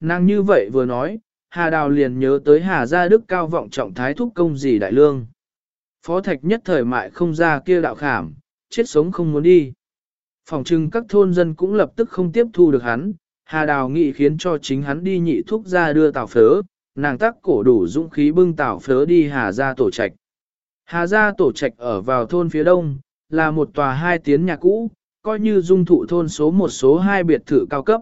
Nàng như vậy vừa nói, Hà Đào liền nhớ tới Hà Gia Đức cao vọng trọng thái thúc công gì đại lương. Phó thạch nhất thời mại không ra kia đạo khảm, chết sống không muốn đi. Phòng trưng các thôn dân cũng lập tức không tiếp thu được hắn, Hà Đào nghị khiến cho chính hắn đi nhị thúc ra đưa tàu phớ, nàng tắc cổ đủ dũng khí bưng tàu phớ đi Hà Gia tổ trạch. Hà Gia tổ trạch ở vào thôn phía đông, là một tòa hai tiến nhà cũ, coi như dung thụ thôn số một số hai biệt thự cao cấp.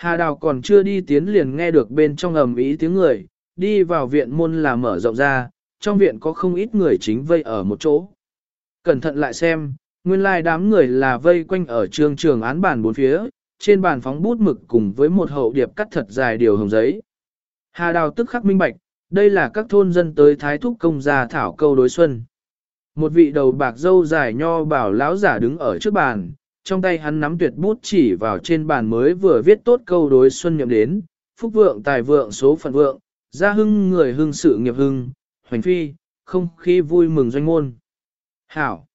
Hà Đào còn chưa đi tiến liền nghe được bên trong ầm ý tiếng người, đi vào viện môn là mở rộng ra, trong viện có không ít người chính vây ở một chỗ. Cẩn thận lại xem, nguyên lai đám người là vây quanh ở trường trường án bàn bốn phía, trên bàn phóng bút mực cùng với một hậu điệp cắt thật dài điều hồng giấy. Hà Đào tức khắc minh bạch, đây là các thôn dân tới thái thúc công gia thảo câu đối xuân. Một vị đầu bạc dâu dài nho bảo lão giả đứng ở trước bàn, trong tay hắn nắm tuyệt bút chỉ vào trên bàn mới vừa viết tốt câu đối xuân nhậm đến, phúc vượng tài vượng số phận vượng, gia hưng người hưng sự nghiệp hưng, hoành phi, không khí vui mừng doanh môn. Hảo!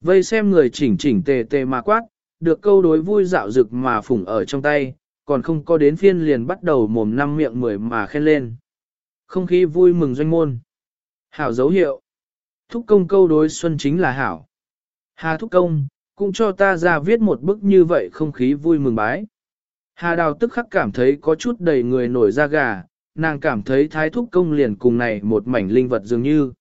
Vây xem người chỉnh chỉnh tề tề mà quát, được câu đối vui dạo rực mà phủng ở trong tay, còn không có đến phiên liền bắt đầu mồm năm miệng mười mà khen lên. Không khí vui mừng doanh môn. Hảo dấu hiệu. Thúc công câu đối xuân chính là hảo. Hà thúc công, cũng cho ta ra viết một bức như vậy không khí vui mừng bái. Hà đào tức khắc cảm thấy có chút đầy người nổi da gà, nàng cảm thấy thái thúc công liền cùng này một mảnh linh vật dường như.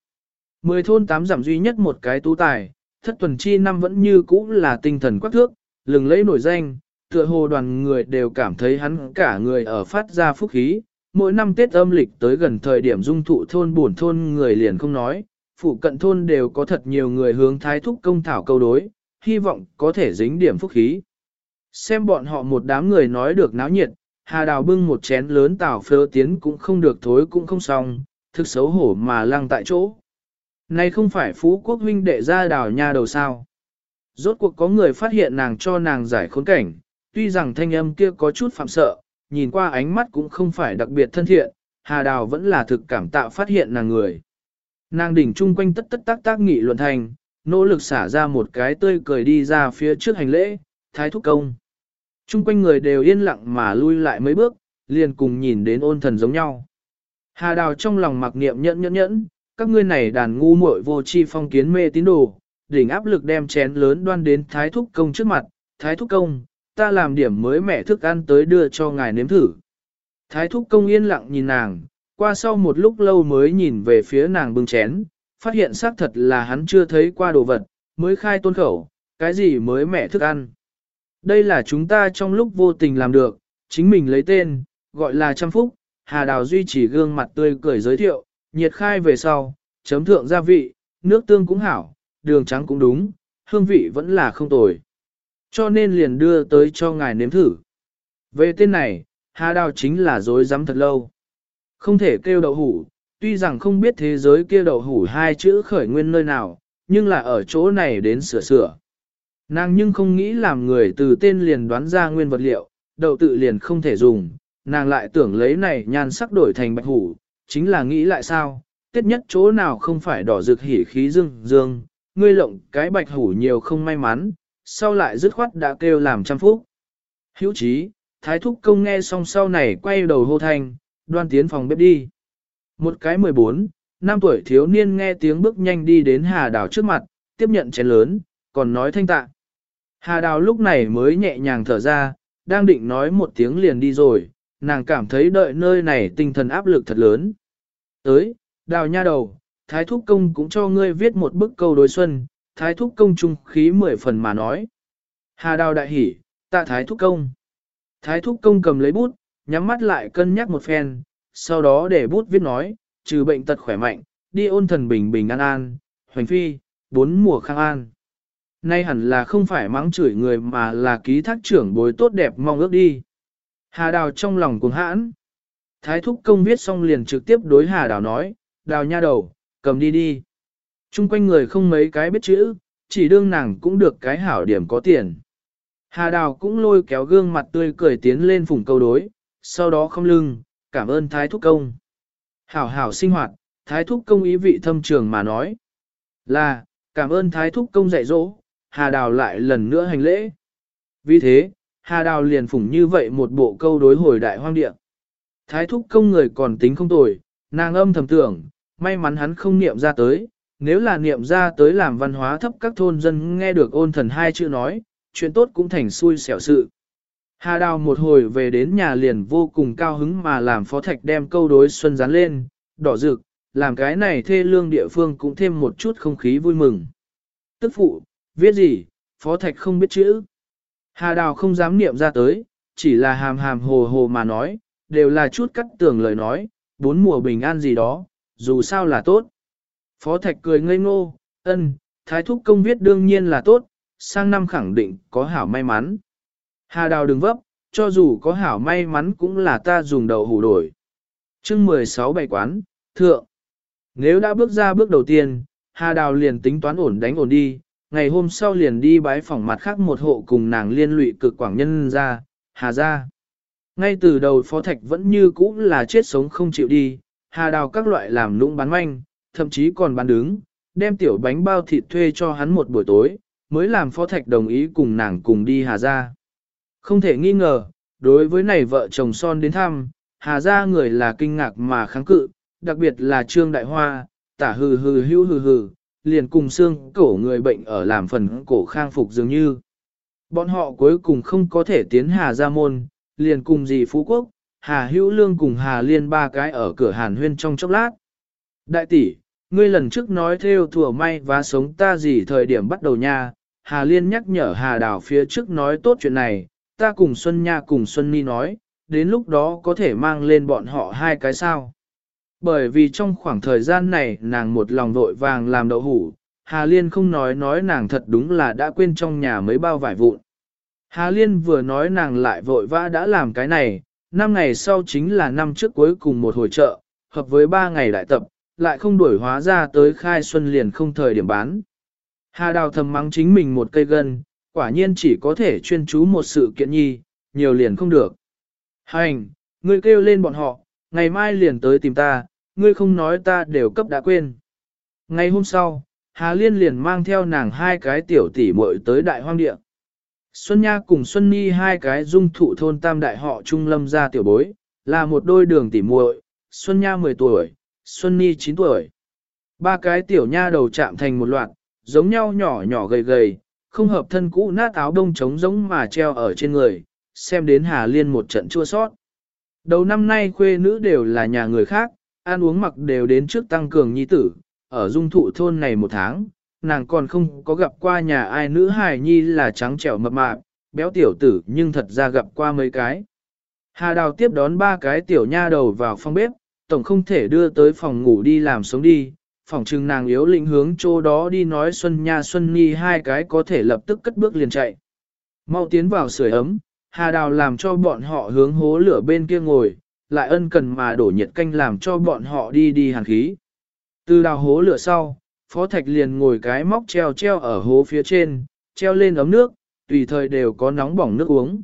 Mười thôn tám giảm duy nhất một cái tú tài, thất tuần chi năm vẫn như cũ là tinh thần quắc thước, lừng lẫy nổi danh, tựa hồ đoàn người đều cảm thấy hắn cả người ở phát ra phúc khí. Mỗi năm Tết âm lịch tới gần thời điểm dung thụ thôn buồn thôn người liền không nói, phụ cận thôn đều có thật nhiều người hướng thái thúc công thảo câu đối, hy vọng có thể dính điểm phúc khí. Xem bọn họ một đám người nói được náo nhiệt, Hà Đào bưng một chén lớn tảo phơ tiến cũng không được thối cũng không xong, thực xấu hổ mà lăng tại chỗ. Này không phải phú quốc huynh đệ ra đào nha đầu sao. Rốt cuộc có người phát hiện nàng cho nàng giải khốn cảnh, tuy rằng thanh âm kia có chút phạm sợ, nhìn qua ánh mắt cũng không phải đặc biệt thân thiện, Hà Đào vẫn là thực cảm tạo phát hiện nàng người. Nàng đỉnh chung quanh tất tất tác tác nghị luận thành, nỗ lực xả ra một cái tươi cười đi ra phía trước hành lễ, thái thúc công. Trung quanh người đều yên lặng mà lui lại mấy bước, liền cùng nhìn đến ôn thần giống nhau. Hà đào trong lòng mặc niệm nhẫn nhẫn nhẫn, các ngươi này đàn ngu muội vô chi phong kiến mê tín đồ, đỉnh áp lực đem chén lớn đoan đến thái thúc công trước mặt, thái thúc công, ta làm điểm mới mẹ thức ăn tới đưa cho ngài nếm thử. Thái thúc công yên lặng nhìn nàng, qua sau một lúc lâu mới nhìn về phía nàng bưng chén, phát hiện xác thật là hắn chưa thấy qua đồ vật, mới khai tôn khẩu, cái gì mới mẹ thức ăn. Đây là chúng ta trong lúc vô tình làm được, chính mình lấy tên, gọi là trăm phúc, Hà Đào duy trì gương mặt tươi cười giới thiệu, nhiệt khai về sau, chấm thượng gia vị, nước tương cũng hảo, đường trắng cũng đúng, hương vị vẫn là không tồi. Cho nên liền đưa tới cho ngài nếm thử. Về tên này, Hà Đào chính là dối rắm thật lâu. Không thể kêu đậu hủ, tuy rằng không biết thế giới kia đậu hủ hai chữ khởi nguyên nơi nào, nhưng là ở chỗ này đến sửa sửa. Nàng nhưng không nghĩ làm người từ tên liền đoán ra nguyên vật liệu, đậu tự liền không thể dùng, nàng lại tưởng lấy này nhan sắc đổi thành bạch hủ, chính là nghĩ lại sao, tiết nhất chỗ nào không phải đỏ rực hỉ khí dương dương, ngươi lộng cái bạch hủ nhiều không may mắn, sau lại dứt khoát đã kêu làm trăm phúc. Hữu trí, thái thúc công nghe xong sau này quay đầu hô thanh, đoan tiến phòng bếp đi. Một cái 14, năm tuổi thiếu niên nghe tiếng bước nhanh đi đến Hà Đào trước mặt, tiếp nhận chén lớn, còn nói thanh tạ. Hà Đào lúc này mới nhẹ nhàng thở ra, đang định nói một tiếng liền đi rồi, nàng cảm thấy đợi nơi này tinh thần áp lực thật lớn. Tới, Đào nha đầu, Thái Thúc Công cũng cho ngươi viết một bức câu đối xuân, Thái Thúc Công trung khí mười phần mà nói. Hà Đào đại hỉ, tạ Thái Thúc Công. Thái Thúc Công cầm lấy bút, nhắm mắt lại cân nhắc một phen, sau đó để bút viết nói, trừ bệnh tật khỏe mạnh, đi ôn thần bình bình an an, hoành phi, bốn mùa khang an. Nay hẳn là không phải mắng chửi người mà là ký thác trưởng bối tốt đẹp mong ước đi. Hà Đào trong lòng cuồng hãn. Thái thúc công viết xong liền trực tiếp đối Hà Đào nói, Đào nha đầu, cầm đi đi. Trung quanh người không mấy cái biết chữ, chỉ đương nàng cũng được cái hảo điểm có tiền. Hà Đào cũng lôi kéo gương mặt tươi cười tiến lên phủng câu đối, sau đó không lưng, cảm ơn Thái Thúc Công. Hảo hảo sinh hoạt, Thái Thúc Công ý vị thâm trường mà nói. Là, cảm ơn Thái Thúc Công dạy dỗ, Hà Đào lại lần nữa hành lễ. Vì thế, Hà Đào liền phủng như vậy một bộ câu đối hồi đại hoang địa. Thái thúc công người còn tính không tồi, nàng âm thầm tưởng, may mắn hắn không niệm ra tới, nếu là niệm ra tới làm văn hóa thấp các thôn dân nghe được ôn thần hai chữ nói, chuyện tốt cũng thành xui xẻo sự. Hà đào một hồi về đến nhà liền vô cùng cao hứng mà làm phó thạch đem câu đối xuân dán lên, đỏ rực, làm cái này thê lương địa phương cũng thêm một chút không khí vui mừng. Tức phụ, viết gì, phó thạch không biết chữ. Hà đào không dám niệm ra tới, chỉ là hàm hàm hồ hồ mà nói, đều là chút cắt tưởng lời nói, bốn mùa bình an gì đó, dù sao là tốt. Phó thạch cười ngây ngô, ân, thái thúc công viết đương nhiên là tốt, sang năm khẳng định có hảo may mắn. Hà đào đừng vấp, cho dù có hảo may mắn cũng là ta dùng đầu hủ đổi. chương 16 bày quán, thượng. Nếu đã bước ra bước đầu tiên, Hà đào liền tính toán ổn đánh ổn đi, ngày hôm sau liền đi bái phỏng mặt khác một hộ cùng nàng liên lụy cực quảng nhân ra, Hà ra. Ngay từ đầu phó thạch vẫn như cũ là chết sống không chịu đi, Hà đào các loại làm nũng bán manh, thậm chí còn bán đứng, đem tiểu bánh bao thịt thuê cho hắn một buổi tối, mới làm phó thạch đồng ý cùng nàng cùng đi Hà ra. Không thể nghi ngờ, đối với này vợ chồng son đến thăm, Hà ra người là kinh ngạc mà kháng cự, đặc biệt là Trương Đại Hoa, tả hừ hừ hữu hừ hừ, liền cùng xương cổ người bệnh ở làm phần cổ khang phục dường như. Bọn họ cuối cùng không có thể tiến Hà ra môn, liền cùng dì Phú Quốc, Hà Hữu Lương cùng Hà Liên ba cái ở cửa Hàn Huyên trong chốc lát. Đại tỷ, ngươi lần trước nói theo thừa may và sống ta gì thời điểm bắt đầu nha, Hà Liên nhắc nhở Hà Đào phía trước nói tốt chuyện này, ta cùng Xuân Nha cùng Xuân Ni nói, đến lúc đó có thể mang lên bọn họ hai cái sao. Bởi vì trong khoảng thời gian này nàng một lòng vội vàng làm đậu hủ, Hà Liên không nói nói nàng thật đúng là đã quên trong nhà mấy bao vải vụn. Hà Liên vừa nói nàng lại vội vã đã làm cái này, năm ngày sau chính là năm trước cuối cùng một hồi chợ, hợp với ba ngày đại tập, lại không đuổi hóa ra tới khai xuân liền không thời điểm bán. Hà Đào thầm mắng chính mình một cây gân, quả nhiên chỉ có thể chuyên chú một sự kiện nhi, nhiều liền không được. Hành, ngươi kêu lên bọn họ, ngày mai liền tới tìm ta, ngươi không nói ta đều cấp đã quên. Ngày hôm sau, Hà Liên liền mang theo nàng hai cái tiểu tỷ muội tới đại hoang địa. Xuân Nha cùng Xuân Nhi hai cái dung thụ thôn tam đại họ trung lâm ra tiểu bối, là một đôi đường tỷ muội, Xuân Nha 10 tuổi, Xuân Nhi 9 tuổi. Ba cái tiểu nha đầu chạm thành một loạt, giống nhau nhỏ nhỏ gầy gầy, không hợp thân cũ nát áo đông trống giống mà treo ở trên người, xem đến Hà Liên một trận chua sót. Đầu năm nay khuê nữ đều là nhà người khác, ăn uống mặc đều đến trước tăng cường nhi tử, ở dung thụ thôn này một tháng, nàng còn không có gặp qua nhà ai nữ hài nhi là trắng trẻo mập mạp, béo tiểu tử nhưng thật ra gặp qua mấy cái. Hà Đào tiếp đón ba cái tiểu nha đầu vào phòng bếp, tổng không thể đưa tới phòng ngủ đi làm sống đi, phỏng chừng nàng yếu lĩnh hướng chỗ đó đi nói Xuân Nha Xuân Nhi hai cái có thể lập tức cất bước liền chạy. Mau tiến vào sưởi ấm, Hà Đào làm cho bọn họ hướng hố lửa bên kia ngồi, lại ân cần mà đổ nhiệt canh làm cho bọn họ đi đi hàn khí. Từ đào hố lửa sau, Phó Thạch liền ngồi cái móc treo treo ở hố phía trên, treo lên ấm nước, tùy thời đều có nóng bỏng nước uống.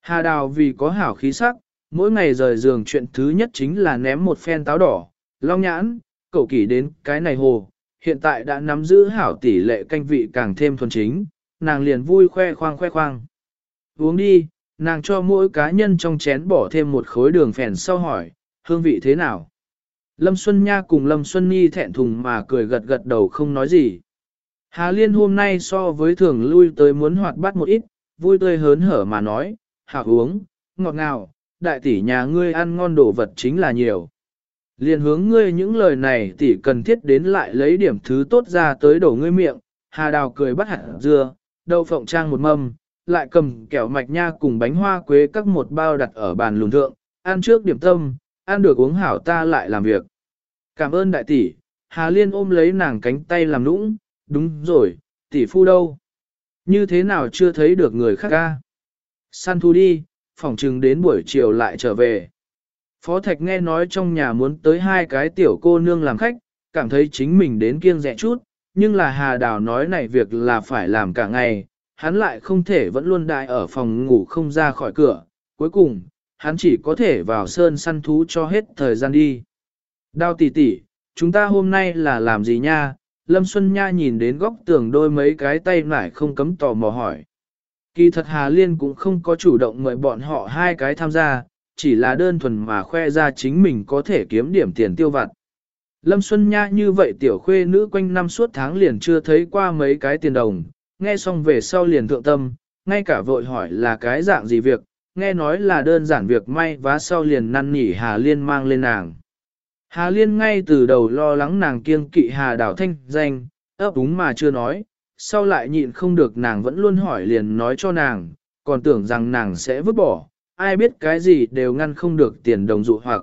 Hà Đào vì có hảo khí sắc, mỗi ngày rời giường chuyện thứ nhất chính là ném một phen táo đỏ, long nhãn, cậu kỳ đến cái này hồ, hiện tại đã nắm giữ hảo tỷ lệ canh vị càng thêm thuần chính, nàng liền vui khoe khoang khoe khoang. Uống đi, nàng cho mỗi cá nhân trong chén bỏ thêm một khối đường phèn sau hỏi, hương vị thế nào? Lâm Xuân Nha cùng Lâm Xuân Nhi thẹn thùng mà cười gật gật đầu không nói gì. Hà Liên hôm nay so với thường lui tới muốn hoạt bát một ít, vui tươi hớn hở mà nói, hạ uống, ngọt ngào, đại tỷ nhà ngươi ăn ngon đồ vật chính là nhiều liền hướng ngươi những lời này tỷ cần thiết đến lại lấy điểm thứ tốt ra tới đổ ngươi miệng, Hà Đào cười bắt hạt dưa, đậu phộng trang một mâm, lại cầm kẹo mạch nha cùng bánh hoa quế các một bao đặt ở bàn lùn thượng, ăn trước điểm tâm, ăn được uống hảo ta lại làm việc. Cảm ơn đại tỷ, Hà Liên ôm lấy nàng cánh tay làm nũng, đúng rồi, tỷ phu đâu? Như thế nào chưa thấy được người khác ca? Săn thu đi, phỏng chừng đến buổi chiều lại trở về. Phó Thạch nghe nói trong nhà muốn tới hai cái tiểu cô nương làm khách, cảm thấy chính mình đến kiêng rẻ chút, nhưng là Hà Đào nói này việc là phải làm cả ngày, hắn lại không thể vẫn luôn đại ở phòng ngủ không ra khỏi cửa, cuối cùng, hắn chỉ có thể vào sơn săn thú cho hết thời gian đi. Đào tỷ tỷ, chúng ta hôm nay là làm gì nha? Lâm Xuân Nha nhìn đến góc tường đôi mấy cái tay lại không cấm tò mò hỏi. Kỳ thật Hà Liên cũng không có chủ động mời bọn họ hai cái tham gia, chỉ là đơn thuần mà khoe ra chính mình có thể kiếm điểm tiền tiêu vặt. Lâm Xuân Nha như vậy tiểu khuê nữ quanh năm suốt tháng liền chưa thấy qua mấy cái tiền đồng, nghe xong về sau liền thượng tâm, ngay cả vội hỏi là cái dạng gì việc, nghe nói là đơn giản việc may vá sau liền năn nỉ Hà Liên mang lên nàng. Hà Liên ngay từ đầu lo lắng nàng kiêng kỵ Hà Đào Thanh danh, ấp úng mà chưa nói, sau lại nhịn không được nàng vẫn luôn hỏi liền nói cho nàng, còn tưởng rằng nàng sẽ vứt bỏ, ai biết cái gì đều ngăn không được tiền đồng dụ hoặc.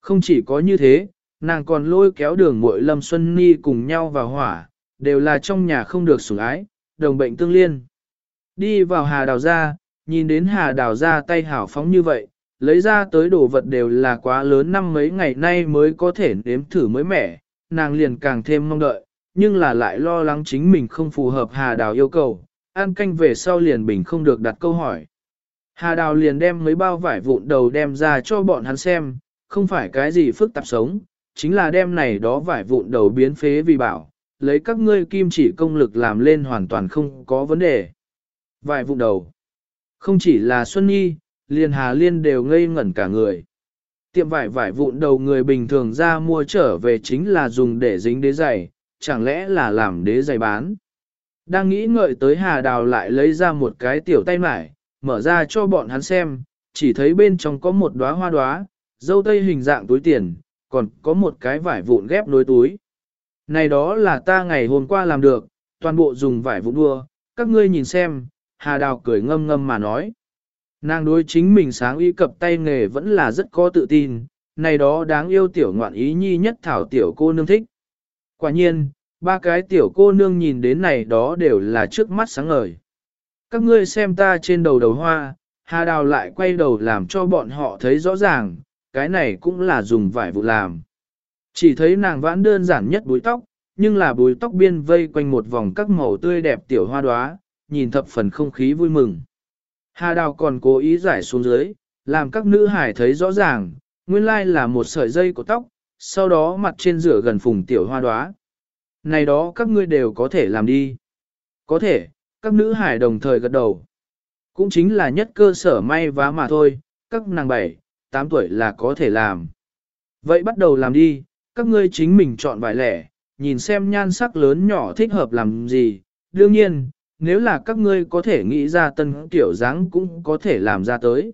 Không chỉ có như thế, nàng còn lôi kéo đường muội Lâm Xuân Ni cùng nhau vào hỏa, đều là trong nhà không được sủng ái, đồng bệnh tương liên. Đi vào Hà Đào ra, nhìn đến Hà Đào ra tay hảo phóng như vậy, lấy ra tới đồ vật đều là quá lớn năm mấy ngày nay mới có thể nếm thử mới mẻ, nàng liền càng thêm mong đợi, nhưng là lại lo lắng chính mình không phù hợp Hà Đào yêu cầu, An canh về sau liền bình không được đặt câu hỏi. Hà Đào liền đem mấy bao vải vụn đầu đem ra cho bọn hắn xem, không phải cái gì phức tạp sống, chính là đem này đó vải vụn đầu biến phế vì bảo, lấy các ngươi kim chỉ công lực làm lên hoàn toàn không có vấn đề. Vải vụn đầu. Không chỉ là Xuân Nhi, liền Hà Liên đều ngây ngẩn cả người. Tiệm vải vải vụn đầu người bình thường ra mua trở về chính là dùng để dính đế giày, chẳng lẽ là làm đế giày bán. Đang nghĩ ngợi tới Hà Đào lại lấy ra một cái tiểu tay mải, mở ra cho bọn hắn xem, chỉ thấy bên trong có một đóa hoa đóa, dâu tây hình dạng túi tiền, còn có một cái vải vụn ghép nối túi. Này đó là ta ngày hôm qua làm được, toàn bộ dùng vải vụn đua, các ngươi nhìn xem, Hà Đào cười ngâm ngâm mà nói. Nàng đối chính mình sáng y cập tay nghề vẫn là rất có tự tin, này đó đáng yêu tiểu ngoạn ý nhi nhất thảo tiểu cô nương thích. Quả nhiên, ba cái tiểu cô nương nhìn đến này đó đều là trước mắt sáng ngời. Các ngươi xem ta trên đầu đầu hoa, Hà Đào lại quay đầu làm cho bọn họ thấy rõ ràng, cái này cũng là dùng vải vụ làm. Chỉ thấy nàng vãn đơn giản nhất búi tóc, nhưng là búi tóc biên vây quanh một vòng các màu tươi đẹp tiểu hoa đóa, nhìn thập phần không khí vui mừng. Hà Đào còn cố ý giải xuống dưới, làm các nữ hải thấy rõ ràng, nguyên lai là một sợi dây của tóc, sau đó mặt trên rửa gần phùng tiểu hoa đóa. Này đó các ngươi đều có thể làm đi. Có thể, các nữ hải đồng thời gật đầu. Cũng chính là nhất cơ sở may vá mà thôi, các nàng bảy, 8 tuổi là có thể làm. Vậy bắt đầu làm đi, các ngươi chính mình chọn vài lẻ, nhìn xem nhan sắc lớn nhỏ thích hợp làm gì. Đương nhiên, nếu là các ngươi có thể nghĩ ra tân kiểu dáng cũng có thể làm ra tới.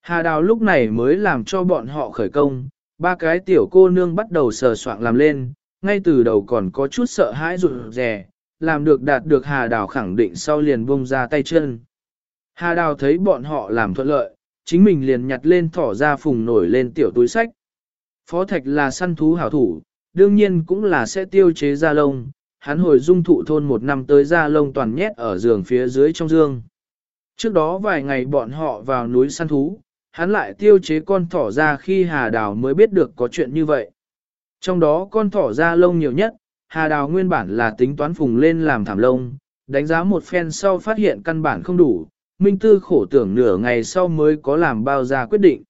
Hà Đào lúc này mới làm cho bọn họ khởi công, ba cái tiểu cô nương bắt đầu sờ soạn làm lên, ngay từ đầu còn có chút sợ hãi rụt rè, làm được đạt được Hà Đào khẳng định sau liền bông ra tay chân. Hà Đào thấy bọn họ làm thuận lợi, chính mình liền nhặt lên thỏ ra phùng nổi lên tiểu túi sách. Phó Thạch là săn thú hảo thủ, đương nhiên cũng là sẽ tiêu chế da lông, hắn hồi dung thụ thôn một năm tới da lông toàn nhét ở giường phía dưới trong dương. Trước đó vài ngày bọn họ vào núi săn thú, hắn lại tiêu chế con thỏ ra khi Hà Đào mới biết được có chuyện như vậy. Trong đó con thỏ da lông nhiều nhất, Hà Đào nguyên bản là tính toán phùng lên làm thảm lông, đánh giá một phen sau phát hiện căn bản không đủ, Minh Tư khổ tưởng nửa ngày sau mới có làm bao ra quyết định.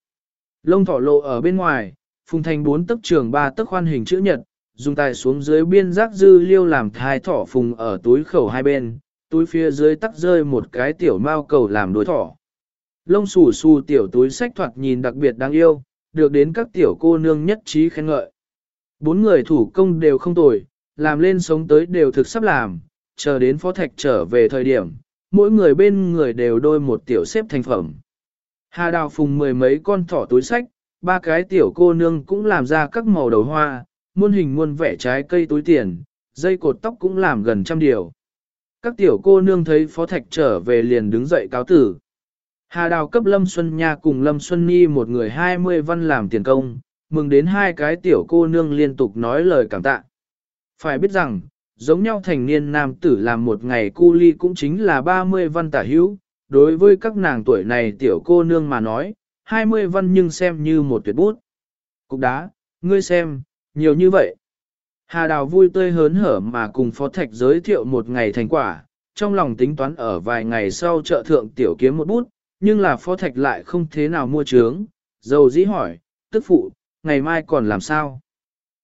Lông thỏ lộ ở bên ngoài, phùng thành bốn tấc trường ba tấc khoan hình chữ nhật, dùng tay xuống dưới biên giác dư liêu làm thai thỏ phùng ở túi khẩu hai bên, túi phía dưới tắc rơi một cái tiểu mao cầu làm đối thỏ. Lông xù xù tiểu túi sách thoạt nhìn đặc biệt đáng yêu, được đến các tiểu cô nương nhất trí khen ngợi. Bốn người thủ công đều không tồi, làm lên sống tới đều thực sắp làm, chờ đến phó thạch trở về thời điểm, mỗi người bên người đều đôi một tiểu xếp thành phẩm. Hà đào phùng mười mấy con thỏ túi sách, ba cái tiểu cô nương cũng làm ra các màu đầu hoa, muôn hình muôn vẻ trái cây túi tiền, dây cột tóc cũng làm gần trăm điều. Các tiểu cô nương thấy phó thạch trở về liền đứng dậy cáo tử. Hà đào cấp Lâm Xuân Nha cùng Lâm Xuân Nhi một người hai mươi văn làm tiền công, mừng đến hai cái tiểu cô nương liên tục nói lời cảm tạ. Phải biết rằng, giống nhau thành niên nam tử làm một ngày cu ly cũng chính là 30 văn tả hữu, đối với các nàng tuổi này tiểu cô nương mà nói, 20 văn nhưng xem như một tuyệt bút. Cục đá, ngươi xem, nhiều như vậy. Hà Đào vui tươi hớn hở mà cùng Phó Thạch giới thiệu một ngày thành quả, trong lòng tính toán ở vài ngày sau chợ thượng tiểu kiếm một bút, nhưng là Phó Thạch lại không thế nào mua trướng, dầu dĩ hỏi, tức phụ, ngày mai còn làm sao?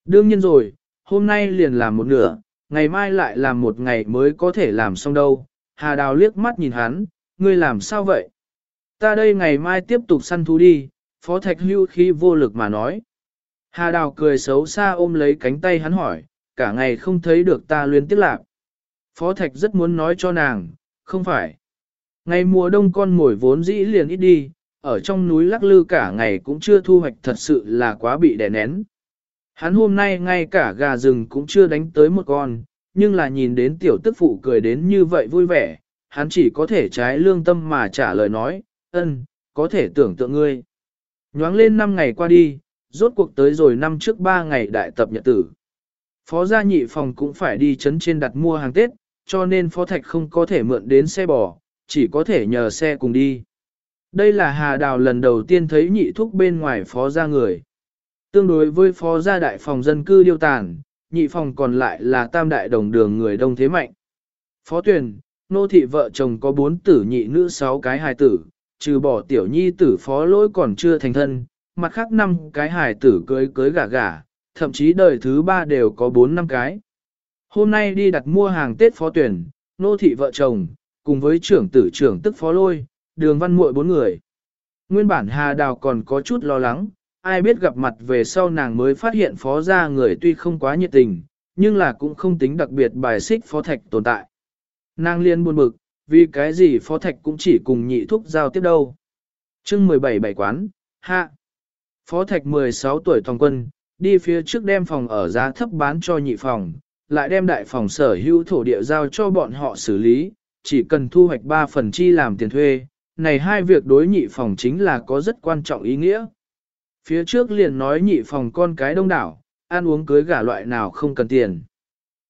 Đương nhiên rồi, hôm nay liền làm một nửa, ngày mai lại làm một ngày mới có thể làm xong đâu. Hà Đào liếc mắt nhìn hắn, ngươi làm sao vậy? Ta đây ngày mai tiếp tục săn thú đi, phó thạch hưu khi vô lực mà nói. Hà đào cười xấu xa ôm lấy cánh tay hắn hỏi, cả ngày không thấy được ta luyến tiếc lạc. Phó thạch rất muốn nói cho nàng, không phải. Ngày mùa đông con mồi vốn dĩ liền ít đi, ở trong núi lắc lư cả ngày cũng chưa thu hoạch thật sự là quá bị đè nén. Hắn hôm nay ngay cả gà rừng cũng chưa đánh tới một con, nhưng là nhìn đến tiểu tức phụ cười đến như vậy vui vẻ, hắn chỉ có thể trái lương tâm mà trả lời nói, ân, có thể tưởng tượng ngươi. Nhoáng lên năm ngày qua đi, rốt cuộc tới rồi năm trước ba ngày đại tập nhật tử. Phó gia nhị phòng cũng phải đi chấn trên đặt mua hàng Tết, cho nên phó thạch không có thể mượn đến xe bò, chỉ có thể nhờ xe cùng đi. Đây là Hà Đào lần đầu tiên thấy nhị thúc bên ngoài phó gia người. Tương đối với phó gia đại phòng dân cư điêu tàn, nhị phòng còn lại là tam đại đồng đường người đông thế mạnh. Phó tuyển, nô thị vợ chồng có bốn tử nhị nữ sáu cái hài tử, trừ bỏ tiểu nhi tử phó lỗi còn chưa thành thân, mặt khác năm cái hài tử cưới cưới gả gả, thậm chí đời thứ ba đều có bốn năm cái. Hôm nay đi đặt mua hàng Tết phó tuyển, nô thị vợ chồng, cùng với trưởng tử trưởng tức phó lôi, đường văn muội bốn người. Nguyên bản Hà Đào còn có chút lo lắng, ai biết gặp mặt về sau nàng mới phát hiện phó gia người tuy không quá nhiệt tình, nhưng là cũng không tính đặc biệt bài xích phó thạch tồn tại. Nàng liên buồn bực, vì cái gì phó thạch cũng chỉ cùng nhị thúc giao tiếp đâu. chương 17 bảy quán, hạ. Phó thạch 16 tuổi toàn quân, đi phía trước đem phòng ở giá thấp bán cho nhị phòng, lại đem đại phòng sở hữu thổ địa giao cho bọn họ xử lý, chỉ cần thu hoạch 3 phần chi làm tiền thuê. Này hai việc đối nhị phòng chính là có rất quan trọng ý nghĩa. Phía trước liền nói nhị phòng con cái đông đảo, ăn uống cưới gả loại nào không cần tiền.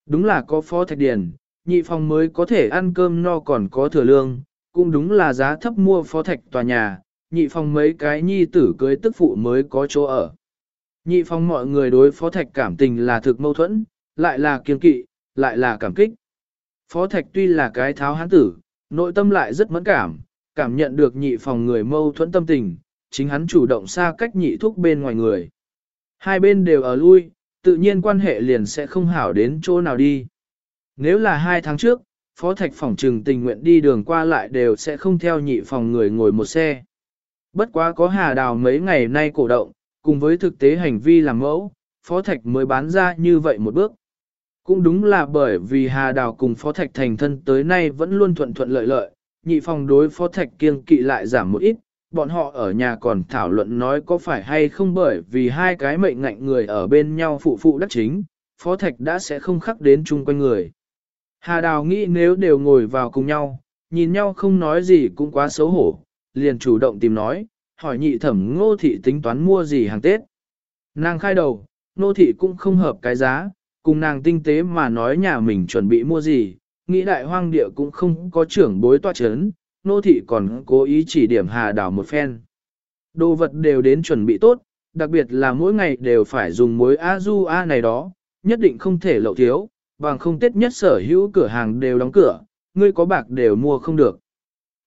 Đúng là có phó thạch điền, nhị phòng mới có thể ăn cơm no còn có thừa lương, cũng đúng là giá thấp mua phó thạch tòa nhà, nhị phòng mấy cái nhi tử cưới tức phụ mới có chỗ ở. Nhị phòng mọi người đối phó thạch cảm tình là thực mâu thuẫn, lại là kiên kỵ, lại là cảm kích. Phó thạch tuy là cái tháo hán tử, nội tâm lại rất mẫn cảm, cảm nhận được nhị phòng người mâu thuẫn tâm tình, chính hắn chủ động xa cách nhị thúc bên ngoài người. Hai bên đều ở lui, tự nhiên quan hệ liền sẽ không hảo đến chỗ nào đi. Nếu là hai tháng trước, Phó Thạch phòng trừng tình nguyện đi đường qua lại đều sẽ không theo nhị phòng người ngồi một xe. Bất quá có hà đào mấy ngày nay cổ động, cùng với thực tế hành vi làm mẫu, Phó Thạch mới bán ra như vậy một bước. Cũng đúng là bởi vì Hà Đào cùng Phó Thạch thành thân tới nay vẫn luôn thuận thuận lợi lợi, nhị phòng đối Phó Thạch kiêng kỵ lại giảm một ít, bọn họ ở nhà còn thảo luận nói có phải hay không bởi vì hai cái mệnh ngạnh người ở bên nhau phụ phụ đắc chính, Phó Thạch đã sẽ không khắc đến chung quanh người. Hà Đào nghĩ nếu đều ngồi vào cùng nhau, nhìn nhau không nói gì cũng quá xấu hổ, liền chủ động tìm nói, hỏi nhị thẩm ngô thị tính toán mua gì hàng Tết. Nàng khai đầu, ngô thị cũng không hợp cái giá, cùng nàng tinh tế mà nói nhà mình chuẩn bị mua gì, nghĩ đại hoang địa cũng không có trưởng bối toa chấn, nô thị còn cố ý chỉ điểm hà đảo một phen. Đồ vật đều đến chuẩn bị tốt, đặc biệt là mỗi ngày đều phải dùng muối azu a này đó, nhất định không thể lậu thiếu, bằng không tết nhất sở hữu cửa hàng đều đóng cửa, ngươi có bạc đều mua không được.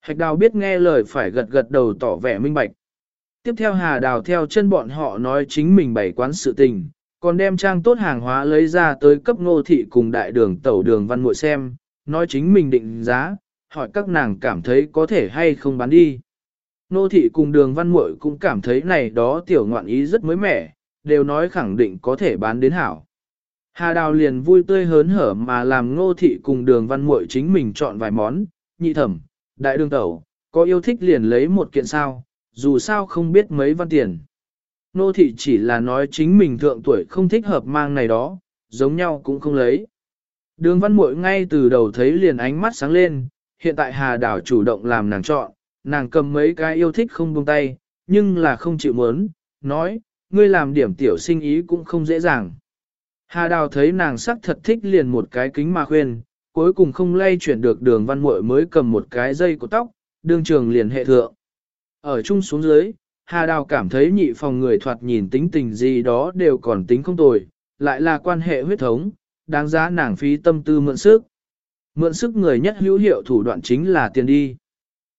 Hạch đào biết nghe lời phải gật gật đầu tỏ vẻ minh bạch. Tiếp theo hà đào theo chân bọn họ nói chính mình bày quán sự tình, còn đem trang tốt hàng hóa lấy ra tới cấp ngô thị cùng đại đường tẩu đường văn muội xem, nói chính mình định giá, hỏi các nàng cảm thấy có thể hay không bán đi. Nô thị cùng đường văn muội cũng cảm thấy này đó tiểu ngoạn ý rất mới mẻ, đều nói khẳng định có thể bán đến hảo. Hà Đào liền vui tươi hớn hở mà làm nô thị cùng đường văn muội chính mình chọn vài món, nhị thẩm, đại đường tẩu, có yêu thích liền lấy một kiện sao, dù sao không biết mấy văn tiền. Nô thị chỉ là nói chính mình thượng tuổi không thích hợp mang này đó, giống nhau cũng không lấy. Đường văn muội ngay từ đầu thấy liền ánh mắt sáng lên, hiện tại Hà Đảo chủ động làm nàng chọn, nàng cầm mấy cái yêu thích không buông tay, nhưng là không chịu muốn, nói, ngươi làm điểm tiểu sinh ý cũng không dễ dàng. Hà Đào thấy nàng sắc thật thích liền một cái kính mà khuyên, cuối cùng không lay chuyển được đường văn muội mới cầm một cái dây của tóc, đương trường liền hệ thượng. Ở chung xuống dưới, Hà Đào cảm thấy nhị phòng người thoạt nhìn tính tình gì đó đều còn tính không tồi, lại là quan hệ huyết thống, đáng giá nàng phí tâm tư mượn sức. Mượn sức người nhất hữu hiệu thủ đoạn chính là tiền đi.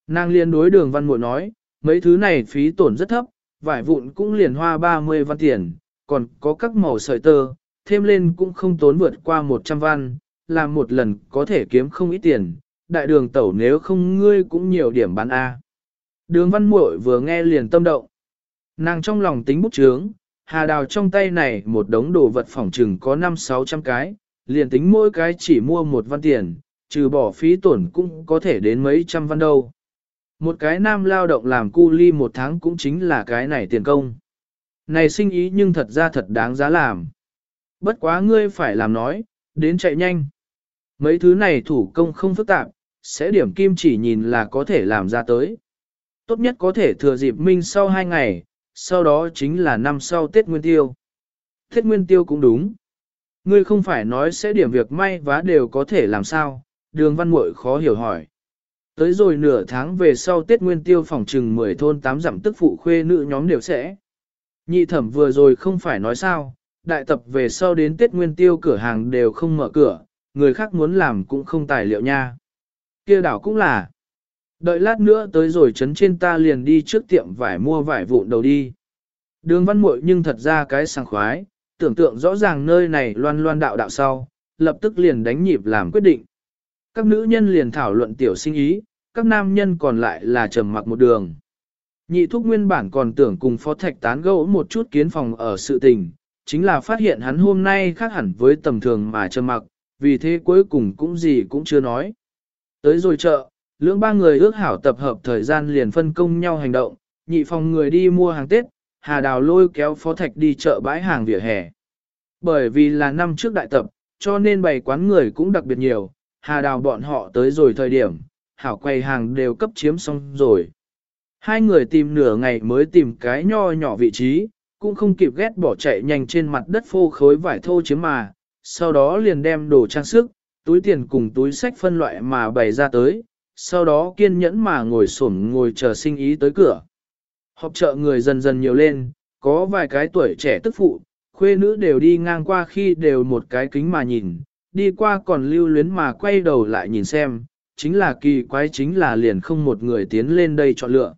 Nàng liên đối đường văn muội nói, mấy thứ này phí tổn rất thấp, vải vụn cũng liền hoa 30 văn tiền, còn có các màu sợi tơ, thêm lên cũng không tốn vượt qua 100 văn, làm một lần có thể kiếm không ít tiền, đại đường tẩu nếu không ngươi cũng nhiều điểm bán A. Đường văn muội vừa nghe liền tâm động. Nàng trong lòng tính bút chướng, hà đào trong tay này một đống đồ vật phỏng chừng có 5-600 cái, liền tính mỗi cái chỉ mua một văn tiền, trừ bỏ phí tổn cũng có thể đến mấy trăm văn đâu. Một cái nam lao động làm cu ly một tháng cũng chính là cái này tiền công. Này sinh ý nhưng thật ra thật đáng giá làm. Bất quá ngươi phải làm nói, đến chạy nhanh. Mấy thứ này thủ công không phức tạp, sẽ điểm kim chỉ nhìn là có thể làm ra tới. Tốt nhất có thể thừa dịp minh sau hai ngày, sau đó chính là năm sau Tết Nguyên Tiêu. Tết Nguyên Tiêu cũng đúng. Ngươi không phải nói sẽ điểm việc may vá đều có thể làm sao, đường văn muội khó hiểu hỏi. Tới rồi nửa tháng về sau Tết Nguyên Tiêu phòng trừng 10 thôn 8 giảm tức phụ khuê nữ nhóm đều sẽ. Nhị thẩm vừa rồi không phải nói sao, đại tập về sau đến Tết Nguyên Tiêu cửa hàng đều không mở cửa, người khác muốn làm cũng không tài liệu nha. kia đảo cũng là. Đợi lát nữa tới rồi chấn trên ta liền đi trước tiệm vải mua vải vụn đầu đi. Đường văn muội nhưng thật ra cái sảng khoái, tưởng tượng rõ ràng nơi này loan loan đạo đạo sau, lập tức liền đánh nhịp làm quyết định. Các nữ nhân liền thảo luận tiểu sinh ý, các nam nhân còn lại là trầm mặc một đường. Nhị thúc nguyên bản còn tưởng cùng phó thạch tán gẫu một chút kiến phòng ở sự tình, chính là phát hiện hắn hôm nay khác hẳn với tầm thường mà trầm mặc, vì thế cuối cùng cũng gì cũng chưa nói. Tới rồi chợ, lưỡng ba người ước hảo tập hợp thời gian liền phân công nhau hành động, nhị phòng người đi mua hàng Tết, Hà Đào lôi kéo Phó Thạch đi chợ bãi hàng vỉa hè. Bởi vì là năm trước đại tập, cho nên bày quán người cũng đặc biệt nhiều, Hà Đào bọn họ tới rồi thời điểm, hảo quầy hàng đều cấp chiếm xong rồi. Hai người tìm nửa ngày mới tìm cái nho nhỏ vị trí, cũng không kịp ghét bỏ chạy nhanh trên mặt đất phô khối vải thô chiếm mà, sau đó liền đem đồ trang sức, túi tiền cùng túi sách phân loại mà bày ra tới, sau đó kiên nhẫn mà ngồi xổm ngồi chờ sinh ý tới cửa. Họp chợ người dần dần nhiều lên, có vài cái tuổi trẻ tức phụ, khuê nữ đều đi ngang qua khi đều một cái kính mà nhìn, đi qua còn lưu luyến mà quay đầu lại nhìn xem, chính là kỳ quái chính là liền không một người tiến lên đây chọn lựa.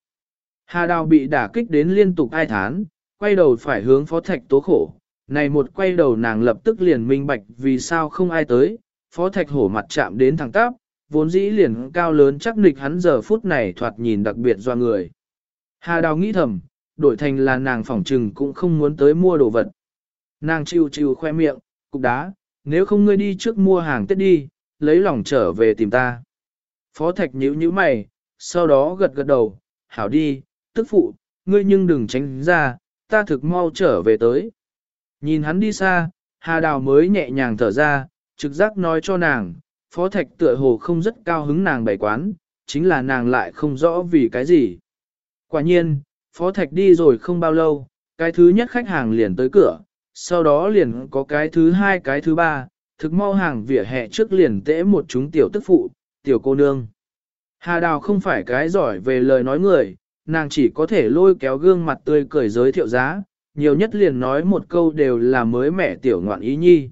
Hà Đào bị đả kích đến liên tục ai thán, quay đầu phải hướng phó thạch tố khổ, này một quay đầu nàng lập tức liền minh bạch vì sao không ai tới, phó thạch hổ mặt chạm đến thẳng tắp, vốn dĩ liền cao lớn chắc nịch hắn giờ phút này thoạt nhìn đặc biệt do người. Hà Đào nghĩ thầm, đổi thành là nàng phỏng trừng cũng không muốn tới mua đồ vật. Nàng chiêu chiêu khoe miệng, cục đá, nếu không ngươi đi trước mua hàng Tết đi, lấy lòng trở về tìm ta. Phó Thạch nhíu nhíu mày, sau đó gật gật đầu, hảo đi, tức phụ, ngươi nhưng đừng tránh ra, ta thực mau trở về tới. Nhìn hắn đi xa, Hà Đào mới nhẹ nhàng thở ra, trực giác nói cho nàng, Phó Thạch tựa hồ không rất cao hứng nàng bày quán, chính là nàng lại không rõ vì cái gì. Quả nhiên, Phó Thạch đi rồi không bao lâu, cái thứ nhất khách hàng liền tới cửa, sau đó liền có cái thứ hai cái thứ ba, thực mau hàng vỉa hè trước liền tễ một chúng tiểu tức phụ, tiểu cô nương. Hà Đào không phải cái giỏi về lời nói người, nàng chỉ có thể lôi kéo gương mặt tươi cười giới thiệu giá, nhiều nhất liền nói một câu đều là mới mẻ tiểu ngoạn ý nhi.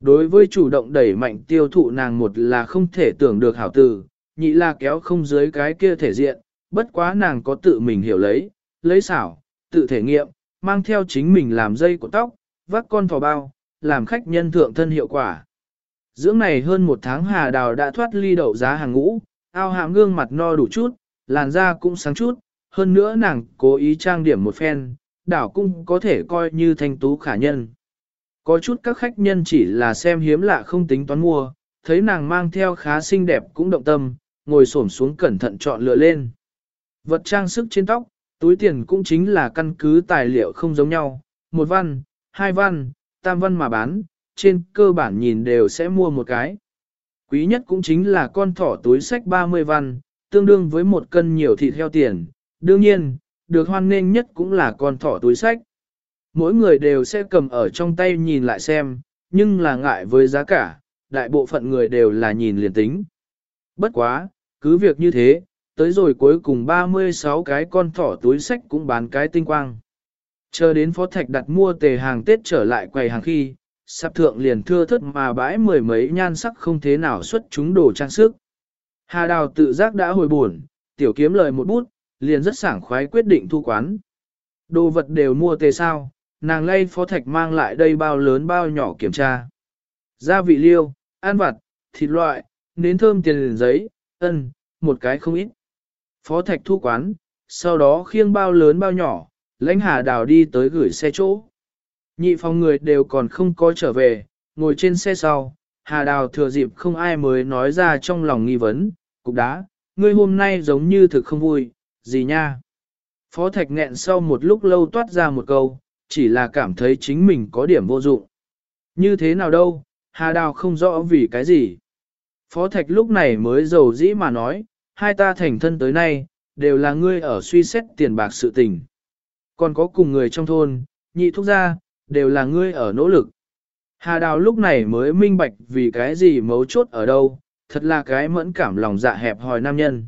Đối với chủ động đẩy mạnh tiêu thụ nàng một là không thể tưởng được hảo tử, nhị là kéo không dưới cái kia thể diện, bất quá nàng có tự mình hiểu lấy, lấy xảo, tự thể nghiệm, mang theo chính mình làm dây của tóc, vác con thỏ bao, làm khách nhân thượng thân hiệu quả. Dưỡng này hơn một tháng hà đào đã thoát ly đậu giá hàng ngũ, ao hàm gương mặt no đủ chút, làn da cũng sáng chút, hơn nữa nàng cố ý trang điểm một phen, đảo cũng có thể coi như thanh tú khả nhân. Có chút các khách nhân chỉ là xem hiếm lạ không tính toán mua, thấy nàng mang theo khá xinh đẹp cũng động tâm, ngồi xổm xuống cẩn thận chọn lựa lên. Vật trang sức trên tóc, túi tiền cũng chính là căn cứ tài liệu không giống nhau, một văn, hai văn, tam văn mà bán, trên cơ bản nhìn đều sẽ mua một cái. Quý nhất cũng chính là con thỏ túi sách 30 văn, tương đương với một cân nhiều thịt heo tiền. Đương nhiên, được hoan nghênh nhất cũng là con thỏ túi sách. Mỗi người đều sẽ cầm ở trong tay nhìn lại xem, nhưng là ngại với giá cả, đại bộ phận người đều là nhìn liền tính. Bất quá, cứ việc như thế, tới rồi cuối cùng 36 cái con thỏ túi sách cũng bán cái tinh quang. Chờ đến phó thạch đặt mua tề hàng Tết trở lại quầy hàng khi, sạp thượng liền thưa thất mà bãi mười mấy nhan sắc không thế nào xuất chúng đồ trang sức. Hà đào tự giác đã hồi buồn, tiểu kiếm lời một bút, liền rất sảng khoái quyết định thu quán. Đồ vật đều mua tề sao, nàng lay phó thạch mang lại đây bao lớn bao nhỏ kiểm tra. Gia vị liêu, an vặt, thịt loại, nến thơm tiền liền giấy, ân, một cái không ít. Phó thạch thu quán, sau đó khiêng bao lớn bao nhỏ, lãnh hà đào đi tới gửi xe chỗ. Nhị phòng người đều còn không có trở về, ngồi trên xe sau, hà đào thừa dịp không ai mới nói ra trong lòng nghi vấn, cục đá, ngươi hôm nay giống như thực không vui, gì nha. Phó Thạch nghẹn sau một lúc lâu toát ra một câu, chỉ là cảm thấy chính mình có điểm vô dụng. Như thế nào đâu, Hà Đào không rõ vì cái gì. Phó Thạch lúc này mới giàu dĩ mà nói, hai ta thành thân tới nay, đều là ngươi ở suy xét tiền bạc sự tình. Còn có cùng người trong thôn, nhị thúc gia, đều là ngươi ở nỗ lực. Hà Đào lúc này mới minh bạch vì cái gì mấu chốt ở đâu, thật là cái mẫn cảm lòng dạ hẹp hòi nam nhân.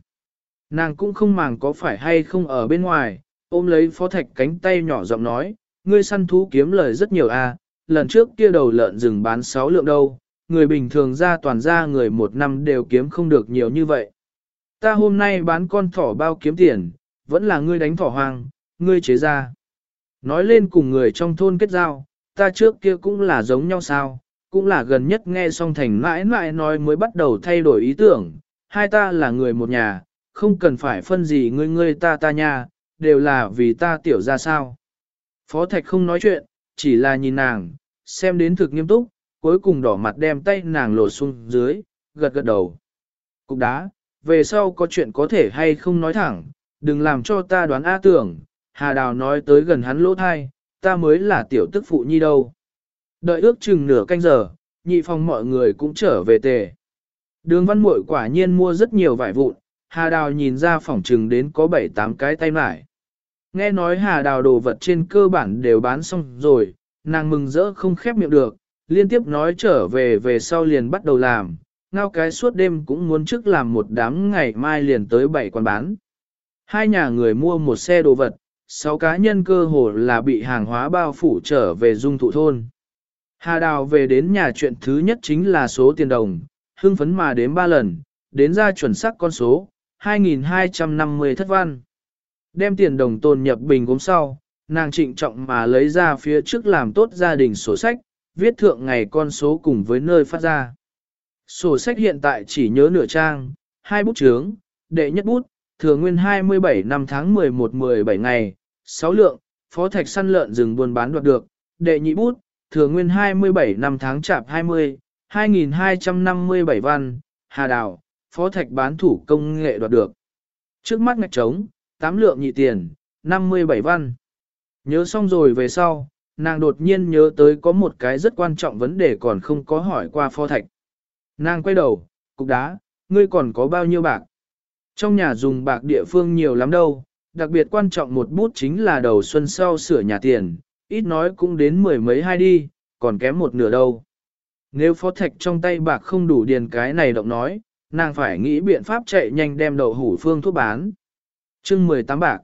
Nàng cũng không màng có phải hay không ở bên ngoài, ôm lấy phó thạch cánh tay nhỏ giọng nói, ngươi săn thú kiếm lời rất nhiều a, à, lần trước kia đầu lợn rừng bán 6 lượng đâu, người bình thường ra toàn ra người một năm đều kiếm không được nhiều như vậy. Ta hôm nay bán con thỏ bao kiếm tiền, vẫn là ngươi đánh thỏ hoang, ngươi chế ra. Nói lên cùng người trong thôn kết giao, ta trước kia cũng là giống nhau sao, cũng là gần nhất nghe xong thành mãi mãi nói mới bắt đầu thay đổi ý tưởng, hai ta là người một nhà, không cần phải phân gì ngươi ngươi ta ta nha, đều là vì ta tiểu ra sao. Phó Thạch không nói chuyện, chỉ là nhìn nàng, xem đến thực nghiêm túc, cuối cùng đỏ mặt đem tay nàng lột xuống dưới, gật gật đầu. Cục đá, về sau có chuyện có thể hay không nói thẳng, đừng làm cho ta đoán A tưởng, Hà Đào nói tới gần hắn lỗ thai, ta mới là tiểu tức phụ nhi đâu. Đợi ước chừng nửa canh giờ, nhị phòng mọi người cũng trở về tề. Đường văn muội quả nhiên mua rất nhiều vải vụn, Hà Đào nhìn ra phòng trừng đến có 7-8 cái tay mải. Nghe nói Hà Đào đồ vật trên cơ bản đều bán xong rồi, nàng mừng rỡ không khép miệng được, liên tiếp nói trở về về sau liền bắt đầu làm, ngao cái suốt đêm cũng muốn trước làm một đám ngày mai liền tới bảy quán bán. Hai nhà người mua một xe đồ vật, sáu cá nhân cơ hồ là bị hàng hóa bao phủ trở về dung thụ thôn. Hà Đào về đến nhà chuyện thứ nhất chính là số tiền đồng, hưng phấn mà đến ba lần, đến ra chuẩn xác con số, 2.250 thất văn. Đem tiền đồng tồn nhập bình gốm sau, nàng trịnh trọng mà lấy ra phía trước làm tốt gia đình sổ sách, viết thượng ngày con số cùng với nơi phát ra. Sổ sách hiện tại chỉ nhớ nửa trang, hai bút chướng, đệ nhất bút, thừa nguyên 27 năm tháng 11-17 ngày, 6 lượng, phó thạch săn lợn rừng buôn bán đoạt được, đệ nhị bút, thừa nguyên 27 năm tháng chạp 20, 2257 văn, hà đào, phó thạch bán thủ công nghệ đoạt được. Trước mắt ngạch trống, 8 lượng nhị tiền, 57 văn. Nhớ xong rồi về sau, nàng đột nhiên nhớ tới có một cái rất quan trọng vấn đề còn không có hỏi qua phó thạch. Nàng quay đầu, cục đá, ngươi còn có bao nhiêu bạc? Trong nhà dùng bạc địa phương nhiều lắm đâu, đặc biệt quan trọng một bút chính là đầu xuân sau sửa nhà tiền, ít nói cũng đến mười mấy hai đi, còn kém một nửa đâu. Nếu phó thạch trong tay bạc không đủ điền cái này động nói, nàng phải nghĩ biện pháp chạy nhanh đem đậu hủ phương thuốc bán. chương 18 bạc.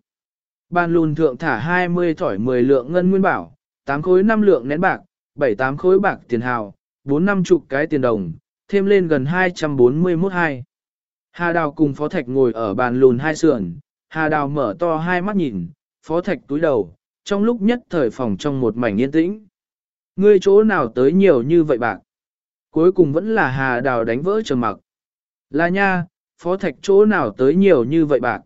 Ban lùn thượng thả 20 thỏi 10 lượng ngân nguyên bảo, 8 khối 5 lượng nén bạc, 7-8 khối bạc tiền hào, 4 năm chục cái tiền đồng, thêm lên gần 241 hai. Hà Đào cùng Phó Thạch ngồi ở bàn lùn hai sườn, Hà Đào mở to hai mắt nhìn, Phó Thạch túi đầu, trong lúc nhất thời phòng trong một mảnh yên tĩnh. Ngươi chỗ nào tới nhiều như vậy bạc? Cuối cùng vẫn là Hà Đào đánh vỡ trầm mặc. Là nha, Phó Thạch chỗ nào tới nhiều như vậy bạc?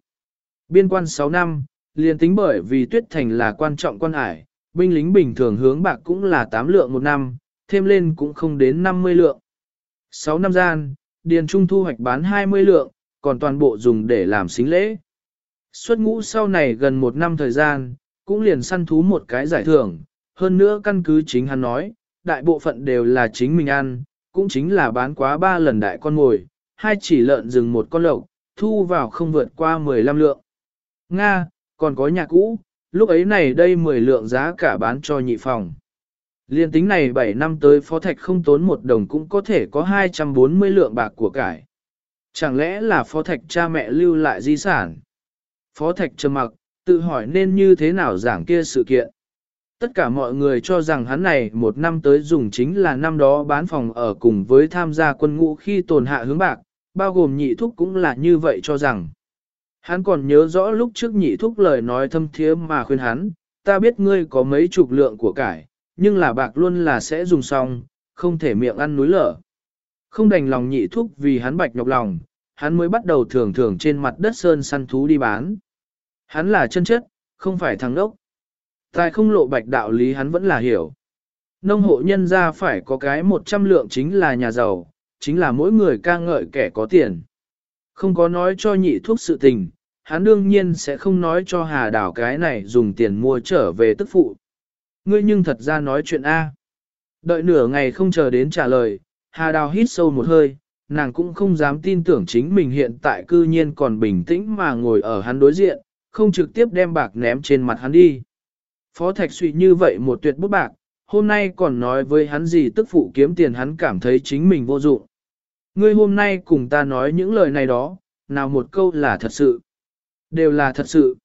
Biên quan 6 năm, liền tính bởi vì Tuyết Thành là quan trọng quan ải, binh lính bình thường hướng bạc cũng là 8 lượng một năm, thêm lên cũng không đến 50 lượng. 6 năm gian, Điền Trung thu hoạch bán 20 lượng, còn toàn bộ dùng để làm xính lễ. Xuất ngũ sau này gần một năm thời gian, cũng liền săn thú một cái giải thưởng, hơn nữa căn cứ chính hắn nói, đại bộ phận đều là chính mình ăn, cũng chính là bán quá ba lần đại con mồi, hai chỉ lợn rừng một con lộc, thu vào không vượt qua 15 lượng. Nga, còn có nhà cũ, lúc ấy này đây 10 lượng giá cả bán cho nhị phòng. Liên tính này 7 năm tới phó thạch không tốn một đồng cũng có thể có 240 lượng bạc của cải. Chẳng lẽ là phó thạch cha mẹ lưu lại di sản? Phó thạch trầm mặc, tự hỏi nên như thế nào giảng kia sự kiện. Tất cả mọi người cho rằng hắn này một năm tới dùng chính là năm đó bán phòng ở cùng với tham gia quân ngũ khi tồn hạ hướng bạc, bao gồm nhị thúc cũng là như vậy cho rằng. Hắn còn nhớ rõ lúc trước nhị thúc lời nói thâm thiế mà khuyên hắn, ta biết ngươi có mấy chục lượng của cải, nhưng là bạc luôn là sẽ dùng xong, không thể miệng ăn núi lở. Không đành lòng nhị thúc vì hắn bạch nhọc lòng, hắn mới bắt đầu thường thường trên mặt đất sơn săn thú đi bán. Hắn là chân chất, không phải thằng đốc. Tài không lộ bạch đạo lý hắn vẫn là hiểu. Nông hộ nhân ra phải có cái 100 lượng chính là nhà giàu, chính là mỗi người ca ngợi kẻ có tiền. Không có nói cho nhị thuốc sự tình, hắn đương nhiên sẽ không nói cho hà đảo cái này dùng tiền mua trở về tức phụ. Ngươi nhưng thật ra nói chuyện A. Đợi nửa ngày không chờ đến trả lời, hà đào hít sâu một hơi, nàng cũng không dám tin tưởng chính mình hiện tại cư nhiên còn bình tĩnh mà ngồi ở hắn đối diện, không trực tiếp đem bạc ném trên mặt hắn đi. Phó Thạch suy như vậy một tuyệt bút bạc, hôm nay còn nói với hắn gì tức phụ kiếm tiền hắn cảm thấy chính mình vô dụng. Ngươi hôm nay cùng ta nói những lời này đó, nào một câu là thật sự. Đều là thật sự.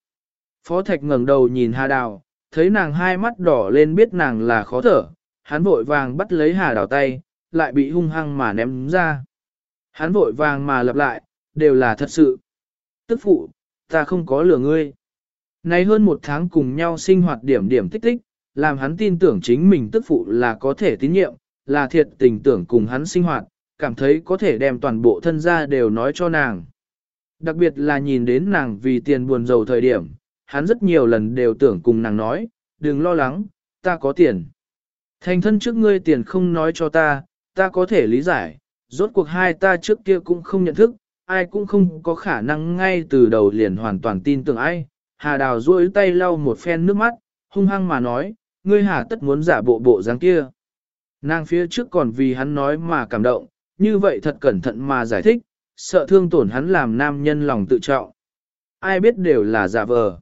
Phó Thạch ngẩng đầu nhìn Hà Đào, thấy nàng hai mắt đỏ lên biết nàng là khó thở, hắn vội vàng bắt lấy Hà Đào tay, lại bị hung hăng mà ném ra. Hắn vội vàng mà lặp lại, đều là thật sự. Tức phụ, ta không có lừa ngươi. Nay hơn một tháng cùng nhau sinh hoạt điểm điểm tích tích, làm hắn tin tưởng chính mình tức phụ là có thể tín nhiệm, là thiệt tình tưởng cùng hắn sinh hoạt, cảm thấy có thể đem toàn bộ thân gia đều nói cho nàng. Đặc biệt là nhìn đến nàng vì tiền buồn giàu thời điểm, hắn rất nhiều lần đều tưởng cùng nàng nói, đừng lo lắng, ta có tiền. Thành thân trước ngươi tiền không nói cho ta, ta có thể lý giải, rốt cuộc hai ta trước kia cũng không nhận thức, ai cũng không có khả năng ngay từ đầu liền hoàn toàn tin tưởng ai. Hà Đào duỗi tay lau một phen nước mắt, hung hăng mà nói, ngươi hà tất muốn giả bộ bộ dáng kia. Nàng phía trước còn vì hắn nói mà cảm động, như vậy thật cẩn thận mà giải thích, sợ thương tổn hắn làm nam nhân lòng tự trọng. Ai biết đều là giả vờ.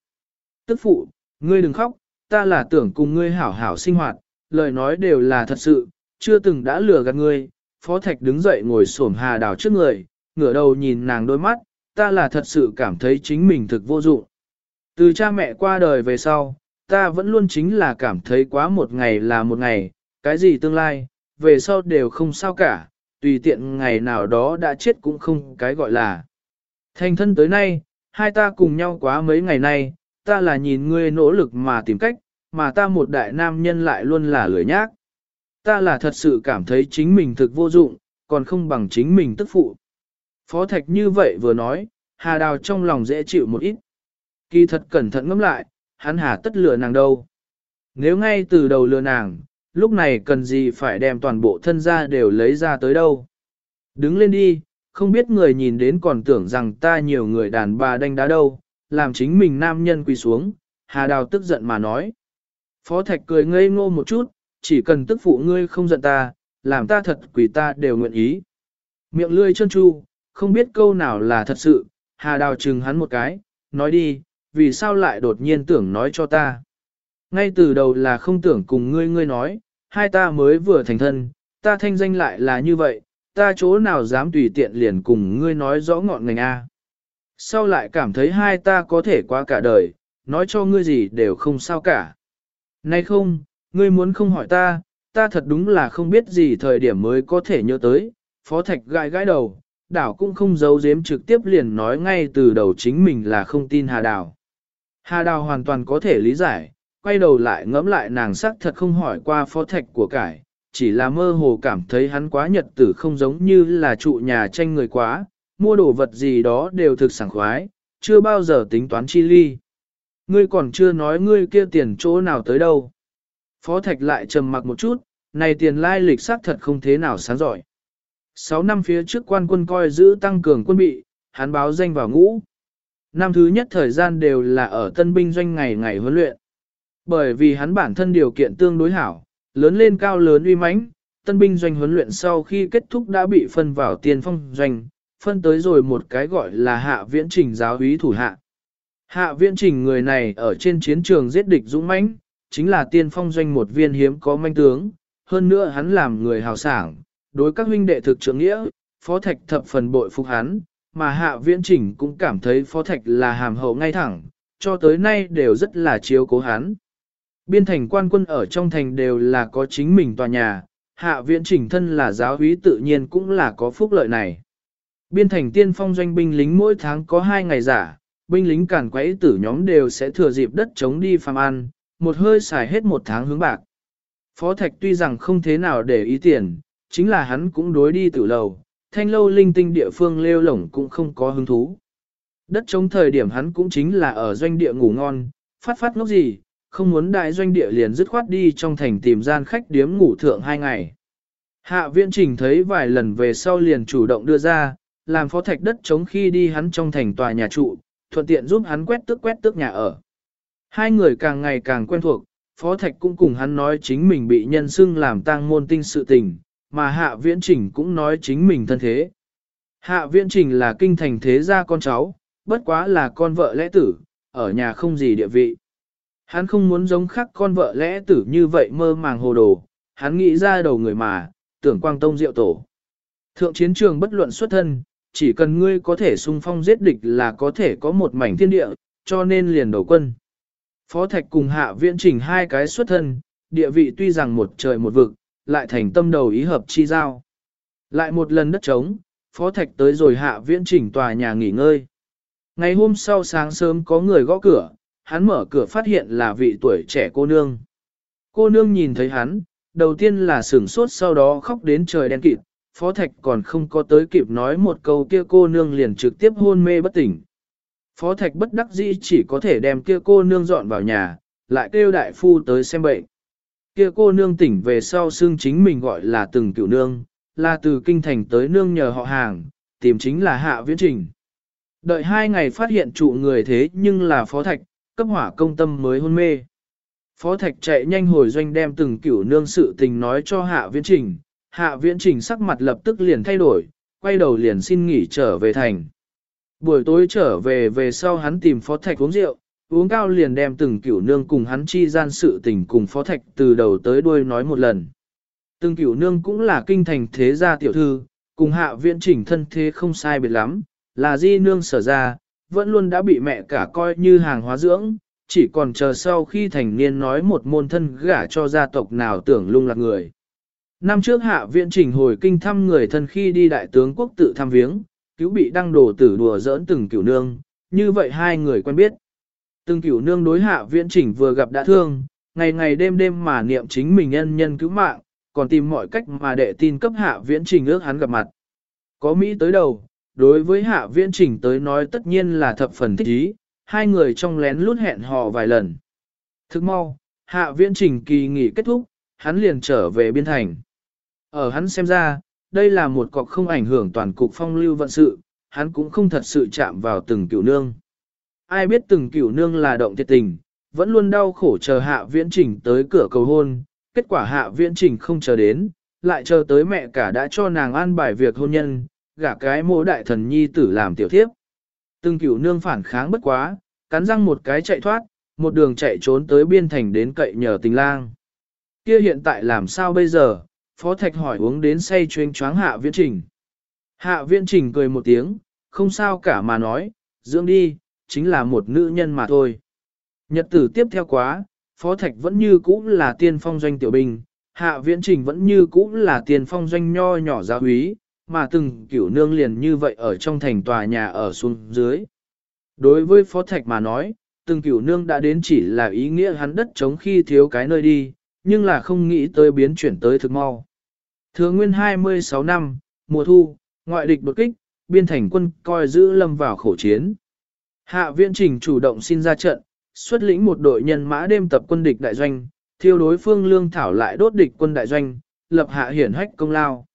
Tức phụ, ngươi đừng khóc, ta là tưởng cùng ngươi hảo hảo sinh hoạt, lời nói đều là thật sự, chưa từng đã lừa gạt ngươi. Phó Thạch đứng dậy ngồi xổm hà đào trước người, ngửa đầu nhìn nàng đôi mắt, ta là thật sự cảm thấy chính mình thực vô dụng. Từ cha mẹ qua đời về sau, ta vẫn luôn chính là cảm thấy quá một ngày là một ngày, cái gì tương lai, về sau đều không sao cả, tùy tiện ngày nào đó đã chết cũng không cái gọi là. Thành thân tới nay, hai ta cùng nhau quá mấy ngày nay, ta là nhìn ngươi nỗ lực mà tìm cách, mà ta một đại nam nhân lại luôn là lười nhác. Ta là thật sự cảm thấy chính mình thực vô dụng, còn không bằng chính mình tức phụ. Phó Thạch như vậy vừa nói, Hà Đào trong lòng dễ chịu một ít. Kỳ thật cẩn thận ngẫm lại, hắn hà tất lừa nàng đâu. Nếu ngay từ đầu lừa nàng, lúc này cần gì phải đem toàn bộ thân ra đều lấy ra tới đâu. Đứng lên đi, không biết người nhìn đến còn tưởng rằng ta nhiều người đàn bà đánh đá đâu, làm chính mình nam nhân quỳ xuống, Hà Đào tức giận mà nói. Phó Thạch cười ngây ngô một chút, chỉ cần tức phụ ngươi không giận ta, làm ta thật quỳ ta đều nguyện ý. Miệng lươi chân chu, không biết câu nào là thật sự, Hà Đào chừng hắn một cái, nói đi, vì sao lại đột nhiên tưởng nói cho ta. Ngay từ đầu là không tưởng cùng ngươi ngươi nói, hai ta mới vừa thành thân, ta thanh danh lại là như vậy, ta chỗ nào dám tùy tiện liền cùng ngươi nói rõ ngọn ngành A. Sau lại cảm thấy hai ta có thể qua cả đời, nói cho ngươi gì đều không sao cả. Nay không, ngươi muốn không hỏi ta, ta thật đúng là không biết gì thời điểm mới có thể nhớ tới, phó thạch gãi gãi đầu, đảo cũng không giấu giếm trực tiếp liền nói ngay từ đầu chính mình là không tin hà đào. Hà đào hoàn toàn có thể lý giải, quay đầu lại ngẫm lại nàng sắc thật không hỏi qua phó thạch của cải, chỉ là mơ hồ cảm thấy hắn quá nhật tử không giống như là trụ nhà tranh người quá, mua đồ vật gì đó đều thực sảng khoái, chưa bao giờ tính toán chi ly. Ngươi còn chưa nói ngươi kia tiền chỗ nào tới đâu. Phó thạch lại trầm mặc một chút, này tiền lai lịch xác thật không thế nào sáng giỏi. Sáu năm phía trước quan quân coi giữ tăng cường quân bị, hắn báo danh vào ngũ. Năm thứ nhất thời gian đều là ở tân binh doanh ngày ngày huấn luyện. Bởi vì hắn bản thân điều kiện tương đối hảo, lớn lên cao lớn uy mãnh, tân binh doanh huấn luyện sau khi kết thúc đã bị phân vào tiền phong doanh, phân tới rồi một cái gọi là hạ viễn trình giáo úy thủ hạ. Hạ viễn trình người này ở trên chiến trường giết địch dũng mãnh, chính là tiên phong doanh một viên hiếm có manh tướng, hơn nữa hắn làm người hào sảng, đối các huynh đệ thực trưởng nghĩa, phó thạch thập phần bội phục hắn, mà hạ viễn trình cũng cảm thấy phó thạch là hàm hậu ngay thẳng, cho tới nay đều rất là chiếu cố hắn. Biên thành quan quân ở trong thành đều là có chính mình tòa nhà, hạ viễn trình thân là giáo úy tự nhiên cũng là có phúc lợi này. Biên thành tiên phong doanh binh lính mỗi tháng có hai ngày giả, binh lính cản quấy tử nhóm đều sẽ thừa dịp đất chống đi phàm ăn, một hơi xài hết một tháng hướng bạc. Phó Thạch tuy rằng không thế nào để ý tiền, chính là hắn cũng đối đi tử lầu, thanh lâu linh tinh địa phương lêu lổng cũng không có hứng thú. Đất chống thời điểm hắn cũng chính là ở doanh địa ngủ ngon, phát phát ngốc gì, không muốn đại doanh địa liền dứt khoát đi trong thành tìm gian khách điếm ngủ thượng hai ngày. Hạ viện trình thấy vài lần về sau liền chủ động đưa ra, làm phó thạch đất chống khi đi hắn trong thành tòa nhà trụ, thuận tiện giúp hắn quét tước quét tước nhà ở. Hai người càng ngày càng quen thuộc, phó thạch cũng cùng hắn nói chính mình bị nhân xưng làm tang môn tinh sự tình, mà hạ viễn trình cũng nói chính mình thân thế. Hạ viễn trình là kinh thành thế gia con cháu, bất quá là con vợ lẽ tử, ở nhà không gì địa vị. Hắn không muốn giống khác con vợ lẽ tử như vậy mơ màng hồ đồ, hắn nghĩ ra đầu người mà, tưởng quang tông diệu tổ. Thượng chiến trường bất luận xuất thân, chỉ cần ngươi có thể xung phong giết địch là có thể có một mảnh thiên địa, cho nên liền đầu quân. Phó Thạch cùng hạ viễn trình hai cái xuất thân, địa vị tuy rằng một trời một vực, lại thành tâm đầu ý hợp chi giao. Lại một lần đất trống, Phó Thạch tới rồi hạ viễn trình tòa nhà nghỉ ngơi. Ngày hôm sau sáng sớm có người gõ cửa, hắn mở cửa phát hiện là vị tuổi trẻ cô nương. Cô nương nhìn thấy hắn, đầu tiên là sửng sốt sau đó khóc đến trời đen kịt, Phó Thạch còn không có tới kịp nói một câu kia cô nương liền trực tiếp hôn mê bất tỉnh. Phó Thạch bất đắc dĩ chỉ có thể đem kia cô nương dọn vào nhà, lại kêu đại phu tới xem bệnh. Kia cô nương tỉnh về sau xương chính mình gọi là từng cựu nương, là từ kinh thành tới nương nhờ họ hàng, tìm chính là hạ viễn trình. Đợi hai ngày phát hiện trụ người thế nhưng là Phó Thạch, cấp hỏa công tâm mới hôn mê. Phó Thạch chạy nhanh hồi doanh đem từng cửu nương sự tình nói cho hạ viễn trình, hạ viễn trình sắc mặt lập tức liền thay đổi, quay đầu liền xin nghỉ trở về thành. Buổi tối trở về về sau hắn tìm Phó Thạch uống rượu, uống cao liền đem từng cửu nương cùng hắn chi gian sự tình cùng Phó Thạch từ đầu tới đuôi nói một lần. Từng cửu nương cũng là kinh thành thế gia tiểu thư, cùng hạ viễn trình thân thế không sai biệt lắm, là di nương sở ra, vẫn luôn đã bị mẹ cả coi như hàng hóa dưỡng, chỉ còn chờ sau khi thành niên nói một môn thân gả cho gia tộc nào tưởng lung lạc người. Năm trước hạ viện trình hồi kinh thăm người thân khi đi đại tướng quốc tự thăm viếng, cứu bị đăng đổ tử đùa giỡn từng cửu nương, như vậy hai người quen biết. Từng cửu nương đối hạ viện trình vừa gặp đã thương, ngày ngày đêm đêm mà niệm chính mình nhân nhân cứu mạng, còn tìm mọi cách mà đệ tin cấp hạ viễn trình ước hắn gặp mặt. Có Mỹ tới đầu, đối với hạ viễn trình tới nói tất nhiên là thập phần thích ý, hai người trong lén lút hẹn hò vài lần. Thức mau, hạ viễn trình kỳ nghỉ kết thúc, hắn liền trở về biên thành. Ở hắn xem ra, đây là một cọc không ảnh hưởng toàn cục phong lưu vận sự, hắn cũng không thật sự chạm vào từng cửu nương. Ai biết từng cửu nương là động thiệt tình, vẫn luôn đau khổ chờ hạ viễn trình tới cửa cầu hôn, kết quả hạ viễn trình không chờ đến, lại chờ tới mẹ cả đã cho nàng an bài việc hôn nhân, gả cái mô đại thần nhi tử làm tiểu thiếp. Từng cửu nương phản kháng bất quá, cắn răng một cái chạy thoát, một đường chạy trốn tới biên thành đến cậy nhờ tình lang. Kia hiện tại làm sao bây giờ, Phó Thạch hỏi uống đến say chuyên choáng hạ viễn trình. Hạ viễn trình cười một tiếng, không sao cả mà nói, dưỡng đi, chính là một nữ nhân mà thôi. Nhật tử tiếp theo quá, Phó Thạch vẫn như cũ là tiên phong doanh tiểu binh, hạ viễn trình vẫn như cũ là tiên phong doanh nho nhỏ giáo úy, mà từng kiểu nương liền như vậy ở trong thành tòa nhà ở xuống dưới. Đối với Phó Thạch mà nói, từng kiểu nương đã đến chỉ là ý nghĩa hắn đất chống khi thiếu cái nơi đi, nhưng là không nghĩ tới biến chuyển tới thực mau. Thừa nguyên 26 năm, mùa thu, ngoại địch đột kích, biên thành quân coi giữ lâm vào khổ chiến. Hạ viện trình chủ động xin ra trận, xuất lĩnh một đội nhân mã đêm tập quân địch đại doanh, thiêu đối phương lương thảo lại đốt địch quân đại doanh, lập hạ hiển hách công lao.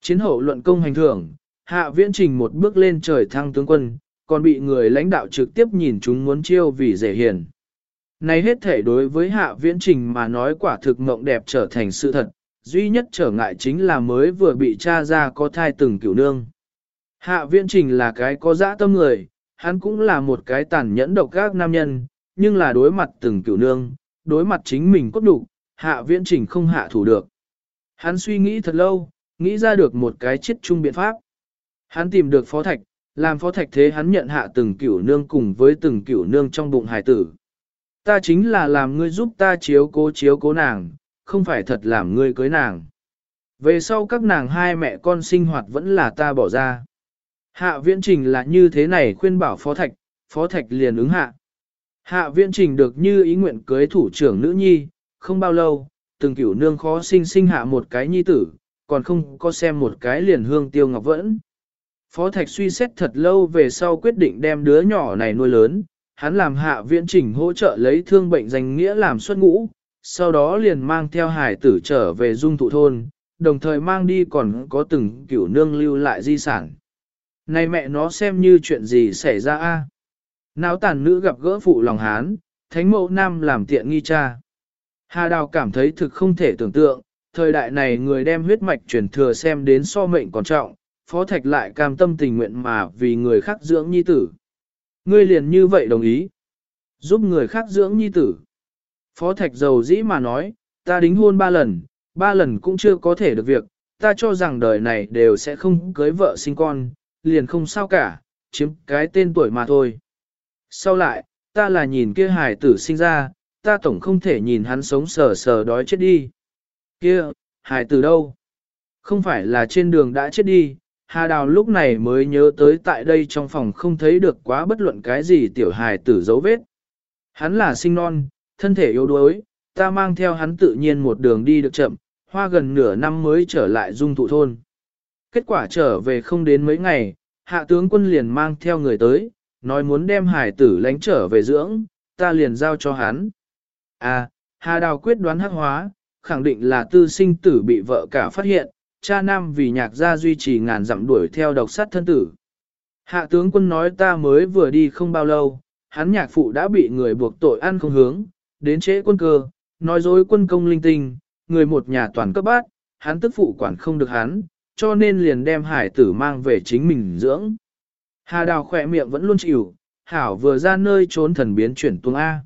Chiến hậu luận công hành thưởng, hạ viễn trình một bước lên trời thăng tướng quân, còn bị người lãnh đạo trực tiếp nhìn chúng muốn chiêu vì dễ hiền. Này hết thể đối với hạ viễn trình mà nói quả thực mộng đẹp trở thành sự thật, duy nhất trở ngại chính là mới vừa bị cha ra có thai từng cửu nương. Hạ viễn trình là cái có dã tâm người, hắn cũng là một cái tàn nhẫn độc gác nam nhân, nhưng là đối mặt từng cửu nương, đối mặt chính mình cốt đủ, hạ viễn trình không hạ thủ được. Hắn suy nghĩ thật lâu, nghĩ ra được một cái chết chung biện pháp. Hắn tìm được phó thạch, làm phó thạch thế hắn nhận hạ từng cửu nương cùng với từng cửu nương trong bụng hải tử. Ta chính là làm ngươi giúp ta chiếu cố chiếu cố nàng, không phải thật làm ngươi cưới nàng. Về sau các nàng hai mẹ con sinh hoạt vẫn là ta bỏ ra. Hạ viễn trình là như thế này khuyên bảo phó thạch, phó thạch liền ứng hạ. Hạ viễn trình được như ý nguyện cưới thủ trưởng nữ nhi, không bao lâu, từng cửu nương khó sinh sinh hạ một cái nhi tử, còn không có xem một cái liền hương tiêu ngọc vẫn. Phó Thạch suy xét thật lâu về sau quyết định đem đứa nhỏ này nuôi lớn, hắn làm hạ viễn Trình hỗ trợ lấy thương bệnh danh nghĩa làm xuất ngũ, sau đó liền mang theo hải tử trở về dung thụ thôn, đồng thời mang đi còn có từng cửu nương lưu lại di sản. Này mẹ nó xem như chuyện gì xảy ra a? Náo tàn nữ gặp gỡ phụ lòng hán, thánh mẫu nam làm tiện nghi cha. Hà Đào cảm thấy thực không thể tưởng tượng, thời đại này người đem huyết mạch truyền thừa xem đến so mệnh còn trọng, phó thạch lại cam tâm tình nguyện mà vì người khác dưỡng nhi tử. Ngươi liền như vậy đồng ý. Giúp người khác dưỡng nhi tử. Phó thạch giàu dĩ mà nói, ta đính hôn ba lần, ba lần cũng chưa có thể được việc, ta cho rằng đời này đều sẽ không cưới vợ sinh con, liền không sao cả, chiếm cái tên tuổi mà thôi. Sau lại, ta là nhìn kia hài tử sinh ra, ta tổng không thể nhìn hắn sống sờ sờ đói chết đi. Kia, hài tử đâu? Không phải là trên đường đã chết đi, Hà Đào lúc này mới nhớ tới tại đây trong phòng không thấy được quá bất luận cái gì tiểu hài tử dấu vết. Hắn là sinh non, thân thể yếu đuối, ta mang theo hắn tự nhiên một đường đi được chậm, hoa gần nửa năm mới trở lại dung thụ thôn. Kết quả trở về không đến mấy ngày, hạ tướng quân liền mang theo người tới, nói muốn đem hải tử lánh trở về dưỡng, ta liền giao cho hắn. À, Hà Đào quyết đoán hắc hóa, khẳng định là tư sinh tử bị vợ cả phát hiện, cha nam vì nhạc gia duy trì ngàn dặm đuổi theo độc sát thân tử. Hạ tướng quân nói ta mới vừa đi không bao lâu, hắn nhạc phụ đã bị người buộc tội ăn không hướng, đến trễ quân cơ, nói dối quân công linh tinh, người một nhà toàn cấp bát, hắn tức phụ quản không được hắn, cho nên liền đem hải tử mang về chính mình dưỡng. Hà đào khỏe miệng vẫn luôn chịu, hảo vừa ra nơi trốn thần biến chuyển tuông A.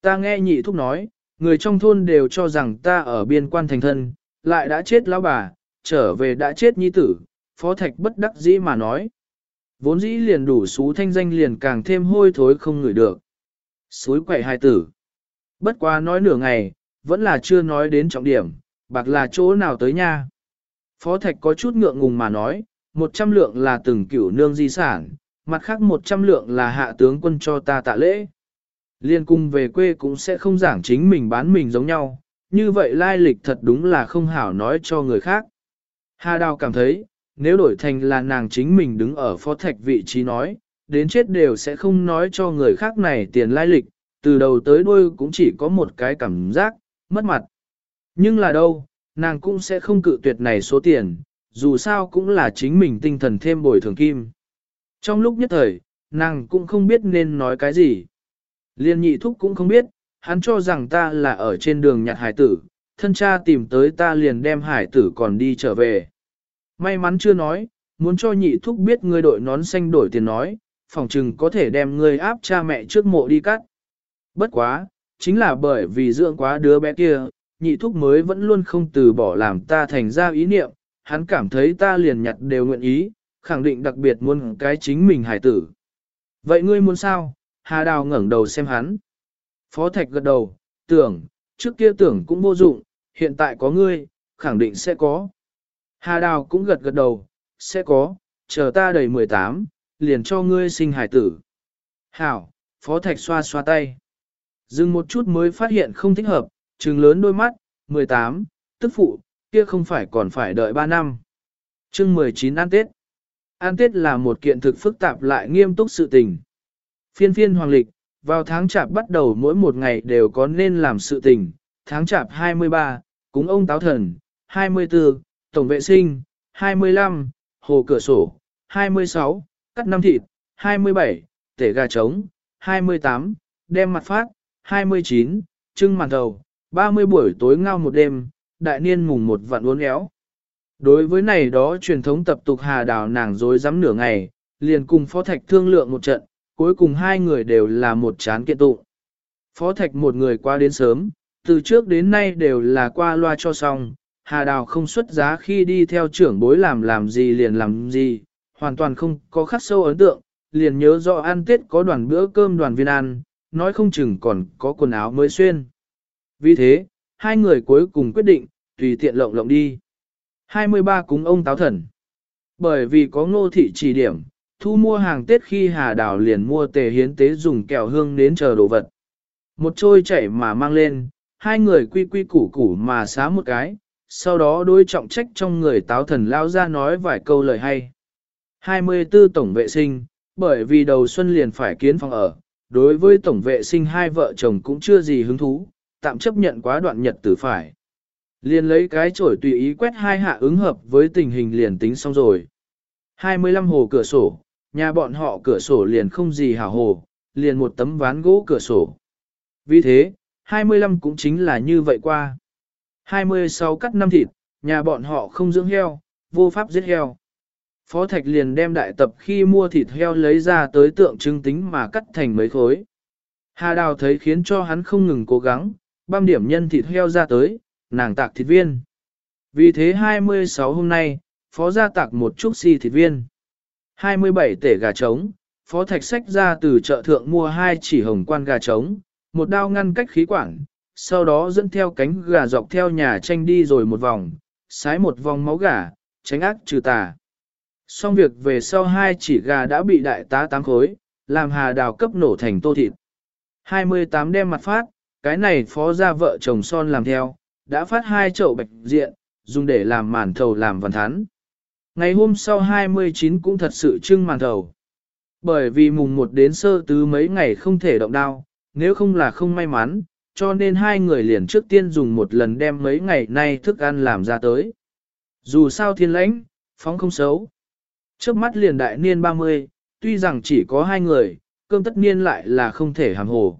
Ta nghe nhị thúc nói, người trong thôn đều cho rằng ta ở biên quan thành thân, lại đã chết lão bà, trở về đã chết nhi tử, phó thạch bất đắc dĩ mà nói. Vốn dĩ liền đủ xú thanh danh liền càng thêm hôi thối không ngửi được. suối quậy hai tử. Bất quá nói nửa ngày, vẫn là chưa nói đến trọng điểm, bạc là chỗ nào tới nha. Phó thạch có chút ngượng ngùng mà nói, một trăm lượng là từng cửu nương di sản, mặt khác một trăm lượng là hạ tướng quân cho ta tạ lễ. Liên cung về quê cũng sẽ không giảng chính mình bán mình giống nhau, như vậy lai lịch thật đúng là không hảo nói cho người khác. Hà Đào cảm thấy, nếu đổi thành là nàng chính mình đứng ở phó thạch vị trí nói, đến chết đều sẽ không nói cho người khác này tiền lai lịch, từ đầu tới đuôi cũng chỉ có một cái cảm giác, mất mặt. Nhưng là đâu, nàng cũng sẽ không cự tuyệt này số tiền, dù sao cũng là chính mình tinh thần thêm bồi thường kim. Trong lúc nhất thời, nàng cũng không biết nên nói cái gì. Liên nhị thúc cũng không biết, hắn cho rằng ta là ở trên đường nhặt hải tử, thân cha tìm tới ta liền đem hải tử còn đi trở về. May mắn chưa nói, muốn cho nhị thúc biết ngươi đội nón xanh đổi tiền nói, phòng chừng có thể đem ngươi áp cha mẹ trước mộ đi cắt. Bất quá, chính là bởi vì dưỡng quá đứa bé kia, nhị thúc mới vẫn luôn không từ bỏ làm ta thành ra ý niệm, hắn cảm thấy ta liền nhặt đều nguyện ý, khẳng định đặc biệt muốn cái chính mình hải tử. Vậy ngươi muốn sao? Hà Đào ngẩng đầu xem hắn. Phó Thạch gật đầu, tưởng, trước kia tưởng cũng vô dụng, hiện tại có ngươi, khẳng định sẽ có. Hà Đào cũng gật gật đầu, sẽ có, chờ ta đầy 18, liền cho ngươi sinh hải tử. Hảo, Phó Thạch xoa xoa tay. Dừng một chút mới phát hiện không thích hợp, trừng lớn đôi mắt, 18, tức phụ, kia không phải còn phải đợi 3 năm. chương 19 ăn Tết. Ăn Tết là một kiện thực phức tạp lại nghiêm túc sự tình. Phiên phiên hoàng lịch, vào tháng chạp bắt đầu mỗi một ngày đều có nên làm sự tình. Tháng chạp 23, cúng ông táo thần, 24, tổng vệ sinh, 25, hồ cửa sổ, 26, cắt năm thịt, 27, tể gà trống, 28, đem mặt phát, 29, trưng màn thầu, 30 buổi tối ngao một đêm, đại niên mùng một vạn uốn éo. Đối với này đó truyền thống tập tục hà đào nàng dối rắm nửa ngày, liền cùng phó thạch thương lượng một trận, cuối cùng hai người đều là một chán kiện tụ. Phó thạch một người qua đến sớm, từ trước đến nay đều là qua loa cho xong, hà đào không xuất giá khi đi theo trưởng bối làm làm gì liền làm gì, hoàn toàn không có khắc sâu ấn tượng, liền nhớ rõ ăn tết có đoàn bữa cơm đoàn viên ăn, nói không chừng còn có quần áo mới xuyên. Vì thế, hai người cuối cùng quyết định, tùy tiện lộng lộng đi. 23 cúng ông táo thần. Bởi vì có ngô thị chỉ điểm, thu mua hàng Tết khi Hà Đào liền mua tề hiến tế dùng kẹo hương đến chờ đồ vật. Một trôi chảy mà mang lên, hai người quy quy củ củ mà xá một cái, sau đó đối trọng trách trong người táo thần lao ra nói vài câu lời hay. 24 tổng vệ sinh, bởi vì đầu xuân liền phải kiến phòng ở, đối với tổng vệ sinh hai vợ chồng cũng chưa gì hứng thú, tạm chấp nhận quá đoạn nhật tử phải. Liền lấy cái chổi tùy ý quét hai hạ ứng hợp với tình hình liền tính xong rồi. 25 hồ cửa sổ, nhà bọn họ cửa sổ liền không gì hảo hồ, liền một tấm ván gỗ cửa sổ. Vì thế, 25 cũng chính là như vậy qua. 26 cắt năm thịt, nhà bọn họ không dưỡng heo, vô pháp giết heo. Phó Thạch liền đem đại tập khi mua thịt heo lấy ra tới tượng trưng tính mà cắt thành mấy khối. Hà Đào thấy khiến cho hắn không ngừng cố gắng, băm điểm nhân thịt heo ra tới, nàng tạc thịt viên. Vì thế 26 hôm nay, Phó gia tạc một chút xi si thịt viên. 27 tể gà trống, Phó Thạch sách ra từ chợ thượng mua hai chỉ hồng quan gà trống, một đao ngăn cách khí quản, sau đó dẫn theo cánh gà dọc theo nhà tranh đi rồi một vòng, sái một vòng máu gà, tránh ác trừ tà. Xong việc về sau hai chỉ gà đã bị đại tá tám khối, làm hà đào cấp nổ thành tô thịt. 28 đem mặt phát, cái này phó ra vợ chồng son làm theo, đã phát hai chậu bạch diện, dùng để làm màn thầu làm văn thắn. Ngày hôm sau 29 cũng thật sự trưng màn thầu. Bởi vì mùng 1 đến sơ tứ mấy ngày không thể động đao, nếu không là không may mắn, cho nên hai người liền trước tiên dùng một lần đem mấy ngày nay thức ăn làm ra tới. Dù sao thiên lãnh, phóng không xấu. Trước mắt liền đại niên 30, tuy rằng chỉ có hai người, cơm tất niên lại là không thể hàm hồ.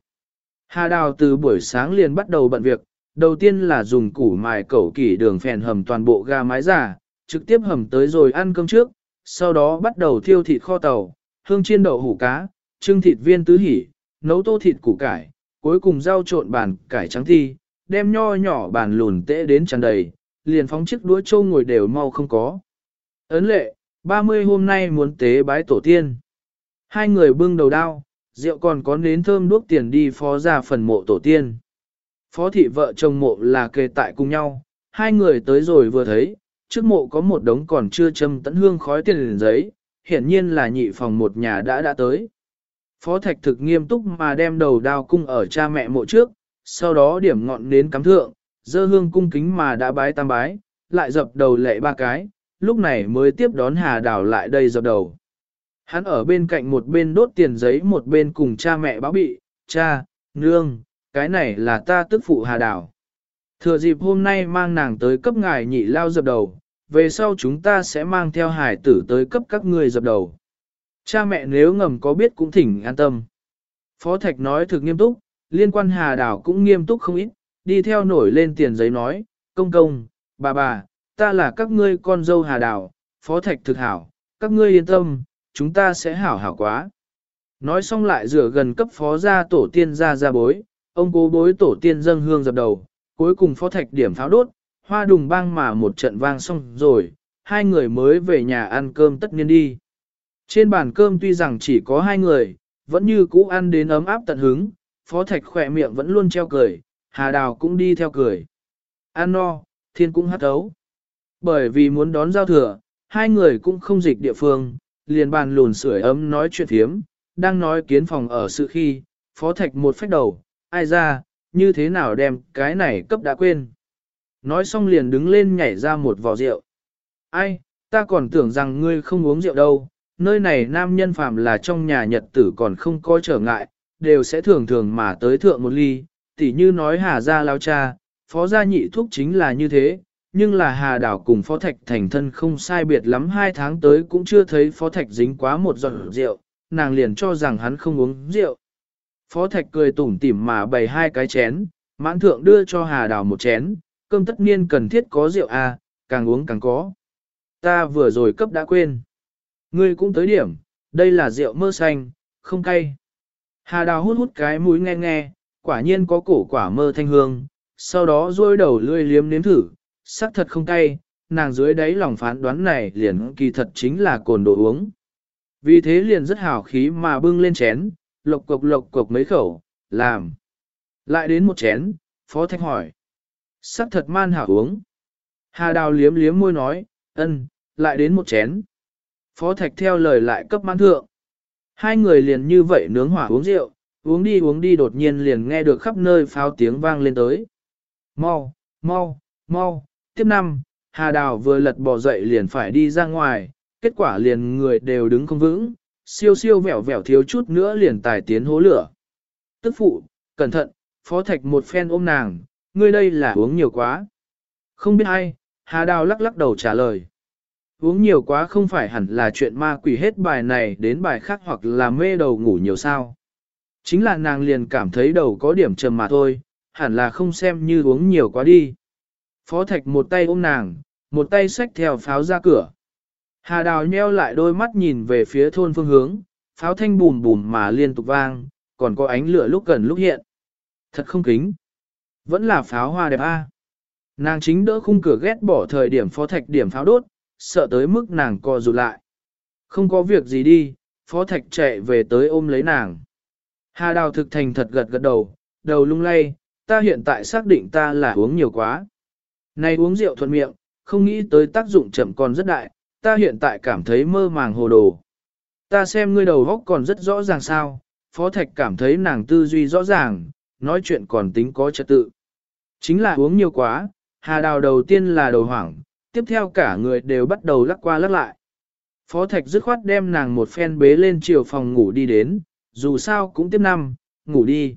Hà Đào từ buổi sáng liền bắt đầu bận việc, đầu tiên là dùng củ mài cẩu kỷ đường phèn hầm toàn bộ gà mái giả, trực tiếp hầm tới rồi ăn cơm trước, sau đó bắt đầu thiêu thịt kho tàu, hương chiên đậu hủ cá, trưng thịt viên tứ hỉ, nấu tô thịt củ cải, cuối cùng rau trộn bàn cải trắng thi, đem nho nhỏ bàn lùn tễ đến tràn đầy, liền phóng chiếc đũa trâu ngồi đều mau không có. Ấn lệ, 30 hôm nay muốn tế bái tổ tiên. Hai người bưng đầu đao, rượu còn có nến thơm đuốc tiền đi phó ra phần mộ tổ tiên. Phó thị vợ chồng mộ là kề tại cùng nhau, hai người tới rồi vừa thấy, trước mộ có một đống còn chưa châm tận hương khói tiền giấy, hiển nhiên là nhị phòng một nhà đã đã tới. Phó thạch thực nghiêm túc mà đem đầu đao cung ở cha mẹ mộ trước, sau đó điểm ngọn nến cắm thượng, dơ hương cung kính mà đã bái tam bái, lại dập đầu lệ ba cái, lúc này mới tiếp đón Hà Đào lại đây dập đầu. Hắn ở bên cạnh một bên đốt tiền giấy một bên cùng cha mẹ báo bị, cha, nương, cái này là ta tức phụ Hà Đào. Thừa dịp hôm nay mang nàng tới cấp ngài nhị lao dập đầu, về sau chúng ta sẽ mang theo hải tử tới cấp các người dập đầu. Cha mẹ nếu ngầm có biết cũng thỉnh an tâm. Phó Thạch nói thực nghiêm túc, liên quan Hà Đào cũng nghiêm túc không ít, đi theo nổi lên tiền giấy nói, công công, bà bà, ta là các ngươi con dâu Hà Đào, Phó Thạch thực hảo, các ngươi yên tâm, chúng ta sẽ hảo hảo quá. Nói xong lại rửa gần cấp phó gia tổ tiên ra ra bối, ông cố bối tổ tiên dâng hương dập đầu, cuối cùng phó thạch điểm pháo đốt, hoa đùng bang mà một trận vang xong rồi, hai người mới về nhà ăn cơm tất nhiên đi. Trên bàn cơm tuy rằng chỉ có hai người, vẫn như cũ ăn đến ấm áp tận hứng, phó thạch khỏe miệng vẫn luôn treo cười, hà đào cũng đi theo cười. Ăn no, thiên cũng hát ấu. Bởi vì muốn đón giao thừa, hai người cũng không dịch địa phương, liền bàn lùn sưởi ấm nói chuyện thiếm, đang nói kiến phòng ở sự khi, phó thạch một phách đầu, ai ra, như thế nào đem cái này cấp đã quên. Nói xong liền đứng lên nhảy ra một vò rượu. Ai, ta còn tưởng rằng ngươi không uống rượu đâu, nơi này nam nhân phạm là trong nhà nhật tử còn không có trở ngại, đều sẽ thường thường mà tới thượng một ly, tỉ như nói hà ra lao cha, phó gia nhị thuốc chính là như thế, nhưng là hà đảo cùng phó thạch thành thân không sai biệt lắm hai tháng tới cũng chưa thấy phó thạch dính quá một giọt rượu, nàng liền cho rằng hắn không uống rượu. Phó thạch cười tủm tỉm mà bày hai cái chén, mãn thượng đưa cho hà Đào một chén, cơm tất nhiên cần thiết có rượu à, càng uống càng có. Ta vừa rồi cấp đã quên. Ngươi cũng tới điểm, đây là rượu mơ xanh, không cay. Hà đào hút hút cái mũi nghe nghe, quả nhiên có cổ quả mơ thanh hương, sau đó rôi đầu lươi liếm nếm thử, sắc thật không cay, nàng dưới đáy lòng phán đoán này liền kỳ thật chính là cồn đồ uống. Vì thế liền rất hào khí mà bưng lên chén, lộc cộc lộc cộc mấy khẩu, làm. Lại đến một chén, phó thạch hỏi. Sắc thật man hảo uống. Hà đào liếm liếm môi nói, ân, lại đến một chén. Phó thạch theo lời lại cấp mãn thượng. Hai người liền như vậy nướng hỏa uống rượu, uống đi uống đi đột nhiên liền nghe được khắp nơi pháo tiếng vang lên tới. Mau, mau, mau, tiếp năm, Hà Đào vừa lật bò dậy liền phải đi ra ngoài, kết quả liền người đều đứng không vững, siêu siêu vẻo vẻo thiếu chút nữa liền tài tiến hố lửa, Tức phụ, cẩn thận, phó thạch một phen ôm nàng, ngươi đây là uống nhiều quá. Không biết ai, Hà Đào lắc lắc đầu trả lời. Uống nhiều quá không phải hẳn là chuyện ma quỷ hết bài này đến bài khác hoặc là mê đầu ngủ nhiều sao. Chính là nàng liền cảm thấy đầu có điểm trầm mà thôi, hẳn là không xem như uống nhiều quá đi. Phó Thạch một tay ôm nàng, một tay xách theo pháo ra cửa. Hà Đào nheo lại đôi mắt nhìn về phía thôn phương hướng, pháo thanh bùm bùm mà liên tục vang, còn có ánh lửa lúc gần lúc hiện. Thật không kính. Vẫn là pháo hoa đẹp a. Nàng chính đỡ khung cửa ghét bỏ thời điểm phó thạch điểm pháo đốt, sợ tới mức nàng co rụt lại. Không có việc gì đi, phó thạch chạy về tới ôm lấy nàng. Hà đào thực thành thật gật gật đầu, đầu lung lay, ta hiện tại xác định ta là uống nhiều quá. Này uống rượu thuận miệng, không nghĩ tới tác dụng chậm còn rất đại, ta hiện tại cảm thấy mơ màng hồ đồ. Ta xem ngươi đầu góc còn rất rõ ràng sao, Phó Thạch cảm thấy nàng tư duy rõ ràng, nói chuyện còn tính có trật tự. Chính là uống nhiều quá, Hà Đào đầu tiên là đầu hoảng, tiếp theo cả người đều bắt đầu lắc qua lắc lại. Phó Thạch dứt khoát đem nàng một phen bế lên chiều phòng ngủ đi đến, dù sao cũng tiếp năm, ngủ đi.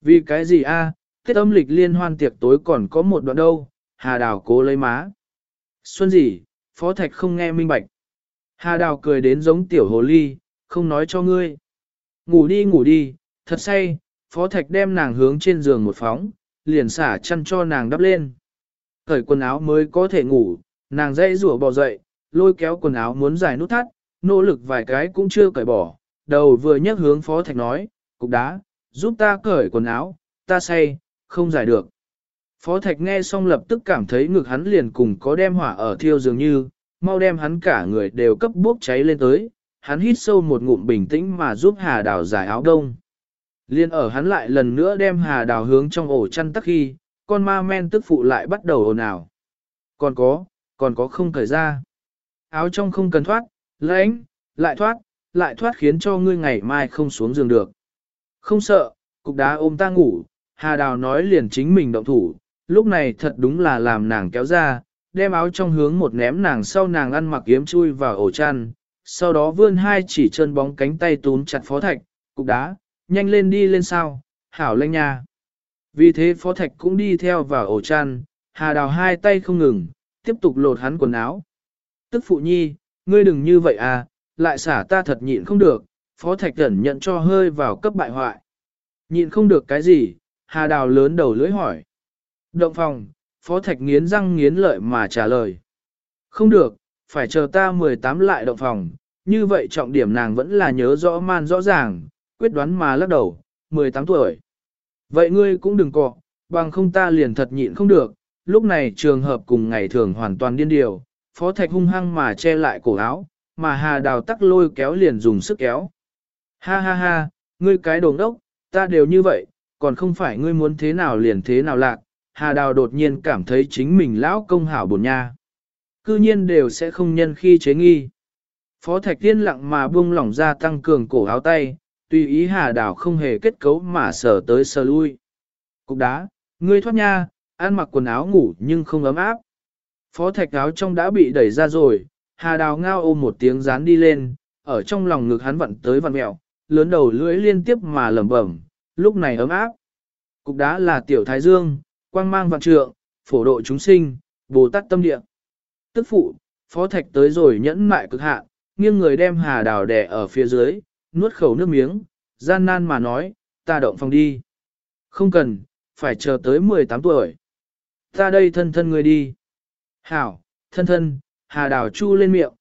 Vì cái gì a? À, Tết âm lịch liên hoan tiệc tối còn có một đoạn đâu, Hà Đào cố lấy má. Xuân gì, Phó Thạch không nghe minh bạch. Hà Đào cười đến giống tiểu hồ ly, không nói cho ngươi. Ngủ đi ngủ đi, thật say, Phó Thạch đem nàng hướng trên giường một phóng, liền xả chăn cho nàng đắp lên. Cởi quần áo mới có thể ngủ, nàng dãy rủa bò dậy, lôi kéo quần áo muốn giải nút thắt, nỗ lực vài cái cũng chưa cởi bỏ. Đầu vừa nhấc hướng Phó Thạch nói, cục đá, giúp ta cởi quần áo, ta say, không giải được. Phó Thạch nghe xong lập tức cảm thấy ngực hắn liền cùng có đem hỏa ở thiêu dường như, mau đem hắn cả người đều cấp bốc cháy lên tới, hắn hít sâu một ngụm bình tĩnh mà giúp Hà Đào giải áo đông. Liên ở hắn lại lần nữa đem Hà Đào hướng trong ổ chăn tắc khi, con ma men tức phụ lại bắt đầu ồn ào. Còn có, còn có không cởi ra. Áo trong không cần thoát, lãnh, lại thoát, lại thoát khiến cho ngươi ngày mai không xuống giường được. Không sợ, cục đá ôm ta ngủ, Hà Đào nói liền chính mình động thủ, lúc này thật đúng là làm nàng kéo ra, đem áo trong hướng một ném nàng sau nàng ăn mặc yếm chui vào ổ chăn, sau đó vươn hai chỉ chân bóng cánh tay túm chặt phó thạch, cục đá, nhanh lên đi lên sao, hảo lanh nha. Vì thế phó thạch cũng đi theo vào ổ chăn, hà đào hai tay không ngừng, tiếp tục lột hắn quần áo. Tức phụ nhi, ngươi đừng như vậy à, lại xả ta thật nhịn không được, phó thạch cẩn nhận cho hơi vào cấp bại hoại. Nhịn không được cái gì, hà đào lớn đầu lưỡi hỏi. Động phòng, phó thạch nghiến răng nghiến lợi mà trả lời. Không được, phải chờ ta 18 lại động phòng, như vậy trọng điểm nàng vẫn là nhớ rõ man rõ ràng, quyết đoán mà lắc đầu, 18 tuổi. Vậy ngươi cũng đừng cọ, bằng không ta liền thật nhịn không được, lúc này trường hợp cùng ngày thường hoàn toàn điên điều, phó thạch hung hăng mà che lại cổ áo, mà hà đào tắc lôi kéo liền dùng sức kéo. Ha ha ha, ngươi cái đồ đốc, ta đều như vậy, còn không phải ngươi muốn thế nào liền thế nào lạc, hà đào đột nhiên cảm thấy chính mình lão công hảo bổn nha. Cư nhiên đều sẽ không nhân khi chế nghi. Phó Thạch Tiên lặng mà buông lỏng ra tăng cường cổ áo tay, tùy ý hà Đào không hề kết cấu mà sờ tới sờ lui. Cục đá, ngươi thoát nha, ăn mặc quần áo ngủ nhưng không ấm áp. Phó Thạch áo trong đã bị đẩy ra rồi, hà đào ngao ôm một tiếng dán đi lên, ở trong lòng ngực hắn vặn tới vặn mẹo, lớn đầu lưỡi liên tiếp mà lẩm bẩm, lúc này ấm áp. Cục đá là tiểu thái dương, quang mang vạn trượng, phổ độ chúng sinh, Bồ Tát tâm địa. Tức phụ, phó thạch tới rồi nhẫn mại cực hạn, nghiêng người đem hà đào đẻ ở phía dưới, nuốt khẩu nước miếng, gian nan mà nói, ta động phòng đi. Không cần, phải chờ tới 18 tuổi. Ta đây thân thân người đi. Hảo, thân thân, hà đào chu lên miệng.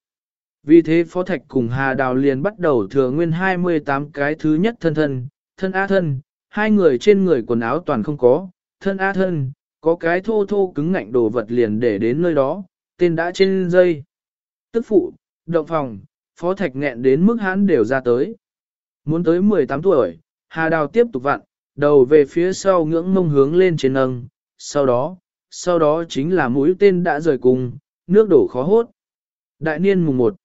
Vì thế phó thạch cùng hà đào liền bắt đầu thừa nguyên 28 cái thứ nhất thân thân, thân A thân, hai người trên người quần áo toàn không có, thân A thân, có cái thô thô cứng ngạnh đồ vật liền để đến nơi đó, tên đã trên dây. Tức phụ, động phòng, phó thạch nghẹn đến mức hắn đều ra tới. Muốn tới 18 tuổi, Hà Đào tiếp tục vặn, đầu về phía sau ngưỡng mông hướng lên trên nâng, sau đó, sau đó chính là mũi tên đã rời cùng, nước đổ khó hốt. Đại niên mùng 1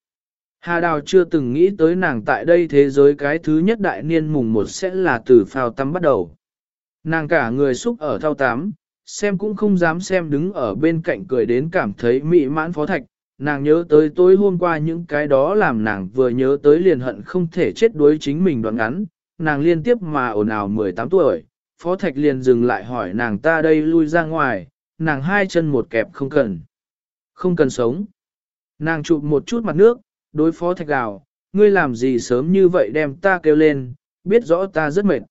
Hà Đào chưa từng nghĩ tới nàng tại đây thế giới cái thứ nhất đại niên mùng 1 sẽ là từ phao tắm bắt đầu. Nàng cả người xúc ở thao tắm, xem cũng không dám xem đứng ở bên cạnh cười đến cảm thấy mị mãn phó thạch, nàng nhớ tới tối hôm qua những cái đó làm nàng vừa nhớ tới liền hận không thể chết đuối chính mình đoạn ngắn, nàng liên tiếp mà ồn ào 18 tuổi, Phó Thạch liền dừng lại hỏi nàng ta đây lui ra ngoài, nàng hai chân một kẹp không cần. Không cần sống. Nàng chụp một chút mặt nước, đối Phó Thạch gào, ngươi làm gì sớm như vậy đem ta kêu lên, biết rõ ta rất mệt.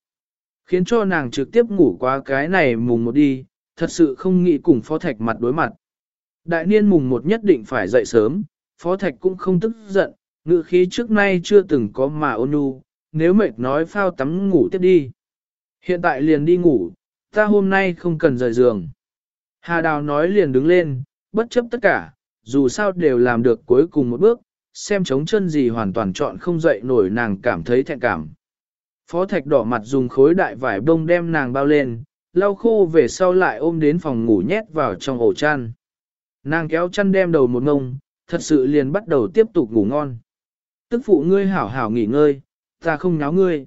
Khiến cho nàng trực tiếp ngủ qua cái này mùng một đi, thật sự không nghĩ cùng Phó Thạch mặt đối mặt. Đại niên mùng một nhất định phải dậy sớm, Phó Thạch cũng không tức giận, ngự khí trước nay chưa từng có mà ôn nhu, nếu mệt nói phao tắm ngủ tiếp đi. Hiện tại liền đi ngủ, ta hôm nay không cần rời giường. Hà Đào nói liền đứng lên, bất chấp tất cả, dù sao đều làm được cuối cùng một bước, xem chống chân gì hoàn toàn chọn không dậy nổi nàng cảm thấy thẹn cảm. Phó Thạch đỏ mặt dùng khối đại vải bông đem nàng bao lên, lau khô về sau lại ôm đến phòng ngủ nhét vào trong ổ chăn. Nàng kéo chăn đem đầu một ngông, thật sự liền bắt đầu tiếp tục ngủ ngon. Tức phụ ngươi hảo hảo nghỉ ngơi, ta không nháo ngươi.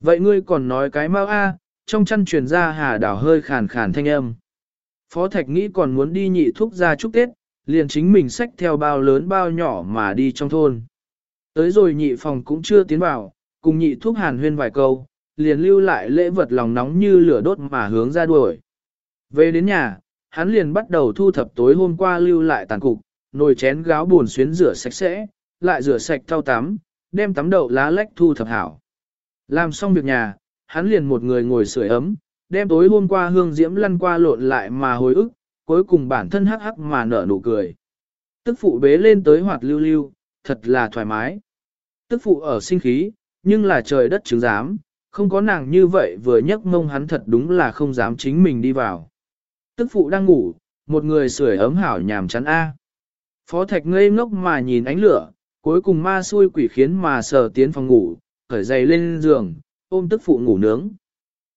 Vậy ngươi còn nói cái mau a? trong chăn truyền ra hà đảo hơi khàn khàn thanh âm. Phó Thạch nghĩ còn muốn đi nhị thuốc ra chúc Tết, liền chính mình xách theo bao lớn bao nhỏ mà đi trong thôn. Tới rồi nhị phòng cũng chưa tiến vào, cùng nhị thuốc hàn huyên vài câu, liền lưu lại lễ vật lòng nóng như lửa đốt mà hướng ra đuổi. Về đến nhà, hắn liền bắt đầu thu thập tối hôm qua lưu lại tàn cục, nồi chén gáo buồn xuyến rửa sạch sẽ, lại rửa sạch thau tắm, đem tắm đậu lá lách thu thập hảo. Làm xong việc nhà, hắn liền một người ngồi sưởi ấm, đem tối hôm qua hương diễm lăn qua lộn lại mà hồi ức, cuối cùng bản thân hắc hắc mà nở nụ cười. Tức phụ bế lên tới hoạt lưu lưu, thật là thoải mái. Tức phụ ở sinh khí, nhưng là trời đất chứng giám, không có nàng như vậy vừa nhấc mông hắn thật đúng là không dám chính mình đi vào. Tức phụ đang ngủ, một người sưởi ấm hảo nhàm chán A. Phó thạch ngây ngốc mà nhìn ánh lửa, cuối cùng ma xui quỷ khiến mà sờ tiến phòng ngủ, khởi giày lên giường, ôm tức phụ ngủ nướng.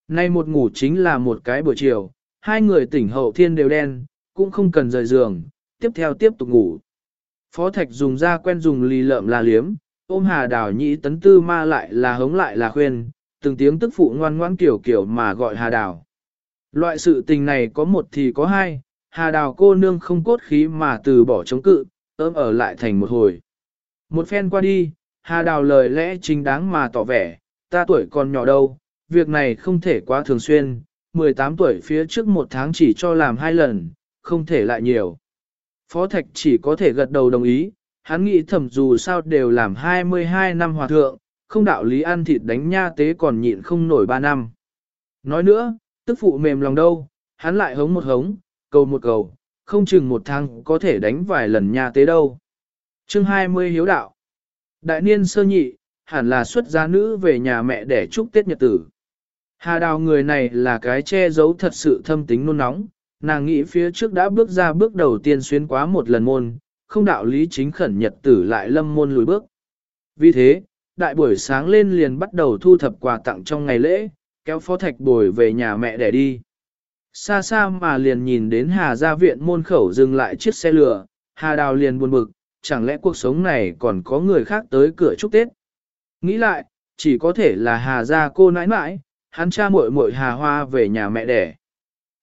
Nay một ngủ chính là một cái buổi chiều, hai người tỉnh hậu thiên đều đen, cũng không cần rời giường, tiếp theo tiếp tục ngủ. Phó Thạch dùng da quen dùng lì lợm là liếm, ôm hà đào nhĩ tấn tư ma lại là hống lại là khuyên, từng tiếng tức phụ ngoan ngoan kiểu kiểu mà gọi hà đào. Loại sự tình này có một thì có hai, hà đào cô nương không cốt khí mà từ bỏ chống cự, ôm ở lại thành một hồi. Một phen qua đi, hà đào lời lẽ chính đáng mà tỏ vẻ, ta tuổi còn nhỏ đâu, việc này không thể quá thường xuyên, 18 tuổi phía trước một tháng chỉ cho làm hai lần, không thể lại nhiều. Phó Thạch chỉ có thể gật đầu đồng ý, hắn nghĩ thầm dù sao đều làm 22 năm hòa thượng, không đạo lý ăn thịt đánh nha tế còn nhịn không nổi 3 năm. Nói nữa, tức phụ mềm lòng đâu, hắn lại hống một hống, cầu một cầu, không chừng một tháng có thể đánh vài lần nha tế đâu. chương 20 hiếu đạo. Đại niên sơ nhị, hẳn là xuất gia nữ về nhà mẹ để chúc Tết Nhật Tử. Hà đào người này là cái che giấu thật sự thâm tính nôn nóng, nàng nghĩ phía trước đã bước ra bước đầu tiên xuyên quá một lần môn, không đạo lý chính khẩn Nhật Tử lại lâm môn lùi bước. Vì thế, đại buổi sáng lên liền bắt đầu thu thập quà tặng trong ngày lễ, kéo phó thạch bồi về nhà mẹ để đi. Xa xa mà liền nhìn đến Hà gia viện môn khẩu dừng lại chiếc xe lửa, Hà đào liền buồn bực, chẳng lẽ cuộc sống này còn có người khác tới cửa chúc Tết. Nghĩ lại, chỉ có thể là Hà gia cô nãi nãi, hắn cha muội muội Hà Hoa về nhà mẹ đẻ.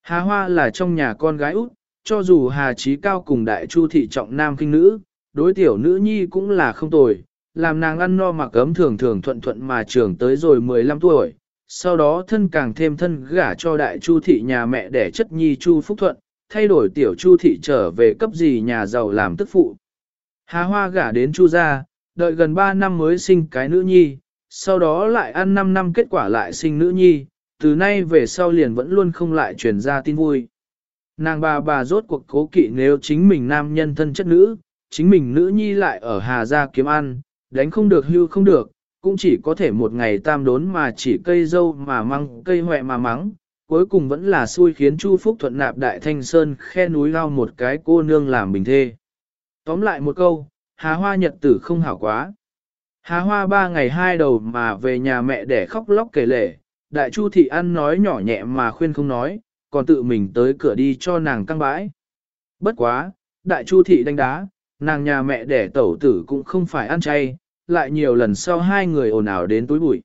Hà Hoa là trong nhà con gái út, cho dù Hà Chí Cao cùng đại chu thị trọng nam kinh nữ, đối tiểu nữ nhi cũng là không tồi, làm nàng ăn no mặc ấm thường thường thuận thuận mà trưởng tới rồi 15 tuổi, sau đó thân càng thêm thân gả cho đại chu thị nhà mẹ đẻ chất nhi chu phúc thuận, thay đổi tiểu chu thị trở về cấp gì nhà giàu làm tức phụ. Hà Hoa gả đến chu gia, đợi gần 3 năm mới sinh cái nữ nhi, sau đó lại ăn 5 năm kết quả lại sinh nữ nhi, từ nay về sau liền vẫn luôn không lại truyền ra tin vui. Nàng bà bà rốt cuộc cố kỵ nếu chính mình nam nhân thân chất nữ, chính mình nữ nhi lại ở Hà Gia kiếm ăn, đánh không được hưu không được, cũng chỉ có thể một ngày tam đốn mà chỉ cây dâu mà măng cây hoẹ mà mắng, cuối cùng vẫn là xui khiến Chu Phúc thuận nạp đại thanh sơn khe núi lao một cái cô nương làm bình thê. Tóm lại một câu, Hà Hoa nhật tử không hảo quá. Hà Hoa ba ngày hai đầu mà về nhà mẹ để khóc lóc kể lể, đại chu thị ăn nói nhỏ nhẹ mà khuyên không nói, còn tự mình tới cửa đi cho nàng căng bãi. Bất quá, đại chu thị đánh đá, nàng nhà mẹ đẻ tẩu tử cũng không phải ăn chay, lại nhiều lần sau hai người ồn ào đến túi bụi.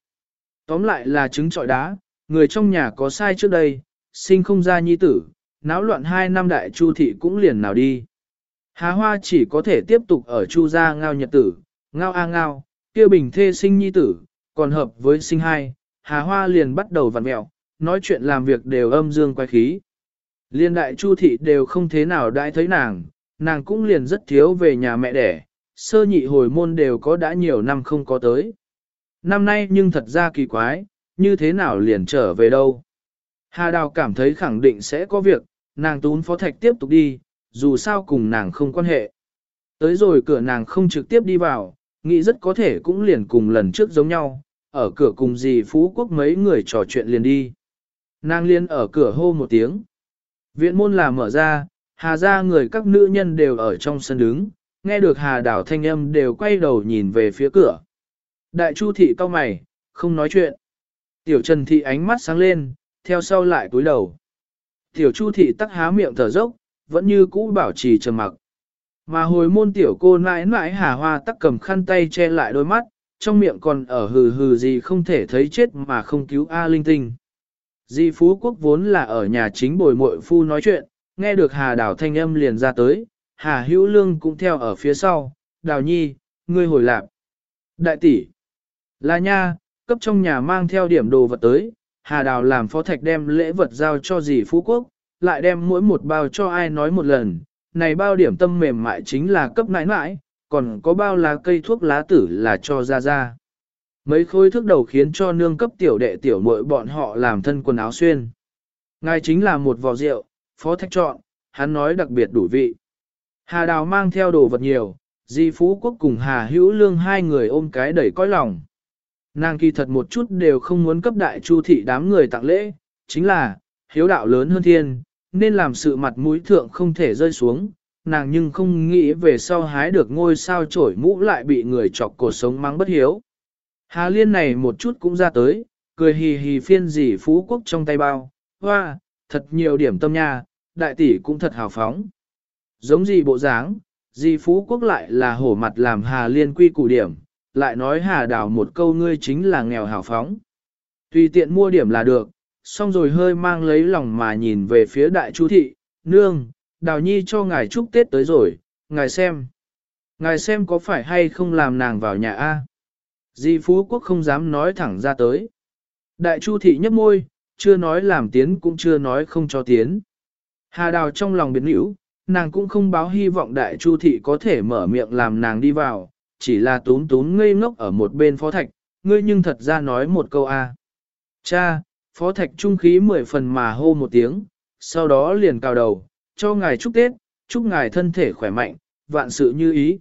Tóm lại là trứng trọi đá, người trong nhà có sai trước đây, sinh không ra nhi tử, náo loạn hai năm đại chu thị cũng liền nào đi. Hà hoa chỉ có thể tiếp tục ở chu gia ngao nhật tử, ngao a ngao, kia bình thê sinh nhi tử, còn hợp với sinh hai, Hà Hoa liền bắt đầu vặn mẹo, nói chuyện làm việc đều âm dương quay khí. Liên đại chu thị đều không thế nào đãi thấy nàng, nàng cũng liền rất thiếu về nhà mẹ đẻ, sơ nhị hồi môn đều có đã nhiều năm không có tới. Năm nay nhưng thật ra kỳ quái, như thế nào liền trở về đâu. Hà Đào cảm thấy khẳng định sẽ có việc, nàng tún phó thạch tiếp tục đi, dù sao cùng nàng không quan hệ. Tới rồi cửa nàng không trực tiếp đi vào, nghĩ rất có thể cũng liền cùng lần trước giống nhau, ở cửa cùng dì Phú Quốc mấy người trò chuyện liền đi. Nàng liên ở cửa hô một tiếng. Viện môn là mở ra, hà ra người các nữ nhân đều ở trong sân đứng, nghe được hà đảo thanh âm đều quay đầu nhìn về phía cửa. Đại chu thị cao mày, không nói chuyện. Tiểu trần thị ánh mắt sáng lên, theo sau lại cúi đầu. Tiểu chu thị tắc há miệng thở dốc, vẫn như cũ bảo trì trầm mặc. Mà hồi môn tiểu cô nãi nãi hà hoa tắc cầm khăn tay che lại đôi mắt, trong miệng còn ở hừ hừ gì không thể thấy chết mà không cứu A linh tinh. Di Phú Quốc vốn là ở nhà chính bồi muội phu nói chuyện, nghe được Hà Đào thanh âm liền ra tới, Hà Hữu Lương cũng theo ở phía sau, Đào Nhi, ngươi hồi lạp. Đại tỷ, là nha, cấp trong nhà mang theo điểm đồ vật tới, Hà Đào làm phó thạch đem lễ vật giao cho dì Phú Quốc, lại đem mỗi một bao cho ai nói một lần, này bao điểm tâm mềm mại chính là cấp nãi nãi, còn có bao lá cây thuốc lá tử là cho ra ra. Mấy khối thước đầu khiến cho nương cấp tiểu đệ tiểu muội bọn họ làm thân quần áo xuyên. Ngài chính là một vò rượu, phó thách chọn, hắn nói đặc biệt đủ vị. Hà Đào mang theo đồ vật nhiều, Di Phú Quốc cùng Hà Hữu Lương hai người ôm cái đẩy cõi lòng. Nàng kỳ thật một chút đều không muốn cấp đại chu thị đám người tặng lễ, chính là, hiếu đạo lớn hơn thiên, nên làm sự mặt mũi thượng không thể rơi xuống, nàng nhưng không nghĩ về sau hái được ngôi sao trổi mũ lại bị người chọc cổ sống mắng bất hiếu. Hà liên này một chút cũng ra tới, cười hì hì phiên dì phú quốc trong tay bao, hoa, thật nhiều điểm tâm nha, đại tỷ cũng thật hào phóng. Giống gì bộ dáng, dì phú quốc lại là hổ mặt làm hà liên quy củ điểm, lại nói hà đào một câu ngươi chính là nghèo hào phóng. Tùy tiện mua điểm là được, xong rồi hơi mang lấy lòng mà nhìn về phía đại chú thị, nương, đào nhi cho ngài chúc Tết tới rồi, ngài xem. Ngài xem có phải hay không làm nàng vào nhà A. Di Phú Quốc không dám nói thẳng ra tới. Đại Chu Thị nhấp môi, chưa nói làm tiến cũng chưa nói không cho tiến. Hà Đào trong lòng biến hữu, nàng cũng không báo hy vọng Đại Chu Thị có thể mở miệng làm nàng đi vào, chỉ là tún tún ngây ngốc ở một bên phó thạch, ngươi nhưng thật ra nói một câu A. Cha, phó thạch trung khí mười phần mà hô một tiếng, sau đó liền cào đầu, cho ngài chúc Tết, chúc ngài thân thể khỏe mạnh, vạn sự như ý.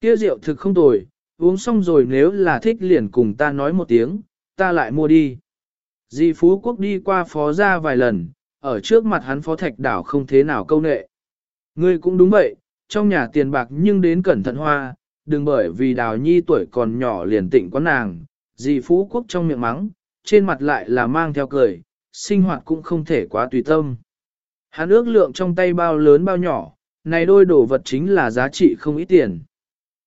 Kia rượu thực không tồi, uống xong rồi nếu là thích liền cùng ta nói một tiếng, ta lại mua đi. Di Phú Quốc đi qua phó ra vài lần, ở trước mặt hắn phó thạch đảo không thế nào câu nệ. Ngươi cũng đúng vậy, trong nhà tiền bạc nhưng đến cẩn thận hoa, đừng bởi vì đào nhi tuổi còn nhỏ liền tịnh quán nàng. Di Phú Quốc trong miệng mắng, trên mặt lại là mang theo cười, sinh hoạt cũng không thể quá tùy tâm. Hắn ước lượng trong tay bao lớn bao nhỏ, này đôi đồ vật chính là giá trị không ít tiền.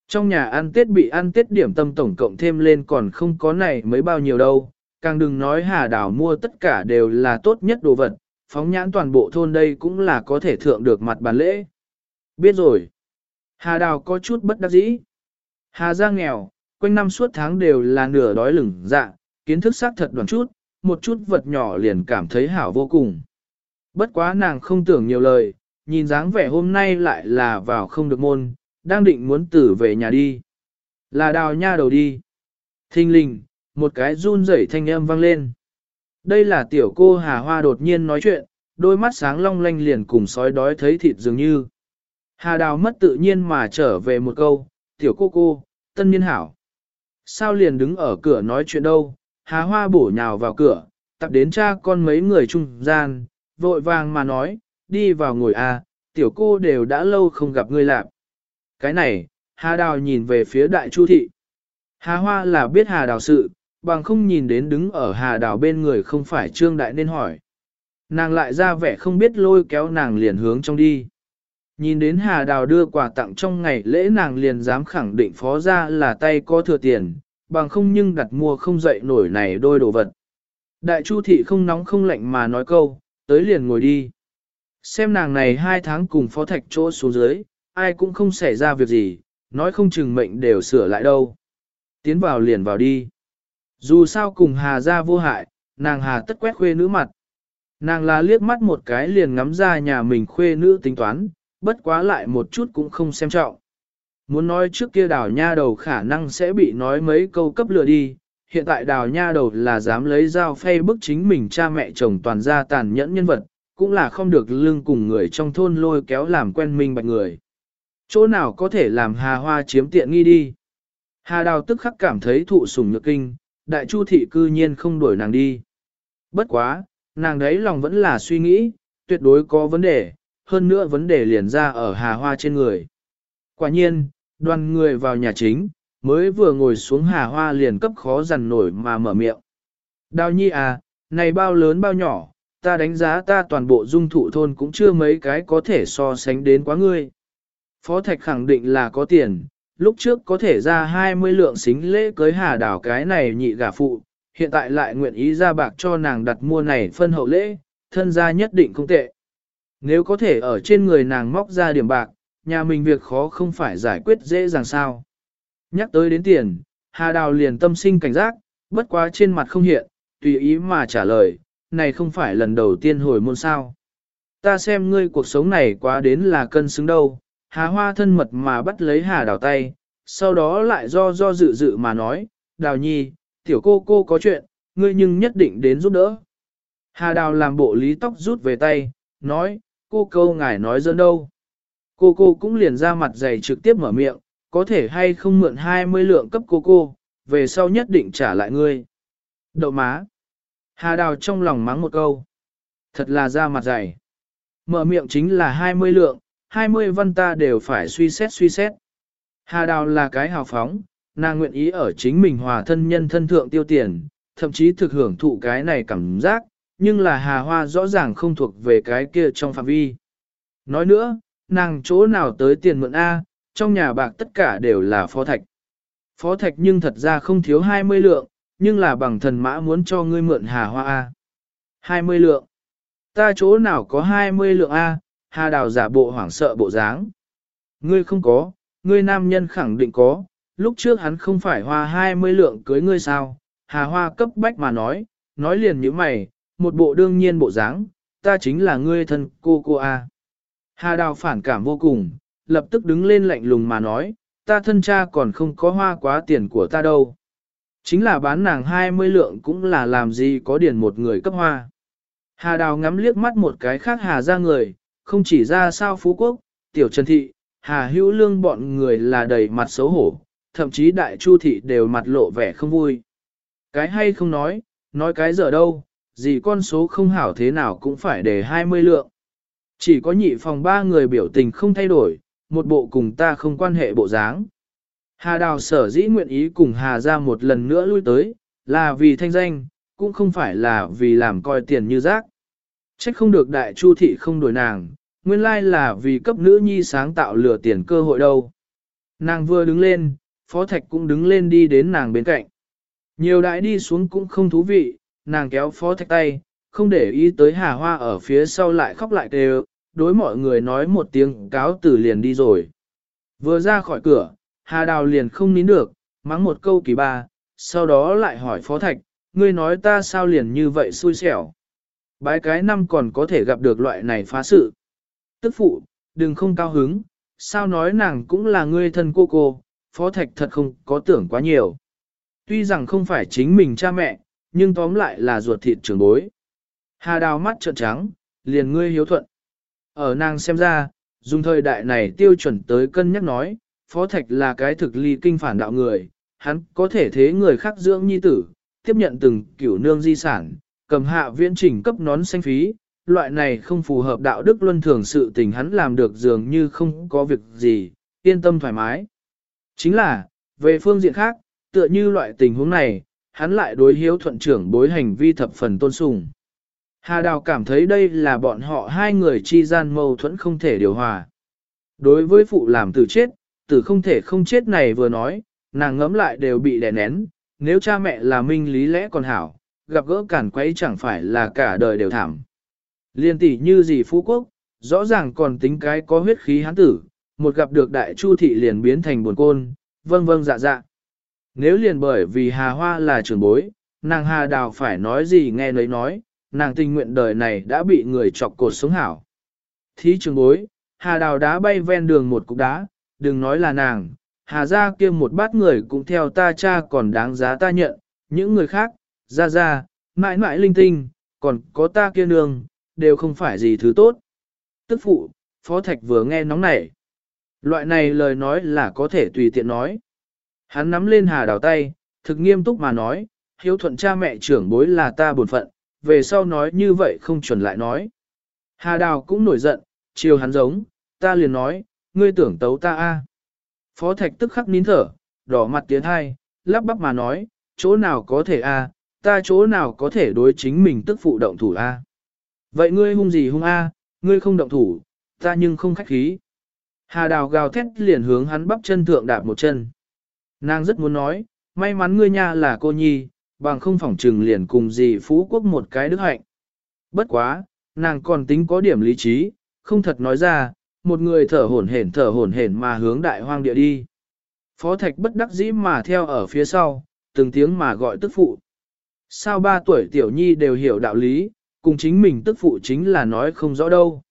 Trong nhà ăn tết bị ăn tết điểm tâm tổng cộng thêm lên còn không có này mới bao nhiêu đâu, càng đừng nói hà đảo mua tất cả đều là tốt nhất đồ vật, phóng nhãn toàn bộ thôn đây cũng là có thể thượng được mặt bàn lễ. Biết rồi. Hà đào có chút bất đắc dĩ. Hà ra nghèo, quanh năm suốt tháng đều là nửa đói lửng dạ, kiến thức xác thật đoàn chút, một chút vật nhỏ liền cảm thấy hảo vô cùng. Bất quá nàng không tưởng nhiều lời, nhìn dáng vẻ hôm nay lại là vào không được môn, đang định muốn tử về nhà đi. Là đào nha đầu đi. Thinh linh, một cái run rẩy thanh âm vang lên. Đây là tiểu cô Hà Hoa đột nhiên nói chuyện, đôi mắt sáng long lanh liền cùng sói đói thấy thịt dường như. Hà đào mất tự nhiên mà trở về một câu, tiểu cô cô, tân niên hảo. Sao liền đứng ở cửa nói chuyện đâu, Hà Hoa bổ nhào vào cửa, tập đến cha con mấy người trung gian, vội vàng mà nói, đi vào ngồi à, tiểu cô đều đã lâu không gặp ngươi lạp. Cái này, Hà Đào nhìn về phía đại chu thị. Hà Hoa là biết Hà Đào sự, bằng không nhìn đến đứng ở Hà Đào bên người không phải Trương Đại nên hỏi. Nàng lại ra vẻ không biết lôi kéo nàng liền hướng trong đi. Nhìn đến Hà Đào đưa quà tặng trong ngày lễ nàng liền dám khẳng định phó ra là tay có thừa tiền, bằng không nhưng đặt mua không dậy nổi này đôi đồ vật. Đại Chu thị không nóng không lạnh mà nói câu, tới liền ngồi đi. Xem nàng này hai tháng cùng phó thạch chỗ xuống dưới, ai cũng không xảy ra việc gì, nói không chừng mệnh đều sửa lại đâu. Tiến vào liền vào đi. Dù sao cùng Hà ra vô hại, nàng Hà tất quét khuê nữ mặt. Nàng là liếc mắt một cái liền ngắm ra nhà mình khuê nữ tính toán, bất quá lại một chút cũng không xem trọng. Muốn nói trước kia đào nha đầu khả năng sẽ bị nói mấy câu cấp lừa đi, hiện tại đào nha đầu là dám lấy dao phay bức chính mình cha mẹ chồng toàn gia tàn nhẫn nhân vật, cũng là không được lương cùng người trong thôn lôi kéo làm quen minh bạch người. Chỗ nào có thể làm hà hoa chiếm tiện nghi đi. Hà đào tức khắc cảm thấy thụ sủng nhược kinh, đại chu thị cư nhiên không đuổi nàng đi. Bất quá, nàng đấy lòng vẫn là suy nghĩ, tuyệt đối có vấn đề, hơn nữa vấn đề liền ra ở hà hoa trên người. Quả nhiên, đoàn người vào nhà chính, mới vừa ngồi xuống hà hoa liền cấp khó dằn nổi mà mở miệng. Đào nhi à, này bao lớn bao nhỏ, ta đánh giá ta toàn bộ dung thụ thôn cũng chưa mấy cái có thể so sánh đến quá ngươi. Phó Thạch khẳng định là có tiền, lúc trước có thể ra 20 lượng xính lễ cưới hà đảo cái này nhị gả phụ, hiện tại lại nguyện ý ra bạc cho nàng đặt mua này phân hậu lễ, thân gia nhất định không tệ. Nếu có thể ở trên người nàng móc ra điểm bạc, nhà mình việc khó không phải giải quyết dễ dàng sao. Nhắc tới đến tiền, Hà Đào liền tâm sinh cảnh giác, bất quá trên mặt không hiện, tùy ý mà trả lời, này không phải lần đầu tiên hồi môn sao. Ta xem ngươi cuộc sống này quá đến là cân xứng đâu, Hà Hoa thân mật mà bắt lấy Hà Đào tay, sau đó lại do do dự dự mà nói, Đào Nhi, tiểu cô cô có chuyện, ngươi nhưng nhất định đến giúp đỡ. Hà Đào làm bộ lý tóc rút về tay, nói, cô câu ngài nói dân đâu. Cô cô cũng liền ra mặt dày trực tiếp mở miệng, có thể hay không mượn 20 lượng cấp cô cô, về sau nhất định trả lại ngươi. Đậu má. Hà Đào trong lòng mắng một câu. Thật là ra mặt dày. Mở miệng chính là 20 lượng, 20 văn ta đều phải suy xét suy xét. Hà Đào là cái hào phóng, nàng nguyện ý ở chính mình hòa thân nhân thân thượng tiêu tiền, thậm chí thực hưởng thụ cái này cảm giác, nhưng là Hà Hoa rõ ràng không thuộc về cái kia trong phạm vi. Nói nữa, nàng chỗ nào tới tiền mượn A, trong nhà bạc tất cả đều là phó thạch. Phó thạch nhưng thật ra không thiếu 20 lượng, nhưng là bằng thần mã muốn cho ngươi mượn Hà Hoa A. 20 lượng. Ta chỗ nào có 20 lượng A, Hà Đào giả bộ hoảng sợ bộ dáng. Ngươi không có, ngươi nam nhân khẳng định có, lúc trước hắn không phải hoa 20 lượng cưới ngươi sao, Hà Hoa cấp bách mà nói, nói liền như mày, một bộ đương nhiên bộ dáng, ta chính là ngươi thân cô cô A. Hà Đào phản cảm vô cùng, lập tức đứng lên lạnh lùng mà nói, ta thân cha còn không có hoa quá tiền của ta đâu. Chính là bán nàng 20 lượng cũng là làm gì có điển một người cấp hoa. Hà Đào ngắm liếc mắt một cái khác Hà ra người, không chỉ ra sao Phú Quốc, Tiểu Trần Thị, Hà Hữu Lương bọn người là đầy mặt xấu hổ, thậm chí Đại Chu Thị đều mặt lộ vẻ không vui. Cái hay không nói, nói cái giờ đâu, gì con số không hảo thế nào cũng phải để 20 lượng. Chỉ có nhị phòng ba người biểu tình không thay đổi, một bộ cùng ta không quan hệ bộ dáng. Hà Đào sở dĩ nguyện ý cùng Hà ra một lần nữa lui tới, là vì thanh danh, cũng không phải là vì làm coi tiền như rác. Trách không được đại chu thị không đổi nàng, nguyên lai là vì cấp nữ nhi sáng tạo lừa tiền cơ hội đâu. Nàng vừa đứng lên, Phó Thạch cũng đứng lên đi đến nàng bên cạnh. Nhiều đại đi xuống cũng không thú vị, nàng kéo Phó Thạch tay, không để ý tới Hà Hoa ở phía sau lại khóc lại kêu, đối mọi người nói một tiếng cáo từ liền đi rồi. Vừa ra khỏi cửa, Hà Đào liền không nín được, mắng một câu kỳ ba, sau đó lại hỏi Phó Thạch, ngươi nói ta sao liền như vậy xui xẻo. Bái cái năm còn có thể gặp được loại này phá sự. Tức phụ, đừng không cao hứng, sao nói nàng cũng là ngươi thân cô cô, Phó Thạch thật không có tưởng quá nhiều. Tuy rằng không phải chính mình cha mẹ, nhưng tóm lại là ruột thịt trưởng bối. Hà Đào mắt trợn trắng, liền ngươi hiếu thuận. Ở nàng xem ra, dùng thời đại này tiêu chuẩn tới cân nhắc nói, Phó Thạch là cái thực ly kinh phản đạo người, hắn có thể thế người khác dưỡng nhi tử, tiếp nhận từng kiểu nương di sản, cầm hạ viễn chỉnh cấp nón xanh phí, loại này không phù hợp đạo đức luân thường sự tình hắn làm được dường như không có việc gì, yên tâm thoải mái. Chính là, về phương diện khác, tựa như loại tình huống này, hắn lại đối hiếu thuận trưởng bối hành vi thập phần tôn sùng. Hà Đào cảm thấy đây là bọn họ hai người chi gian mâu thuẫn không thể điều hòa. Đối với phụ làm tử chết, tử không thể không chết này vừa nói, nàng ngẫm lại đều bị đè nén, nếu cha mẹ là minh lý lẽ còn hảo, gặp gỡ cản quấy chẳng phải là cả đời đều thảm. Liên tỷ như gì phú quốc, rõ ràng còn tính cái có huyết khí hán tử, một gặp được đại chu thị liền biến thành buồn côn, vâng vâng dạ dạ. Nếu liền bởi vì Hà Hoa là trưởng bối, nàng Hà Đào phải nói gì nghe nấy nói, nàng tình nguyện đời này đã bị người chọc cột sống hảo. Thí trưởng bối, Hà Đào đá bay ven đường một cục đá, đừng nói là nàng, Hà ra kia một bát người cũng theo ta cha còn đáng giá ta nhận, những người khác, ra ra, mãi mãi linh tinh, còn có ta kia nương, đều không phải gì thứ tốt. Tức phụ, Phó Thạch vừa nghe nóng nảy. Loại này lời nói là có thể tùy tiện nói. Hắn nắm lên hà đào tay, thực nghiêm túc mà nói, hiếu thuận cha mẹ trưởng bối là ta buồn phận, về sau nói như vậy không chuẩn lại nói. Hà đào cũng nổi giận, chiều hắn giống, ta liền nói, ngươi tưởng tấu ta a. Phó Thạch tức khắc nín thở, đỏ mặt tiến hai, lắp bắp mà nói, chỗ nào có thể a, ta chỗ nào có thể đối chính mình tức phụ động thủ a. Vậy ngươi hung gì hung a, ngươi không động thủ, ta nhưng không khách khí. Hà đào gào thét liền hướng hắn bắp chân thượng đạp một chân. Nàng rất muốn nói, may mắn ngươi nha là cô nhi, bằng không phỏng trừng liền cùng gì phú quốc một cái đức hạnh. Bất quá, nàng còn tính có điểm lý trí, không thật nói ra, một người thở hổn hển thở hổn hển mà hướng đại hoang địa đi. Phó thạch bất đắc dĩ mà theo ở phía sau, từng tiếng mà gọi tức phụ. Sao ba tuổi tiểu nhi đều hiểu đạo lý, cùng chính mình tức phụ chính là nói không rõ đâu.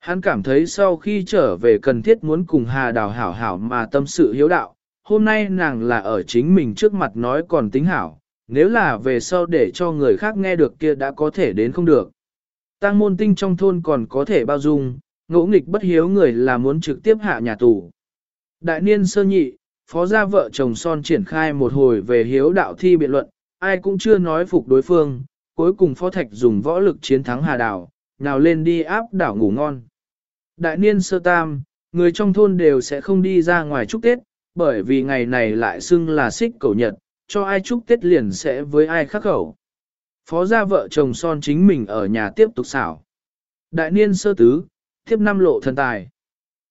Hắn cảm thấy sau khi trở về cần thiết muốn cùng Hà Đào hảo hảo mà tâm sự hiếu đạo, hôm nay nàng là ở chính mình trước mặt nói còn tính hảo, nếu là về sau để cho người khác nghe được kia đã có thể đến không được. Tăng môn tinh trong thôn còn có thể bao dung, ngỗ nghịch bất hiếu người là muốn trực tiếp hạ nhà tù. Đại niên sơ nhị, phó gia vợ chồng son triển khai một hồi về hiếu đạo thi biện luận, ai cũng chưa nói phục đối phương, cuối cùng phó thạch dùng võ lực chiến thắng hà đảo, nào lên đi áp đảo ngủ ngon. Đại niên sơ tam, người trong thôn đều sẽ không đi ra ngoài chúc Tết, bởi vì ngày này lại xưng là xích cầu nhật, cho ai chúc Tết liền sẽ với ai khắc khẩu. Phó gia vợ chồng son chính mình ở nhà tiếp tục xảo. Đại niên sơ tứ, tiếp năm lộ thần tài.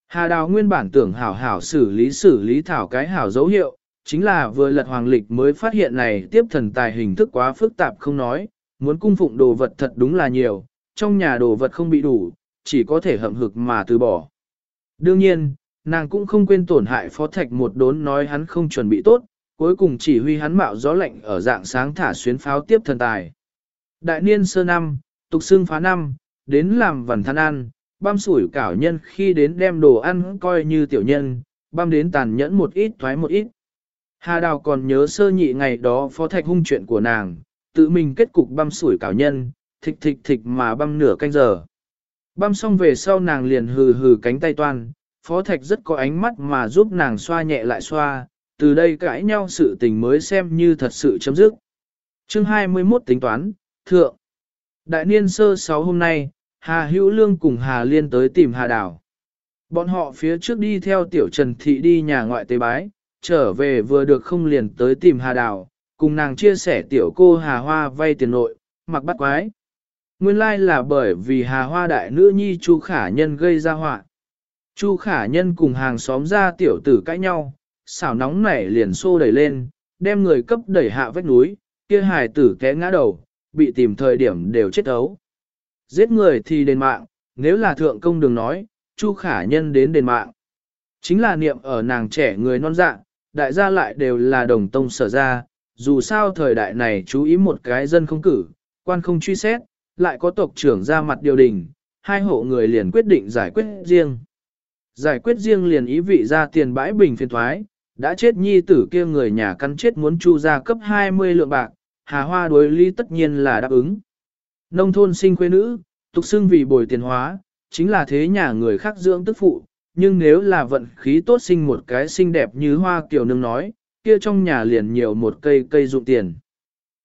Hà Đào nguyên bản tưởng hảo hảo xử lý xử lý thảo cái hảo dấu hiệu, chính là vừa lật hoàng lịch mới phát hiện này tiếp thần tài hình thức quá phức tạp không nói, muốn cung phụng đồ vật thật đúng là nhiều, trong nhà đồ vật không bị đủ, chỉ có thể hậm hực mà từ bỏ. Đương nhiên, nàng cũng không quên tổn hại phó thạch một đốn nói hắn không chuẩn bị tốt, cuối cùng chỉ huy hắn mạo gió lạnh ở dạng sáng thả xuyến pháo tiếp thần tài. Đại niên sơ năm, tục xương phá năm, đến làm vần than ăn, băm sủi cảo nhân khi đến đem đồ ăn coi như tiểu nhân, băm đến tàn nhẫn một ít thoái một ít. Hà Đào còn nhớ sơ nhị ngày đó phó thạch hung chuyện của nàng, tự mình kết cục băm sủi cảo nhân, thịch thịch thịch mà băm nửa canh giờ. Băm xong về sau nàng liền hừ hừ cánh tay toan, phó thạch rất có ánh mắt mà giúp nàng xoa nhẹ lại xoa, từ đây cãi nhau sự tình mới xem như thật sự chấm dứt. Chương 21 tính toán, thượng. Đại niên sơ 6 hôm nay, Hà Hữu Lương cùng Hà Liên tới tìm Hà Đào. Bọn họ phía trước đi theo tiểu Trần Thị đi nhà ngoại tế bái, trở về vừa được không liền tới tìm Hà Đào, cùng nàng chia sẻ tiểu cô Hà Hoa vay tiền nội, mặc bắt quái. Nguyên lai là bởi vì Hà Hoa đại nữ nhi Chu Khả Nhân gây ra họa. Chu Khả Nhân cùng hàng xóm ra tiểu tử cãi nhau, xảo nóng nảy liền xô đẩy lên, đem người cấp đẩy hạ vách núi, kia hài tử té ngã đầu, bị tìm thời điểm đều chết ấu. Giết người thì đền mạng, nếu là thượng công đường nói, Chu Khả Nhân đến đền mạng. Chính là niệm ở nàng trẻ người non dạ, đại gia lại đều là đồng tông sở ra, dù sao thời đại này chú ý một cái dân không cử, quan không truy xét, lại có tộc trưởng ra mặt điều đình, hai hộ người liền quyết định giải quyết riêng. Giải quyết riêng liền ý vị ra tiền bãi bình phiền thoái, đã chết nhi tử kia người nhà căn chết muốn chu ra cấp 20 lượng bạc, hà hoa đối ly tất nhiên là đáp ứng. Nông thôn sinh quê nữ, tục xưng vì bồi tiền hóa, chính là thế nhà người khác dưỡng tức phụ, nhưng nếu là vận khí tốt sinh một cái xinh đẹp như hoa kiều nương nói, kia trong nhà liền nhiều một cây cây dụng tiền.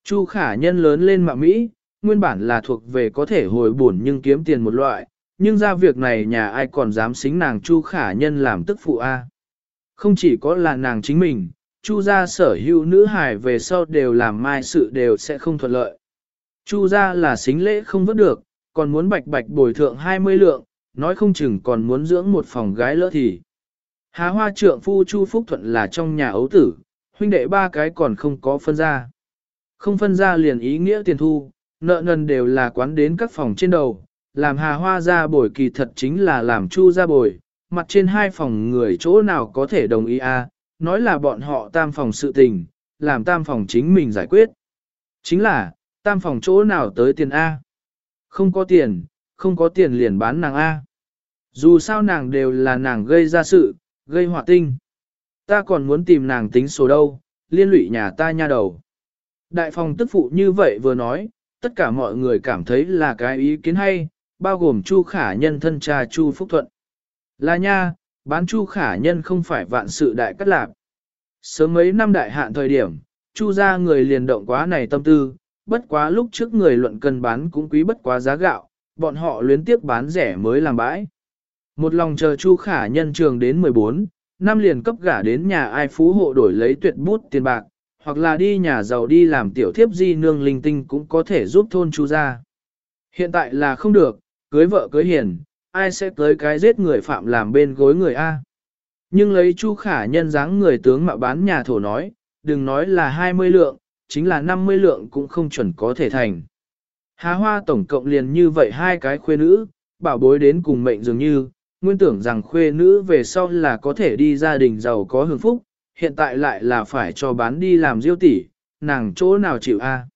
Chu khả nhân lớn lên mạng Mỹ, nguyên bản là thuộc về có thể hồi buồn nhưng kiếm tiền một loại, nhưng ra việc này nhà ai còn dám xính nàng Chu khả nhân làm tức phụ A. Không chỉ có là nàng chính mình, Chu gia sở hữu nữ hài về sau đều làm mai sự đều sẽ không thuận lợi. Chu gia là xính lễ không vớt được, còn muốn bạch bạch bồi thượng 20 lượng, nói không chừng còn muốn dưỡng một phòng gái lỡ thì. Há hoa trượng phu Chu Phúc Thuận là trong nhà ấu tử, huynh đệ ba cái còn không có phân ra. Không phân ra liền ý nghĩa tiền thu, nợ nần đều là quán đến các phòng trên đầu, làm hà hoa ra bồi kỳ thật chính là làm chu ra bồi, mặt trên hai phòng người chỗ nào có thể đồng ý a à, nói là bọn họ tam phòng sự tình, làm tam phòng chính mình giải quyết. Chính là, tam phòng chỗ nào tới tiền A. Không có tiền, không có tiền liền bán nàng A. Dù sao nàng đều là nàng gây ra sự, gây họa tinh. Ta còn muốn tìm nàng tính số đâu, liên lụy nhà ta nha đầu. Đại phòng tức phụ như vậy vừa nói, tất cả mọi người cảm thấy là cái ý kiến hay, bao gồm Chu Khả Nhân thân cha Chu Phúc Thuận. Là nha, bán Chu Khả Nhân không phải vạn sự đại cắt lạc. Sớm mấy năm đại hạn thời điểm, Chu ra người liền động quá này tâm tư, bất quá lúc trước người luận cần bán cũng quý bất quá giá gạo, bọn họ luyến tiếp bán rẻ mới làm bãi. Một lòng chờ Chu Khả Nhân trường đến 14, năm liền cấp gả đến nhà ai phú hộ đổi lấy tuyệt bút tiền bạc, hoặc là đi nhà giàu đi làm tiểu thiếp di nương linh tinh cũng có thể giúp thôn Chu ra. Hiện tại là không được, cưới vợ cưới hiền, ai sẽ tới cái giết người phạm làm bên gối người A. Nhưng lấy Chu Khả Nhân dáng người tướng mạo bán nhà thổ nói, đừng nói là 20 lượng, chính là 50 lượng cũng không chuẩn có thể thành. Hà hoa tổng cộng liền như vậy hai cái khuê nữ, bảo bối đến cùng mệnh dường như, nguyên tưởng rằng khuê nữ về sau là có thể đi gia đình giàu có hưởng phúc, hiện tại lại là phải cho bán đi làm diêu tỷ, nàng chỗ nào chịu a? À?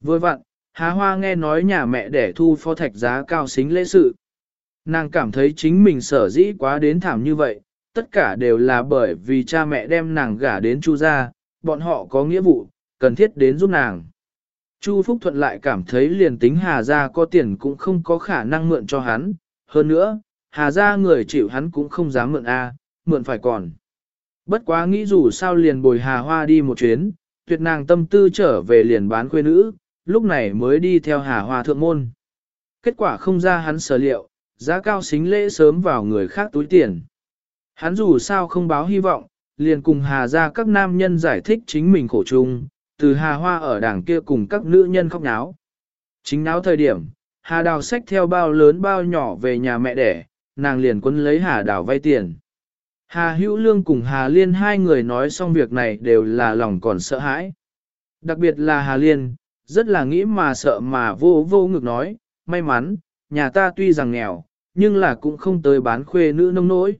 Vừa vặn, Hà Hoa nghe nói nhà mẹ để thu pho thạch giá cao xính lễ sự. Nàng cảm thấy chính mình sở dĩ quá đến thảm như vậy, tất cả đều là bởi vì cha mẹ đem nàng gả đến Chu gia, bọn họ có nghĩa vụ, cần thiết đến giúp nàng. Chu Phúc Thuận lại cảm thấy liền tính Hà gia có tiền cũng không có khả năng mượn cho hắn, hơn nữa, Hà gia người chịu hắn cũng không dám mượn a, mượn phải còn. Bất quá nghĩ dù sao liền bồi Hà Hoa đi một chuyến, tuyệt nàng tâm tư trở về liền bán quê nữ, lúc này mới đi theo Hà Hoa thượng môn. Kết quả không ra hắn sở liệu, giá cao xính lễ sớm vào người khác túi tiền. Hắn dù sao không báo hy vọng, liền cùng Hà Gia các nam nhân giải thích chính mình khổ chung, từ Hà Hoa ở đảng kia cùng các nữ nhân khóc náo. Chính náo thời điểm, Hà Đào xách theo bao lớn bao nhỏ về nhà mẹ đẻ, nàng liền quân lấy Hà Đào vay tiền. Hà Hữu Lương cùng Hà Liên hai người nói xong việc này đều là lòng còn sợ hãi. Đặc biệt là Hà Liên, rất là nghĩ mà sợ mà vô vô ngực nói, may mắn, nhà ta tuy rằng nghèo, nhưng là cũng không tới bán khuê nữ nông nỗi.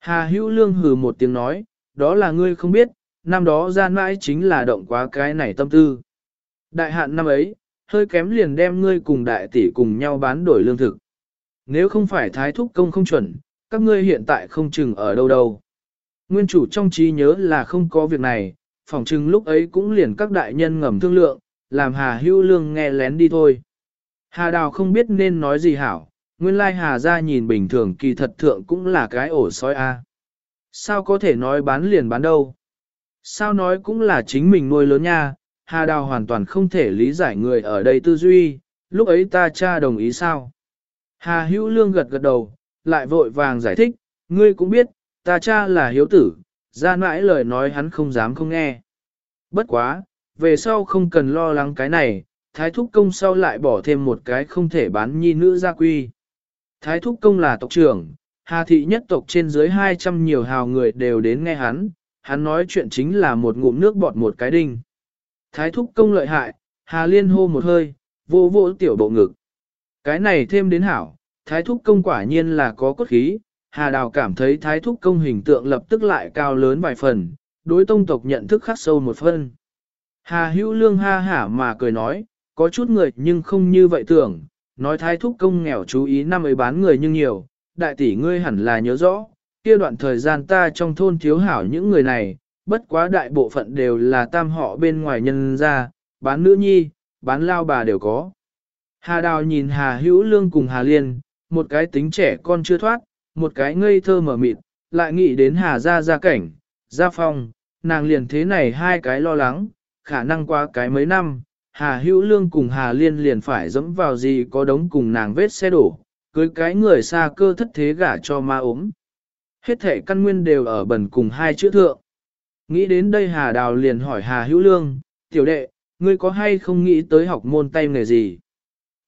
Hà hữu lương hừ một tiếng nói, đó là ngươi không biết, năm đó gian mãi chính là động quá cái này tâm tư. Đại hạn năm ấy, hơi kém liền đem ngươi cùng đại tỷ cùng nhau bán đổi lương thực. Nếu không phải thái thúc công không chuẩn, các ngươi hiện tại không chừng ở đâu đâu. Nguyên chủ trong trí nhớ là không có việc này, phòng chừng lúc ấy cũng liền các đại nhân ngầm thương lượng, làm Hà Hưu Lương nghe lén đi thôi. Hà Đào không biết nên nói gì hảo, nguyên lai Hà ra nhìn bình thường kỳ thật thượng cũng là cái ổ sói A. Sao có thể nói bán liền bán đâu? Sao nói cũng là chính mình nuôi lớn nha, Hà Đào hoàn toàn không thể lý giải người ở đây tư duy, lúc ấy ta cha đồng ý sao? Hà Hữu Lương gật gật đầu, lại vội vàng giải thích, ngươi cũng biết, ta cha là hiếu tử, ra mãi lời nói hắn không dám không nghe. Bất quá, về sau không cần lo lắng cái này, thái thúc công sau lại bỏ thêm một cái không thể bán nhi nữ gia quy. Thái thúc công là tộc trưởng, hà thị nhất tộc trên dưới 200 nhiều hào người đều đến nghe hắn, hắn nói chuyện chính là một ngụm nước bọt một cái đinh. Thái thúc công lợi hại, hà liên hô một hơi, vô vô tiểu bộ ngực. Cái này thêm đến hảo, thái thúc công quả nhiên là có cốt khí, hà đào cảm thấy thái thúc công hình tượng lập tức lại cao lớn vài phần, đối tông tộc nhận thức khắc sâu một phân. Hà hữu lương ha hả mà cười nói, có chút người nhưng không như vậy tưởng, nói thái thúc công nghèo chú ý năm ấy bán người nhưng nhiều, đại tỷ ngươi hẳn là nhớ rõ, kia đoạn thời gian ta trong thôn thiếu hảo những người này, bất quá đại bộ phận đều là tam họ bên ngoài nhân ra, bán nữ nhi, bán lao bà đều có. Hà Đào nhìn Hà Hữu Lương cùng Hà Liên, một cái tính trẻ con chưa thoát, một cái ngây thơ mở mịt, lại nghĩ đến Hà gia gia cảnh, gia phong, nàng liền thế này hai cái lo lắng, khả năng qua cái mấy năm, Hà Hữu Lương cùng Hà Liên liền phải dẫm vào gì có đống cùng nàng vết xe đổ, cưới cái người xa cơ thất thế gả cho ma ốm. Hết thể căn nguyên đều ở bẩn cùng hai chữ thượng. Nghĩ đến đây Hà Đào liền hỏi Hà Hữu Lương, tiểu đệ, ngươi có hay không nghĩ tới học môn tay nghề gì?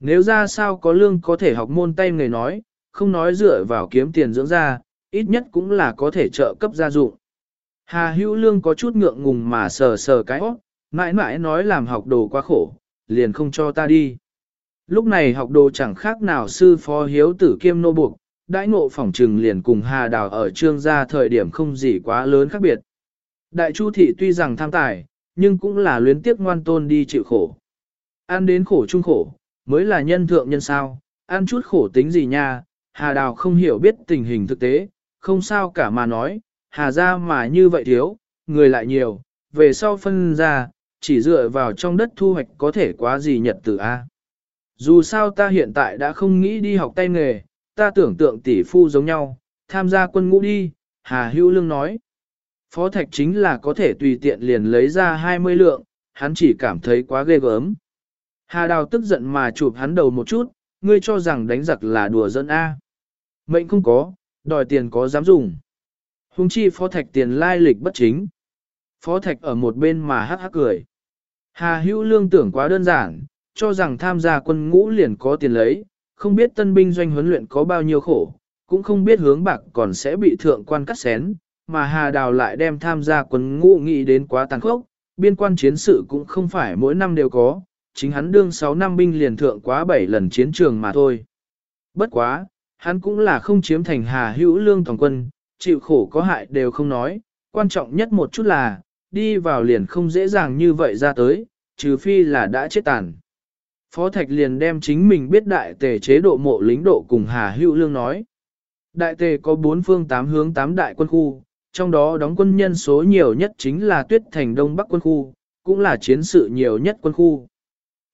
Nếu ra sao có lương có thể học môn tay nghề nói, không nói dựa vào kiếm tiền dưỡng ra, ít nhất cũng là có thể trợ cấp gia dụng. Hà Hữu Lương có chút ngượng ngùng mà sờ sờ cái óc, mãi mãi nói làm học đồ quá khổ, liền không cho ta đi. Lúc này học đồ chẳng khác nào sư phó hiếu tử kiêm nô buộc, đãi ngộ phỏng trừng liền cùng Hà Đào ở trương gia thời điểm không gì quá lớn khác biệt. Đại Chu Thị tuy rằng tham tài, nhưng cũng là luyến tiếc ngoan tôn đi chịu khổ. Ăn đến khổ chung khổ, mới là nhân thượng nhân sao, ăn chút khổ tính gì nha, Hà Đào không hiểu biết tình hình thực tế, không sao cả mà nói, Hà ra mà như vậy thiếu, người lại nhiều, về sau phân ra, chỉ dựa vào trong đất thu hoạch có thể quá gì nhật tử A. Dù sao ta hiện tại đã không nghĩ đi học tay nghề, ta tưởng tượng tỷ phu giống nhau, tham gia quân ngũ đi, Hà Hữu Lương nói. Phó Thạch chính là có thể tùy tiện liền lấy ra 20 lượng, hắn chỉ cảm thấy quá ghê gớm. Hà Đào tức giận mà chụp hắn đầu một chút, ngươi cho rằng đánh giặc là đùa dân A. Mệnh không có, đòi tiền có dám dùng. Hùng chi Phó Thạch tiền lai lịch bất chính. Phó Thạch ở một bên mà hắc hắc cười. Hà Hữu Lương tưởng quá đơn giản, cho rằng tham gia quân ngũ liền có tiền lấy, không biết tân binh doanh huấn luyện có bao nhiêu khổ, cũng không biết hướng bạc còn sẽ bị thượng quan cắt xén, mà Hà Đào lại đem tham gia quân ngũ nghị đến quá tàn khốc, biên quan chiến sự cũng không phải mỗi năm đều có, chính hắn đương 6 năm binh liền thượng quá 7 lần chiến trường mà thôi. Bất quá, hắn cũng là không chiếm thành Hà Hữu Lương toàn quân, chịu khổ có hại đều không nói, quan trọng nhất một chút là, đi vào liền không dễ dàng như vậy ra tới, trừ phi là đã chết tàn. Phó Thạch liền đem chính mình biết đại tề chế độ mộ lính độ cùng Hà Hữu Lương nói. Đại tề có bốn phương tám hướng tám đại quân khu, trong đó đóng quân nhân số nhiều nhất chính là tuyết thành đông bắc quân khu, cũng là chiến sự nhiều nhất quân khu.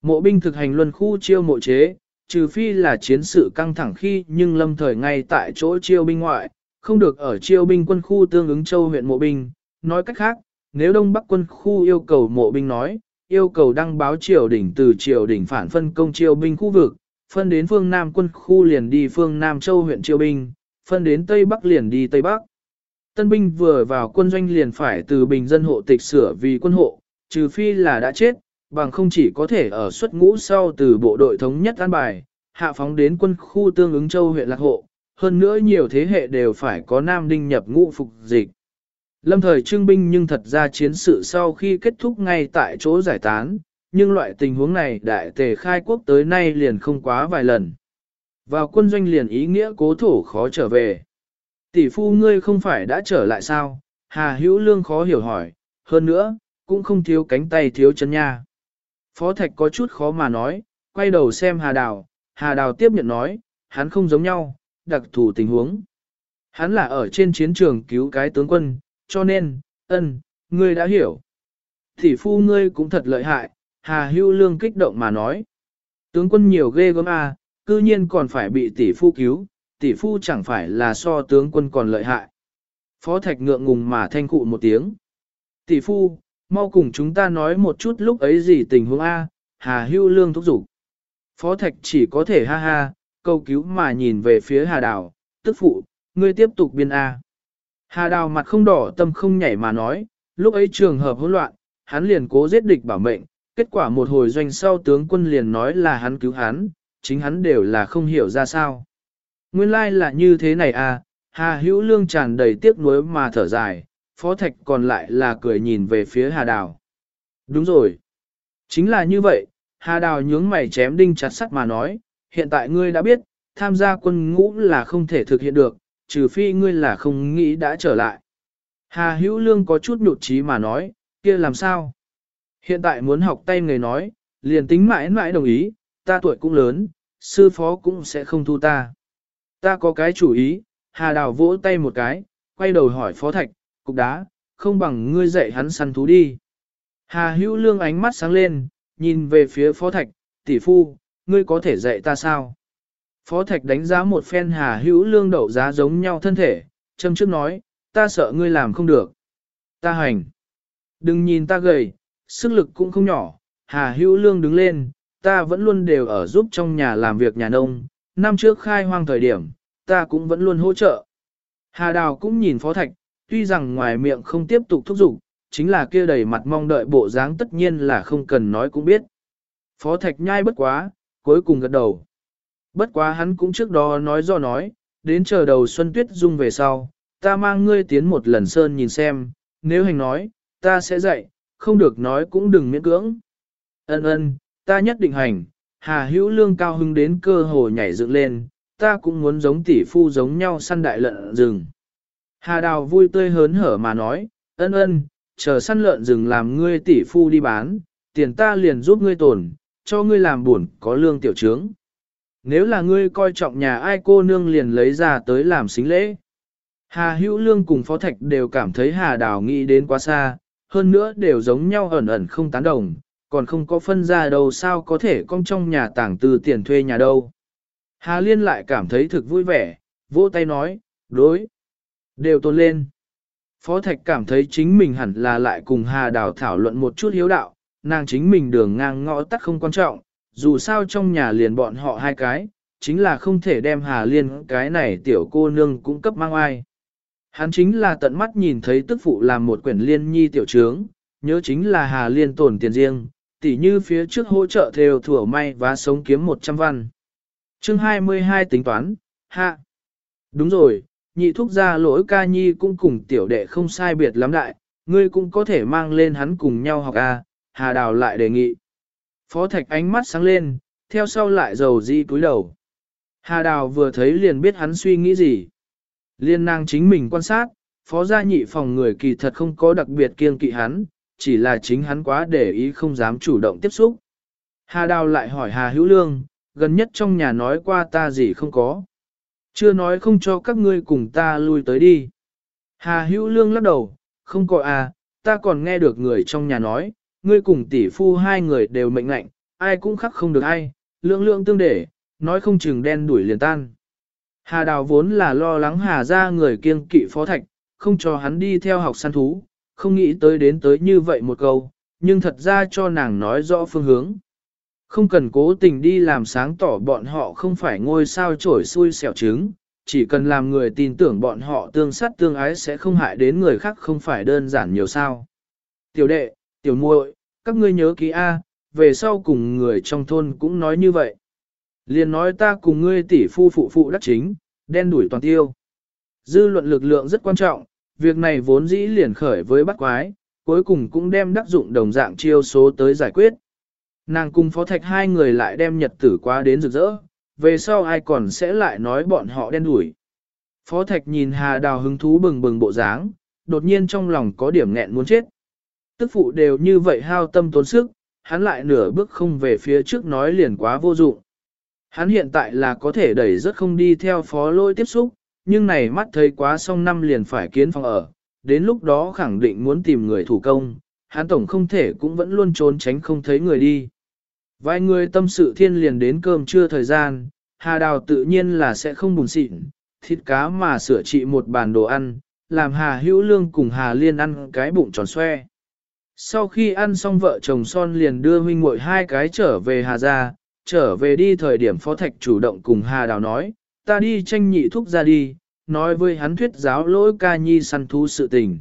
Mộ binh thực hành luân khu chiêu mộ chế, trừ phi là chiến sự căng thẳng khi nhưng lâm thời ngay tại chỗ chiêu binh ngoại, không được ở chiêu binh quân khu tương ứng châu huyện mộ binh. Nói cách khác, nếu đông bắc quân khu yêu cầu mộ binh nói, yêu cầu đăng báo triều đỉnh từ triều đỉnh phản phân công triều binh khu vực, phân đến phương Nam quân khu liền đi phương Nam châu huyện triều binh, phân đến Tây Bắc liền đi Tây Bắc. Tân binh vừa vào quân doanh liền phải từ bình dân hộ tịch sửa vì quân hộ, trừ phi là đã chết, bằng không chỉ có thể ở xuất ngũ sau từ bộ đội thống nhất an bài, hạ phóng đến quân khu tương ứng châu huyện lạc hộ, hơn nữa nhiều thế hệ đều phải có nam đinh nhập ngũ phục dịch. Lâm thời trương binh nhưng thật ra chiến sự sau khi kết thúc ngay tại chỗ giải tán, nhưng loại tình huống này đại tề khai quốc tới nay liền không quá vài lần. Vào quân doanh liền ý nghĩa cố thủ khó trở về. Tỷ phu ngươi không phải đã trở lại sao? Hà hữu lương khó hiểu hỏi, hơn nữa, cũng không thiếu cánh tay thiếu chân nha. Phó Thạch có chút khó mà nói, quay đầu xem Hà Đào, Hà Đào tiếp nhận nói, hắn không giống nhau, đặc thù tình huống. Hắn là ở trên chiến trường cứu cái tướng quân, cho nên, ân, ngươi đã hiểu. Tỷ phu ngươi cũng thật lợi hại, Hà Hưu Lương kích động mà nói. Tướng quân nhiều ghê gớm à, cư nhiên còn phải bị tỷ phu cứu, tỷ phu chẳng phải là so tướng quân còn lợi hại. Phó Thạch ngượng ngùng mà thanh cụ một tiếng. Tỷ phu, mau cùng chúng ta nói một chút lúc ấy gì tình huống A, Hà Hưu Lương thúc giục. Phó Thạch chỉ có thể ha ha, câu cứu mà nhìn về phía Hà Đào, tức phụ, ngươi tiếp tục biên A. Hà Đào mặt không đỏ tâm không nhảy mà nói, lúc ấy trường hợp hỗn loạn, hắn liền cố giết địch bảo mệnh, kết quả một hồi doanh sau tướng quân liền nói là hắn cứu hắn, chính hắn đều là không hiểu ra sao. Nguyên lai like là như thế này à, Hà Hữu Lương tràn đầy tiếc nuối mà thở dài, Phó Thạch còn lại là cười nhìn về phía Hà Đào. Đúng rồi. Chính là như vậy, Hà Đào nhướng mày chém đinh chặt sắt mà nói, hiện tại ngươi đã biết, tham gia quân ngũ là không thể thực hiện được, trừ phi ngươi là không nghĩ đã trở lại. Hà Hữu Lương có chút nhụt chí mà nói, kia làm sao? Hiện tại muốn học tay người nói, liền tính mãi mãi đồng ý, ta tuổi cũng lớn, sư phó cũng sẽ không thu ta. Ta có cái chủ ý, Hà Đào vỗ tay một cái, quay đầu hỏi phó thạch, cục đá, không bằng ngươi dạy hắn săn thú đi. Hà hữu lương ánh mắt sáng lên, nhìn về phía phó thạch, tỷ phu, ngươi có thể dạy ta sao? Phó thạch đánh giá một phen hà hữu lương đậu giá giống nhau thân thể, châm trước nói, ta sợ ngươi làm không được. Ta hành. Đừng nhìn ta gầy, sức lực cũng không nhỏ, hà hữu lương đứng lên, ta vẫn luôn đều ở giúp trong nhà làm việc nhà nông, năm trước khai hoang thời điểm, ta cũng vẫn luôn hỗ trợ. Hà đào cũng nhìn phó thạch, tuy rằng ngoài miệng không tiếp tục thúc giục, chính là kia đầy mặt mong đợi bộ dáng tất nhiên là không cần nói cũng biết. Phó Thạch nhai bất quá, cuối cùng gật đầu. Bất quá hắn cũng trước đó nói do nói, đến chờ đầu xuân tuyết dung về sau, ta mang ngươi tiến một lần sơn nhìn xem, nếu hành nói, ta sẽ dạy, không được nói cũng đừng miễn cưỡng. Ân ân, ta nhất định hành, Hà Hữu Lương cao hưng đến cơ hồ nhảy dựng lên, ta cũng muốn giống tỷ phu giống nhau săn đại lợn rừng. Hà Đào vui tươi hớn hở mà nói, ân ân, chờ săn lợn rừng làm ngươi tỷ phu đi bán, tiền ta liền giúp ngươi tồn, cho ngươi làm buồn có lương tiểu trướng. Nếu là ngươi coi trọng nhà ai cô nương liền lấy ra tới làm xính lễ. Hà Hữu Lương cùng Phó Thạch đều cảm thấy Hà Đào nghĩ đến quá xa, hơn nữa đều giống nhau ẩn ẩn không tán đồng, còn không có phân ra đâu sao có thể con trong nhà tảng từ tiền thuê nhà đâu. Hà Liên lại cảm thấy thực vui vẻ, vỗ tay nói, đối, đều tôn lên. Phó Thạch cảm thấy chính mình hẳn là lại cùng Hà Đào thảo luận một chút hiếu đạo, nàng chính mình đường ngang ngõ tắt không quan trọng, dù sao trong nhà liền bọn họ hai cái, chính là không thể đem Hà Liên cái này tiểu cô nương cũng cấp mang ai. Hắn chính là tận mắt nhìn thấy tức phụ làm một quyển liên nhi tiểu trướng, nhớ chính là Hà Liên tổn tiền riêng, tỉ như phía trước hỗ trợ theo thủa may và sống kiếm 100 văn. chương 22 tính toán, hạ. Đúng rồi, nhị thúc ra lỗi ca nhi cũng cùng tiểu đệ không sai biệt lắm đại, ngươi cũng có thể mang lên hắn cùng nhau học A, Hà Đào lại đề nghị. Phó Thạch ánh mắt sáng lên, theo sau lại dầu di cúi đầu. Hà Đào vừa thấy liền biết hắn suy nghĩ gì. Liên nàng chính mình quan sát, phó gia nhị phòng người kỳ thật không có đặc biệt kiêng kỵ hắn, chỉ là chính hắn quá để ý không dám chủ động tiếp xúc. Hà Đào lại hỏi Hà Hữu Lương, gần nhất trong nhà nói qua ta gì không có. Chưa nói không cho các ngươi cùng ta lui tới đi. Hà Hữu Lương lắc đầu, không có à, ta còn nghe được người trong nhà nói, ngươi cùng tỷ phu hai người đều mệnh lạnh, ai cũng khắc không được ai, lượng lượng tương để, nói không chừng đen đuổi liền tan. Hà Đào vốn là lo lắng Hà ra người kiêng kỵ phó thạch, không cho hắn đi theo học săn thú, không nghĩ tới đến tới như vậy một câu, nhưng thật ra cho nàng nói rõ phương hướng. Không cần cố tình đi làm sáng tỏ bọn họ không phải ngôi sao trổi xui xẻo trứng, chỉ cần làm người tin tưởng bọn họ tương sát tương ái sẽ không hại đến người khác không phải đơn giản nhiều sao. Tiểu đệ, tiểu muội, các ngươi nhớ kỹ A, về sau cùng người trong thôn cũng nói như vậy. Liền nói ta cùng ngươi tỷ phu phụ phụ đắc chính, đen đuổi toàn tiêu. Dư luận lực lượng rất quan trọng, việc này vốn dĩ liền khởi với bắt quái, cuối cùng cũng đem đắc dụng đồng dạng chiêu số tới giải quyết. Nàng cùng phó thạch hai người lại đem nhật tử quá đến rực rỡ, về sau ai còn sẽ lại nói bọn họ đen đuổi. Phó thạch nhìn hà đào hứng thú bừng bừng bộ dáng, đột nhiên trong lòng có điểm nghẹn muốn chết. Tức phụ đều như vậy hao tâm tốn sức, hắn lại nửa bước không về phía trước nói liền quá vô dụng. Hắn hiện tại là có thể đẩy rất không đi theo phó lôi tiếp xúc, nhưng này mắt thấy quá xong năm liền phải kiến phòng ở, đến lúc đó khẳng định muốn tìm người thủ công, hắn tổng không thể cũng vẫn luôn trốn tránh không thấy người đi. Vài người tâm sự thiên liền đến cơm trưa thời gian, Hà Đào tự nhiên là sẽ không buồn xịn, thịt cá mà sửa trị một bàn đồ ăn, làm Hà Hữu Lương cùng Hà Liên ăn cái bụng tròn xoe. Sau khi ăn xong vợ chồng son liền đưa huynh muội hai cái trở về Hà gia, trở về đi thời điểm Phó Thạch chủ động cùng Hà Đào nói, ta đi tranh nhị thúc ra đi, nói với hắn thuyết giáo lỗi ca nhi săn thú sự tình.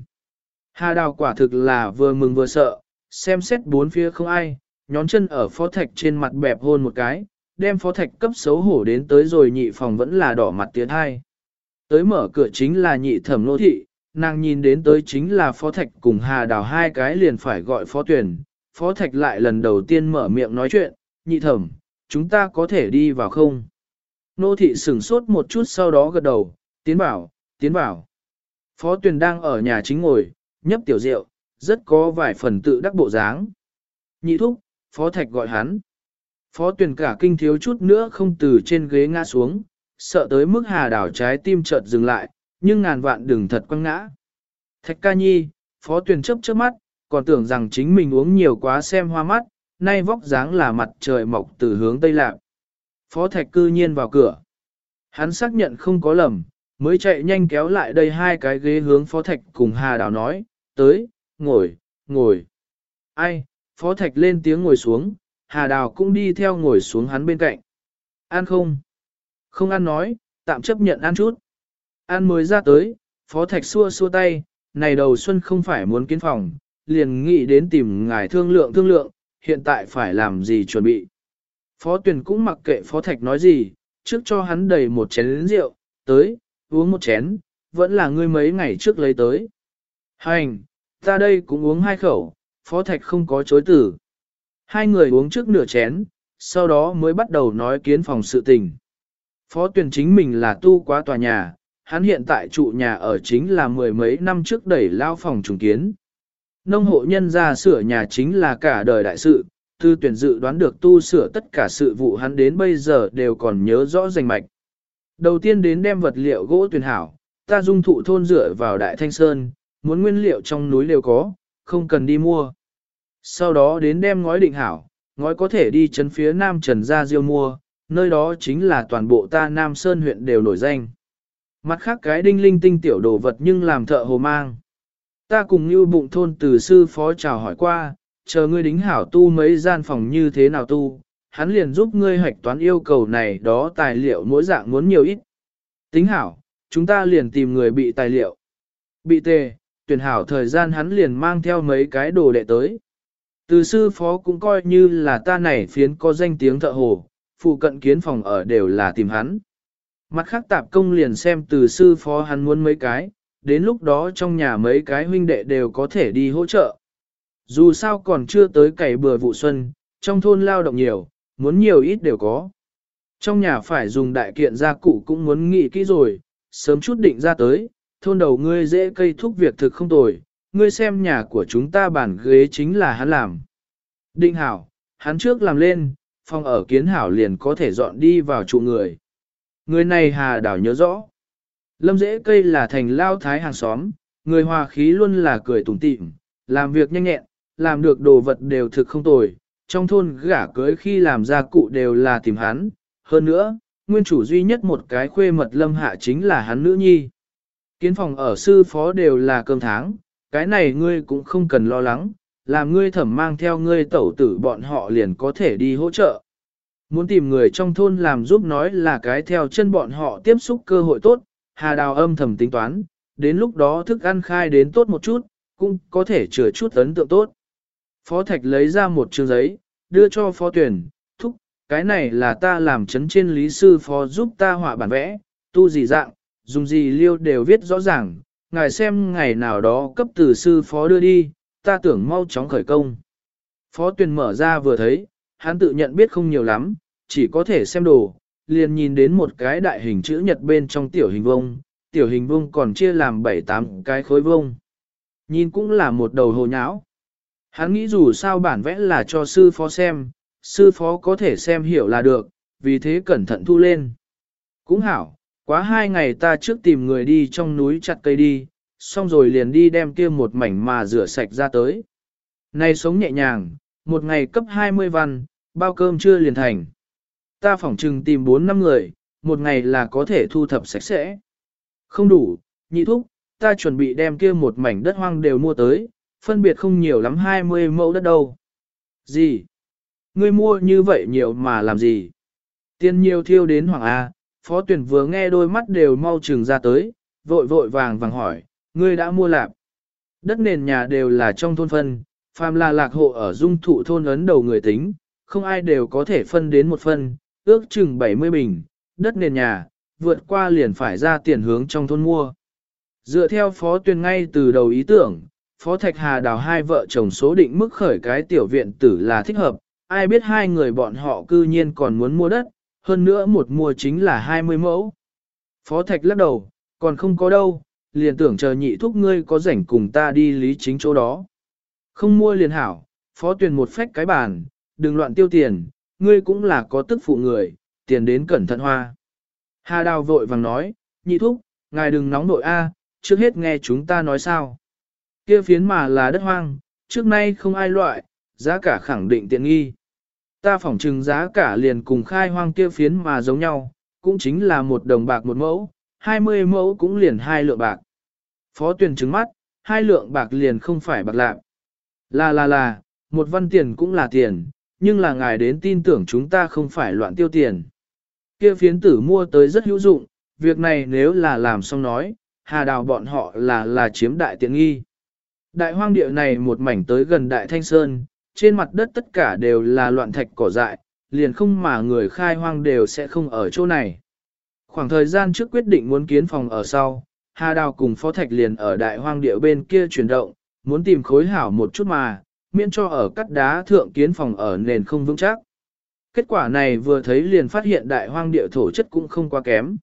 Hà Đào quả thực là vừa mừng vừa sợ, xem xét bốn phía không ai, nhón chân ở Phó Thạch trên mặt bẹp hôn một cái, đem Phó Thạch cấp xấu hổ đến tới rồi nhị phòng vẫn là đỏ mặt tiến hai. Tới mở cửa chính là nhị thẩm nô thị, nàng nhìn đến tới chính là Phó Thạch cùng Hà Đào hai cái liền phải gọi Phó Tuyển. Phó Thạch lại lần đầu tiên mở miệng nói chuyện, nhị thẩm, chúng ta có thể đi vào không? Nô thị sửng sốt một chút sau đó gật đầu, tiến bảo, tiến bảo. Phó Tuyền đang ở nhà chính ngồi, nhấp tiểu rượu, rất có vài phần tự đắc bộ dáng. Nhị thúc, Phó Thạch gọi hắn. Phó Tuyền cả kinh thiếu chút nữa không từ trên ghế ngã xuống, sợ tới mức hà đảo trái tim chợt dừng lại, nhưng ngàn vạn đừng thật quăng ngã. Thạch ca nhi, Phó tuyển chấp trước mắt, còn tưởng rằng chính mình uống nhiều quá xem hoa mắt, nay vóc dáng là mặt trời mọc từ hướng Tây Lạc. Phó Thạch cư nhiên vào cửa. Hắn xác nhận không có lầm, mới chạy nhanh kéo lại đây hai cái ghế hướng Phó Thạch cùng Hà Đào nói, tới, ngồi, ngồi. Ai, Phó Thạch lên tiếng ngồi xuống, Hà Đào cũng đi theo ngồi xuống hắn bên cạnh. Ăn không? Không ăn nói, tạm chấp nhận ăn chút. An mới ra tới, Phó Thạch xua xua tay, này đầu xuân không phải muốn kiến phòng, liền nghĩ đến tìm ngài thương lượng thương lượng, hiện tại phải làm gì chuẩn bị. Phó tuyển cũng mặc kệ Phó Thạch nói gì, trước cho hắn đầy một chén rượu, tới, uống một chén, vẫn là ngươi mấy ngày trước lấy tới. Hành, ta đây cũng uống hai khẩu, Phó Thạch không có chối tử. Hai người uống trước nửa chén, sau đó mới bắt đầu nói kiến phòng sự tình. Phó tuyển chính mình là tu quá tòa nhà, hắn hiện tại trụ nhà ở chính là mười mấy năm trước đẩy lao phòng trùng kiến. Nông hộ nhân ra sửa nhà chính là cả đời đại sự, tư tuyển dự đoán được tu sửa tất cả sự vụ hắn đến bây giờ đều còn nhớ rõ rành mạch. Đầu tiên đến đem vật liệu gỗ tuyển hảo, ta dung thụ thôn dựa vào Đại Thanh Sơn, muốn nguyên liệu trong núi đều có, không cần đi mua. Sau đó đến đem ngói định hảo, ngói có thể đi chấn phía Nam Trần Gia Diêu mua, nơi đó chính là toàn bộ ta Nam Sơn huyện đều nổi danh. Mặt khác cái đinh linh tinh tiểu đồ vật nhưng làm thợ hồ mang. Ta cùng như bụng thôn từ sư phó chào hỏi qua, chờ ngươi đính hảo tu mấy gian phòng như thế nào tu, hắn liền giúp ngươi hoạch toán yêu cầu này đó tài liệu mỗi dạng muốn nhiều ít. Tính hảo, chúng ta liền tìm người bị tài liệu. Bị tề, tuyển hảo thời gian hắn liền mang theo mấy cái đồ đệ tới. Từ sư phó cũng coi như là ta này phiến có danh tiếng thợ hồ, phụ cận kiến phòng ở đều là tìm hắn. Mặt khác tạp công liền xem từ sư phó hắn muốn mấy cái, đến lúc đó trong nhà mấy cái huynh đệ đều có thể đi hỗ trợ. Dù sao còn chưa tới cày bừa vụ xuân, trong thôn lao động nhiều, muốn nhiều ít đều có. Trong nhà phải dùng đại kiện gia cụ cũng muốn nghĩ kỹ rồi, sớm chút định ra tới, thôn đầu ngươi dễ cây thúc việc thực không tồi, ngươi xem nhà của chúng ta bản ghế chính là hắn làm. Định hảo, hắn trước làm lên, phòng ở kiến hảo liền có thể dọn đi vào trụ người. Người này hà đảo nhớ rõ. Lâm dễ cây là thành lao thái hàng xóm, người hòa khí luôn là cười tủm tỉm, làm việc nhanh nhẹn, làm được đồ vật đều thực không tồi, trong thôn gả cưới khi làm gia cụ đều là tìm hắn, hơn nữa, nguyên chủ duy nhất một cái khuê mật lâm hạ chính là hắn nữ nhi. Kiến phòng ở sư phó đều là cơm tháng, cái này ngươi cũng không cần lo lắng, làm ngươi thẩm mang theo ngươi tẩu tử bọn họ liền có thể đi hỗ trợ. Muốn tìm người trong thôn làm giúp nói là cái theo chân bọn họ tiếp xúc cơ hội tốt, hà đào âm thầm tính toán, đến lúc đó thức ăn khai đến tốt một chút, cũng có thể chừa chút ấn tượng tốt. Phó Thạch lấy ra một chương giấy, đưa cho Phó Tuyển, thúc, cái này là ta làm chấn trên lý sư Phó giúp ta họa bản vẽ, tu gì dạng, dùng gì liêu đều viết rõ ràng, ngài xem ngày nào đó cấp từ sư Phó đưa đi, ta tưởng mau chóng khởi công. Phó Tuyển mở ra vừa thấy, hắn tự nhận biết không nhiều lắm, chỉ có thể xem đồ, liền nhìn đến một cái đại hình chữ nhật bên trong tiểu hình vông, tiểu hình vông còn chia làm 7-8 cái khối vông. Nhìn cũng là một đầu hồ nháo. Hắn nghĩ dù sao bản vẽ là cho sư phó xem, sư phó có thể xem hiểu là được, vì thế cẩn thận thu lên. Cũng hảo, quá hai ngày ta trước tìm người đi trong núi chặt cây đi, xong rồi liền đi đem kia một mảnh mà rửa sạch ra tới. Này sống nhẹ nhàng, một ngày cấp 20 văn, bao cơm chưa liền thành. Ta phỏng trừng tìm 4 năm người, một ngày là có thể thu thập sạch sẽ. Không đủ, nhị thúc, ta chuẩn bị đem kia một mảnh đất hoang đều mua tới, phân biệt không nhiều lắm 20 mẫu đất đâu. Gì? Ngươi mua như vậy nhiều mà làm gì? Tiền nhiều thiêu đến Hoàng A, à, Phó tuyển vừa nghe đôi mắt đều mau trừng ra tới, vội vội vàng vàng hỏi, ngươi đã mua lạp. Đất nền nhà đều là trong thôn phân, phàm là lạc hộ ở dung thụ thôn ấn đầu người tính, không ai đều có thể phân đến một phân, ước chừng 70 bình, đất nền nhà, vượt qua liền phải ra tiền hướng trong thôn mua. Dựa theo phó tuyên ngay từ đầu ý tưởng, phó thạch hà đào hai vợ chồng số định mức khởi cái tiểu viện tử là thích hợp, ai biết hai người bọn họ cư nhiên còn muốn mua đất, hơn nữa một mua chính là 20 mẫu. Phó thạch lắc đầu, còn không có đâu, liền tưởng chờ nhị thúc ngươi có rảnh cùng ta đi lý chính chỗ đó. Không mua liền hảo, phó tuyển một phách cái bàn, đừng loạn tiêu tiền, ngươi cũng là có tức phụ người, tiền đến cẩn thận hoa. Hà đào vội vàng nói, nhị thúc, ngài đừng nóng nội A, trước hết nghe chúng ta nói sao. Kia phiến mà là đất hoang, trước nay không ai loại, giá cả khẳng định tiện nghi. Ta phỏng trừng giá cả liền cùng khai hoang kia phiến mà giống nhau, cũng chính là một đồng bạc một mẫu, 20 mẫu cũng liền hai lượng bạc. Phó tuyển trứng mắt, hai lượng bạc liền không phải bạc lạc. Là là là, một văn tiền cũng là tiền, nhưng là ngài đến tin tưởng chúng ta không phải loạn tiêu tiền. Kia phiến tử mua tới rất hữu dụng, việc này nếu là làm xong nói, hà đào bọn họ là là chiếm đại tiện nghi. Đại hoang địa này một mảnh tới gần đại thanh sơn, trên mặt đất tất cả đều là loạn thạch cỏ dại, liền không mà người khai hoang đều sẽ không ở chỗ này. Khoảng thời gian trước quyết định muốn kiến phòng ở sau, Hà Đào cùng Phó Thạch liền ở đại hoang địa bên kia chuyển động, muốn tìm khối hảo một chút mà, miễn cho ở cắt đá thượng kiến phòng ở nền không vững chắc. Kết quả này vừa thấy liền phát hiện đại hoang địa thổ chất cũng không quá kém.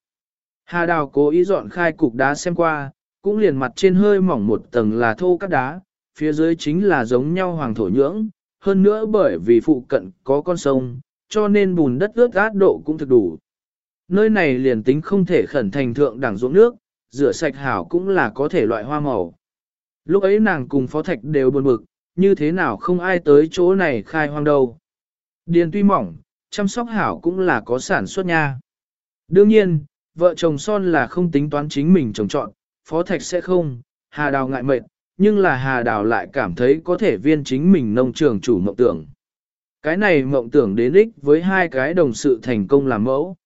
Hà Đào cố ý dọn khai cục đá xem qua, cũng liền mặt trên hơi mỏng một tầng là thô cắt đá, phía dưới chính là giống nhau hoàng thổ nhưỡng, hơn nữa bởi vì phụ cận có con sông, cho nên bùn đất ướt át độ cũng thực đủ. Nơi này liền tính không thể khẩn thành thượng đẳng ruộng nước, rửa sạch hảo cũng là có thể loại hoa màu. Lúc ấy nàng cùng phó thạch đều buồn bực, như thế nào không ai tới chỗ này khai hoang đâu. Điền tuy mỏng, chăm sóc hảo cũng là có sản xuất nha. Đương nhiên, vợ chồng son là không tính toán chính mình trồng chọn, phó thạch sẽ không, hà đào ngại mệt, nhưng là hà đào lại cảm thấy có thể viên chính mình nông trường chủ mộng tưởng. Cái này mộng tưởng đến ích với hai cái đồng sự thành công làm mẫu.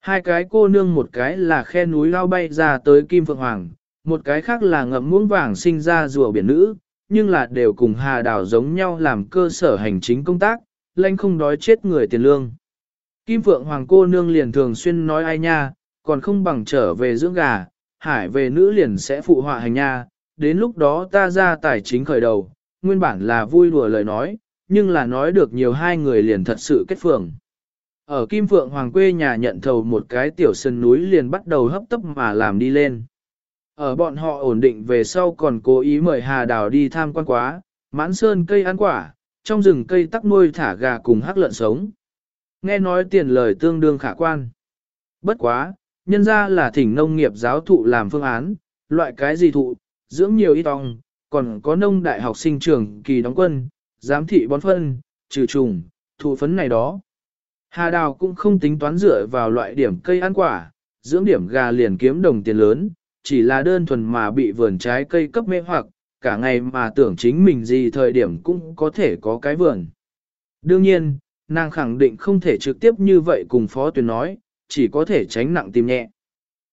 Hai cái cô nương một cái là khe núi lao bay ra tới Kim Phượng Hoàng, một cái khác là ngậm muỗng vàng sinh ra rùa biển nữ, nhưng là đều cùng Hà đảo giống nhau làm cơ sở hành chính công tác, lãnh không đói chết người tiền lương. Kim Phượng Hoàng cô nương liền thường xuyên nói ai nha, còn không bằng trở về dưỡng gà, hải về nữ liền sẽ phụ họa hành nha, đến lúc đó ta ra tài chính khởi đầu, nguyên bản là vui đùa lời nói, nhưng là nói được nhiều hai người liền thật sự kết phường. Ở Kim Phượng Hoàng quê nhà nhận thầu một cái tiểu sân núi liền bắt đầu hấp tấp mà làm đi lên. Ở bọn họ ổn định về sau còn cố ý mời Hà Đào đi tham quan quá, mãn sơn cây ăn quả, trong rừng cây tắc nuôi thả gà cùng hắc lợn sống. Nghe nói tiền lời tương đương khả quan. Bất quá, nhân ra là thỉnh nông nghiệp giáo thụ làm phương án, loại cái gì thụ, dưỡng nhiều ít ong, còn có nông đại học sinh trường kỳ đóng quân, giám thị bón phân, trừ trùng, thụ phấn này đó. Hà đào cũng không tính toán dựa vào loại điểm cây ăn quả, dưỡng điểm gà liền kiếm đồng tiền lớn, chỉ là đơn thuần mà bị vườn trái cây cấp mê hoặc, cả ngày mà tưởng chính mình gì thời điểm cũng có thể có cái vườn. Đương nhiên, nàng khẳng định không thể trực tiếp như vậy cùng Phó tuyển nói, chỉ có thể tránh nặng tìm nhẹ.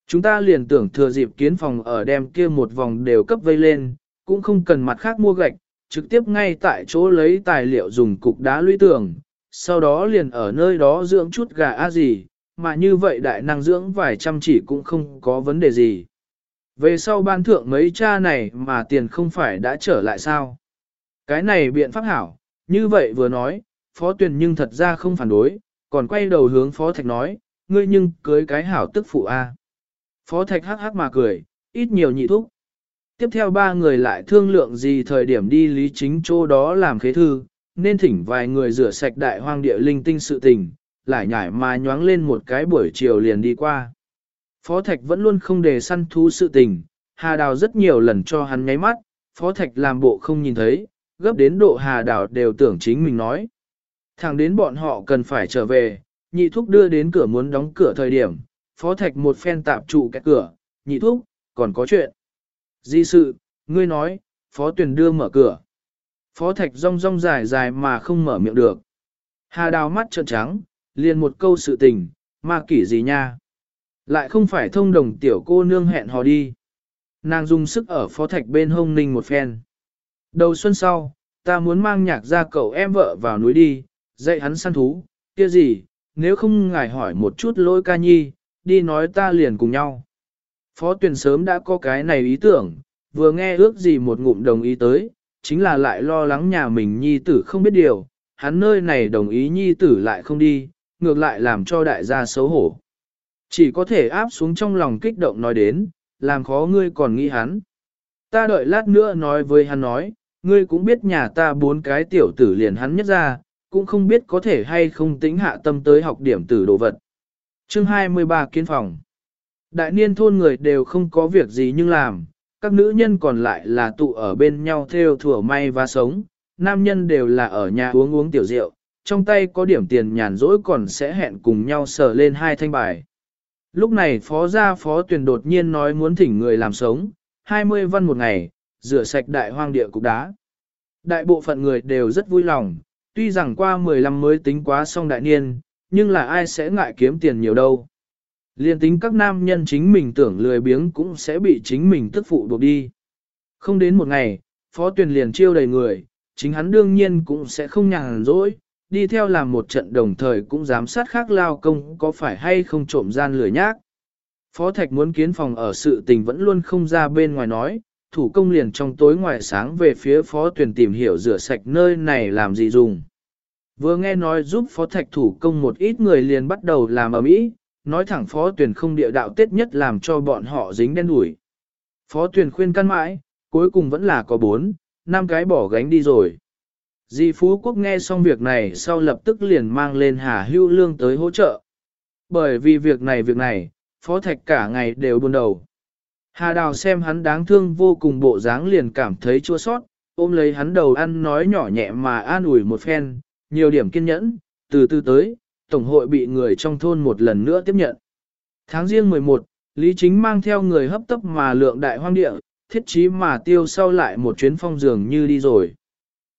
Chúng ta liền tưởng thừa dịp kiến phòng ở đem kia một vòng đều cấp vây lên, cũng không cần mặt khác mua gạch, trực tiếp ngay tại chỗ lấy tài liệu dùng cục đá lũy tường, sau đó liền ở nơi đó dưỡng chút gà a gì, mà như vậy đại năng dưỡng vài trăm chỉ cũng không có vấn đề gì. Về sau ban thượng mấy cha này mà tiền không phải đã trở lại sao? Cái này biện pháp hảo, như vậy vừa nói, phó tuyển nhưng thật ra không phản đối, còn quay đầu hướng phó thạch nói, ngươi nhưng cưới cái hảo tức phụ a. Phó thạch hắc hắc mà cười, ít nhiều nhị thúc. Tiếp theo ba người lại thương lượng gì thời điểm đi lý chính chỗ đó làm khế thư, nên thỉnh vài người rửa sạch đại hoang địa linh tinh sự tình, lại nhảy mà nhoáng lên một cái buổi chiều liền đi qua. Phó Thạch vẫn luôn không để săn thú sự tình, Hà Đào rất nhiều lần cho hắn nháy mắt, Phó Thạch làm bộ không nhìn thấy, gấp đến độ Hà Đào đều tưởng chính mình nói. Thẳng đến bọn họ cần phải trở về, nhị thúc đưa đến cửa muốn đóng cửa thời điểm, Phó Thạch một phen tạp trụ cái cửa, nhị thúc, còn có chuyện. Di sự, ngươi nói, Phó Tuyền đưa mở cửa. Phó Thạch rong rong dài dài mà không mở miệng được. Hà Đào mắt trợn trắng, liền một câu sự tình, ma kỷ gì nha. Lại không phải thông đồng tiểu cô nương hẹn hò đi. Nàng dùng sức ở phó thạch bên hông ninh một phen. Đầu xuân sau, ta muốn mang nhạc ra cậu em vợ vào núi đi, dạy hắn săn thú, kia gì, nếu không ngài hỏi một chút lôi ca nhi, đi nói ta liền cùng nhau. Phó tuyển sớm đã có cái này ý tưởng, vừa nghe ước gì một ngụm đồng ý tới, chính là lại lo lắng nhà mình nhi tử không biết điều, hắn nơi này đồng ý nhi tử lại không đi, ngược lại làm cho đại gia xấu hổ. Chỉ có thể áp xuống trong lòng kích động nói đến, làm khó ngươi còn nghĩ hắn. Ta đợi lát nữa nói với hắn nói, ngươi cũng biết nhà ta bốn cái tiểu tử liền hắn nhất ra, cũng không biết có thể hay không tính hạ tâm tới học điểm tử đồ vật. Chương 23 Kiên phòng Đại niên thôn người đều không có việc gì nhưng làm, các nữ nhân còn lại là tụ ở bên nhau theo thủa may và sống, nam nhân đều là ở nhà uống uống tiểu rượu, trong tay có điểm tiền nhàn rỗi còn sẽ hẹn cùng nhau sờ lên hai thanh bài. Lúc này phó gia phó tuyển đột nhiên nói muốn thỉnh người làm sống, 20 văn một ngày, rửa sạch đại hoang địa cục đá. Đại bộ phận người đều rất vui lòng, tuy rằng qua 15 mới tính quá xong đại niên, nhưng là ai sẽ ngại kiếm tiền nhiều đâu. Liên tính các nam nhân chính mình tưởng lười biếng cũng sẽ bị chính mình tức phụ buộc đi. Không đến một ngày, phó tuyển liền chiêu đầy người, chính hắn đương nhiên cũng sẽ không nhàn rỗi, đi theo làm một trận đồng thời cũng giám sát khác lao công có phải hay không trộm gian lười nhác. Phó Thạch muốn kiến phòng ở sự tình vẫn luôn không ra bên ngoài nói, thủ công liền trong tối ngoài sáng về phía phó tuyển tìm hiểu rửa sạch nơi này làm gì dùng. Vừa nghe nói giúp phó thạch thủ công một ít người liền bắt đầu làm ở mỹ, nói thẳng phó tuyển không địa đạo tết nhất làm cho bọn họ dính đen đuổi. Phó tuyển khuyên căn mãi, cuối cùng vẫn là có bốn, năm cái bỏ gánh đi rồi. Di Phú Quốc nghe xong việc này sau lập tức liền mang lên Hà Hưu Lương tới hỗ trợ. Bởi vì việc này việc này, Phó Thạch cả ngày đều buồn đầu. Hà Đào xem hắn đáng thương vô cùng bộ dáng liền cảm thấy chua sót, ôm lấy hắn đầu ăn nói nhỏ nhẹ mà an ủi một phen, nhiều điểm kiên nhẫn, từ từ tới, Tổng hội bị người trong thôn một lần nữa tiếp nhận. Tháng riêng 11, Lý Chính mang theo người hấp tấp mà lượng đại hoang địa, thiết chí mà tiêu sau lại một chuyến phong dường như đi rồi.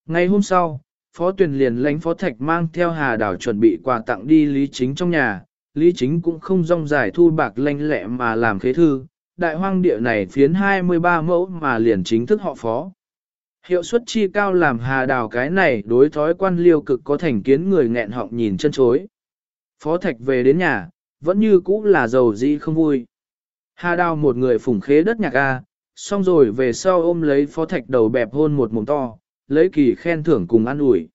Ngày hôm sau, Phó Tuyền liền lãnh Phó Thạch mang theo Hà Đào chuẩn bị quà tặng đi Lý Chính trong nhà, Lý Chính cũng không rong giải thu bạc lanh lẹ mà làm khế thư, đại hoang địa này phiến 23 mẫu mà liền chính thức họ Phó. Hiệu suất chi cao làm Hà Đào cái này đối thói quan liêu cực có thành kiến người nghẹn họng nhìn chân chối. Phó Thạch về đến nhà, vẫn như cũ là giàu dĩ không vui. Hà Đào một người phủng khế đất nhạc A, xong rồi về sau ôm lấy Phó Thạch đầu bẹp hôn một mồm to, lấy kỳ khen thưởng cùng ăn ủi.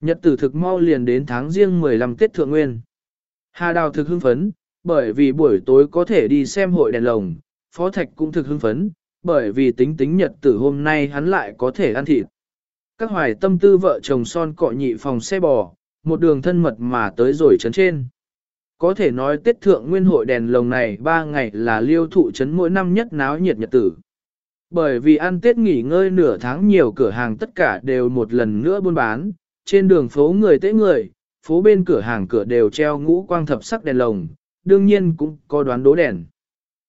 Nhật tử thực mau liền đến tháng riêng 15 Tết Thượng Nguyên. Hà Đào thực hưng phấn, bởi vì buổi tối có thể đi xem hội đèn lồng, Phó Thạch cũng thực hưng phấn, bởi vì tính tính nhật tử hôm nay hắn lại có thể ăn thịt. Các hoài tâm tư vợ chồng son cọ nhị phòng xe bò, một đường thân mật mà tới rồi chấn trên. Có thể nói Tết Thượng Nguyên hội đèn lồng này ba ngày là liêu thụ chấn mỗi năm nhất náo nhiệt nhật tử. Bởi vì ăn Tết nghỉ ngơi nửa tháng nhiều cửa hàng tất cả đều một lần nữa buôn bán, trên đường phố người tế người, phố bên cửa hàng cửa đều treo ngũ quang thập sắc đèn lồng, đương nhiên cũng có đoán đố đèn.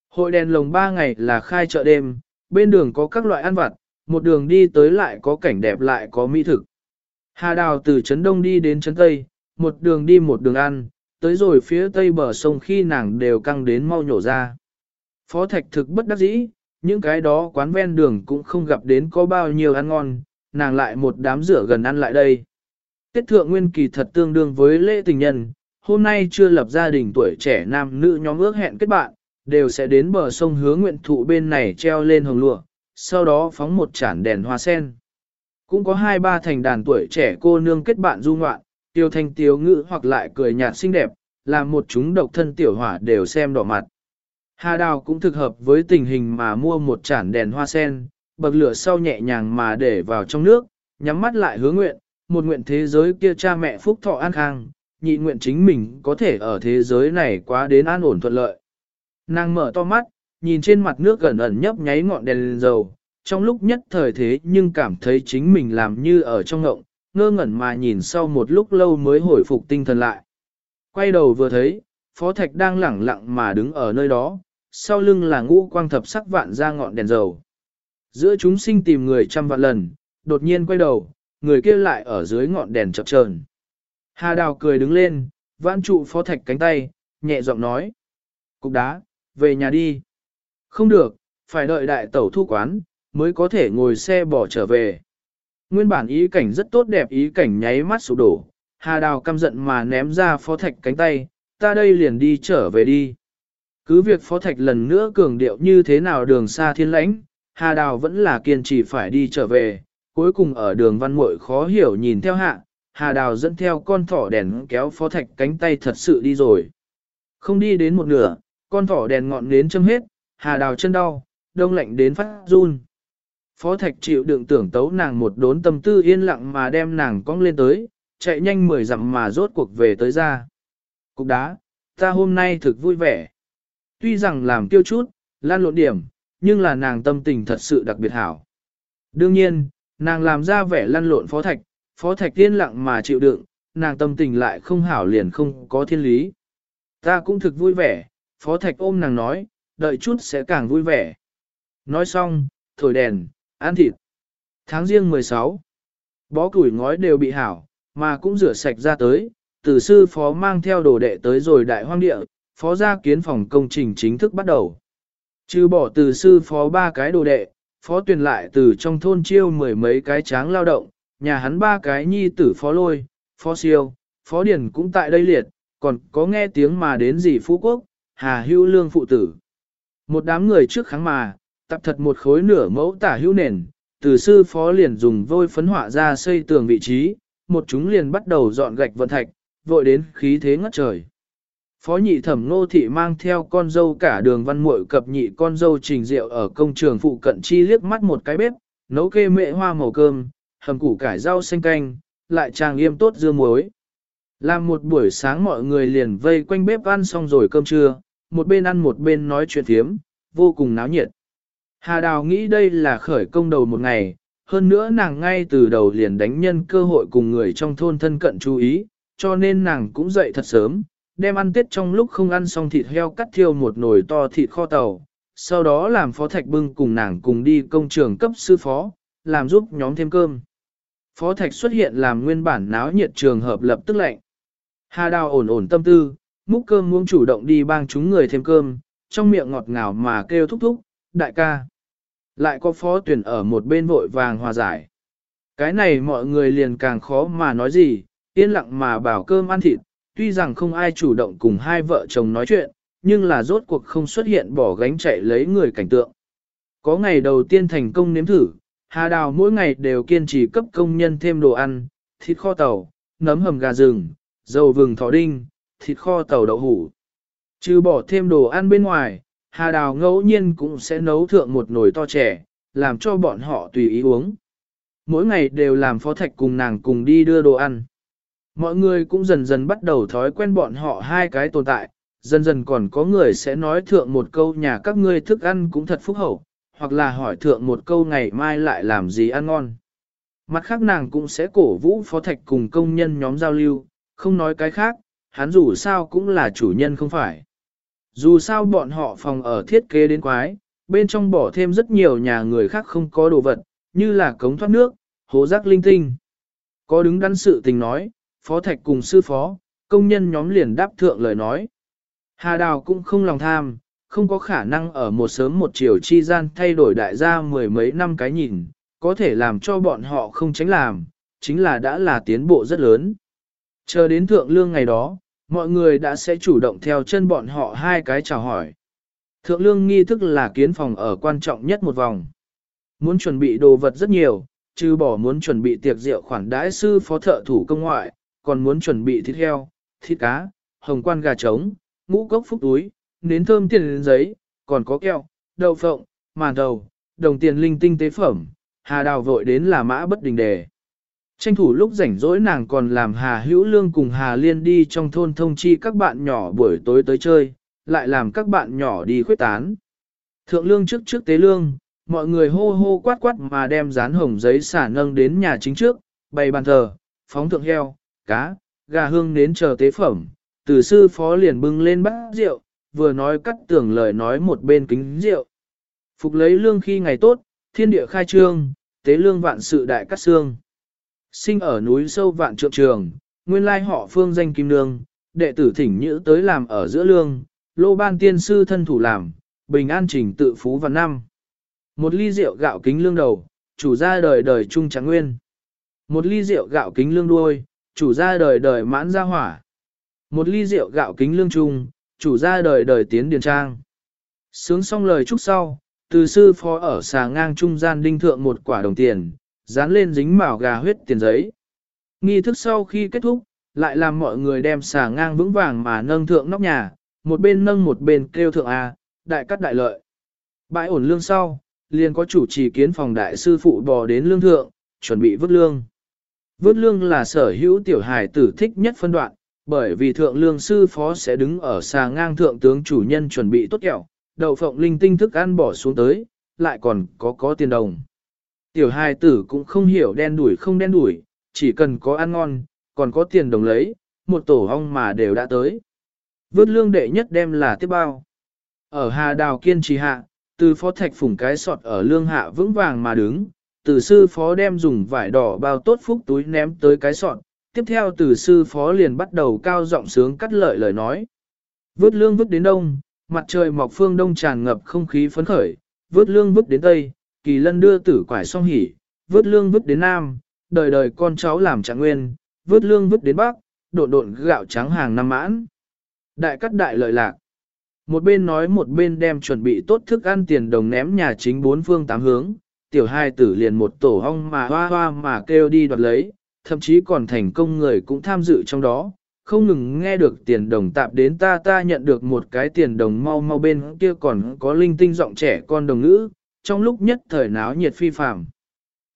Hội đèn lồng 3 ngày là khai chợ đêm, bên đường có các loại ăn vặt, một đường đi tới lại có cảnh đẹp lại có mỹ thực. Hà Đào từ Trấn Đông đi đến Trấn Tây, một đường đi một đường ăn, tới rồi phía tây bờ sông khi nàng đều căng đến mau nhổ ra. Phó Thạch thực bất đắc dĩ, những cái đó quán ven đường cũng không gặp đến có bao nhiêu ăn ngon, nàng lại một đám rửa gần ăn lại đây. tiết thượng nguyên kỳ thật tương đương với lễ tình nhân, hôm nay chưa lập gia đình tuổi trẻ nam nữ nhóm ước hẹn kết bạn, đều sẽ đến bờ sông hứa nguyện thụ bên này treo lên hồng lụa, sau đó phóng một chản đèn hoa sen. Cũng có hai ba thành đàn tuổi trẻ cô nương kết bạn du ngoạn, tiêu thanh tiếu ngữ hoặc lại cười nhạt xinh đẹp, làm một chúng độc thân tiểu hỏa đều xem đỏ mặt. Hà đào cũng thực hợp với tình hình mà mua một chản đèn hoa sen, bậc lửa sau nhẹ nhàng mà để vào trong nước, nhắm mắt lại hứa nguyện, một nguyện thế giới kia cha mẹ phúc thọ an khang, nhị nguyện chính mình có thể ở thế giới này quá đến an ổn thuận lợi. Nàng mở to mắt, nhìn trên mặt nước gần ẩn nhấp nháy ngọn đèn lên dầu, trong lúc nhất thời thế nhưng cảm thấy chính mình làm như ở trong ngộng, ngơ ngẩn mà nhìn sau một lúc lâu mới hồi phục tinh thần lại. Quay đầu vừa thấy, Phó Thạch đang lẳng lặng mà đứng ở nơi đó, sau lưng là ngũ quang thập sắc vạn ra ngọn đèn dầu. Giữa chúng sinh tìm người trăm vạn lần, đột nhiên quay đầu, người kia lại ở dưới ngọn đèn chập chờn. Hà Đào cười đứng lên, vãn trụ Phó Thạch cánh tay, nhẹ giọng nói. Cục đá, về nhà đi. Không được, phải đợi đại tẩu thu quán, mới có thể ngồi xe bỏ trở về. Nguyên bản ý cảnh rất tốt đẹp ý cảnh nháy mắt sụp đổ, Hà Đào căm giận mà ném ra Phó Thạch cánh tay, ta đây liền đi trở về đi. Cứ việc Phó Thạch lần nữa cường điệu như thế nào đường xa thiên lãnh, Hà Đào vẫn là kiên trì phải đi trở về, cuối cùng ở đường văn muội khó hiểu nhìn theo hạ, Hà Đào dẫn theo con thỏ đèn kéo Phó Thạch cánh tay thật sự đi rồi. Không đi đến một nửa, con thỏ đèn ngọn nến châm hết, Hà Đào chân đau, đông lạnh đến phát run. Phó Thạch chịu đựng tưởng tấu nàng một đốn tâm tư yên lặng mà đem nàng cong lên tới, chạy nhanh mười dặm mà rốt cuộc về tới ra. Cục đá, ta hôm nay thực vui vẻ. Tuy rằng làm tiêu chút, lan lộn điểm, nhưng là nàng tâm tình thật sự đặc biệt hảo. Đương nhiên, nàng làm ra vẻ lăn lộn phó thạch, phó thạch tiên lặng mà chịu đựng, nàng tâm tình lại không hảo liền không có thiên lý. Ta cũng thực vui vẻ, phó thạch ôm nàng nói, đợi chút sẽ càng vui vẻ. Nói xong, thổi đèn, ăn thịt. Tháng riêng 16, bó củi ngói đều bị hảo, mà cũng rửa sạch ra tới, từ sư phó mang theo đồ đệ tới rồi đại hoang địa, phó gia kiến phòng công trình chính thức bắt đầu. Trừ bỏ từ sư phó ba cái đồ đệ, phó tuyển lại từ trong thôn chiêu mười mấy cái tráng lao động, nhà hắn ba cái nhi tử phó lôi, phó siêu, phó điển cũng tại đây liệt, còn có nghe tiếng mà đến gì phú quốc, hà hữu lương phụ tử. Một đám người trước kháng mà, tập thật một khối nửa mẫu tả hữu nền, từ sư phó liền dùng vôi phấn họa ra xây tường vị trí, một chúng liền bắt đầu dọn gạch vận thạch, vội đến khí thế ngất trời. Phó nhị thẩm nô thị mang theo con dâu cả đường văn muội cập nhị con dâu trình rượu ở công trường phụ cận chi liếc mắt một cái bếp, nấu kê mệ hoa màu cơm, hầm củ cải rau xanh canh, lại trang yêm tốt dưa muối. Làm một buổi sáng mọi người liền vây quanh bếp ăn xong rồi cơm trưa, một bên ăn một bên nói chuyện thiếm, vô cùng náo nhiệt. Hà Đào nghĩ đây là khởi công đầu một ngày, hơn nữa nàng ngay từ đầu liền đánh nhân cơ hội cùng người trong thôn thân cận chú ý, cho nên nàng cũng dậy thật sớm, đem ăn tết trong lúc không ăn xong thịt heo cắt thiêu một nồi to thịt kho tàu, sau đó làm phó thạch bưng cùng nàng cùng đi công trường cấp sư phó, làm giúp nhóm thêm cơm. Phó thạch xuất hiện làm nguyên bản náo nhiệt trường hợp lập tức lệnh. Hà đào ổn ổn tâm tư, múc cơm muốn chủ động đi bang chúng người thêm cơm, trong miệng ngọt ngào mà kêu thúc thúc, đại ca. Lại có phó tuyển ở một bên vội vàng hòa giải. Cái này mọi người liền càng khó mà nói gì, yên lặng mà bảo cơm ăn thịt, tuy rằng không ai chủ động cùng hai vợ chồng nói chuyện, nhưng là rốt cuộc không xuất hiện bỏ gánh chạy lấy người cảnh tượng. Có ngày đầu tiên thành công nếm thử, Hà Đào mỗi ngày đều kiên trì cấp công nhân thêm đồ ăn, thịt kho tàu, nấm hầm gà rừng, dầu vừng thỏ đinh, thịt kho tàu đậu hủ. Chứ bỏ thêm đồ ăn bên ngoài, Hà Đào ngẫu nhiên cũng sẽ nấu thượng một nồi to trẻ, làm cho bọn họ tùy ý uống. Mỗi ngày đều làm phó thạch cùng nàng cùng đi đưa đồ ăn. Mọi người cũng dần dần bắt đầu thói quen bọn họ hai cái tồn tại, dần dần còn có người sẽ nói thượng một câu nhà các ngươi thức ăn cũng thật phúc hậu, hoặc là hỏi thượng một câu ngày mai lại làm gì ăn ngon. Mặt khác nàng cũng sẽ cổ vũ phó thạch cùng công nhân nhóm giao lưu, không nói cái khác, hắn dù sao cũng là chủ nhân không phải. Dù sao bọn họ phòng ở thiết kế đến quái, bên trong bỏ thêm rất nhiều nhà người khác không có đồ vật, như là cống thoát nước, hố rác linh tinh. Có đứng đắn sự tình nói, phó thạch cùng sư phó, công nhân nhóm liền đáp thượng lời nói. Hà Đào cũng không lòng tham, không có khả năng ở một sớm một chiều chi gian thay đổi đại gia mười mấy năm cái nhìn, có thể làm cho bọn họ không tránh làm, chính là đã là tiến bộ rất lớn. Chờ đến thượng lương ngày đó, mọi người đã sẽ chủ động theo chân bọn họ hai cái chào hỏi. Thượng lương nghi thức là kiến phòng ở quan trọng nhất một vòng. Muốn chuẩn bị đồ vật rất nhiều, trừ bỏ muốn chuẩn bị tiệc rượu khoản đãi sư phó thợ thủ công ngoại, còn muốn chuẩn bị thịt heo, thịt cá, hồng quan gà trống, ngũ cốc phúc túi, nến thơm tiền giấy, còn có keo, đậu phộng, màn đầu, đồng tiền linh tinh tế phẩm, hà đào vội đến là mã bất đình đề. Tranh thủ lúc rảnh rỗi nàng còn làm Hà Hữu Lương cùng Hà Liên đi trong thôn thông chi các bạn nhỏ buổi tối tới chơi, lại làm các bạn nhỏ đi khuyết tán. Thượng lương trước trước tế lương, mọi người hô hô quát quát mà đem dán hồng giấy xả nâng đến nhà chính trước, bày bàn thờ, phóng thượng heo, cá, gà hương đến chờ tế phẩm. Từ sư phó liền bưng lên bát rượu, vừa nói cắt tưởng lời nói một bên kính rượu. Phục lấy lương khi ngày tốt, thiên địa khai trương, tế lương vạn sự đại cắt xương. Sinh ở núi sâu vạn trượng trường, nguyên lai họ phương danh kim nương, đệ tử thỉnh nhữ tới làm ở giữa lương, lô ban tiên sư thân thủ làm, bình an trình tự phú và năm. Một ly rượu gạo kính lương đầu, chủ ra đời đời trung trắng nguyên. Một ly rượu gạo kính lương đuôi, chủ ra đời đời mãn gia hỏa. Một ly rượu gạo kính lương trung, chủ ra đời đời tiến điền trang. Sướng xong lời chúc sau, từ sư phó ở xà ngang trung gian đinh thượng một quả đồng tiền, dán lên dính màu gà huyết tiền giấy. Nghi thức sau khi kết thúc, lại làm mọi người đem xà ngang vững vàng mà nâng thượng nóc nhà, một bên nâng một bên kêu thượng A, đại cắt đại lợi. Bãi ổn lương sau, liền có chủ trì kiến phòng đại sư phụ bò đến lương thượng, chuẩn bị vứt lương. Vớt lương là sở hữu tiểu hài tử thích nhất phân đoạn, bởi vì thượng lương sư phó sẽ đứng ở xà ngang thượng tướng chủ nhân chuẩn bị tốt kẹo, đậu phộng linh tinh thức ăn bỏ xuống tới, lại còn có có tiền đồng. Tiểu hài tử cũng không hiểu đen đuổi không đen đuổi, chỉ cần có ăn ngon, còn có tiền đồng lấy, một tổ ong mà đều đã tới. Vớt lương đệ nhất đem là tiếp bao. Ở Hà Đào kiên trì hạ, từ phó thạch phủng cái sọt ở lương hạ vững vàng mà đứng, từ sư phó đem dùng vải đỏ bao tốt phúc túi ném tới cái sọt, tiếp theo từ sư phó liền bắt đầu cao giọng sướng cắt lợi lời nói. Vớt lương vứt đến đông, mặt trời mọc phương đông tràn ngập không khí phấn khởi, vớt lương vứt đến tây, kỳ lân đưa tử quải song hỉ, vớt lương vứt đến nam, đời đời con cháu làm trạng nguyên, vớt lương vứt đến bắc, độn độn gạo trắng hàng năm mãn. Đại cắt đại lợi lạc. Một bên nói một bên đem chuẩn bị tốt thức ăn tiền đồng ném nhà chính bốn phương tám hướng, tiểu hai tử liền một tổ hong mà hoa hoa mà kêu đi đoạt lấy, thậm chí còn thành công người cũng tham dự trong đó, không ngừng nghe được tiền đồng tạp đến ta ta nhận được một cái tiền đồng mau mau bên kia còn có linh tinh giọng trẻ con đồng ngữ, trong lúc nhất thời náo nhiệt phi phạm.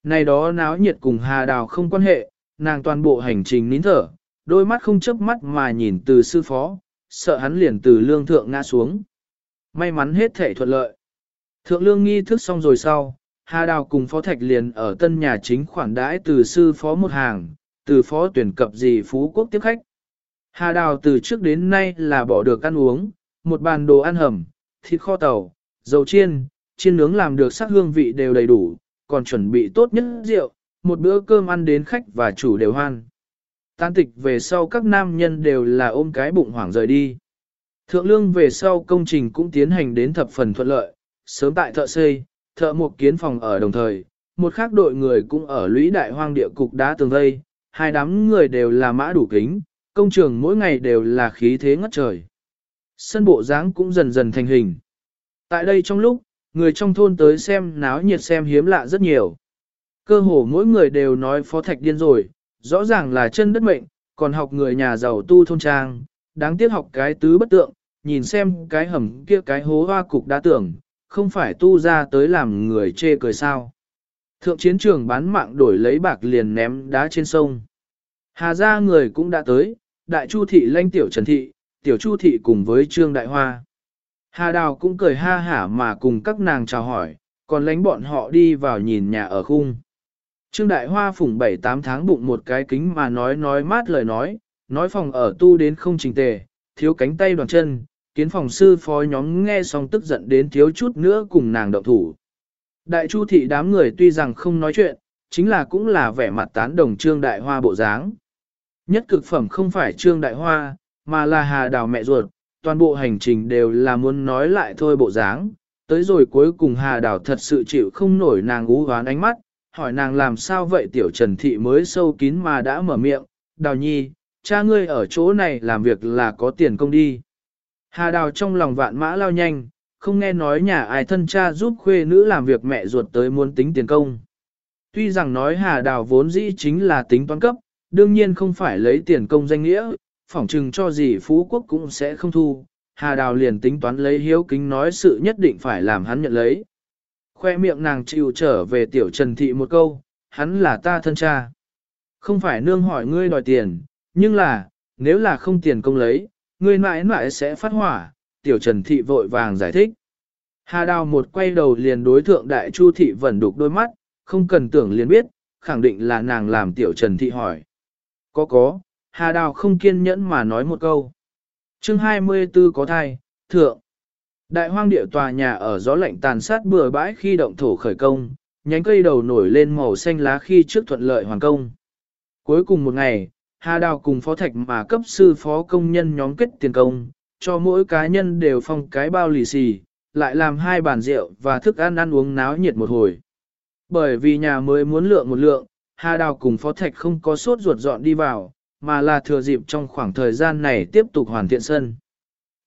Này đó náo nhiệt cùng Hà Đào không quan hệ, nàng toàn bộ hành trình nín thở, đôi mắt không chớp mắt mà nhìn từ sư phó, sợ hắn liền từ lương thượng ngã xuống. May mắn hết thể thuận lợi. Thượng lương nghi thức xong rồi sau, Hà Đào cùng phó thạch liền ở tân nhà chính khoản đãi từ sư phó một hàng, từ phó tuyển cập gì phú quốc tiếp khách. Hà Đào từ trước đến nay là bỏ được ăn uống, một bàn đồ ăn hầm, thịt kho tàu, dầu chiên, chiên nướng làm được sắc hương vị đều đầy đủ, còn chuẩn bị tốt nhất rượu, một bữa cơm ăn đến khách và chủ đều hoan. Tan tịch về sau các nam nhân đều là ôm cái bụng hoảng rời đi. Thượng lương về sau công trình cũng tiến hành đến thập phần thuận lợi, sớm tại thợ xây, thợ một kiến phòng ở đồng thời, một khác đội người cũng ở lũy đại hoang địa cục đá tường vây, hai đám người đều là mã đủ kính, công trường mỗi ngày đều là khí thế ngất trời. Sân bộ dáng cũng dần dần thành hình. Tại đây trong lúc, người trong thôn tới xem náo nhiệt xem hiếm lạ rất nhiều. Cơ hồ mỗi người đều nói phó thạch điên rồi, rõ ràng là chân đất mệnh, còn học người nhà giàu tu thôn trang, đáng tiếc học cái tứ bất tượng, nhìn xem cái hầm kia cái hố hoa cục đá tưởng, không phải tu ra tới làm người chê cười sao. Thượng chiến trường bán mạng đổi lấy bạc liền ném đá trên sông. Hà ra người cũng đã tới, đại chu thị lanh tiểu trần thị, tiểu chu thị cùng với trương đại hoa. Hà đào cũng cười ha hả mà cùng các nàng chào hỏi, còn lánh bọn họ đi vào nhìn nhà ở khung. Trương đại hoa phủng 7-8 tháng bụng một cái kính mà nói nói mát lời nói, nói phòng ở tu đến không trình tề, thiếu cánh tay đoàn chân, kiến phòng sư phó nhóm nghe xong tức giận đến thiếu chút nữa cùng nàng động thủ. Đại chu thị đám người tuy rằng không nói chuyện, chính là cũng là vẻ mặt tán đồng trương đại hoa bộ dáng. Nhất cực phẩm không phải trương đại hoa, mà là hà đào mẹ ruột, toàn bộ hành trình đều là muốn nói lại thôi bộ dáng. Tới rồi cuối cùng hà đào thật sự chịu không nổi nàng ú hoán ánh mắt, hỏi nàng làm sao vậy tiểu trần thị mới sâu kín mà đã mở miệng, đào nhi, cha ngươi ở chỗ này làm việc là có tiền công đi. Hà đào trong lòng vạn mã lao nhanh, không nghe nói nhà ai thân cha giúp khuê nữ làm việc mẹ ruột tới muốn tính tiền công. Tuy rằng nói hà đào vốn dĩ chính là tính toán cấp, đương nhiên không phải lấy tiền công danh nghĩa, phỏng chừng cho gì phú quốc cũng sẽ không thu. Hà đào liền tính toán lấy hiếu kính nói sự nhất định phải làm hắn nhận lấy. Khoe miệng nàng chịu trở về tiểu trần thị một câu, hắn là ta thân cha. Không phải nương hỏi ngươi đòi tiền, nhưng là, nếu là không tiền công lấy, ngươi mãi mãi sẽ phát hỏa, tiểu trần thị vội vàng giải thích. Hà đào một quay đầu liền đối thượng đại chu thị vẫn đục đôi mắt, không cần tưởng liền biết, khẳng định là nàng làm tiểu trần thị hỏi. Có có, hà đào không kiên nhẫn mà nói một câu. chương 24 có thai, thượng. Đại hoang địa tòa nhà ở gió lạnh tàn sát bừa bãi khi động thổ khởi công, nhánh cây đầu nổi lên màu xanh lá khi trước thuận lợi hoàn công. Cuối cùng một ngày, Hà Đào cùng phó thạch mà cấp sư phó công nhân nhóm kết tiền công, cho mỗi cá nhân đều phong cái bao lì xì, lại làm hai bàn rượu và thức ăn ăn uống náo nhiệt một hồi. Bởi vì nhà mới muốn lượng một lượng, Hà Đào cùng phó thạch không có sốt ruột dọn đi vào, mà là thừa dịp trong khoảng thời gian này tiếp tục hoàn thiện sân.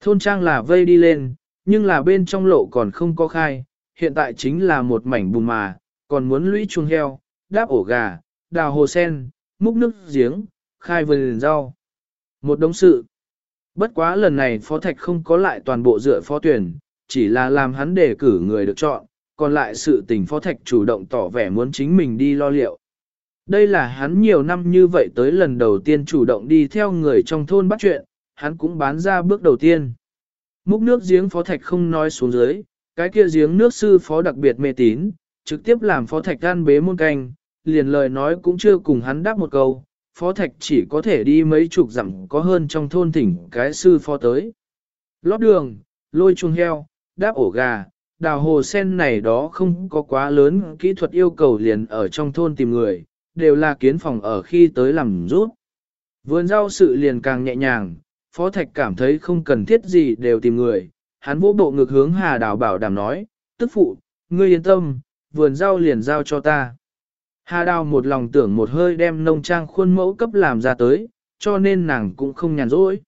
Thôn trang là vây đi lên, nhưng là bên trong lộ còn không có khai, hiện tại chính là một mảnh bùn mà, còn muốn lũy chuông heo, đáp ổ gà, đào hồ sen, múc nước giếng, khai vườn rau. Một đống sự. Bất quá lần này phó thạch không có lại toàn bộ dựa phó tuyển, chỉ là làm hắn đề cử người được chọn, còn lại sự tình phó thạch chủ động tỏ vẻ muốn chính mình đi lo liệu. Đây là hắn nhiều năm như vậy tới lần đầu tiên chủ động đi theo người trong thôn bắt chuyện, hắn cũng bán ra bước đầu tiên. Múc nước giếng phó thạch không nói xuống dưới, cái kia giếng nước sư phó đặc biệt mê tín, trực tiếp làm phó thạch gan bế môn canh, liền lời nói cũng chưa cùng hắn đáp một câu, phó thạch chỉ có thể đi mấy chục dặm có hơn trong thôn thỉnh cái sư phó tới. Lót đường, lôi chuông heo, đáp ổ gà, đào hồ sen này đó không có quá lớn kỹ thuật yêu cầu liền ở trong thôn tìm người, đều là kiến phòng ở khi tới làm rút. Vườn rau sự liền càng nhẹ nhàng, phó thạch cảm thấy không cần thiết gì đều tìm người, hắn vỗ bộ ngực hướng hà đào bảo đảm nói, tức phụ, ngươi yên tâm, vườn rau liền giao cho ta. Hà đào một lòng tưởng một hơi đem nông trang khuôn mẫu cấp làm ra tới, cho nên nàng cũng không nhàn rỗi.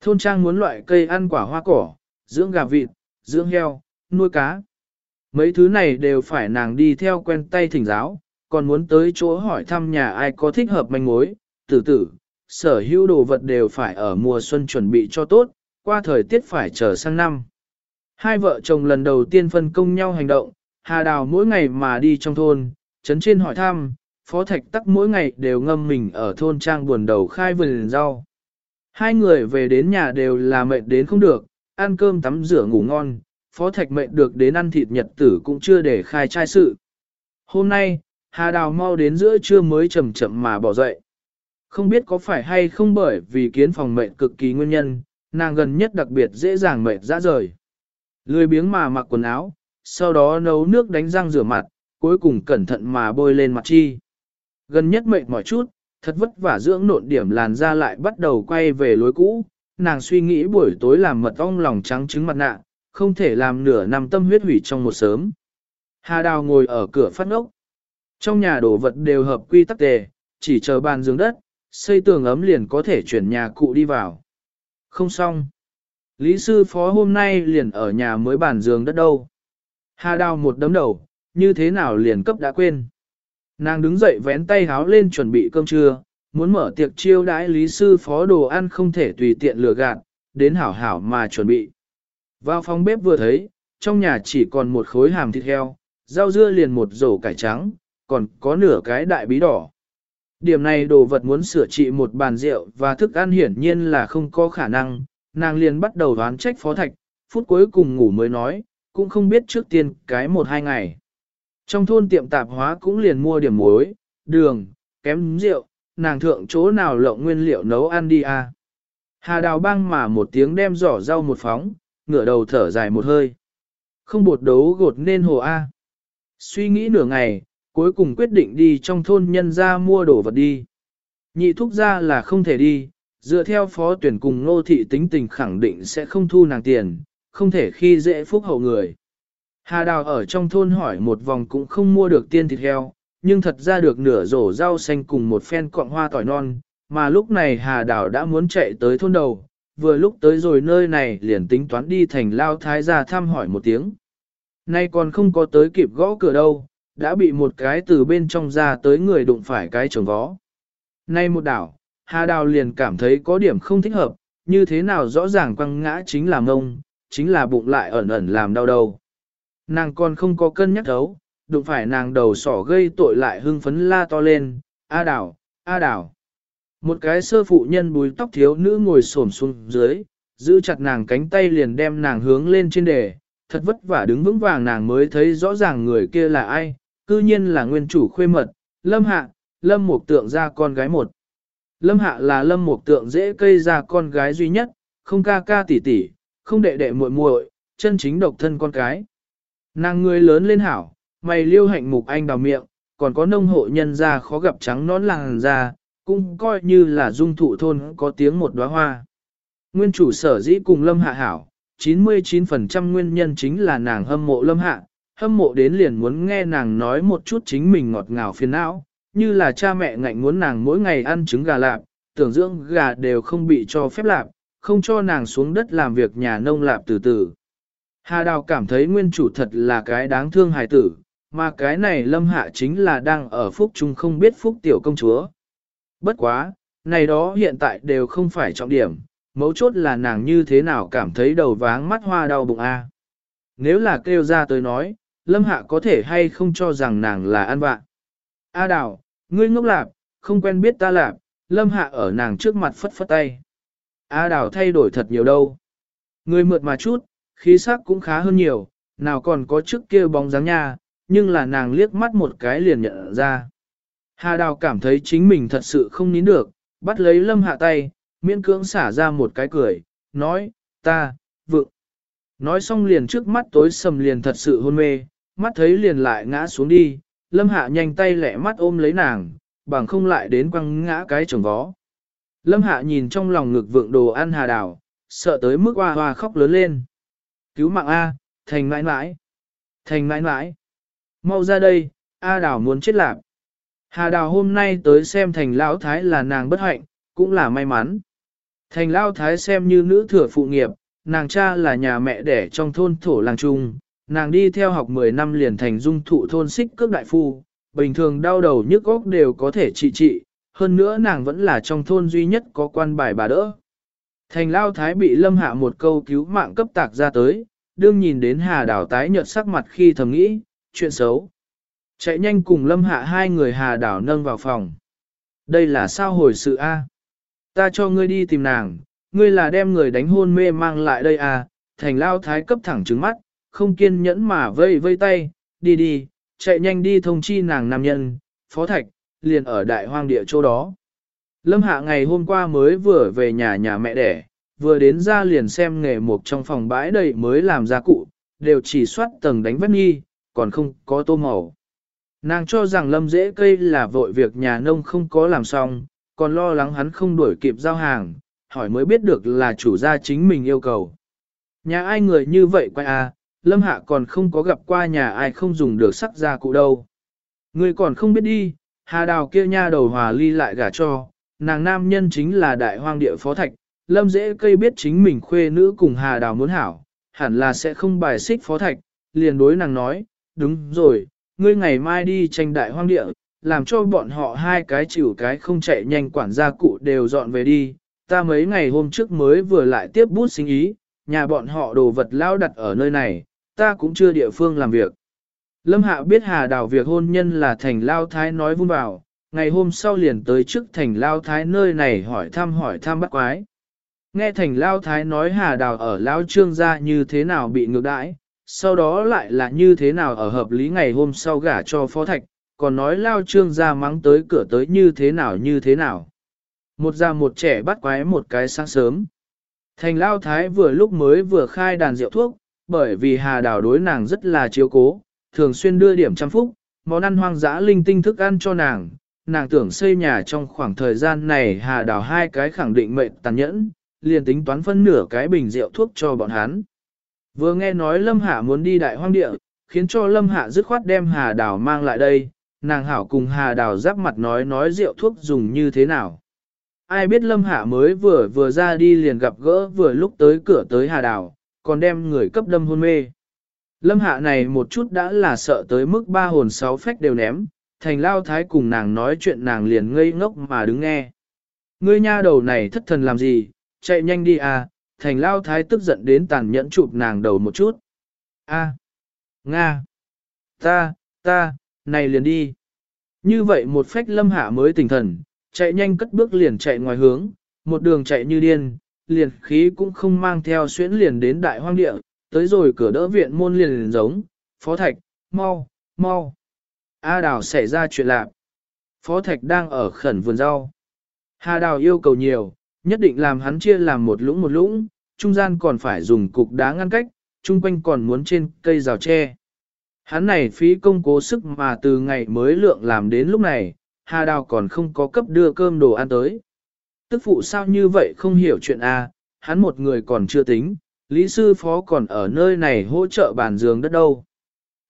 Thôn trang muốn loại cây ăn quả hoa cỏ, dưỡng gà vịt, dưỡng heo, nuôi cá. Mấy thứ này đều phải nàng đi theo quen tay thỉnh giáo, còn muốn tới chỗ hỏi thăm nhà ai có thích hợp manh mối, tử tử, sở hữu đồ vật đều phải ở mùa xuân chuẩn bị cho tốt, qua thời tiết phải chờ sang năm. Hai vợ chồng lần đầu tiên phân công nhau hành động, Hà Đào mỗi ngày mà đi trong thôn, chấn trên hỏi thăm, Phó Thạch Tắc mỗi ngày đều ngâm mình ở thôn trang buồn đầu khai vườn rau. Hai người về đến nhà đều là mệt đến không được, ăn cơm tắm rửa ngủ ngon, Phó Thạch mệt được đến ăn thịt nhật tử cũng chưa để khai trai sự. Hôm nay, Hà Đào mau đến giữa trưa mới chậm chậm mà bỏ dậy. Không biết có phải hay không bởi vì kiến phòng mệnh cực kỳ nguyên nhân, nàng gần nhất đặc biệt dễ dàng mệt ra rời. Lười biếng mà mặc quần áo, sau đó nấu nước đánh răng rửa mặt, cuối cùng cẩn thận mà bôi lên mặt chi. Gần nhất mệt mỏi chút, thật vất vả dưỡng nộn điểm làn da lại bắt đầu quay về lối cũ, nàng suy nghĩ buổi tối làm mật ong lòng trắng trứng mặt nạ, không thể làm nửa năm tâm huyết hủy trong một sớm. Hà Đào ngồi ở cửa phát ngốc. Trong nhà đồ vật đều hợp quy tắc tề, chỉ chờ bàn giường đất, xây tường ấm liền có thể chuyển nhà cụ đi vào. Không xong. Lý sư phó hôm nay liền ở nhà mới bàn giường đất đâu. Hà Đào một đấm đầu, như thế nào liền cấp đã quên. Nàng đứng dậy vén tay háo lên chuẩn bị cơm trưa, muốn mở tiệc chiêu đãi lý sư phó đồ ăn không thể tùy tiện lừa gạt, đến hảo hảo mà chuẩn bị. Vào phòng bếp vừa thấy, trong nhà chỉ còn một khối hàm thịt heo, rau dưa liền một rổ cải trắng, còn có nửa cái đại bí đỏ. Điểm này đồ vật muốn sửa trị một bàn rượu và thức ăn hiển nhiên là không có khả năng, nàng liền bắt đầu đoán trách phó thạch, phút cuối cùng ngủ mới nói, cũng không biết trước tiên cái một hai ngày. Trong thôn tiệm tạp hóa cũng liền mua điểm muối, đường, kém rượu, nàng thượng chỗ nào lộng nguyên liệu nấu ăn đi à. Hà đào băng mà một tiếng đem giỏ rau một phóng, ngửa đầu thở dài một hơi. Không bột đấu gột nên hồ A. Suy nghĩ nửa ngày, cuối cùng quyết định đi trong thôn nhân ra mua đồ vật đi. Nhị thúc ra là không thể đi, dựa theo phó tuyển cùng nô thị tính tình khẳng định sẽ không thu nàng tiền, không thể khi dễ phúc hậu người. Hà Đào ở trong thôn hỏi một vòng cũng không mua được tiên thịt heo, nhưng thật ra được nửa rổ rau xanh cùng một phen cọng hoa tỏi non, mà lúc này Hà Đào đã muốn chạy tới thôn đầu, vừa lúc tới rồi nơi này liền tính toán đi thành lao thái gia thăm hỏi một tiếng. Nay còn không có tới kịp gõ cửa đâu, đã bị một cái từ bên trong ra tới người đụng phải cái chồng vó. Nay một đảo, Hà Đào liền cảm thấy có điểm không thích hợp, như thế nào rõ ràng quăng ngã chính là ngông, chính là bụng lại ẩn ẩn làm đau đầu. Nàng còn không có cân nhắc thấu, đụng phải nàng đầu sỏ gây tội lại hưng phấn la to lên, A Đào, A Đào. Một cái sơ phụ nhân bùi tóc thiếu nữ ngồi xổm xuống dưới, giữ chặt nàng cánh tay liền đem nàng hướng lên trên đề, thật vất vả đứng vững vàng nàng mới thấy rõ ràng người kia là ai, cư nhiên là nguyên chủ khuê mật, Lâm Hạ, Lâm Mục Tượng ra con gái một. Lâm Hạ là Lâm Mục Tượng dễ cây ra con gái duy nhất, không ca ca tỷ tỷ, không đệ đệ muội muội, chân chính độc thân con cái. Nàng người lớn lên hảo, mày liêu hạnh mục anh đào miệng, còn có nông hộ nhân ra khó gặp trắng nón làng ra, cũng coi như là dung thụ thôn có tiếng một đóa hoa. Nguyên chủ sở dĩ cùng Lâm Hạ hảo, 99% nguyên nhân chính là nàng hâm mộ Lâm Hạ, hâm mộ đến liền muốn nghe nàng nói một chút chính mình ngọt ngào phiền não, như là cha mẹ ngạnh muốn nàng mỗi ngày ăn trứng gà lạp, tưởng dưỡng gà đều không bị cho phép lạp, không cho nàng xuống đất làm việc nhà nông lạp từ từ. Hà Đào cảm thấy nguyên chủ thật là cái đáng thương hài tử, mà cái này lâm hạ chính là đang ở phúc trung không biết phúc tiểu công chúa. Bất quá, này đó hiện tại đều không phải trọng điểm, mấu chốt là nàng như thế nào cảm thấy đầu váng mắt hoa đau bụng a. À. Nếu là kêu ra tới nói, lâm hạ có thể hay không cho rằng nàng là ăn bạn. A đào, ngươi ngốc lạp, không quen biết ta lạp, lâm hạ ở nàng trước mặt phất phất tay. A đào thay đổi thật nhiều đâu. Ngươi mượt mà chút, khí sắc cũng khá hơn nhiều, nào còn có trước kia bóng dáng nha, nhưng là nàng liếc mắt một cái liền nhận ra. Hà Đào cảm thấy chính mình thật sự không nín được, bắt lấy lâm hạ tay, miễn cưỡng xả ra một cái cười, nói, ta, vượng. Nói xong liền trước mắt tối sầm liền thật sự hôn mê, mắt thấy liền lại ngã xuống đi, lâm hạ nhanh tay lẹ mắt ôm lấy nàng, bằng không lại đến quăng ngã cái chồng vó. Lâm hạ nhìn trong lòng ngực vượng đồ ăn hà đào, sợ tới mức hoa hoa khóc lớn lên. Cứu mạng A, thành mãi mãi. Thành mãi mãi. Mau ra đây, A đào muốn chết lạc. Hà đào hôm nay tới xem thành lão thái là nàng bất hạnh, cũng là may mắn. Thành lão thái xem như nữ thừa phụ nghiệp, nàng cha là nhà mẹ đẻ trong thôn thổ làng trung, nàng đi theo học 10 năm liền thành dung thụ thôn xích cước đại phu, bình thường đau đầu nhức óc đều có thể trị trị, hơn nữa nàng vẫn là trong thôn duy nhất có quan bài bà đỡ. Thành lao thái bị lâm hạ một câu cứu mạng cấp tạc ra tới, đương nhìn đến hà đảo tái nhợt sắc mặt khi thầm nghĩ, chuyện xấu. Chạy nhanh cùng lâm hạ hai người hà đảo nâng vào phòng. Đây là sao hồi sự a? Ta cho ngươi đi tìm nàng, ngươi là đem người đánh hôn mê mang lại đây à, thành lao thái cấp thẳng trứng mắt, không kiên nhẫn mà vây vây tay, đi đi, chạy nhanh đi thông chi nàng nam nhân, phó thạch, liền ở đại hoang địa chỗ đó. Lâm hạ ngày hôm qua mới vừa về nhà nhà mẹ đẻ, vừa đến ra liền xem nghề mục trong phòng bãi đầy mới làm gia cụ, đều chỉ soát tầng đánh vết nghi, còn không có tô màu. Nàng cho rằng lâm dễ cây là vội việc nhà nông không có làm xong, còn lo lắng hắn không đuổi kịp giao hàng, hỏi mới biết được là chủ gia chính mình yêu cầu. Nhà ai người như vậy quay à, lâm hạ còn không có gặp qua nhà ai không dùng được sắc gia cụ đâu. Người còn không biết đi, hà đào kia nha đầu hòa ly lại gả cho, nàng nam nhân chính là đại hoang địa phó thạch, lâm dễ cây biết chính mình khuê nữ cùng hà đào muốn hảo, hẳn là sẽ không bài xích phó thạch, liền đối nàng nói, đúng rồi, ngươi ngày mai đi tranh đại hoang địa, làm cho bọn họ hai cái chịu cái không chạy nhanh quản gia cụ đều dọn về đi, ta mấy ngày hôm trước mới vừa lại tiếp bút sinh ý, nhà bọn họ đồ vật lao đặt ở nơi này, ta cũng chưa địa phương làm việc. Lâm Hạ biết Hà Đào việc hôn nhân là thành Lao Thái nói vun vào, ngày hôm sau liền tới trước thành Lao Thái nơi này hỏi thăm hỏi thăm bắt quái. Nghe thành Lao Thái nói Hà Đào ở Lao Trương gia như thế nào bị ngược đãi, sau đó lại là như thế nào ở hợp lý ngày hôm sau gả cho Phó Thạch, còn nói Lao Trương gia mắng tới cửa tới như thế nào như thế nào. Một già một trẻ bắt quái một cái sáng sớm. Thành Lao Thái vừa lúc mới vừa khai đàn rượu thuốc, bởi vì Hà Đào đối nàng rất là chiếu cố, thường xuyên đưa điểm trăm phúc, món ăn hoang dã linh tinh thức ăn cho nàng. Nàng tưởng xây nhà trong khoảng thời gian này Hà Đào hai cái khẳng định mệnh tàn nhẫn, liền tính toán phân nửa cái bình rượu thuốc cho bọn hắn. Vừa nghe nói Lâm Hạ muốn đi đại hoang địa, khiến cho Lâm Hạ dứt khoát đem Hà Đào mang lại đây, nàng hảo cùng Hà Đào giáp mặt nói nói rượu thuốc dùng như thế nào. Ai biết Lâm Hạ mới vừa vừa ra đi liền gặp gỡ vừa lúc tới cửa tới Hà Đào, còn đem người cấp đâm hôn mê. Lâm Hạ này một chút đã là sợ tới mức ba hồn sáu phách đều ném, thành lao thái cùng nàng nói chuyện nàng liền ngây ngốc mà đứng nghe. Ngươi nha đầu này thất thần làm gì, chạy nhanh đi à, thành lao thái tức giận đến tàn nhẫn chụp nàng đầu một chút. A, Nga, ta, ta, này liền đi. Như vậy một phách lâm hạ mới tỉnh thần, chạy nhanh cất bước liền chạy ngoài hướng, một đường chạy như điên, liền khí cũng không mang theo xuyễn liền đến đại hoang địa, tới rồi cửa đỡ viện môn liền liền giống, phó thạch, mau, mau. A đào xảy ra chuyện lạc. Phó thạch đang ở khẩn vườn rau. Hà đào yêu cầu nhiều, nhất định làm hắn chia làm một lũng một lũng, trung gian còn phải dùng cục đá ngăn cách, chung quanh còn muốn trên cây rào tre. Hắn này phí công cố sức mà từ ngày mới lượng làm đến lúc này, Hà Đào còn không có cấp đưa cơm đồ ăn tới. Tức phụ sao như vậy không hiểu chuyện a? hắn một người còn chưa tính, lý sư phó còn ở nơi này hỗ trợ bàn giường đất đâu.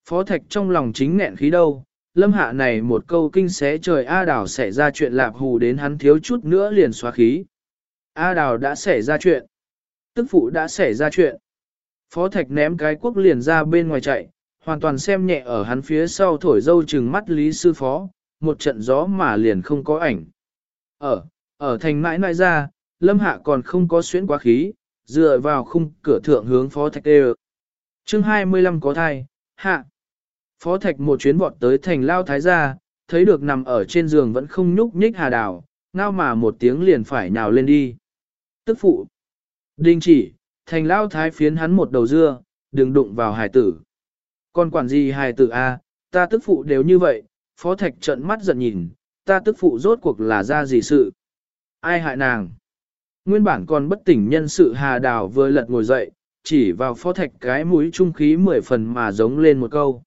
Phó thạch trong lòng chính nghẹn khí đâu, lâm hạ này một câu kinh xé trời A Đào xảy ra chuyện lạp hù đến hắn thiếu chút nữa liền xóa khí. A Đào đã xảy ra chuyện. Tức phụ đã xảy ra chuyện. Phó Thạch ném cái quốc liền ra bên ngoài chạy, hoàn toàn xem nhẹ ở hắn phía sau thổi dâu trừng mắt Lý Sư Phó, một trận gió mà liền không có ảnh. Ở, ở thành mãi mãi ra, Lâm Hạ còn không có xuyến quá khí, dựa vào khung cửa thượng hướng Phó Thạch đều. chương 25 có thai, hạ. Phó Thạch một chuyến vọt tới thành lao thái gia, thấy được nằm ở trên giường vẫn không nhúc nhích hà đào, ngao mà một tiếng liền phải nhào lên đi. Tức phụ. Đinh chỉ, thành lao thái phiến hắn một đầu dưa, đừng đụng vào hài tử. Còn quản gì hài tử a? ta tức phụ đều như vậy, phó thạch trận mắt giận nhìn, ta tức phụ rốt cuộc là ra gì sự. Ai hại nàng? Nguyên bản còn bất tỉnh nhân sự hà đào vừa lật ngồi dậy, chỉ vào phó thạch cái mũi trung khí mười phần mà giống lên một câu.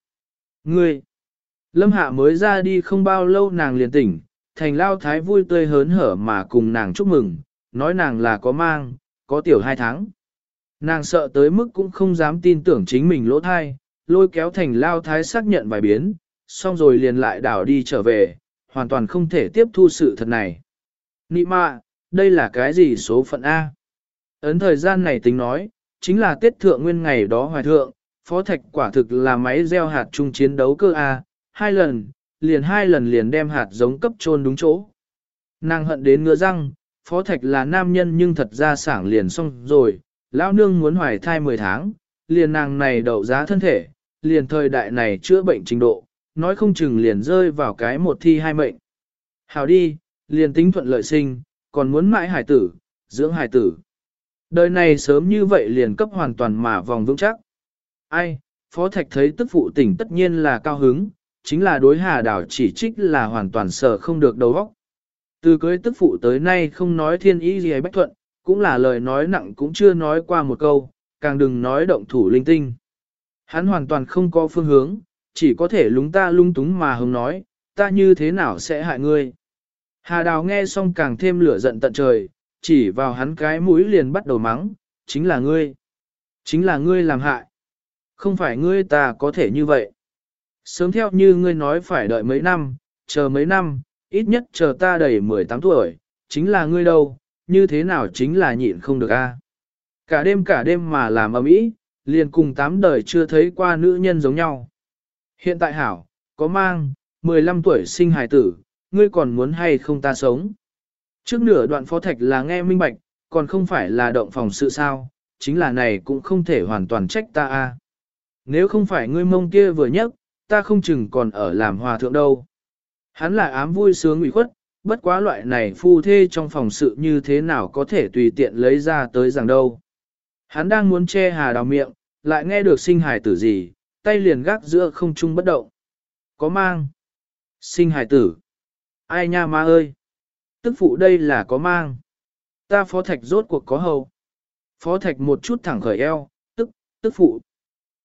Ngươi! Lâm hạ mới ra đi không bao lâu nàng liền tỉnh, thành lao thái vui tươi hớn hở mà cùng nàng chúc mừng, nói nàng là có mang, có tiểu hai tháng. Nàng sợ tới mức cũng không dám tin tưởng chính mình lỗ thai, lôi kéo thành lao thái xác nhận vài biến, xong rồi liền lại đảo đi trở về, hoàn toàn không thể tiếp thu sự thật này. Nị mạ, đây là cái gì số phận A? Ấn thời gian này tính nói, chính là tiết thượng nguyên ngày đó hoài thượng, phó thạch quả thực là máy gieo hạt chung chiến đấu cơ A, hai lần, liền hai lần liền đem hạt giống cấp trôn đúng chỗ. Nàng hận đến ngựa răng, phó thạch là nam nhân nhưng thật ra sảng liền xong rồi, lão nương muốn hoài thai 10 tháng, liền nàng này đậu giá thân thể, liền thời đại này chữa bệnh trình độ, nói không chừng liền rơi vào cái một thi hai mệnh. Hào đi, liền tính thuận lợi sinh, còn muốn mãi hải tử, dưỡng hải tử. Đời này sớm như vậy liền cấp hoàn toàn mà vòng vững chắc. Ai, Phó Thạch thấy tức phụ tỉnh tất nhiên là cao hứng, chính là đối hà Đào chỉ trích là hoàn toàn sợ không được đầu óc. Từ cưới tức phụ tới nay không nói thiên ý gì hay bách thuận, cũng là lời nói nặng cũng chưa nói qua một câu, càng đừng nói động thủ linh tinh. Hắn hoàn toàn không có phương hướng, chỉ có thể lúng ta lung túng mà hứng nói, ta như thế nào sẽ hại ngươi. Hà đào nghe xong càng thêm lửa giận tận trời, chỉ vào hắn cái mũi liền bắt đầu mắng, chính là ngươi. Chính là ngươi làm hại. Không phải ngươi ta có thể như vậy. Sớm theo như ngươi nói phải đợi mấy năm, chờ mấy năm, ít nhất chờ ta đầy 18 tuổi, chính là ngươi đâu, như thế nào chính là nhịn không được a. Cả đêm cả đêm mà làm ầm ĩ, liền cùng tám đời chưa thấy qua nữ nhân giống nhau. Hiện tại hảo, có mang, 15 tuổi sinh hài tử, ngươi còn muốn hay không ta sống. Trước nửa đoạn phó thạch là nghe minh bạch, còn không phải là động phòng sự sao, chính là này cũng không thể hoàn toàn trách ta a. Nếu không phải ngươi mông kia vừa nhấc, ta không chừng còn ở làm hòa thượng đâu. Hắn là ám vui sướng ủy khuất, bất quá loại này phu thê trong phòng sự như thế nào có thể tùy tiện lấy ra tới rằng đâu. Hắn đang muốn che hà đào miệng, lại nghe được sinh hài tử gì, tay liền gác giữa không trung bất động. Có mang. Sinh hài tử. Ai nha ma ơi. Tức phụ đây là có mang. Ta phó thạch rốt cuộc có hầu. Phó thạch một chút thẳng khởi eo, tức, tức phụ.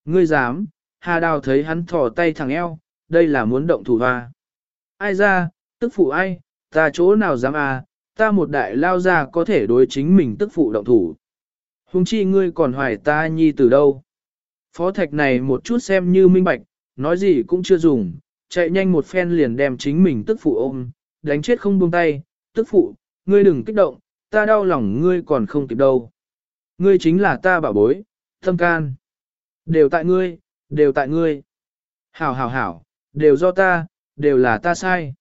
Ngươi dám, hà đào thấy hắn thò tay thẳng eo, đây là muốn động thủ hoa. Ai ra, tức phụ ai, ta chỗ nào dám à, ta một đại lao ra có thể đối chính mình tức phụ động thủ. Hùng chi ngươi còn hoài ta nhi từ đâu. Phó thạch này một chút xem như minh bạch, nói gì cũng chưa dùng, chạy nhanh một phen liền đem chính mình tức phụ ôm, đánh chết không buông tay, tức phụ, ngươi đừng kích động, ta đau lòng ngươi còn không kịp đâu. Ngươi chính là ta bảo bối, thâm can. Đều tại ngươi, đều tại ngươi. Hảo hảo hảo, đều do ta, đều là ta sai.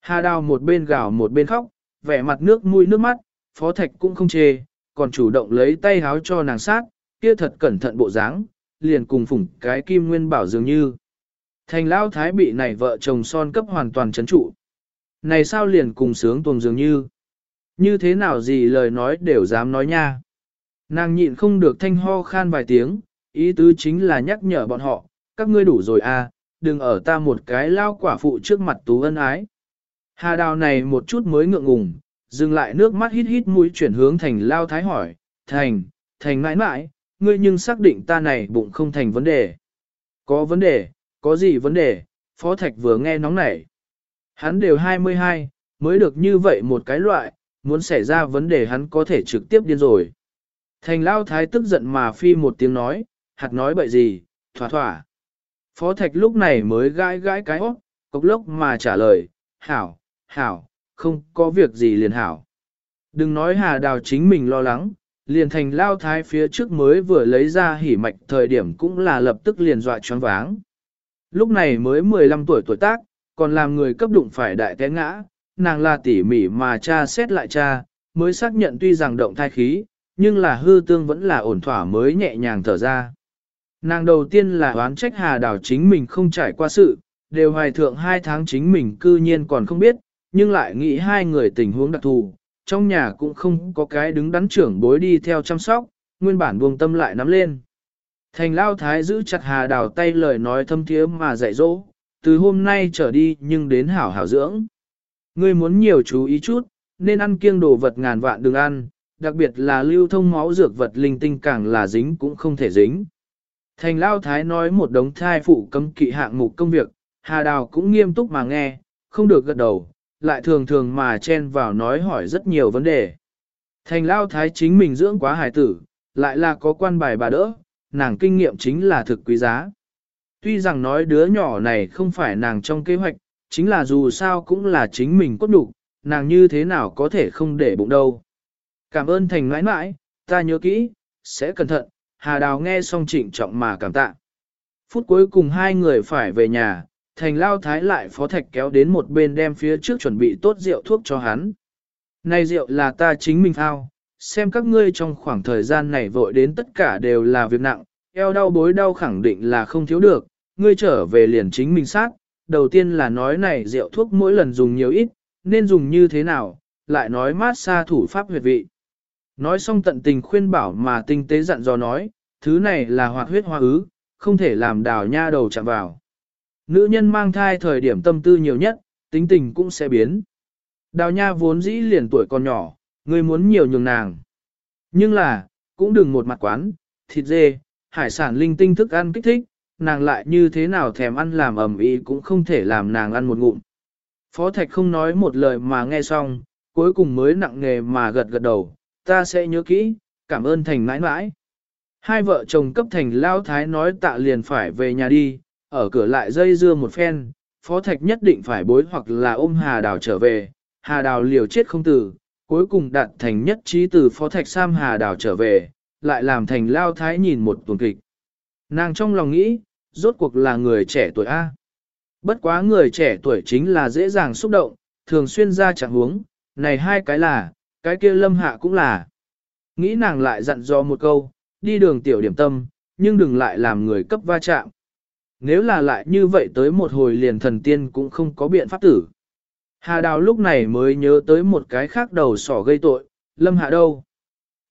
Hà đào một bên gào một bên khóc, vẻ mặt nước mũi nước mắt, phó thạch cũng không chê, còn chủ động lấy tay háo cho nàng sát, kia thật cẩn thận bộ dáng, liền cùng phủng cái kim nguyên bảo dường như. Thành lão thái bị này vợ chồng son cấp hoàn toàn chấn trụ. Này sao liền cùng sướng tuồng dường như. Như thế nào gì lời nói đều dám nói nha. Nàng nhịn không được thanh ho khan vài tiếng, ý tứ chính là nhắc nhở bọn họ, các ngươi đủ rồi à, đừng ở ta một cái lao quả phụ trước mặt tú ân ái. Hà đào này một chút mới ngượng ngùng, dừng lại nước mắt hít hít mũi chuyển hướng thành lao thái hỏi, thành, thành mãi mãi, ngươi nhưng xác định ta này bụng không thành vấn đề. Có vấn đề, có gì vấn đề, phó thạch vừa nghe nóng nảy. Hắn đều 22, mới được như vậy một cái loại, muốn xảy ra vấn đề hắn có thể trực tiếp điên rồi. Thành lao thái tức giận mà phi một tiếng nói, hạt nói bậy gì, thỏa thỏa. Phó thạch lúc này mới gãi gãi cái óc, cốc lốc mà trả lời, hảo, hảo, không có việc gì liền hảo. Đừng nói hà đào chính mình lo lắng, liền thành lao thái phía trước mới vừa lấy ra hỉ mạch thời điểm cũng là lập tức liền dọa choáng váng. Lúc này mới 15 tuổi tuổi tác, còn làm người cấp đụng phải đại té ngã, nàng là tỉ mỉ mà cha xét lại cha, mới xác nhận tuy rằng động thai khí, nhưng là hư tương vẫn là ổn thỏa mới nhẹ nhàng thở ra. Nàng đầu tiên là oán trách hà đảo chính mình không trải qua sự, đều hoài thượng hai tháng chính mình cư nhiên còn không biết, nhưng lại nghĩ hai người tình huống đặc thù, trong nhà cũng không có cái đứng đắn trưởng bối đi theo chăm sóc, nguyên bản buông tâm lại nắm lên. Thành lao thái giữ chặt hà đào tay lời nói thâm thiế mà dạy dỗ, từ hôm nay trở đi nhưng đến hảo hảo dưỡng. Ngươi muốn nhiều chú ý chút, nên ăn kiêng đồ vật ngàn vạn đừng ăn, đặc biệt là lưu thông máu dược vật linh tinh càng là dính cũng không thể dính. Thành lao thái nói một đống thai phụ cấm kỵ hạng mục công việc, hà đào cũng nghiêm túc mà nghe, không được gật đầu, lại thường thường mà chen vào nói hỏi rất nhiều vấn đề. Thành lao thái chính mình dưỡng quá hài tử, lại là có quan bài bà đỡ, nàng kinh nghiệm chính là thực quý giá. Tuy rằng nói đứa nhỏ này không phải nàng trong kế hoạch, chính là dù sao cũng là chính mình cốt đủ, nàng như thế nào có thể không để bụng đâu. Cảm ơn thành mãi mãi, ta nhớ kỹ, sẽ cẩn thận, Hà Đào nghe xong trịnh trọng mà cảm tạ. Phút cuối cùng hai người phải về nhà, thành lao thái lại phó thạch kéo đến một bên đem phía trước chuẩn bị tốt rượu thuốc cho hắn. Này rượu là ta chính mình thao, xem các ngươi trong khoảng thời gian này vội đến tất cả đều là việc nặng, eo đau bối đau khẳng định là không thiếu được, ngươi trở về liền chính mình sát, đầu tiên là nói này rượu thuốc mỗi lần dùng nhiều ít, nên dùng như thế nào, lại nói mát xa thủ pháp huyệt vị. Nói xong tận tình khuyên bảo mà tinh tế dặn dò nói, thứ này là hoạt huyết hoa ứ, không thể làm đào nha đầu chạm vào. Nữ nhân mang thai thời điểm tâm tư nhiều nhất, tính tình cũng sẽ biến. Đào nha vốn dĩ liền tuổi còn nhỏ, người muốn nhiều nhường nàng. Nhưng là, cũng đừng một mặt quán, thịt dê, hải sản linh tinh thức ăn kích thích, nàng lại như thế nào thèm ăn làm ẩm ý cũng không thể làm nàng ăn một ngụm. Phó Thạch không nói một lời mà nghe xong, cuối cùng mới nặng nghề mà gật gật đầu, ta sẽ nhớ kỹ, cảm ơn thành mãi mãi. Hai vợ chồng cấp thành lao thái nói tạ liền phải về nhà đi, ở cửa lại dây dưa một phen, Phó Thạch nhất định phải bối hoặc là ôm Hà Đào trở về, Hà Đào liều chết không từ, cuối cùng đạt thành nhất trí từ Phó Thạch Sam Hà Đào trở về, lại làm thành lao thái nhìn một tuần kịch. Nàng trong lòng nghĩ, rốt cuộc là người trẻ tuổi A. Bất quá người trẻ tuổi chính là dễ dàng xúc động, thường xuyên ra chẳng huống, này hai cái là, cái kia lâm hạ cũng là. Nghĩ nàng lại dặn dò một câu, đi đường tiểu điểm tâm, nhưng đừng lại làm người cấp va chạm. Nếu là lại như vậy tới một hồi liền thần tiên cũng không có biện pháp tử. Hà Đào lúc này mới nhớ tới một cái khác đầu sỏ gây tội, lâm hạ đâu.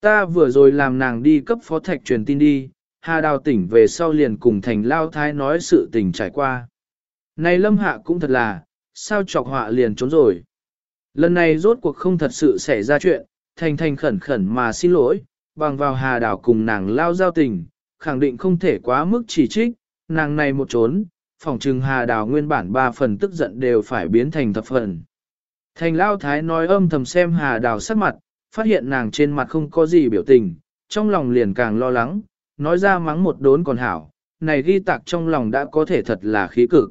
Ta vừa rồi làm nàng đi cấp phó thạch truyền tin đi, Hà Đào tỉnh về sau liền cùng thành lao thái nói sự tình trải qua. Này lâm hạ cũng thật là, sao chọc họa liền trốn rồi. Lần này rốt cuộc không thật sự xảy ra chuyện, thành thành khẩn khẩn mà xin lỗi, bằng vào Hà Đào cùng nàng lao giao tình, khẳng định không thể quá mức chỉ trích, nàng này một trốn, phòng trừng Hà Đào nguyên bản ba phần tức giận đều phải biến thành thập phần. Thành lao thái nói âm thầm xem Hà Đào sắc mặt, phát hiện nàng trên mặt không có gì biểu tình, trong lòng liền càng lo lắng, nói ra mắng một đốn còn hảo, này ghi tạc trong lòng đã có thể thật là khí cực.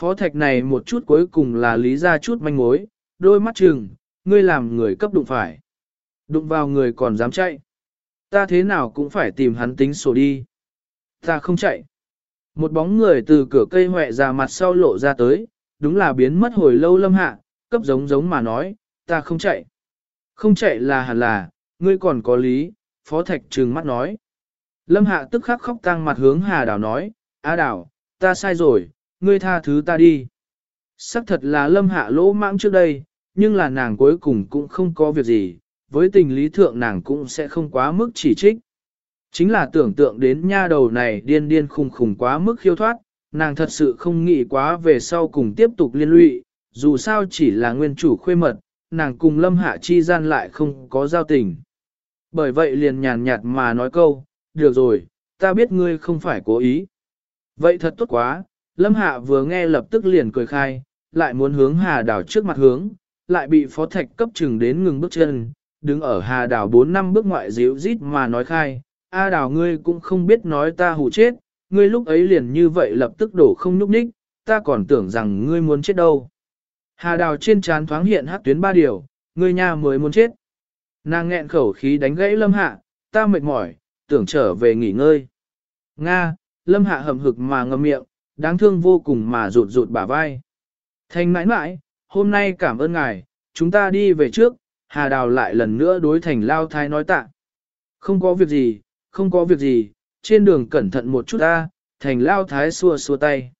Phó thạch này một chút cuối cùng là lý ra chút manh mối, đôi mắt trừng, ngươi làm người cấp đụng phải. Đụng vào người còn dám chạy. Ta thế nào cũng phải tìm hắn tính sổ đi. Ta không chạy. Một bóng người từ cửa cây hoẹ ra mặt sau lộ ra tới, đúng là biến mất hồi lâu lâm hạ, cấp giống giống mà nói, ta không chạy. Không chạy là hẳn là, ngươi còn có lý, phó thạch trừng mắt nói. Lâm hạ tức khắc khóc tăng mặt hướng hà đảo nói, á đảo, ta sai rồi, ngươi tha thứ ta đi. Sắc thật là lâm hạ lỗ mãng trước đây, nhưng là nàng cuối cùng cũng không có việc gì, với tình lý thượng nàng cũng sẽ không quá mức chỉ trích. Chính là tưởng tượng đến nha đầu này điên điên khùng khùng quá mức khiêu thoát, nàng thật sự không nghĩ quá về sau cùng tiếp tục liên lụy, dù sao chỉ là nguyên chủ khuê mật, nàng cùng lâm hạ chi gian lại không có giao tình. Bởi vậy liền nhàn nhạt mà nói câu, được rồi, ta biết ngươi không phải cố ý. Vậy thật tốt quá, lâm hạ vừa nghe lập tức liền cười khai, lại muốn hướng hà đảo trước mặt hướng, lại bị phó thạch cấp chừng đến ngừng bước chân, đứng ở hà đảo 4 năm bước ngoại díu rít mà nói khai, A đảo ngươi cũng không biết nói ta hù chết, ngươi lúc ấy liền như vậy lập tức đổ không nhúc ních, ta còn tưởng rằng ngươi muốn chết đâu. Hà đào trên trán thoáng hiện hát tuyến ba điều, ngươi nhà mới muốn chết. Nàng nghẹn khẩu khí đánh gãy lâm hạ, ta mệt mỏi, tưởng trở về nghỉ ngơi. Nga, lâm hạ hầm hực mà ngậm miệng, đáng thương vô cùng mà rụt rụt bả vai. thanh mãi mãi, hôm nay cảm ơn ngài, chúng ta đi về trước, Hà Đào lại lần nữa đối thành lao thái nói tạ. Không có việc gì, không có việc gì, trên đường cẩn thận một chút ta, thành lao thái xua xua tay.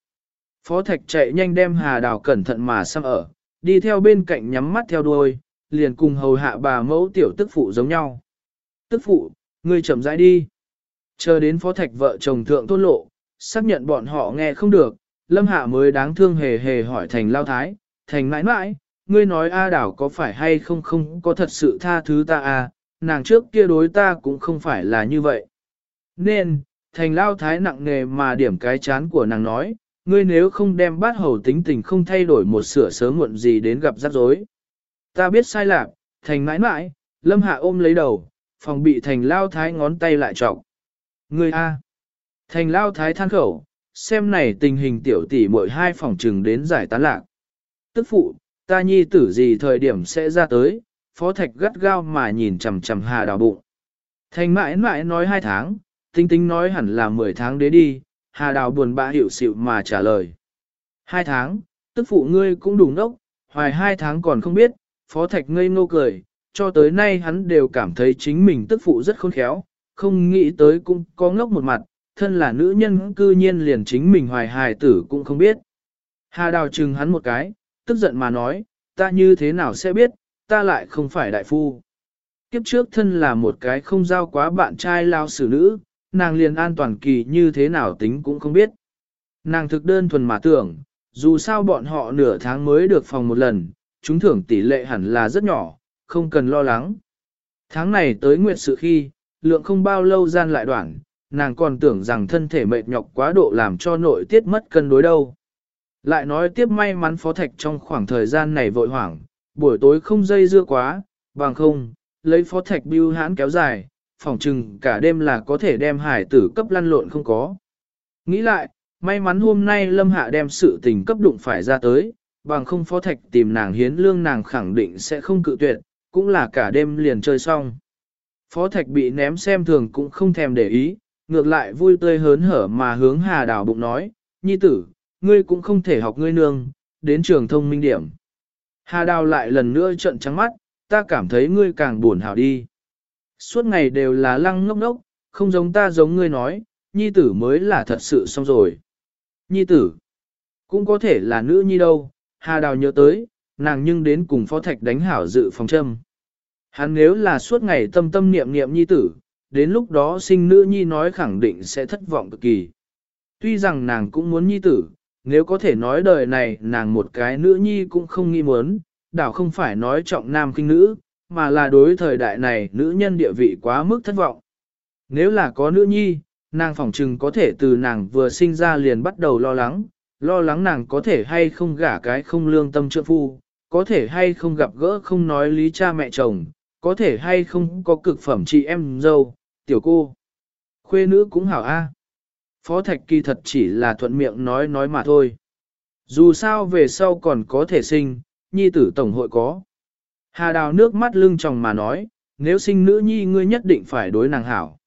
Phó Thạch chạy nhanh đem Hà Đào cẩn thận mà xăm ở, đi theo bên cạnh nhắm mắt theo đuôi, liền cùng hầu hạ bà mẫu tiểu tức phụ giống nhau. Tức phụ, ngươi chậm rãi đi. Chờ đến Phó Thạch vợ chồng thượng tôn lộ, xác nhận bọn họ nghe không được, Lâm Hạ mới đáng thương hề hề hỏi Thành Lao Thái, Thành mãi mãi, ngươi nói A Đảo có phải hay không không có thật sự tha thứ ta à, nàng trước kia đối ta cũng không phải là như vậy. Nên, Thành Lao Thái nặng nề mà điểm cái chán của nàng nói, ngươi nếu không đem bát hầu tính tình không thay đổi một sửa sớm muộn gì đến gặp rắc rối. Ta biết sai lạc, Thành mãi mãi, Lâm Hạ ôm lấy đầu, phòng bị Thành Lao Thái ngón tay lại trọng. Ngươi A. Thành Lao Thái than khẩu, xem này tình hình tiểu tỷ mỗi hai phòng trừng đến giải tán lạc. Tức phụ, ta nhi tử gì thời điểm sẽ ra tới, phó thạch gắt gao mà nhìn chằm chằm hà đào bụng. Thành mãi mãi nói hai tháng, tinh tinh nói hẳn là mười tháng đế đi, hà đào buồn bã hiểu xịu mà trả lời. Hai tháng, tức phụ ngươi cũng đủ đốc, hoài hai tháng còn không biết, phó thạch ngây ngô cười, cho tới nay hắn đều cảm thấy chính mình tức phụ rất khôn khéo, không nghĩ tới cũng có ngốc một mặt, thân là nữ nhân cư nhiên liền chính mình hoài hài tử cũng không biết. Hà đào chừng hắn một cái, tức giận mà nói, ta như thế nào sẽ biết, ta lại không phải đại phu. Kiếp trước thân là một cái không giao quá bạn trai lao xử nữ, nàng liền an toàn kỳ như thế nào tính cũng không biết. Nàng thực đơn thuần mà tưởng, dù sao bọn họ nửa tháng mới được phòng một lần, chúng thưởng tỷ lệ hẳn là rất nhỏ, không cần lo lắng. Tháng này tới nguyệt sự khi, lượng không bao lâu gian lại đoạn, nàng còn tưởng rằng thân thể mệt nhọc quá độ làm cho nội tiết mất cân đối đâu. Lại nói tiếp may mắn phó thạch trong khoảng thời gian này vội hoảng, buổi tối không dây dưa quá, bằng không, lấy phó thạch bưu hãn kéo dài, phòng chừng cả đêm là có thể đem hải tử cấp lăn lộn không có. Nghĩ lại, may mắn hôm nay lâm hạ đem sự tình cấp đụng phải ra tới, bằng không phó thạch tìm nàng hiến lương nàng khẳng định sẽ không cự tuyệt, cũng là cả đêm liền chơi xong. Phó thạch bị ném xem thường cũng không thèm để ý, ngược lại vui tươi hớn hở mà hướng hà đào bụng nói, nhi tử, ngươi cũng không thể học ngươi nương, đến trường thông minh điểm. Hà đào lại lần nữa trận trắng mắt, ta cảm thấy ngươi càng buồn hảo đi. Suốt ngày đều là lăng ngốc ngốc, không giống ta giống ngươi nói, nhi tử mới là thật sự xong rồi. Nhi tử, cũng có thể là nữ nhi đâu, Hà Đào nhớ tới, nàng nhưng đến cùng phó thạch đánh hảo dự phòng châm. Hắn nếu là suốt ngày tâm tâm niệm niệm nhi tử, đến lúc đó sinh nữ nhi nói khẳng định sẽ thất vọng cực kỳ. Tuy rằng nàng cũng muốn nhi tử, nếu có thể nói đời này nàng một cái nữ nhi cũng không nghi muốn, đảo không phải nói trọng nam khinh nữ, mà là đối thời đại này nữ nhân địa vị quá mức thất vọng. Nếu là có nữ nhi, nàng phỏng chừng có thể từ nàng vừa sinh ra liền bắt đầu lo lắng, lo lắng nàng có thể hay không gả cái không lương tâm trượng phu, có thể hay không gặp gỡ không nói lý cha mẹ chồng, có thể hay không có cực phẩm chị em dâu, tiểu cô. Khuê nữ cũng hảo a. Phó Thạch kỳ thật chỉ là thuận miệng nói nói mà thôi. Dù sao về sau còn có thể sinh, nhi tử tổng hội có. Hà đào nước mắt lưng tròng mà nói, nếu sinh nữ nhi ngươi nhất định phải đối nàng hảo.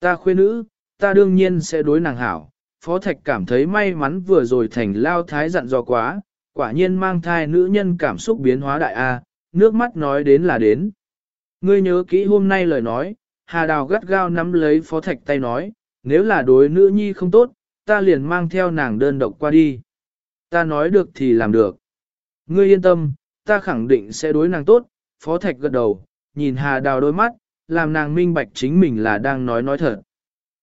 Ta khuyên nữ, ta đương nhiên sẽ đối nàng hảo. Phó Thạch cảm thấy may mắn vừa rồi thành lao thái dặn dò quá, quả nhiên mang thai nữ nhân cảm xúc biến hóa đại A, nước mắt nói đến là đến. Ngươi nhớ kỹ hôm nay lời nói, Hà Đào gắt gao nắm lấy Phó Thạch tay nói, nếu là đối nữ nhi không tốt, ta liền mang theo nàng đơn độc qua đi. Ta nói được thì làm được. Ngươi yên tâm, ta khẳng định sẽ đối nàng tốt, Phó Thạch gật đầu, nhìn Hà Đào đôi mắt, làm nàng minh bạch chính mình là đang nói nói thật.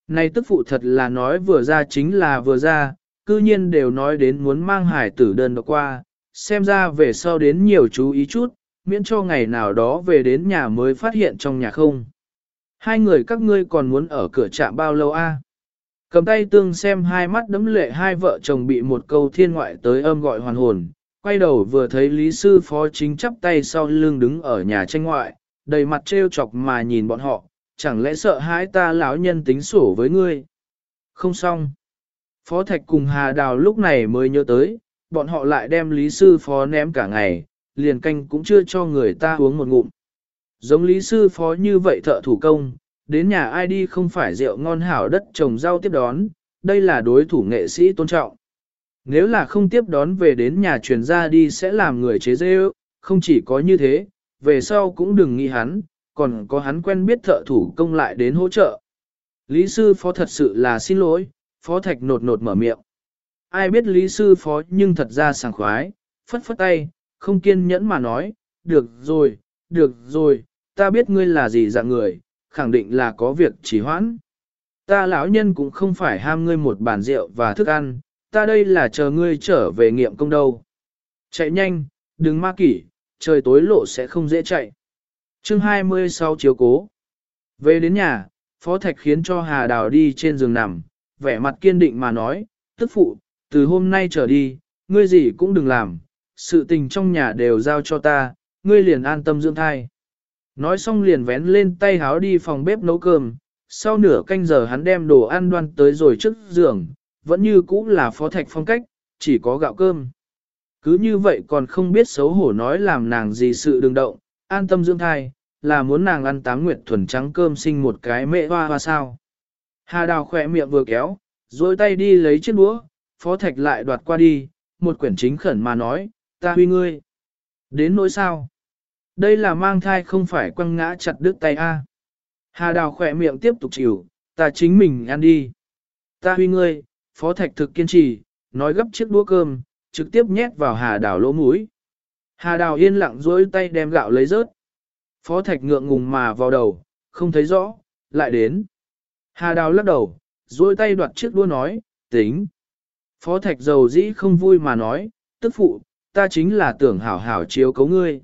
Này tức phụ thật là nói vừa ra chính là vừa ra, cư nhiên đều nói đến muốn mang hải tử đơn độc qua, xem ra về sau đến nhiều chú ý chút, miễn cho ngày nào đó về đến nhà mới phát hiện trong nhà không. Hai người các ngươi còn muốn ở cửa trạm bao lâu a? Cầm tay tương xem hai mắt đấm lệ hai vợ chồng bị một câu thiên ngoại tới âm gọi hoàn hồn, quay đầu vừa thấy lý sư phó chính chắp tay sau lưng đứng ở nhà tranh ngoại, đầy mặt trêu chọc mà nhìn bọn họ, chẳng lẽ sợ hãi ta lão nhân tính sổ với ngươi? Không xong. Phó Thạch cùng Hà Đào lúc này mới nhớ tới, bọn họ lại đem lý sư phó ném cả ngày, liền canh cũng chưa cho người ta uống một ngụm. Giống lý sư phó như vậy thợ thủ công, đến nhà ai đi không phải rượu ngon hảo đất trồng rau tiếp đón, đây là đối thủ nghệ sĩ tôn trọng. Nếu là không tiếp đón về đến nhà truyền ra đi sẽ làm người chế dê không chỉ có như thế, về sau cũng đừng nghĩ hắn, còn có hắn quen biết thợ thủ công lại đến hỗ trợ. Lý sư phó thật sự là xin lỗi, phó thạch nột nột mở miệng. Ai biết lý sư phó nhưng thật ra sảng khoái, phất phất tay, không kiên nhẫn mà nói, được rồi, được rồi, ta biết ngươi là gì dạng người, khẳng định là có việc chỉ hoãn. Ta lão nhân cũng không phải ham ngươi một bàn rượu và thức ăn, ta đây là chờ ngươi trở về nghiệm công đâu. Chạy nhanh, đừng ma kỷ, trời tối lộ sẽ không dễ chạy. chương 26 chiếu cố. Về đến nhà, Phó Thạch khiến cho Hà Đào đi trên giường nằm, vẻ mặt kiên định mà nói, tức phụ, từ hôm nay trở đi, ngươi gì cũng đừng làm, sự tình trong nhà đều giao cho ta, ngươi liền an tâm dưỡng thai. Nói xong liền vén lên tay háo đi phòng bếp nấu cơm, sau nửa canh giờ hắn đem đồ ăn đoan tới rồi trước giường, vẫn như cũ là phó thạch phong cách, chỉ có gạo cơm. Cứ như vậy còn không biết xấu hổ nói làm nàng gì sự đừng động, an tâm dưỡng thai, là muốn nàng ăn tám nguyệt thuần trắng cơm sinh một cái mẹ hoa hoa sao. Hà đào khỏe miệng vừa kéo, rồi tay đi lấy chiếc đũa, phó thạch lại đoạt qua đi, một quyển chính khẩn mà nói, ta huy ngươi. Đến nỗi sao? Đây là mang thai không phải quăng ngã chặt đứt tay a. Hà đào khỏe miệng tiếp tục chịu, ta chính mình ăn đi. Ta huy ngươi, phó thạch thực kiên trì, nói gấp chiếc đũa cơm, trực tiếp nhét vào hà đào lỗ mũi. Hà đào yên lặng dối tay đem gạo lấy rớt. Phó thạch ngượng ngùng mà vào đầu, không thấy rõ, lại đến. Hà đào lắc đầu, dối tay đoạt chiếc đũa nói, tính. Phó thạch dầu dĩ không vui mà nói, tức phụ, ta chính là tưởng hảo hảo chiếu cấu ngươi.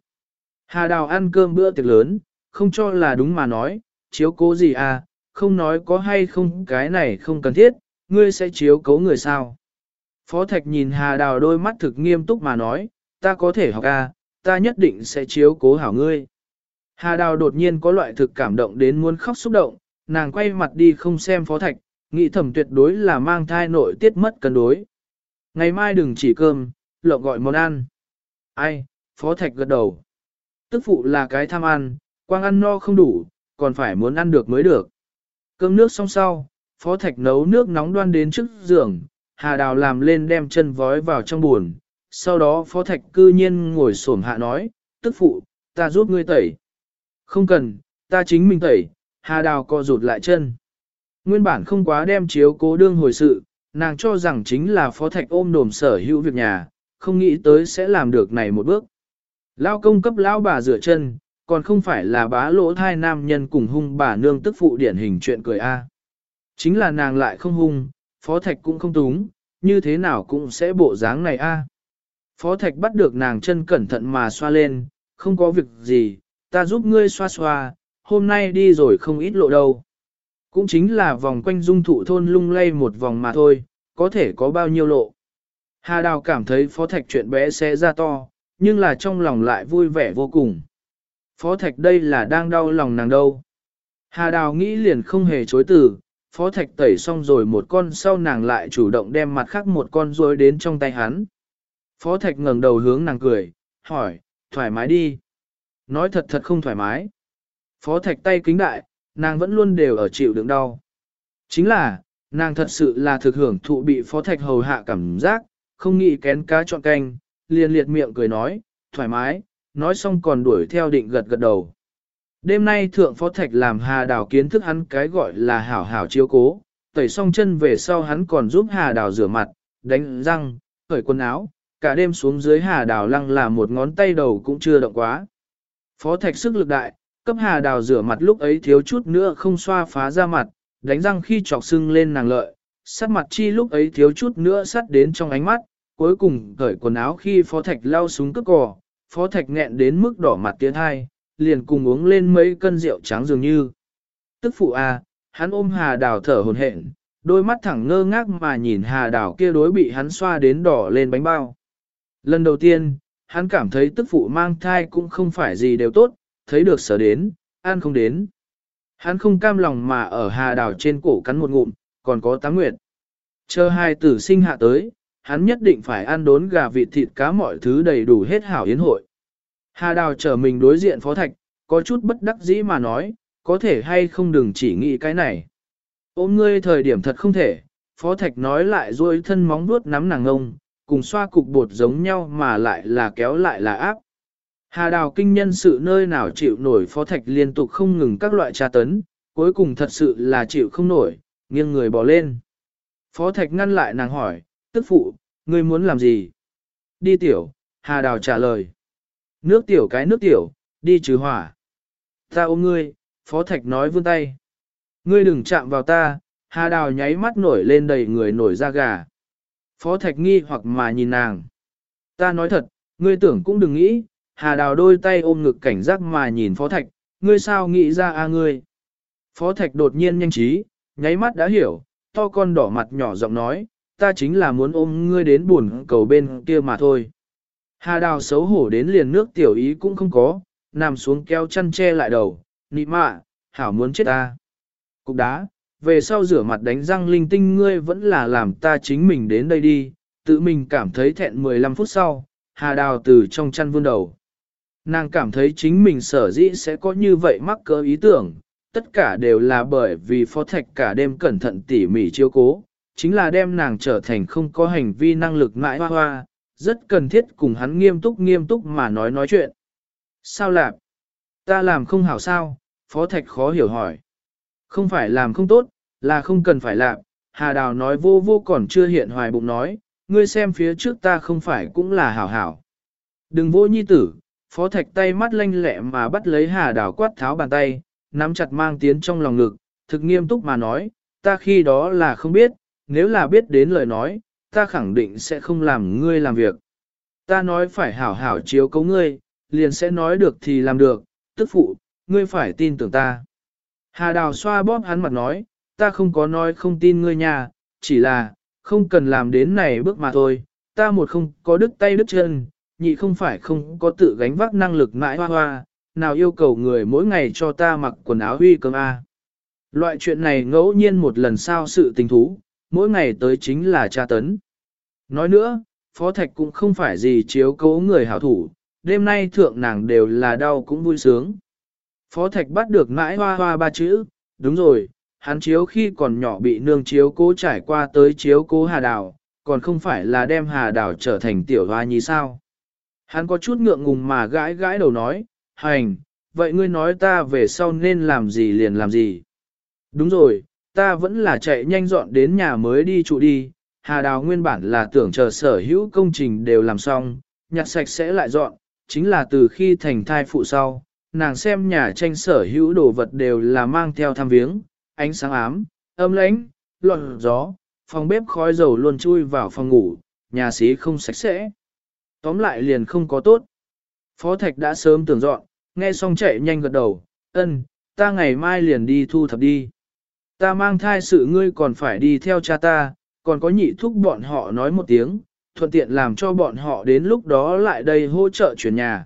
Hà đào ăn cơm bữa tiệc lớn, không cho là đúng mà nói, chiếu cố gì à, không nói có hay không cái này không cần thiết, ngươi sẽ chiếu cố người sao. Phó Thạch nhìn Hà Đào đôi mắt thực nghiêm túc mà nói, ta có thể học à, ta nhất định sẽ chiếu cố hảo ngươi. Hà Đào đột nhiên có loại thực cảm động đến muốn khóc xúc động, nàng quay mặt đi không xem Phó Thạch, nghĩ thầm tuyệt đối là mang thai nội tiết mất cân đối. Ngày mai đừng chỉ cơm, lộng gọi món ăn. Ai, Phó Thạch gật đầu. Tức phụ là cái tham ăn, quang ăn no không đủ, còn phải muốn ăn được mới được. Cơm nước xong sau, Phó Thạch nấu nước nóng đoan đến trước giường, Hà Đào làm lên đem chân vói vào trong buồn. Sau đó Phó Thạch cư nhiên ngồi xổm hạ nói, tức phụ, ta giúp ngươi tẩy. Không cần, ta chính mình tẩy, Hà Đào co rụt lại chân. Nguyên bản không quá đem chiếu cố đương hồi sự, nàng cho rằng chính là Phó Thạch ôm đồm sở hữu việc nhà, không nghĩ tới sẽ làm được này một bước. Lao công cấp lão bà rửa chân, còn không phải là bá lỗ thai nam nhân cùng hung bà nương tức phụ điển hình chuyện cười a. Chính là nàng lại không hung, phó thạch cũng không túng, như thế nào cũng sẽ bộ dáng này a. Phó thạch bắt được nàng chân cẩn thận mà xoa lên, không có việc gì, ta giúp ngươi xoa xoa, hôm nay đi rồi không ít lộ đâu. Cũng chính là vòng quanh dung thụ thôn lung lay một vòng mà thôi, có thể có bao nhiêu lộ. Hà Đào cảm thấy phó thạch chuyện bé sẽ ra to, nhưng là trong lòng lại vui vẻ vô cùng. Phó Thạch đây là đang đau lòng nàng đâu. Hà Đào nghĩ liền không hề chối từ, Phó Thạch tẩy xong rồi một con sau nàng lại chủ động đem mặt khác một con rối đến trong tay hắn. Phó Thạch ngẩng đầu hướng nàng cười, hỏi, thoải mái đi. Nói thật thật không thoải mái. Phó Thạch tay kính đại, nàng vẫn luôn đều ở chịu đựng đau. Chính là, nàng thật sự là thực hưởng thụ bị Phó Thạch hầu hạ cảm giác, không nghĩ kén cá chọn canh, liền liệt miệng cười nói, thoải mái, nói xong còn đuổi theo định gật gật đầu. Đêm nay thượng phó thạch làm hà đào kiến thức hắn cái gọi là hảo hảo chiếu cố, tẩy xong chân về sau hắn còn giúp hà đào rửa mặt, đánh răng, cởi quần áo, cả đêm xuống dưới hà đào lăng là một ngón tay đầu cũng chưa động quá. Phó thạch sức lực đại, cấp hà đào rửa mặt lúc ấy thiếu chút nữa không xoa phá ra mặt, đánh răng khi chọc sưng lên nàng lợi, sát mặt chi lúc ấy thiếu chút nữa sắt đến trong ánh mắt, cuối cùng cởi quần áo khi phó thạch lao súng cướp cò, phó thạch nghẹn đến mức đỏ mặt tiến hai, liền cùng uống lên mấy cân rượu trắng dường như. Tức phụ à, hắn ôm hà đào thở hồn hển, đôi mắt thẳng ngơ ngác mà nhìn hà đào kia đối bị hắn xoa đến đỏ lên bánh bao. Lần đầu tiên, hắn cảm thấy tức phụ mang thai cũng không phải gì đều tốt, thấy được sở đến, an không đến. Hắn không cam lòng mà ở hà đào trên cổ cắn một ngụm, còn có tá nguyệt. Chờ hai tử sinh hạ tới, hắn nhất định phải ăn đốn gà vịt thịt cá mọi thứ đầy đủ hết hảo yến hội. Hà Đào trở mình đối diện Phó Thạch, có chút bất đắc dĩ mà nói, có thể hay không đừng chỉ nghĩ cái này. Ôm ngươi thời điểm thật không thể, Phó Thạch nói lại duỗi thân móng vuốt nắm nàng ngông, cùng xoa cục bột giống nhau mà lại là kéo lại là áp. Hà Đào kinh nhân sự nơi nào chịu nổi Phó Thạch liên tục không ngừng các loại tra tấn, cuối cùng thật sự là chịu không nổi, nghiêng người bỏ lên. Phó Thạch ngăn lại nàng hỏi, tức phụ, ngươi muốn làm gì? Đi tiểu, Hà Đào trả lời. Nước tiểu cái nước tiểu, đi trừ hỏa. Ta ôm ngươi, Phó Thạch nói vươn tay. Ngươi đừng chạm vào ta, Hà Đào nháy mắt nổi lên đầy người nổi da gà. Phó Thạch nghi hoặc mà nhìn nàng. Ta nói thật, ngươi tưởng cũng đừng nghĩ, Hà Đào đôi tay ôm ngực cảnh giác mà nhìn Phó Thạch, ngươi sao nghĩ ra a ngươi? Phó Thạch đột nhiên nhanh trí, nháy mắt đã hiểu, to con đỏ mặt nhỏ giọng nói, ta chính là muốn ôm ngươi đến buồn cầu bên kia mà thôi. Hà đào xấu hổ đến liền nước tiểu ý cũng không có, nằm xuống kéo chăn che lại đầu, nị mạ, hảo muốn chết ta. Cục đá, về sau rửa mặt đánh răng linh tinh ngươi vẫn là làm ta chính mình đến đây đi, tự mình cảm thấy thẹn 15 phút sau, hà đào từ trong chăn vươn đầu. Nàng cảm thấy chính mình sở dĩ sẽ có như vậy mắc cỡ ý tưởng, tất cả đều là bởi vì phó thạch cả đêm cẩn thận tỉ mỉ chiêu cố, chính là đem nàng trở thành không có hành vi năng lực mãi hoa hoa, rất cần thiết cùng hắn nghiêm túc nghiêm túc mà nói nói chuyện. Sao làm Ta làm không hảo sao? Phó Thạch khó hiểu hỏi. Không phải làm không tốt, là không cần phải làm. Hà Đào nói vô vô còn chưa hiện hoài bụng nói, ngươi xem phía trước ta không phải cũng là hảo hảo. Đừng vô nhi tử, phó thạch tay mắt lanh lẹ mà bắt lấy hà đào quát tháo bàn tay, nắm chặt mang tiến trong lòng ngực, thực nghiêm túc mà nói, ta khi đó là không biết, nếu là biết đến lời nói, ta khẳng định sẽ không làm ngươi làm việc. Ta nói phải hảo hảo chiếu cấu ngươi, liền sẽ nói được thì làm được, tức phụ, ngươi phải tin tưởng ta. Hà đào xoa bóp hắn mặt nói, ta không có nói không tin ngươi nhà, chỉ là, không cần làm đến này bước mà thôi, ta một không có đứt tay đứt chân, nhị không phải không có tự gánh vác năng lực mãi hoa hoa, nào yêu cầu người mỗi ngày cho ta mặc quần áo huy cơm A. Loại chuyện này ngẫu nhiên một lần sao sự tình thú, mỗi ngày tới chính là tra tấn. Nói nữa, Phó Thạch cũng không phải gì chiếu cố người hảo thủ, đêm nay thượng nàng đều là đau cũng vui sướng. Phó Thạch bắt được mãi hoa hoa ba chữ, đúng rồi, hắn chiếu khi còn nhỏ bị nương chiếu cố trải qua tới chiếu cố hà đào, còn không phải là đem hà đào trở thành tiểu hoa như sao. Hắn có chút ngượng ngùng mà gãi gãi đầu nói, hành, vậy ngươi nói ta về sau nên làm gì liền làm gì. Đúng rồi, ta vẫn là chạy nhanh dọn đến nhà mới đi trụ đi, Hà Đào nguyên bản là tưởng chờ sở hữu công trình đều làm xong, nhặt sạch sẽ lại dọn, chính là từ khi thành thai phụ sau, nàng xem nhà tranh sở hữu đồ vật đều là mang theo tham viếng, ánh sáng ám, âm lãnh, lọt gió, phòng bếp khói dầu luôn chui vào phòng ngủ, nhà xí không sạch sẽ. Tóm lại liền không có tốt. Phó Thạch đã sớm tưởng dọn, nghe xong chạy nhanh gật đầu, ân, ta ngày mai liền đi thu thập đi. Ta mang thai sự ngươi còn phải đi theo cha ta, còn có nhị thúc bọn họ nói một tiếng, thuận tiện làm cho bọn họ đến lúc đó lại đây hỗ trợ chuyển nhà.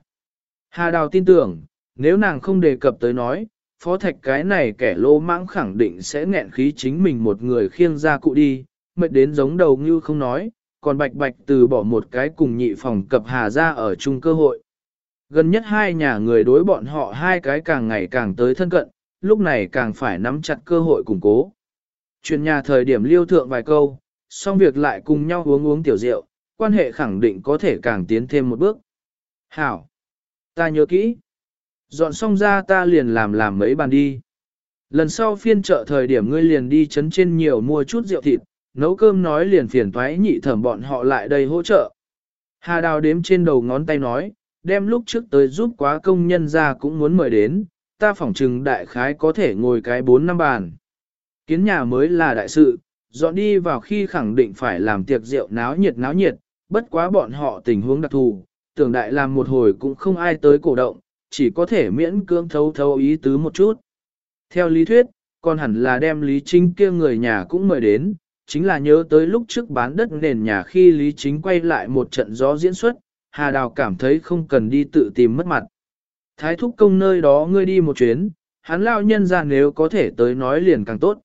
Hà Đào tin tưởng, nếu nàng không đề cập tới nói, phó thạch cái này kẻ lô mãng khẳng định sẽ nghẹn khí chính mình một người khiêng ra cụ đi, mệt đến giống đầu như không nói, còn bạch bạch từ bỏ một cái cùng nhị phòng cập hà ra ở chung cơ hội. Gần nhất hai nhà người đối bọn họ hai cái càng ngày càng tới thân cận, lúc này càng phải nắm chặt cơ hội củng cố. Chuyện nhà thời điểm liêu thượng vài câu, xong việc lại cùng nhau uống uống tiểu rượu, quan hệ khẳng định có thể càng tiến thêm một bước. Hảo! Ta nhớ kỹ. Dọn xong ra ta liền làm làm mấy bàn đi. Lần sau phiên chợ thời điểm ngươi liền đi chấn trên nhiều mua chút rượu thịt, nấu cơm nói liền phiền toái nhị thẩm bọn họ lại đây hỗ trợ. Hà đào đếm trên đầu ngón tay nói, đem lúc trước tới giúp quá công nhân ra cũng muốn mời đến, ta phỏng chừng đại khái có thể ngồi cái bốn năm bàn. Kiến nhà mới là đại sự, dọn đi vào khi khẳng định phải làm tiệc rượu náo nhiệt náo nhiệt, bất quá bọn họ tình huống đặc thù, tưởng đại làm một hồi cũng không ai tới cổ động, chỉ có thể miễn cưỡng thấu thấu ý tứ một chút. Theo lý thuyết, còn hẳn là đem Lý Chính kia người nhà cũng mời đến, chính là nhớ tới lúc trước bán đất nền nhà khi Lý Chính quay lại một trận gió diễn xuất, Hà Đào cảm thấy không cần đi tự tìm mất mặt. Thái thúc công nơi đó ngươi đi một chuyến, hắn lao nhân ra nếu có thể tới nói liền càng tốt.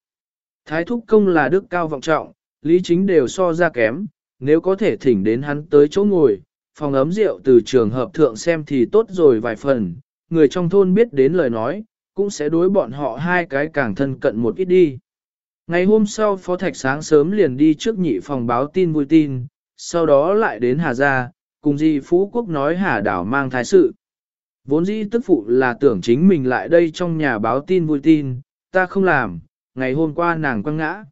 Thái thúc công là đức cao vọng trọng, lý chính đều so ra kém, nếu có thể thỉnh đến hắn tới chỗ ngồi, phòng ấm rượu từ trường hợp thượng xem thì tốt rồi vài phần, người trong thôn biết đến lời nói, cũng sẽ đối bọn họ hai cái càng thân cận một ít đi. Ngày hôm sau Phó Thạch sáng sớm liền đi trước nhị phòng báo tin vui tin, sau đó lại đến Hà Gia, cùng di Phú Quốc nói Hà Đảo mang thái sự. Vốn dĩ tức phụ là tưởng chính mình lại đây trong nhà báo tin vui tin, ta không làm, ngày hôm qua nàng quăng ngã.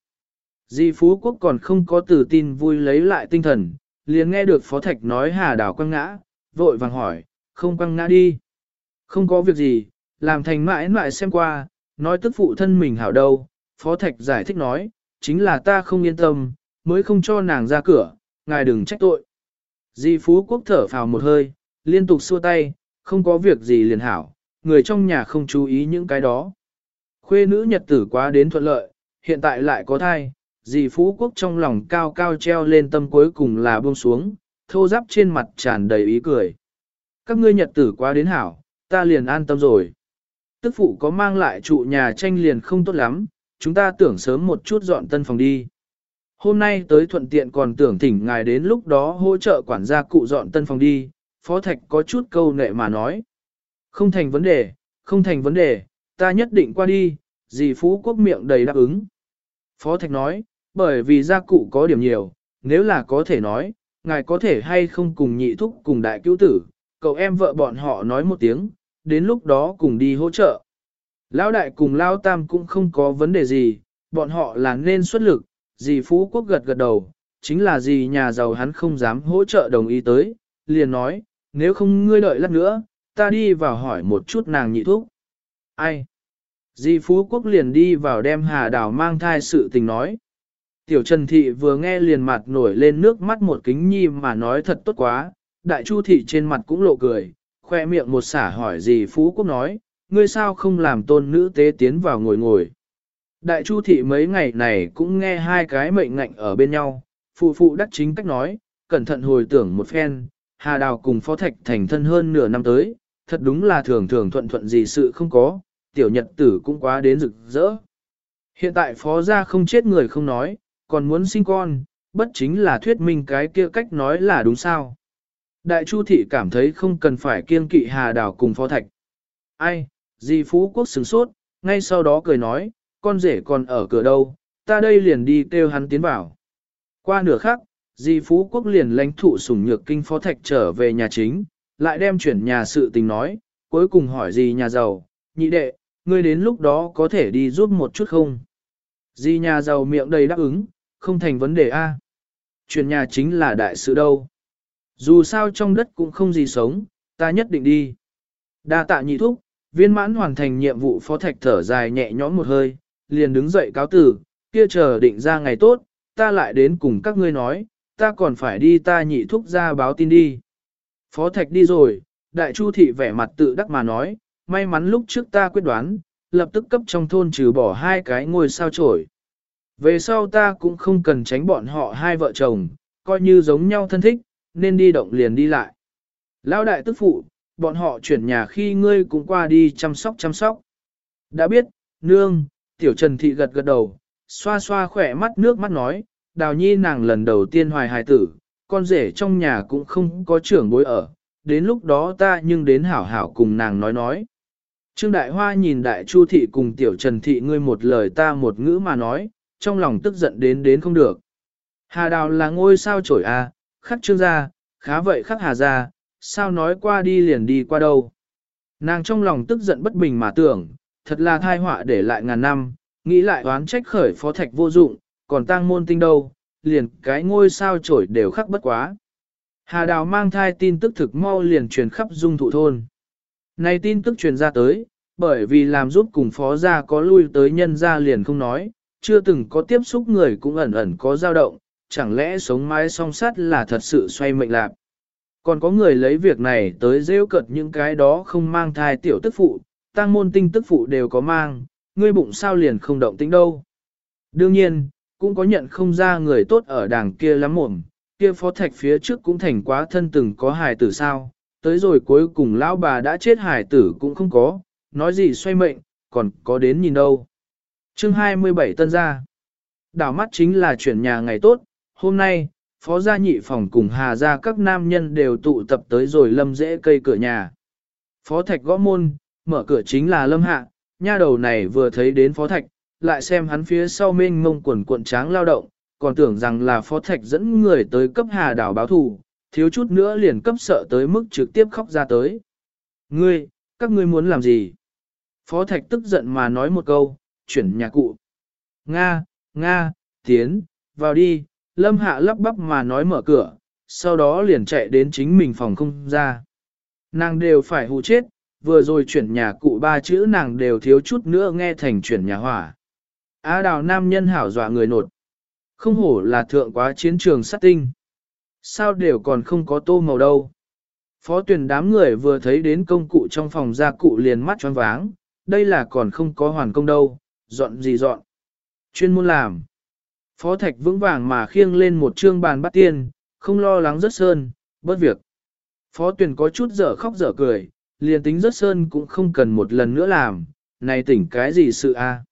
Di Phú Quốc còn không có từ tin vui lấy lại tinh thần, liền nghe được Phó Thạch nói Hà Đảo quăng ngã, vội vàng hỏi, không quăng ngã đi. Không có việc gì, làm thành mãi mãi xem qua, nói tức phụ thân mình hảo đâu. Phó Thạch giải thích nói, chính là ta không yên tâm, mới không cho nàng ra cửa, ngài đừng trách tội. Di Phú Quốc thở phào một hơi, liên tục xua tay, không có việc gì liền hảo, người trong nhà không chú ý những cái đó. Khuê nữ nhật tử quá đến thuận lợi, hiện tại lại có thai, dì Phú Quốc trong lòng cao cao treo lên tâm cuối cùng là buông xuống, thô giáp trên mặt tràn đầy ý cười. Các ngươi nhật tử quá đến hảo, ta liền an tâm rồi. Tức phụ có mang lại trụ nhà tranh liền không tốt lắm, chúng ta tưởng sớm một chút dọn tân phòng đi. Hôm nay tới thuận tiện còn tưởng thỉnh ngài đến lúc đó hỗ trợ quản gia cụ dọn tân phòng đi, Phó Thạch có chút câu nệ mà nói. Không thành vấn đề, không thành vấn đề, ta nhất định qua đi, dì Phú Quốc miệng đầy đáp ứng. Phó Thạch nói, bởi vì gia cụ có điểm nhiều, nếu là có thể nói, ngài có thể hay không cùng nhị thúc cùng đại cứu tử, cậu em vợ bọn họ nói một tiếng, đến lúc đó cùng đi hỗ trợ. Lão đại cùng Lão tam cũng không có vấn đề gì, bọn họ là nên xuất lực, dì Phú Quốc gật gật đầu, chính là Dì nhà giàu hắn không dám hỗ trợ đồng ý tới, liền nói, nếu không ngươi đợi lát nữa, ta đi vào hỏi một chút nàng nhị thúc. Ai? Di Phú Quốc liền đi vào đem Hà Đào mang thai sự tình nói. Tiểu Trần Thị vừa nghe liền mặt nổi lên nước mắt một kính nhi mà nói thật tốt quá, Đại Chu Thị trên mặt cũng lộ cười, khoe miệng một xả hỏi gì Phú Quốc nói, ngươi sao không làm tôn nữ tế tiến vào ngồi ngồi. Đại Chu Thị mấy ngày này cũng nghe hai cái mệnh ngạnh ở bên nhau, phụ phụ đắc chính cách nói, cẩn thận hồi tưởng một phen, Hà Đào cùng Phó Thạch thành thân hơn nửa năm tới, thật đúng là thường thường thuận thuận gì sự không có, tiểu nhật tử cũng quá đến rực rỡ. Hiện tại Phó gia không chết người không nói, còn muốn sinh con, bất chính là thuyết minh cái kia cách nói là đúng sao. Đại Chu Thị cảm thấy không cần phải kiên kỵ Hà Đào cùng Phó Thạch. Ai, Di Phú Quốc sửng sốt, ngay sau đó cười nói, con rể còn ở cửa đâu, ta đây liền đi kêu hắn tiến vào. Qua nửa khắc, Di Phú Quốc liền lãnh thụ sủng nhược kinh Phó Thạch trở về nhà chính, lại đem chuyển nhà sự tình nói, cuối cùng hỏi gì nhà giàu, nhị đệ, ngươi đến lúc đó có thể đi giúp một chút không? Di nhà giàu miệng đầy đáp ứng, không thành vấn đề A. Chuyển nhà chính là đại sự đâu. Dù sao trong đất cũng không gì sống, ta nhất định đi. Đa tạ nhị thúc, viên mãn hoàn thành nhiệm vụ phó thạch thở dài nhẹ nhõm một hơi, liền đứng dậy cáo tử, kia chờ định ra ngày tốt, ta lại đến cùng các ngươi nói, ta còn phải đi ta nhị thúc ra báo tin đi. Phó thạch đi rồi, đại chu thị vẻ mặt tự đắc mà nói, may mắn lúc trước ta quyết đoán, lập tức cấp trong thôn trừ bỏ hai cái ngôi sao trổi. Về sau ta cũng không cần tránh bọn họ hai vợ chồng, coi như giống nhau thân thích, nên đi động liền đi lại. Lão đại tức phụ, bọn họ chuyển nhà khi ngươi cũng qua đi chăm sóc chăm sóc. Đã biết, nương, tiểu trần thị gật gật đầu, xoa xoa khỏe mắt nước mắt nói, đào nhi nàng lần đầu tiên hoài hài tử, con rể trong nhà cũng không có trưởng bối ở, đến lúc đó ta nhưng đến hảo hảo cùng nàng nói nói. Trương Đại Hoa nhìn Đại Chu Thị cùng Tiểu Trần Thị ngươi một lời ta một ngữ mà nói, trong lòng tức giận đến đến không được. Hà Đào là ngôi sao trổi a, à, khắc trương gia, khá vậy khắc hà gia, sao nói qua đi liền đi qua đâu. Nàng trong lòng tức giận bất bình mà tưởng, thật là thai họa để lại ngàn năm, nghĩ lại oán trách khởi phó thạch vô dụng, còn tăng môn tinh đâu, liền cái ngôi sao trổi đều khắc bất quá. Hà Đào mang thai tin tức thực mau liền truyền khắp dung thụ thôn. Này tin tức truyền ra tới, bởi vì làm giúp cùng phó gia có lui tới nhân gia liền không nói, chưa từng có tiếp xúc người cũng ẩn ẩn có dao động, chẳng lẽ sống mái song sắt là thật sự xoay mệnh lạc. Còn có người lấy việc này tới rêu cợt những cái đó không mang thai tiểu tức phụ, tăng môn tinh tức phụ đều có mang, ngươi bụng sao liền không động tính đâu. Đương nhiên, cũng có nhận không ra người tốt ở đảng kia lắm mồm, kia phó thạch phía trước cũng thành quá thân từng có hài tử sao, tới rồi cuối cùng lão bà đã chết hài tử cũng không có, nói gì xoay mệnh, còn có đến nhìn đâu. Chương 27 tân gia. Đảo mắt chính là chuyển nhà ngày tốt, hôm nay, phó gia nhị phòng cùng hà gia các nam nhân đều tụ tập tới rồi lâm dễ cây cửa nhà. Phó thạch gõ môn, mở cửa chính là lâm hạ, nha đầu này vừa thấy đến phó thạch, lại xem hắn phía sau mênh mông quần cuộn tráng lao động, còn tưởng rằng là phó thạch dẫn người tới cấp hà đảo báo thù, thiếu chút nữa liền cấp sợ tới mức trực tiếp khóc ra tới. Ngươi, các ngươi muốn làm gì? Phó thạch tức giận mà nói một câu, chuyển nhà cụ. Nga, Nga, tiến, vào đi, lâm hạ lắp bắp mà nói mở cửa, sau đó liền chạy đến chính mình phòng không ra. Nàng đều phải hù chết, vừa rồi chuyển nhà cụ ba chữ nàng đều thiếu chút nữa nghe thành chuyển nhà hỏa. Á đào nam nhân hảo dọa người nột. Không hổ là thượng quá chiến trường sát tinh. Sao đều còn không có tô màu đâu. Phó tuyển đám người vừa thấy đến công cụ trong phòng gia cụ liền mắt choáng váng, đây là còn không có hoàn công đâu, dọn gì dọn. Chuyên môn làm. Phó thạch vững vàng mà khiêng lên một trương bàn bắt tiên, không lo lắng rất sơn, bớt việc. Phó tuyển có chút dở khóc dở cười, liền tính rất sơn cũng không cần một lần nữa làm, này tỉnh cái gì sự a?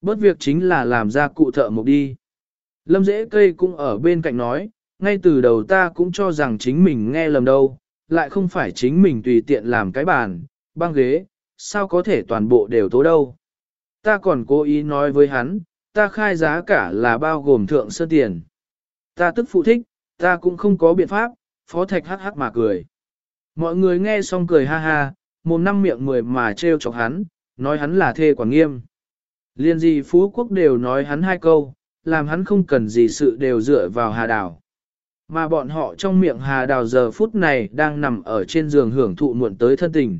Bớt việc chính là làm ra cụ thợ một đi. Lâm dễ cây cũng ở bên cạnh nói, ngay từ đầu ta cũng cho rằng chính mình nghe lầm đâu, lại không phải chính mình tùy tiện làm cái bàn, băng ghế, sao có thể toàn bộ đều tố đâu. Ta còn cố ý nói với hắn, ta khai giá cả là bao gồm thượng sơ tiền. Ta tức phụ thích, ta cũng không có biện pháp, phó thạch hắc hắc mà cười. Mọi người nghe xong cười ha ha, mồm năm miệng mười mà trêu chọc hắn, nói hắn là thê quản nghiêm. Liên gì phú quốc đều nói hắn hai câu, làm hắn không cần gì sự đều dựa vào hà đào. Mà bọn họ trong miệng hà đào giờ phút này đang nằm ở trên giường hưởng thụ muộn tới thân tình.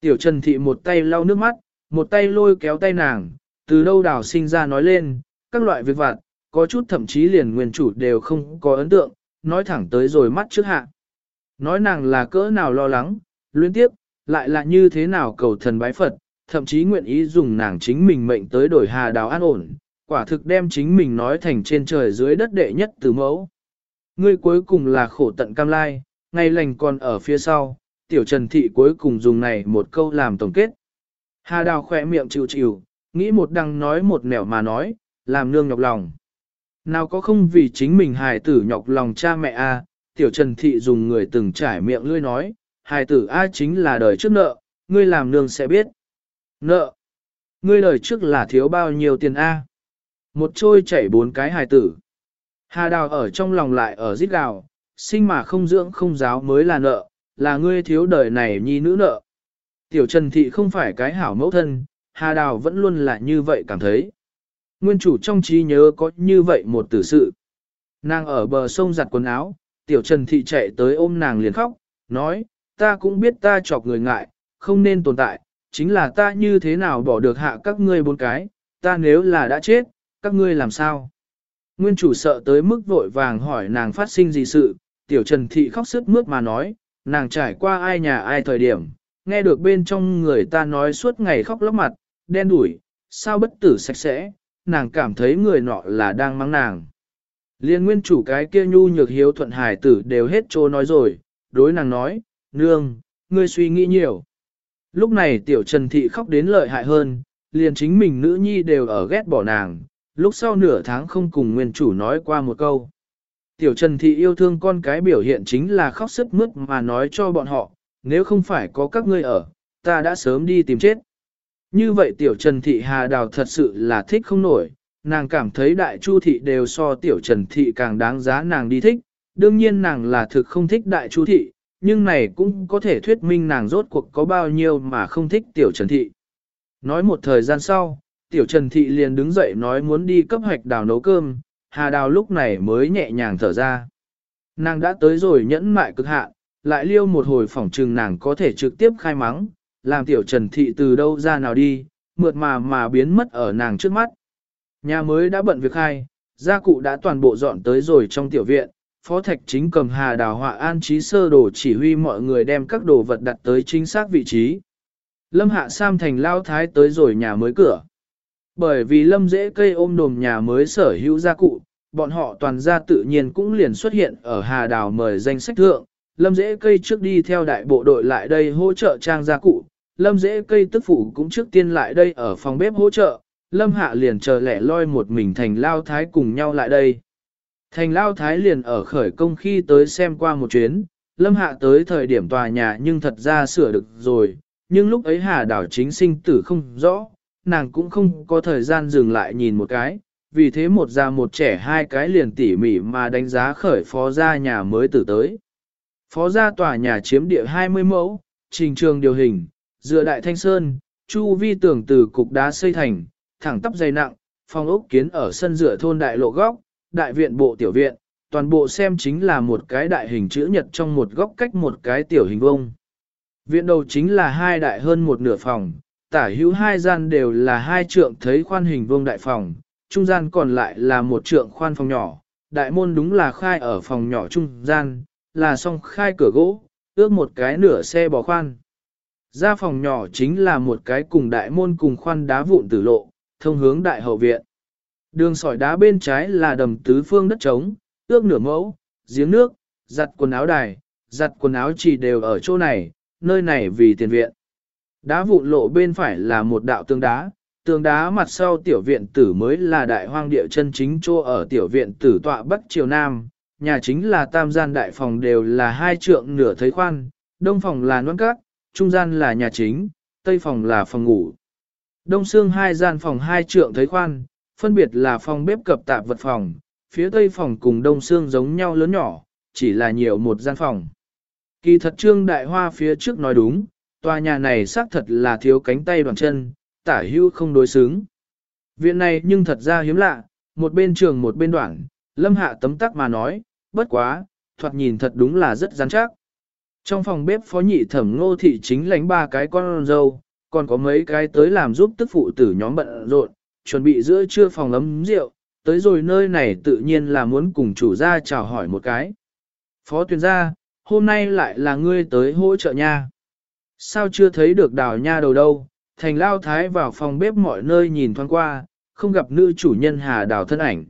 Tiểu Trần Thị một tay lau nước mắt, một tay lôi kéo tay nàng, từ đâu đào sinh ra nói lên, các loại việc vặt, có chút thậm chí liền nguyên chủ đều không có ấn tượng, nói thẳng tới rồi mắt trước hạ. Nói nàng là cỡ nào lo lắng, luyến tiếp, lại là như thế nào cầu thần bái Phật, thậm chí nguyện ý dùng nàng chính mình mệnh tới đổi hà đào an ổn, quả thực đem chính mình nói thành trên trời dưới đất đệ nhất từ mẫu. Ngươi cuối cùng là khổ tận cam lai, ngay lành còn ở phía sau, tiểu trần thị cuối cùng dùng này một câu làm tổng kết. Hà đào khỏe miệng chịu chịu, nghĩ một đằng nói một nẻo mà nói, làm nương nhọc lòng. Nào có không vì chính mình hài tử nhọc lòng cha mẹ a tiểu trần thị dùng người từng trải miệng lươi nói, hài tử A chính là đời trước nợ, ngươi làm nương sẽ biết. Nợ. Ngươi đời trước là thiếu bao nhiêu tiền A. Một trôi chảy bốn cái hài tử. Hà đào ở trong lòng lại ở giết gào, sinh mà không dưỡng không giáo mới là nợ, là ngươi thiếu đời này nhi nữ nợ. Tiểu Trần Thị không phải cái hảo mẫu thân, Hà Đào vẫn luôn là như vậy cảm thấy. Nguyên chủ trong trí nhớ có như vậy một tử sự. Nàng ở bờ sông giặt quần áo, Tiểu Trần Thị chạy tới ôm nàng liền khóc, nói, ta cũng biết ta chọc người ngại, không nên tồn tại, chính là ta như thế nào bỏ được hạ các ngươi bốn cái, ta nếu là đã chết, các ngươi làm sao? Nguyên chủ sợ tới mức vội vàng hỏi nàng phát sinh gì sự, tiểu trần thị khóc sức mướt mà nói, nàng trải qua ai nhà ai thời điểm, nghe được bên trong người ta nói suốt ngày khóc lóc mặt, đen đủi, sao bất tử sạch sẽ, nàng cảm thấy người nọ là đang mắng nàng. Liên nguyên chủ cái kia nhu nhược hiếu thuận hải tử đều hết trô nói rồi, đối nàng nói, nương, ngươi suy nghĩ nhiều. Lúc này tiểu trần thị khóc đến lợi hại hơn, liền chính mình nữ nhi đều ở ghét bỏ nàng, lúc sau nửa tháng không cùng nguyên chủ nói qua một câu. Tiểu Trần Thị yêu thương con cái biểu hiện chính là khóc sức mướt mà nói cho bọn họ, nếu không phải có các ngươi ở, ta đã sớm đi tìm chết. Như vậy Tiểu Trần Thị Hà Đào thật sự là thích không nổi, nàng cảm thấy Đại Chu Thị đều so Tiểu Trần Thị càng đáng giá nàng đi thích, đương nhiên nàng là thực không thích Đại Chu Thị, nhưng này cũng có thể thuyết minh nàng rốt cuộc có bao nhiêu mà không thích Tiểu Trần Thị. Nói một thời gian sau, Tiểu Trần Thị liền đứng dậy nói muốn đi cấp hoạch đào nấu cơm, Hà Đào lúc này mới nhẹ nhàng thở ra. Nàng đã tới rồi nhẫn mại cực hạn, lại liêu một hồi phỏng trừng nàng có thể trực tiếp khai mắng, làm Tiểu Trần Thị từ đâu ra nào đi, mượt mà mà biến mất ở nàng trước mắt. Nhà mới đã bận việc khai, gia cụ đã toàn bộ dọn tới rồi trong tiểu viện, Phó Thạch chính cầm Hà Đào họa an trí sơ đồ chỉ huy mọi người đem các đồ vật đặt tới chính xác vị trí. Lâm Hạ Sam thành lao thái tới rồi nhà mới cửa. Bởi vì lâm dễ cây ôm đồm nhà mới sở hữu gia cụ, bọn họ toàn gia tự nhiên cũng liền xuất hiện ở Hà Đào mời danh sách thượng. Lâm dễ cây trước đi theo đại bộ đội lại đây hỗ trợ trang gia cụ, lâm dễ cây tức phụ cũng trước tiên lại đây ở phòng bếp hỗ trợ, lâm hạ liền chờ lẻ loi một mình thành lao thái cùng nhau lại đây. Thành lao thái liền ở khởi công khi tới xem qua một chuyến, lâm hạ tới thời điểm tòa nhà nhưng thật ra sửa được rồi, nhưng lúc ấy hà đảo chính sinh tử không rõ, nàng cũng không có thời gian dừng lại nhìn một cái, vì thế một già một trẻ hai cái liền tỉ mỉ mà đánh giá khởi phó gia nhà mới tử tới. Phó gia tòa nhà chiếm địa 20 mẫu, trình trường điều hình, dựa đại thanh sơn, chu vi tưởng từ cục đá xây thành, thẳng tắp dày nặng, phòng ốc kiến ở sân dựa thôn đại lộ góc, đại viện bộ tiểu viện, toàn bộ xem chính là một cái đại hình chữ nhật trong một góc cách một cái tiểu hình vông. Viện đầu chính là hai đại hơn một nửa phòng, tả hữu hai gian đều là hai trượng thấy khoan hình vuông đại phòng, trung gian còn lại là một trượng khoan phòng nhỏ, đại môn đúng là khai ở phòng nhỏ trung gian, là song khai cửa gỗ, ước một cái nửa xe bò khoan. Ra phòng nhỏ chính là một cái cùng đại môn cùng khoan đá vụn tử lộ, thông hướng đại hậu viện. Đường sỏi đá bên trái là đầm tứ phương đất trống, ước nửa mẫu, giếng nước, giặt quần áo đài, giặt quần áo chỉ đều ở chỗ này, nơi này vì tiền viện. Đá vụn lộ bên phải là một đạo tường đá, tường đá mặt sau tiểu viện tử mới là đại hoang địa chân chính chỗ ở tiểu viện tử tọa bắc triều nam, nhà chính là tam gian đại phòng đều là hai trượng nửa thấy khoan, đông phòng là noan cát, trung gian là nhà chính, tây phòng là phòng ngủ. Đông xương hai gian phòng hai trượng thấy khoan, phân biệt là phòng bếp cập tạp vật phòng, phía tây phòng cùng đông xương giống nhau lớn nhỏ, chỉ là nhiều một gian phòng. Kỳ thật trương đại hoa phía trước nói đúng, Tòa nhà này xác thật là thiếu cánh tay bằng chân, tả hữu không đối xứng. Viện này nhưng thật ra hiếm lạ, một bên trường một bên đoạn, lâm hạ tấm tắc mà nói, bất quá, thoạt nhìn thật đúng là rất rắn chắc. Trong phòng bếp phó nhị thẩm ngô thị chính lánh ba cái con dâu, còn có mấy cái tới làm giúp tức phụ tử nhóm bận rộn, chuẩn bị giữa trưa phòng ấm rượu, tới rồi nơi này tự nhiên là muốn cùng chủ gia chào hỏi một cái. Phó tuyển gia, hôm nay lại là ngươi tới hỗ trợ nha. Sao chưa thấy được đào nha đầu đâu, thành lao thái vào phòng bếp mọi nơi nhìn thoáng qua, không gặp nữ chủ nhân hà đào thân ảnh.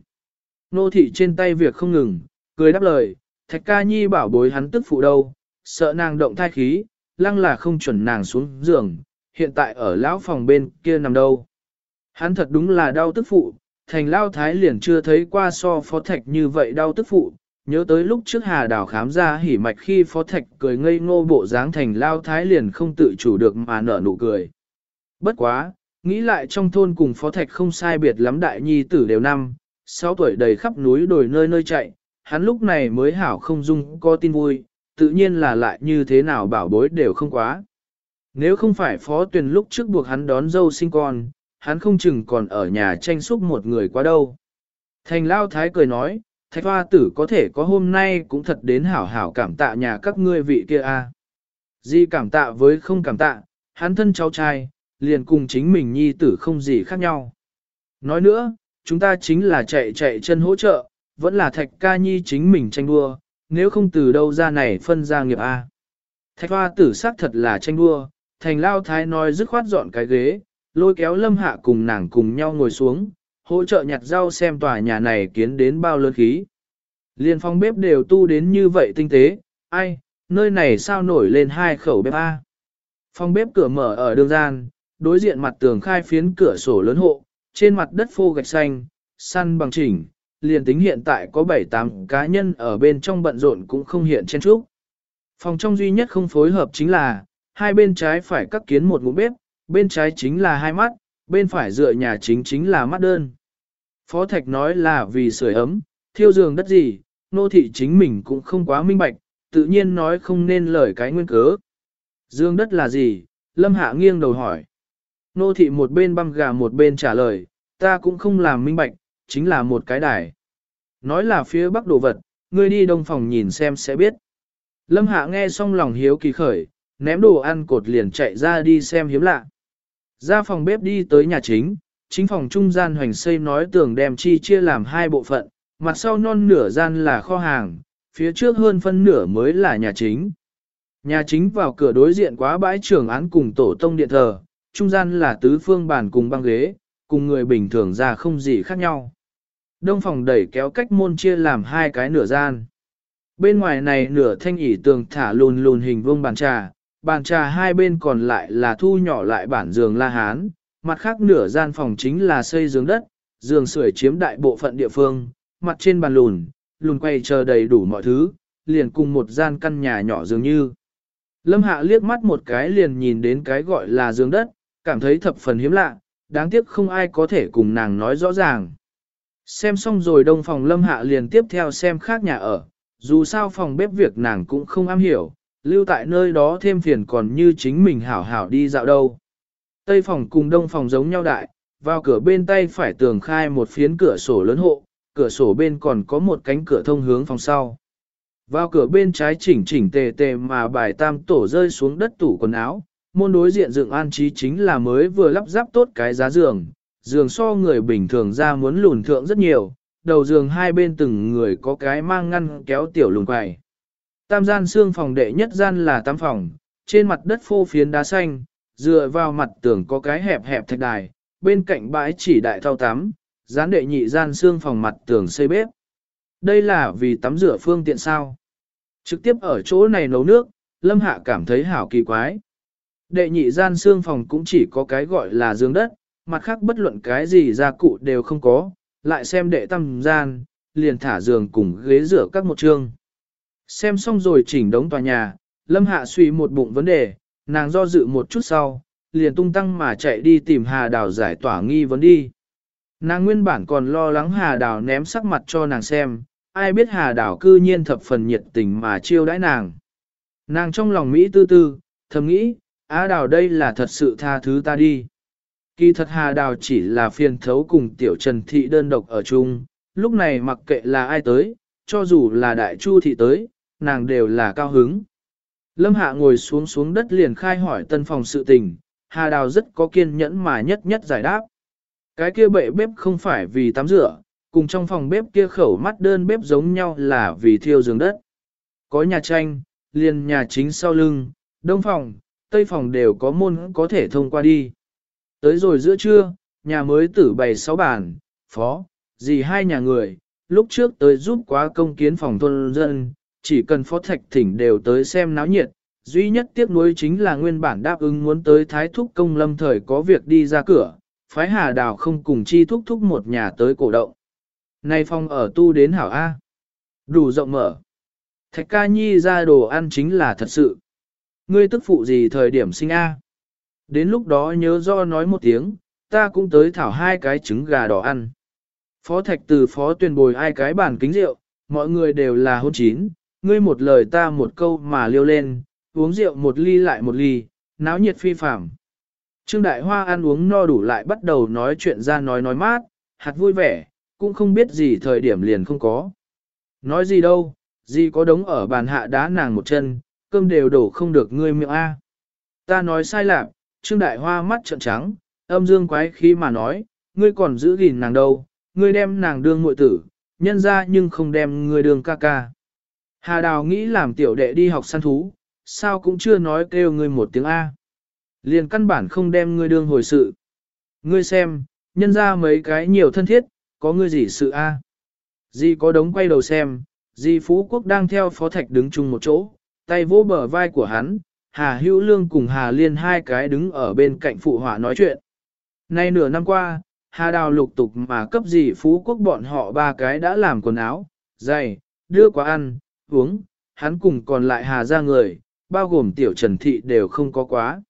Nô thị trên tay việc không ngừng, cười đáp lời, thạch ca nhi bảo bối hắn tức phụ đâu, sợ nàng động thai khí, lăng là không chuẩn nàng xuống giường, hiện tại ở lão phòng bên kia nằm đâu. Hắn thật đúng là đau tức phụ, thành lao thái liền chưa thấy qua so phó thạch như vậy đau tức phụ, nhớ tới lúc trước hà đào khám ra hỉ mạch khi phó thạch cười ngây ngô bộ dáng thành lao thái liền không tự chủ được mà nở nụ cười. Bất quá, nghĩ lại trong thôn cùng phó thạch không sai biệt lắm đại nhi tử đều năm, 6 tuổi đầy khắp núi đồi nơi nơi chạy, hắn lúc này mới hảo không dung có tin vui, tự nhiên là lại như thế nào bảo bối đều không quá. Nếu không phải phó tuyển lúc trước buộc hắn đón dâu sinh con, hắn không chừng còn ở nhà tranh xúc một người quá đâu. Thành lao thái cười nói, thạch hoa tử có thể có hôm nay cũng thật đến hảo hảo cảm tạ nhà các ngươi vị kia a. À. Di cảm tạ với không cảm tạ, hắn thân cháu trai, liền cùng chính mình nhi tử không gì khác nhau. Nói nữa, chúng ta chính là chạy chạy chân hỗ trợ, vẫn là thạch ca nhi chính mình tranh đua, nếu không từ đâu ra này phân ra nghiệp A. Thạch hoa tử xác thật là tranh đua, thành lao thái nói dứt khoát dọn cái ghế, lôi kéo lâm hạ cùng nàng cùng nhau ngồi xuống, hỗ trợ nhặt rau xem tòa nhà này kiến đến bao lớn khí. Liên phong bếp đều tu đến như vậy tinh tế, ai, nơi này sao nổi lên hai khẩu bếp A. Phòng bếp cửa mở ở đường gian, đối diện mặt tường khai phiến cửa sổ lớn hộ, trên mặt đất phô gạch xanh, săn bằng chỉnh, liền tính hiện tại có 7-8 cá nhân ở bên trong bận rộn cũng không hiện trên trúc. Phòng trong duy nhất không phối hợp chính là, hai bên trái phải cắt kiến một ngũ bếp, bên trái chính là hai mắt, bên phải dựa nhà chính chính là mắt đơn. Phó Thạch nói là vì sưởi ấm, thiêu giường đất gì, nô thị chính mình cũng không quá minh bạch, tự nhiên nói không nên lời cái nguyên cớ. Dương đất là gì? Lâm Hạ nghiêng đầu hỏi. Nô thị một bên băm gà một bên trả lời, ta cũng không làm minh bạch, chính là một cái đài. Nói là phía bắc đồ vật, ngươi đi đông phòng nhìn xem sẽ biết. Lâm Hạ nghe xong lòng hiếu kỳ khởi, ném đồ ăn cột liền chạy ra đi xem hiếm lạ. Ra phòng bếp đi tới nhà chính, chính phòng trung gian hoành xây nói tường đem chi chia làm hai bộ phận, mặt sau non nửa gian là kho hàng, phía trước hơn phân nửa mới là nhà chính. Nhà chính vào cửa đối diện quá bãi trường án cùng tổ tông điện thờ, trung gian là tứ phương bàn cùng băng ghế, cùng người bình thường ra không gì khác nhau. Đông phòng đẩy kéo cách môn chia làm hai cái nửa gian. Bên ngoài này nửa thanh ỉ tường thả lùn lùn hình vuông bàn trà, bàn trà hai bên còn lại là thu nhỏ lại bản giường la hán, mặt khác nửa gian phòng chính là xây giường đất, giường sưởi chiếm đại bộ phận địa phương, mặt trên bàn lùn, lùn quay chờ đầy đủ mọi thứ, liền cùng một gian căn nhà nhỏ dường như. Lâm Hạ liếc mắt một cái liền nhìn đến cái gọi là giường đất, cảm thấy thập phần hiếm lạ, đáng tiếc không ai có thể cùng nàng nói rõ ràng. Xem xong rồi đông phòng lâm hạ liền tiếp theo xem khác nhà ở, dù sao phòng bếp việc nàng cũng không am hiểu, lưu tại nơi đó thêm phiền còn như chính mình hảo hảo đi dạo đâu. Tây phòng cùng đông phòng giống nhau đại, vào cửa bên tay phải tường khai một phiến cửa sổ lớn hộ, cửa sổ bên còn có một cánh cửa thông hướng phòng sau. Vào cửa bên trái chỉnh chỉnh tề tề mà bài tam tổ rơi xuống đất tủ quần áo, môn đối diện dựng an trí chính là mới vừa lắp ráp tốt cái giá giường, giường so người bình thường ra muốn lùn thượng rất nhiều, đầu giường hai bên từng người có cái mang ngăn kéo tiểu lùn quài. Tam gian xương phòng đệ nhất gian là tam phòng, trên mặt đất phô phiến đá xanh, dựa vào mặt tường có cái hẹp hẹp thạch đài, bên cạnh bãi chỉ đại thao tắm, gián đệ nhị gian xương phòng mặt tường xây bếp. Đây là vì tắm rửa phương tiện sao. Trực tiếp ở chỗ này nấu nước, Lâm Hạ cảm thấy hảo kỳ quái. Đệ nhị gian xương phòng cũng chỉ có cái gọi là giường đất, mặt khác bất luận cái gì gia cụ đều không có, lại xem đệ tam gian, liền thả giường cùng ghế rửa các một chương. Xem xong rồi chỉnh đống tòa nhà, Lâm Hạ suy một bụng vấn đề, nàng do dự một chút sau, liền tung tăng mà chạy đi tìm Hà Đào giải tỏa nghi vấn đi. Nàng nguyên bản còn lo lắng Hà Đào ném sắc mặt cho nàng xem, ai biết Hà Đào cư nhiên thập phần nhiệt tình mà chiêu đãi nàng. Nàng trong lòng Mỹ tư tư, thầm nghĩ, Á Đào đây là thật sự tha thứ ta đi. Kỳ thật Hà Đào chỉ là phiền thấu cùng tiểu Trần Thị đơn độc ở chung, lúc này mặc kệ là ai tới, cho dù là đại chu thị tới, nàng đều là cao hứng. Lâm Hạ ngồi xuống xuống đất liền khai hỏi tân phòng sự tình, Hà Đào rất có kiên nhẫn mà nhất nhất giải đáp. Cái kia bệ bếp không phải vì tắm rửa, cùng trong phòng bếp kia khẩu mắt đơn bếp giống nhau là vì thiêu giường đất. Có nhà tranh, liền nhà chính sau lưng, đông phòng, tây phòng đều có môn có thể thông qua đi. Tới rồi giữa trưa, nhà mới tử bày sáu bàn, phó, dì hai nhà người, lúc trước tới giúp quá công kiến phòng thôn dân, chỉ cần phó thạch thỉnh đều tới xem náo nhiệt. Duy nhất tiếc nuối chính là nguyên bản đáp ứng muốn tới thái thúc công lâm thời có việc đi ra cửa, phái hà đào không cùng chi thúc thúc một nhà tới cổ động. Nay phong ở tu đến hảo A. Đủ rộng mở. Thạch ca nhi ra đồ ăn chính là thật sự. Ngươi tức phụ gì thời điểm sinh A. Đến lúc đó nhớ do nói một tiếng, ta cũng tới thảo hai cái trứng gà đỏ ăn. Phó thạch từ phó tuyên bồi hai cái bàn kính rượu, mọi người đều là hôn chín, ngươi một lời ta một câu mà liêu lên, uống rượu một ly lại một ly, náo nhiệt phi phạm. Trương Đại Hoa ăn uống no đủ lại bắt đầu nói chuyện ra nói nói mát, hạt vui vẻ, cũng không biết gì thời điểm liền không có. Nói gì đâu, gì có đống ở bàn hạ đá nàng một chân, cơm đều đổ không được ngươi miệng A. Ta nói sai lạc, Trương Đại Hoa mắt trợn trắng, âm dương quái khí mà nói, ngươi còn giữ gìn nàng đâu, ngươi đem nàng đương muội tử, nhân ra nhưng không đem ngươi đương ca ca. Hà Đào nghĩ làm tiểu đệ đi học săn thú, sao cũng chưa nói kêu ngươi một tiếng A. Liền căn bản không đem ngươi đương hồi sự. Ngươi xem, nhân ra mấy cái nhiều thân thiết, có ngươi gì sự A. Di có đống quay đầu xem, Di Phú Quốc đang theo Phó Thạch đứng chung một chỗ, tay vỗ bờ vai của hắn, Hà Hữu Lương cùng Hà Liên hai cái đứng ở bên cạnh phụ họa nói chuyện. Nay nửa năm qua, Hà Đào lục tục mà cấp Di Phú Quốc bọn họ ba cái đã làm quần áo, giày, đưa quả ăn, uống, hắn cùng còn lại Hà ra người, bao gồm tiểu Trần Thị đều không có quá.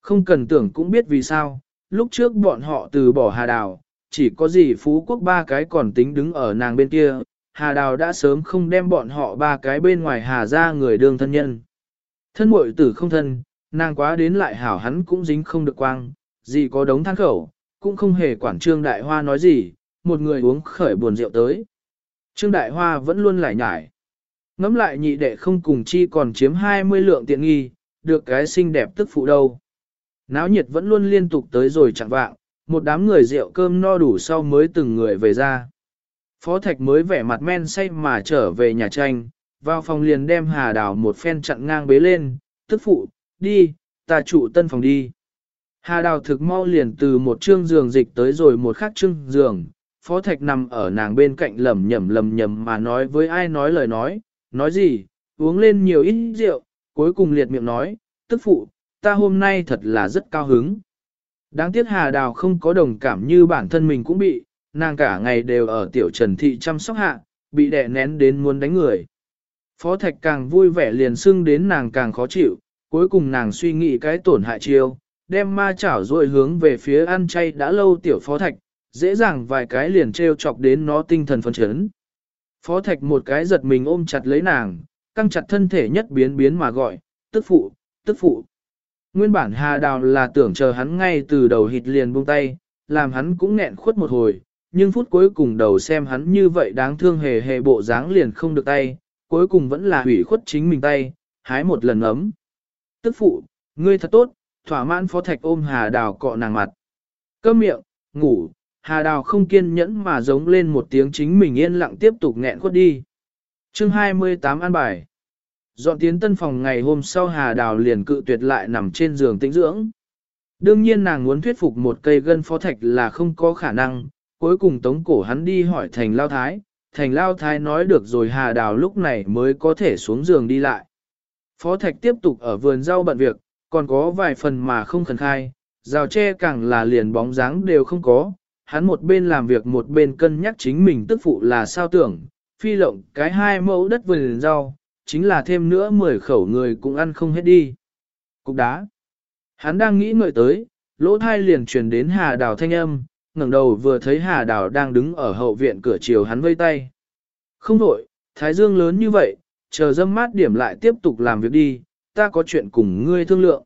Không cần tưởng cũng biết vì sao, lúc trước bọn họ từ bỏ Hà Đào, chỉ có gì Phú Quốc ba cái còn tính đứng ở nàng bên kia, Hà Đào đã sớm không đem bọn họ ba cái bên ngoài Hà ra người đương thân nhân. Thân muội tử không thân, nàng quá đến lại hảo hắn cũng dính không được quang, gì có đống than khẩu, cũng không hề quản Trương Đại Hoa nói gì, một người uống khởi buồn rượu tới. Trương Đại Hoa vẫn luôn lại nhải. Ngắm lại nhị đệ không cùng chi còn chiếm 20 lượng tiện nghi, được cái xinh đẹp tức phụ đâu. Náo nhiệt vẫn luôn liên tục tới rồi chẳng vạng, một đám người rượu cơm no đủ sau mới từng người về ra. Phó Thạch mới vẻ mặt men say mà trở về nhà tranh, vào phòng liền đem Hà Đào một phen chặn ngang bế lên, tức phụ, đi, ta trụ tân phòng đi. Hà Đào thực mau liền từ một chương giường dịch tới rồi một khác chương giường, Phó Thạch nằm ở nàng bên cạnh lẩm nhẩm lẩm nhẩm mà nói với ai nói lời nói, nói gì, uống lên nhiều ít rượu, cuối cùng liệt miệng nói, tức phụ, ta hôm nay thật là rất cao hứng. Đáng tiếc Hà Đào không có đồng cảm như bản thân mình cũng bị, nàng cả ngày đều ở tiểu trần thị chăm sóc hạ, bị đè nén đến muốn đánh người. Phó Thạch càng vui vẻ liền xưng đến nàng càng khó chịu, cuối cùng nàng suy nghĩ cái tổn hại chiêu, đem ma chảo rồi hướng về phía ăn chay đã lâu tiểu Phó Thạch, dễ dàng vài cái liền treo chọc đến nó tinh thần phấn chấn. Phó Thạch một cái giật mình ôm chặt lấy nàng, căng chặt thân thể nhất biến biến mà gọi, tức phụ, tức phụ. Nguyên bản Hà Đào là tưởng chờ hắn ngay từ đầu hịt liền buông tay, làm hắn cũng nghẹn khuất một hồi, nhưng phút cuối cùng đầu xem hắn như vậy đáng thương hề hề bộ dáng liền không được tay, cuối cùng vẫn là hủy khuất chính mình tay, hái một lần ấm. Tức phụ, ngươi thật tốt, thỏa mãn phó thạch ôm Hà Đào cọ nàng mặt. Cơm miệng, ngủ, Hà Đào không kiên nhẫn mà giống lên một tiếng chính mình yên lặng tiếp tục nghẹn khuất đi. chương 28 an bài. Dọn tiến tân phòng ngày hôm sau Hà Đào liền cự tuyệt lại nằm trên giường tĩnh dưỡng. Đương nhiên nàng muốn thuyết phục một cây gân phó thạch là không có khả năng, cuối cùng tống cổ hắn đi hỏi thành lao thái, thành lao thái nói được rồi Hà Đào lúc này mới có thể xuống giường đi lại. Phó thạch tiếp tục ở vườn rau bận việc, còn có vài phần mà không khẩn khai, rào tre càng là liền bóng dáng đều không có, hắn một bên làm việc một bên cân nhắc chính mình tức phụ là sao tưởng, phi lộng cái hai mẫu đất vườn rau, chính là thêm nữa 10 khẩu người cũng ăn không hết đi. Cục đá. Hắn đang nghĩ ngợi tới, lỗ thai liền truyền đến Hà Đào thanh âm, ngẩng đầu vừa thấy Hà Đào đang đứng ở hậu viện cửa chiều hắn vây tay. Không đổi, thái dương lớn như vậy, chờ dâm mát điểm lại tiếp tục làm việc đi, ta có chuyện cùng ngươi thương lượng.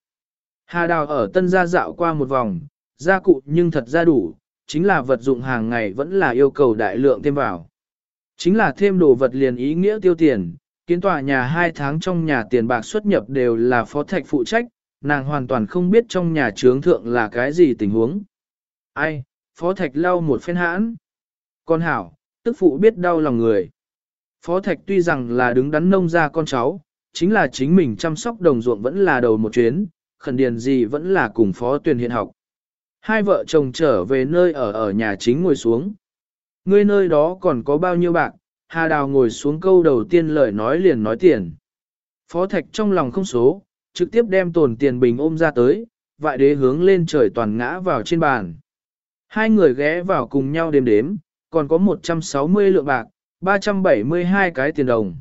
Hà Đào ở tân gia dạo qua một vòng, gia cụ nhưng thật ra đủ, chính là vật dụng hàng ngày vẫn là yêu cầu đại lượng thêm vào. Chính là thêm đồ vật liền ý nghĩa tiêu tiền, kiến tòa nhà hai tháng trong nhà tiền bạc xuất nhập đều là phó thạch phụ trách, nàng hoàn toàn không biết trong nhà trướng thượng là cái gì tình huống. Ai, phó thạch lau một phen hãn. Con hảo, tức phụ biết đau lòng người. Phó thạch tuy rằng là đứng đắn nông ra con cháu, chính là chính mình chăm sóc đồng ruộng vẫn là đầu một chuyến, khẩn điền gì vẫn là cùng phó tuyển hiện học. Hai vợ chồng trở về nơi ở ở nhà chính ngồi xuống. Ngươi nơi đó còn có bao nhiêu bạc, Hà Đào ngồi xuống câu đầu tiên lời nói liền nói tiền. Phó Thạch trong lòng không số, trực tiếp đem tồn tiền bình ôm ra tới, vại đế hướng lên trời toàn ngã vào trên bàn. Hai người ghé vào cùng nhau đếm đếm, còn có 160 lượng bạc, 372 cái tiền đồng.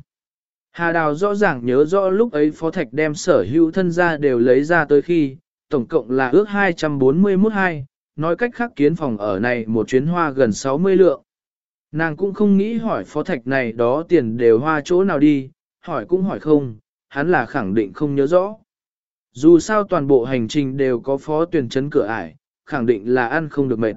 Hà Đào rõ ràng nhớ rõ lúc ấy Phó Thạch đem sở hữu thân gia đều lấy ra tới khi, tổng cộng là ước 241 hai, nói cách khác kiến phòng ở này một chuyến hoa gần 60 lượng. Nàng cũng không nghĩ hỏi Phó Thạch này đó tiền đều hoa chỗ nào đi, hỏi cũng hỏi không, hắn là khẳng định không nhớ rõ. Dù sao toàn bộ hành trình đều có phó tuyển chấn cửa ải, khẳng định là ăn không được mệt.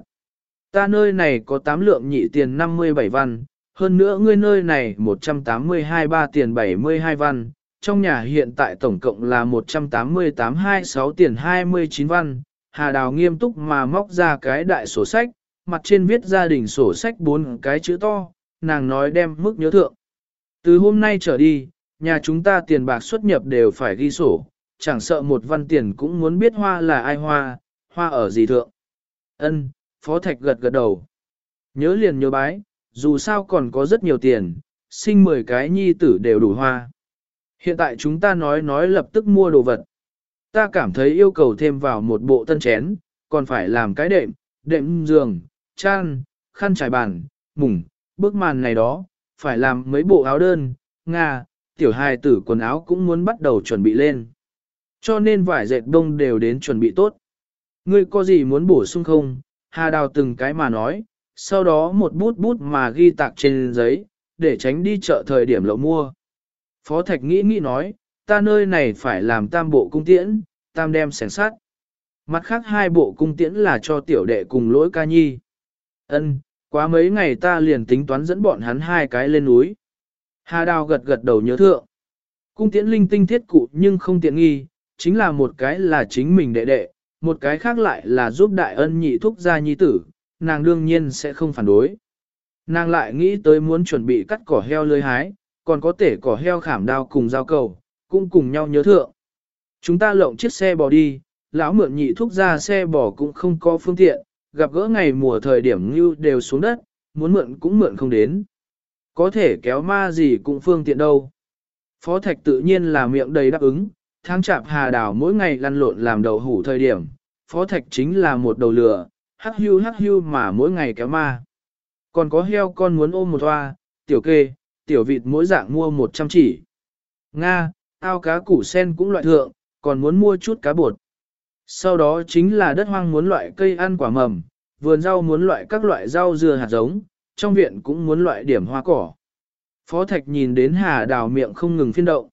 Ta nơi này có 8 lượng nhị tiền 57 văn, hơn nữa ngươi nơi này 182 ba tiền 72 văn, trong nhà hiện tại tổng cộng là 188 26 tiền 29 văn. Hà Đào nghiêm túc mà móc ra cái đại sổ sách, mặt trên viết gia đình sổ sách bốn cái chữ to, nàng nói đem mức nhớ thượng. Từ hôm nay trở đi, nhà chúng ta tiền bạc xuất nhập đều phải ghi sổ, chẳng sợ một văn tiền cũng muốn biết hoa là ai hoa, hoa ở gì thượng. Ân, Phó Thạch gật gật đầu. Nhớ liền nhớ bái, dù sao còn có rất nhiều tiền, sinh 10 cái nhi tử đều đủ hoa. Hiện tại chúng ta nói nói lập tức mua đồ vật. Ta cảm thấy yêu cầu thêm vào một bộ tân chén, còn phải làm cái đệm, đệm giường, chăn, khăn trải bàn, mùng, bức màn này đó, phải làm mấy bộ áo đơn, nga, tiểu hài tử quần áo cũng muốn bắt đầu chuẩn bị lên. Cho nên vải dệt đông đều đến chuẩn bị tốt. Ngươi có gì muốn bổ sung không? Hà Đào từng cái mà nói, sau đó một bút bút mà ghi tạc trên giấy, để tránh đi chợ thời điểm lậu mua. Phó Thạch nghĩ nghĩ nói, ta nơi này phải làm tam bộ cung tiễn, tam đem sẻn sát. Mặt khác hai bộ cung tiễn là cho tiểu đệ cùng lỗi ca nhi. Ân, quá mấy ngày ta liền tính toán dẫn bọn hắn hai cái lên núi. Hà Đào gật gật đầu nhớ thượng. Cung tiễn linh tinh thiết cụ nhưng không tiện nghi, chính là một cái là chính mình đệ đệ, một cái khác lại là giúp đại ân nhị thúc gia nhi tử, nàng đương nhiên sẽ không phản đối. Nàng lại nghĩ tới muốn chuẩn bị cắt cỏ heo lưới hái, còn có thể cỏ heo khảm đao cùng dao cầu, cũng cùng nhau nhớ thượng. Chúng ta lộng chiếc xe bò đi, lão mượn nhị thúc ra xe bò cũng không có phương tiện, gặp gỡ ngày mùa thời điểm như đều xuống đất, muốn mượn cũng mượn không đến. Có thể kéo ma gì cũng phương tiện đâu. Phó Thạch tự nhiên là miệng đầy đáp ứng, tháng chạp hà đảo mỗi ngày lăn lộn làm đầu hủ thời điểm, Phó Thạch chính là một đầu lửa, hắc hưu hắc hưu mà mỗi ngày kéo ma. Còn có heo con muốn ôm một toa, tiểu kê, tiểu vịt mỗi dạng mua một trăm chỉ. Nga, ao cá củ sen cũng loại thượng, còn muốn mua chút cá bột. Sau đó chính là đất hoang muốn loại cây ăn quả mầm, vườn rau muốn loại các loại rau dưa hạt giống, trong viện cũng muốn loại điểm hoa cỏ. Phó Thạch nhìn đến Hà Đào miệng không ngừng phiên động.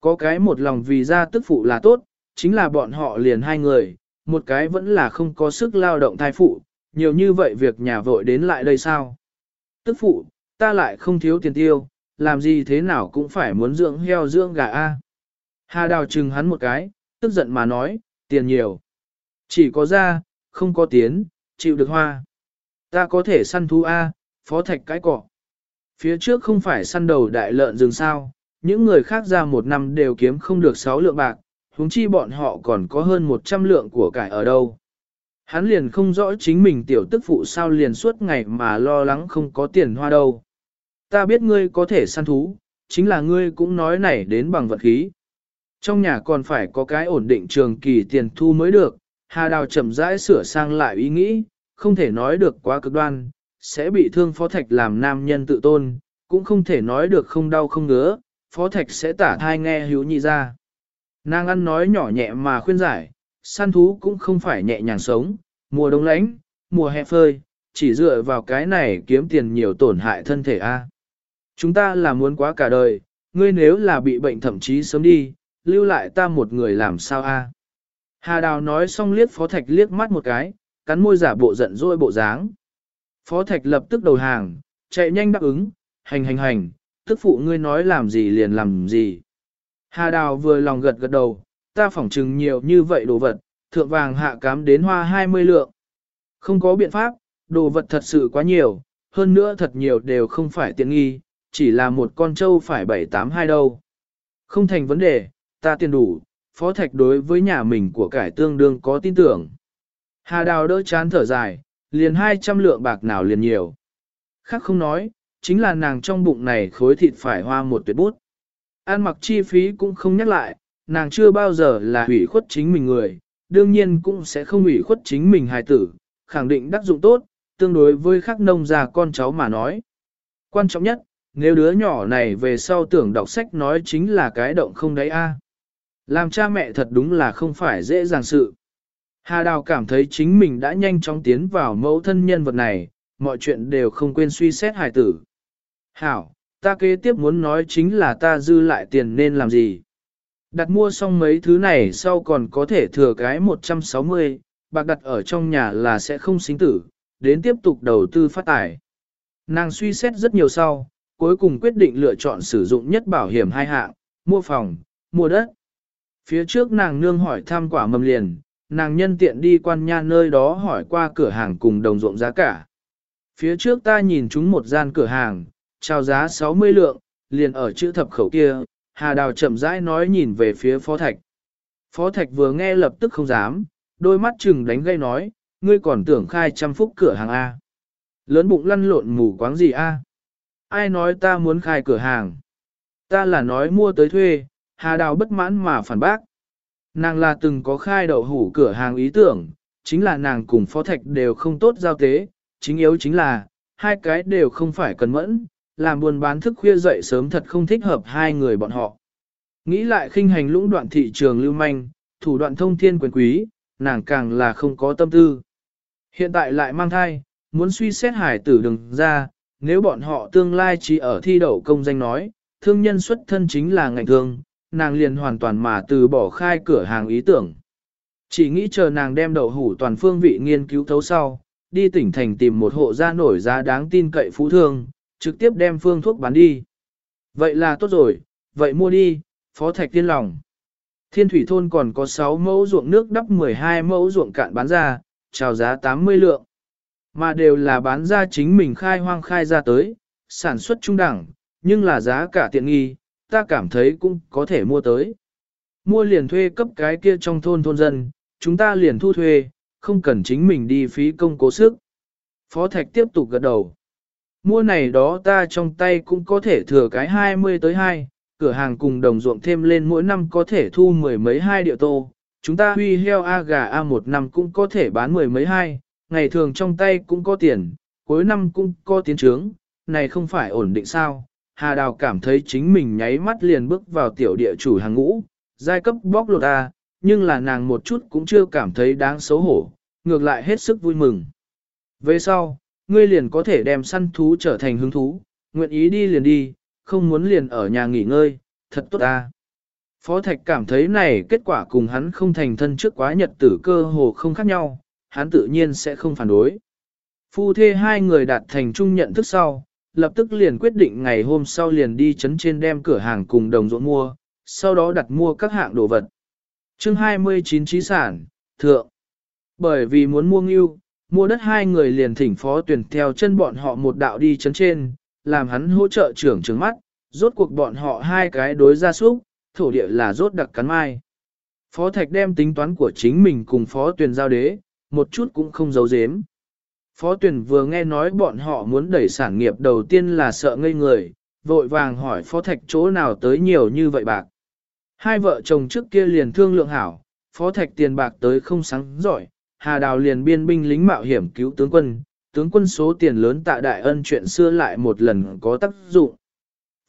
Có cái một lòng vì ra tức phụ là tốt, chính là bọn họ liền hai người, một cái vẫn là không có sức lao động thai phụ, nhiều như vậy việc nhà vội đến lại đây sao? Tức phụ, ta lại không thiếu tiền tiêu, làm gì thế nào cũng phải muốn dưỡng heo dưỡng gà a. Hà Đào chừng hắn một cái, tức giận mà nói, tiền nhiều. Chỉ có ra, không có tiến, chịu được hoa. Ta có thể săn thú A, phó thạch cái cỏ. Phía trước không phải săn đầu đại lợn rừng sao, những người khác ra một năm đều kiếm không được 6 lượng bạc, huống chi bọn họ còn có hơn 100 lượng của cải ở đâu. Hắn liền không rõ chính mình tiểu tức phụ sao liền suốt ngày mà lo lắng không có tiền hoa đâu. Ta biết ngươi có thể săn thú, chính là ngươi cũng nói này đến bằng vật khí. Trong nhà còn phải có cái ổn định trường kỳ tiền thu mới được, Hà Đào chậm rãi sửa sang lại ý nghĩ, không thể nói được quá cực đoan, sẽ bị thương Phó Thạch làm nam nhân tự tôn, cũng không thể nói được không đau không ngứa, Phó Thạch sẽ tả thai nghe hữu nhị ra. Nàng ăn nói nhỏ nhẹ mà khuyên giải, săn thú cũng không phải nhẹ nhàng sống, mùa đông lạnh, mùa hè phơi, chỉ dựa vào cái này kiếm tiền nhiều tổn hại thân thể a. Chúng ta là muốn quá cả đời, ngươi nếu là bị bệnh thậm chí sớm đi, lưu lại ta một người làm sao a? Hà Đào nói xong liếc Phó Thạch liếc mắt một cái, cắn môi giả bộ giận dỗi bộ dáng. Phó Thạch lập tức đầu hàng, chạy nhanh đáp ứng, hành hành hành, tức phụ ngươi nói làm gì liền làm gì. Hà Đào vừa lòng gật gật đầu, ta phỏng chừng nhiều như vậy đồ vật, thượng vàng hạ cám đến hoa 20 lượng. Không có biện pháp, đồ vật thật sự quá nhiều, hơn nữa thật nhiều đều không phải tiện nghi, chỉ là một con trâu phải 782 đâu. Không thành vấn đề, ta tiền đủ, phó thạch đối với nhà mình của cải tương đương có tin tưởng. Hà đào đỡ chán thở dài, liền 200 lượng bạc nào liền nhiều. Khác không nói, chính là nàng trong bụng này khối thịt phải hoa một tuyệt bút. Ăn mặc chi phí cũng không nhắc lại, nàng chưa bao giờ là hủy khuất chính mình người, đương nhiên cũng sẽ không hủy khuất chính mình hài tử, khẳng định đắc dụng tốt, tương đối với khắc nông già con cháu mà nói. Quan trọng nhất, nếu đứa nhỏ này về sau tưởng đọc sách nói chính là cái động không đấy a. Làm cha mẹ thật đúng là không phải dễ dàng sự. Hà Đào cảm thấy chính mình đã nhanh chóng tiến vào mẫu thân nhân vật này, mọi chuyện đều không quên suy xét hài tử. Hảo, ta kế tiếp muốn nói chính là ta dư lại tiền nên làm gì. Đặt mua xong mấy thứ này sau còn có thể thừa cái 160, bạc đặt ở trong nhà là sẽ không sinh tử, đến tiếp tục đầu tư phát tải. Nàng suy xét rất nhiều sau, cuối cùng quyết định lựa chọn sử dụng nhất bảo hiểm hai hạng, mua phòng, mua đất. Phía trước nàng nương hỏi thăm quả mầm liền, nàng nhân tiện đi quan nha nơi đó hỏi qua cửa hàng cùng đồng ruộng giá cả. Phía trước ta nhìn chúng một gian cửa hàng, chào giá 60 lượng, liền ở chữ thập khẩu kia, Hà Đào chậm rãi nói nhìn về phía Phó Thạch. Phó Thạch vừa nghe lập tức không dám, đôi mắt chừng đánh gây nói, ngươi còn tưởng khai trăm phúc cửa hàng A. Lớn bụng lăn lộn mù quáng gì A. Ai nói ta muốn khai cửa hàng? Ta là nói mua tới thuê, Hà Đào bất mãn mà phản bác. Nàng là từng có khai đậu hủ cửa hàng ý tưởng, chính là nàng cùng Phó Thạch đều không tốt giao tế, chính yếu chính là, hai cái đều không phải cần mẫn, làm buồn bán thức khuya dậy sớm thật không thích hợp hai người bọn họ. Nghĩ lại khinh hành lũng đoạn thị trường lưu manh, thủ đoạn thông thiên quyền quý, nàng càng là không có tâm tư. Hiện tại lại mang thai, muốn suy xét hải tử đừng ra, nếu bọn họ tương lai chỉ ở thi đậu công danh nói, thương nhân xuất thân chính là ngành thương, nàng liền hoàn toàn mà từ bỏ khai cửa hàng ý tưởng. Chỉ nghĩ chờ nàng đem đậu hủ toàn phương vị nghiên cứu thấu sau, đi tỉnh thành tìm một hộ gia nổi giá đáng tin cậy phú thương, trực tiếp đem phương thuốc bán đi. Vậy là tốt rồi, vậy mua đi, phó thạch tiên lòng. Thiên thủy thôn còn có 6 mẫu ruộng nước đắp 12 mẫu ruộng cạn bán ra, chào giá 80 lượng. Mà đều là bán ra chính mình khai hoang khai ra tới, sản xuất trung đẳng, nhưng là giá cả tiện nghi, ta cảm thấy cũng có thể mua tới. Mua liền thuê cấp cái kia trong thôn thôn dân, chúng ta liền thu thuê, không cần chính mình đi phí công cố sức. Phó Thạch tiếp tục gật đầu. Mua này đó ta trong tay cũng có thể thừa cái 20 tới 2, cửa hàng cùng đồng ruộng thêm lên mỗi năm có thể thu mười mấy hai điệu tô. Chúng ta huy heo A gà A một năm cũng có thể bán mười mấy hai, ngày thường trong tay cũng có tiền, cuối năm cũng có tiến trướng, này không phải ổn định sao. Hà Đào cảm thấy chính mình nháy mắt liền bước vào tiểu địa chủ hàng ngũ, giai cấp bóc lột A, nhưng là nàng một chút cũng chưa cảm thấy đáng xấu hổ, ngược lại hết sức vui mừng. Về sau, ngươi liền có thể đem săn thú trở thành hứng thú, nguyện ý đi liền đi, không muốn liền ở nhà nghỉ ngơi, thật tốt ta. Phó Thạch cảm thấy này kết quả cùng hắn không thành thân trước quá nhật tử cơ hồ không khác nhau, hắn tự nhiên sẽ không phản đối. Phu thê hai người đạt thành chung nhận thức sau, lập tức liền quyết định ngày hôm sau liền đi chấn trên đem cửa hàng cùng đồng ruộng mua, sau đó đặt mua các hạng đồ vật. chương 29 trí sản, thượng. Bởi vì muốn mua ngưu, mua đất hai người liền thỉnh phó tuyển theo chân bọn họ một đạo đi chấn trên, làm hắn hỗ trợ trưởng trứng mắt, rốt cuộc bọn họ hai cái đối ra súc, thổ địa là rốt đặc cắn mai. Phó Thạch đem tính toán của chính mình cùng phó tuyển giao đế, một chút cũng không giấu giếm. Phó tuyển vừa nghe nói bọn họ muốn đẩy sản nghiệp đầu tiên là sợ ngây người, vội vàng hỏi phó Thạch chỗ nào tới nhiều như vậy bạc. Hai vợ chồng trước kia liền thương lượng hảo, phó Thạch tiền bạc tới không sáng giỏi, Hà Đào liền biên binh lính mạo hiểm cứu tướng quân, tướng quân số tiền lớn tạ đại ân chuyện xưa lại một lần có tác dụng.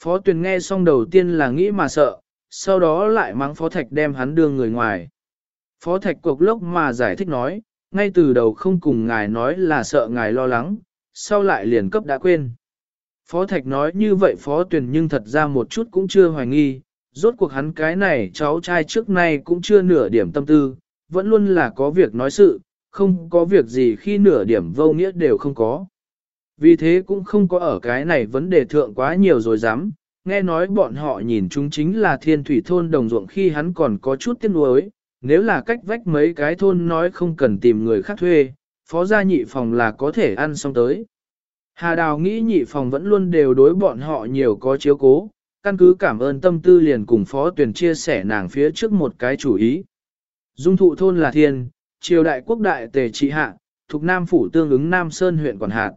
Phó Tuyền nghe xong đầu tiên là nghĩ mà sợ, sau đó lại mắng Phó Thạch đem hắn đưa người ngoài. Phó Thạch cục lốc mà giải thích nói, ngay từ đầu không cùng ngài nói là sợ ngài lo lắng, sau lại liền cấp đã quên. Phó Thạch nói như vậy Phó Tuyền nhưng thật ra một chút cũng chưa hoài nghi, rốt cuộc hắn cái này cháu trai trước nay cũng chưa nửa điểm tâm tư, vẫn luôn là có việc nói sự, không có việc gì khi nửa điểm vô nghĩa đều không có. Vì thế cũng không có ở cái này vấn đề thượng quá nhiều rồi dám, nghe nói bọn họ nhìn chúng chính là thiên thủy thôn đồng ruộng khi hắn còn có chút tiếc nuối, nếu là cách vách mấy cái thôn nói không cần tìm người khác thuê, phó gia nhị phòng là có thể ăn xong tới. Hà Đào nghĩ nhị phòng vẫn luôn đều đối bọn họ nhiều có chiếu cố, căn cứ cảm ơn tâm tư liền cùng phó tuyển chia sẻ nàng phía trước một cái chủ ý. Dung thụ thôn là thiên, triều đại quốc đại tề trị hạ, thuộc Nam Phủ tương ứng Nam Sơn huyện Quản hạt.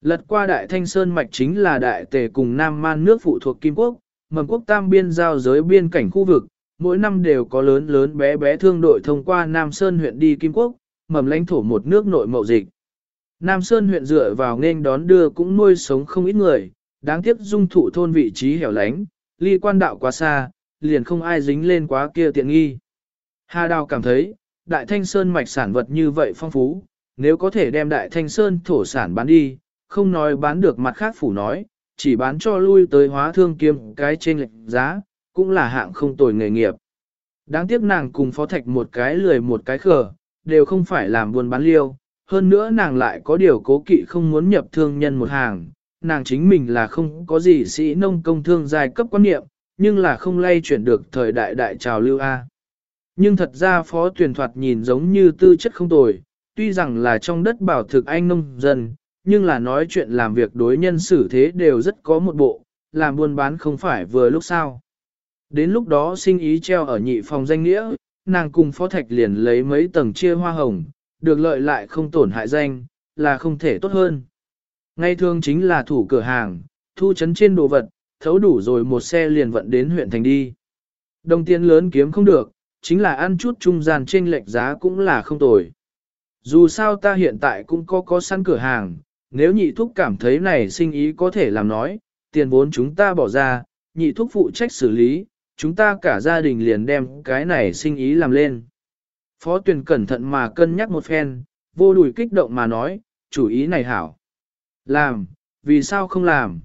Lật qua Đại Thanh Sơn Mạch chính là Đại Tề cùng Nam Man nước phụ thuộc Kim Quốc, mầm quốc tam biên giao giới biên cảnh khu vực, mỗi năm đều có lớn lớn bé bé thương đội thông qua Nam Sơn huyện đi Kim Quốc, mầm lãnh thổ một nước nội mậu dịch. Nam Sơn huyện dựa vào nên đón đưa cũng nuôi sống không ít người, đáng tiếc dung thụ thôn vị trí hẻo lánh, ly quan đạo quá xa, liền không ai dính lên quá kia tiện nghi. Hà Đào cảm thấy, Đại Thanh Sơn mạch sản vật như vậy phong phú, nếu có thể đem Đại Thanh Sơn thổ sản bán đi, không nói bán được mặt khác phủ nói, chỉ bán cho lui tới hóa thương kiêm cái trên lệnh giá, cũng là hạng không tồi nghề nghiệp. Đáng tiếc nàng cùng phó thạch một cái lười một cái khờ, đều không phải làm buôn bán liêu, hơn nữa nàng lại có điều cố kỵ không muốn nhập thương nhân một hàng, nàng chính mình là không có gì sĩ nông công thương giai cấp quan niệm, nhưng là không lay chuyển được thời đại đại trào lưu A. Nhưng thật ra phó tuyển thoạt nhìn giống như tư chất không tồi, tuy rằng là trong đất bảo thực anh nông dân, nhưng là nói chuyện làm việc đối nhân xử thế đều rất có một bộ, làm buôn bán không phải vừa lúc sao. Đến lúc đó sinh ý treo ở nhị phòng danh nghĩa, nàng cùng phó thạch liền lấy mấy tầng chia hoa hồng, được lợi lại không tổn hại danh, là không thể tốt hơn. Ngay thường chính là thủ cửa hàng, thu chấn trên đồ vật, thấu đủ rồi một xe liền vận đến huyện thành đi. Đồng tiền lớn kiếm không được, chính là ăn chút trung gian trên lệch giá cũng là không tồi. Dù sao ta hiện tại cũng có có săn cửa hàng, nếu nhị thúc cảm thấy này sinh ý có thể làm nói, tiền vốn chúng ta bỏ ra, nhị thúc phụ trách xử lý, chúng ta cả gia đình liền đem cái này sinh ý làm lên. Phó tuyển cẩn thận mà cân nhắc một phen, vô đùi kích động mà nói, chủ ý này hảo. Làm, vì sao không làm?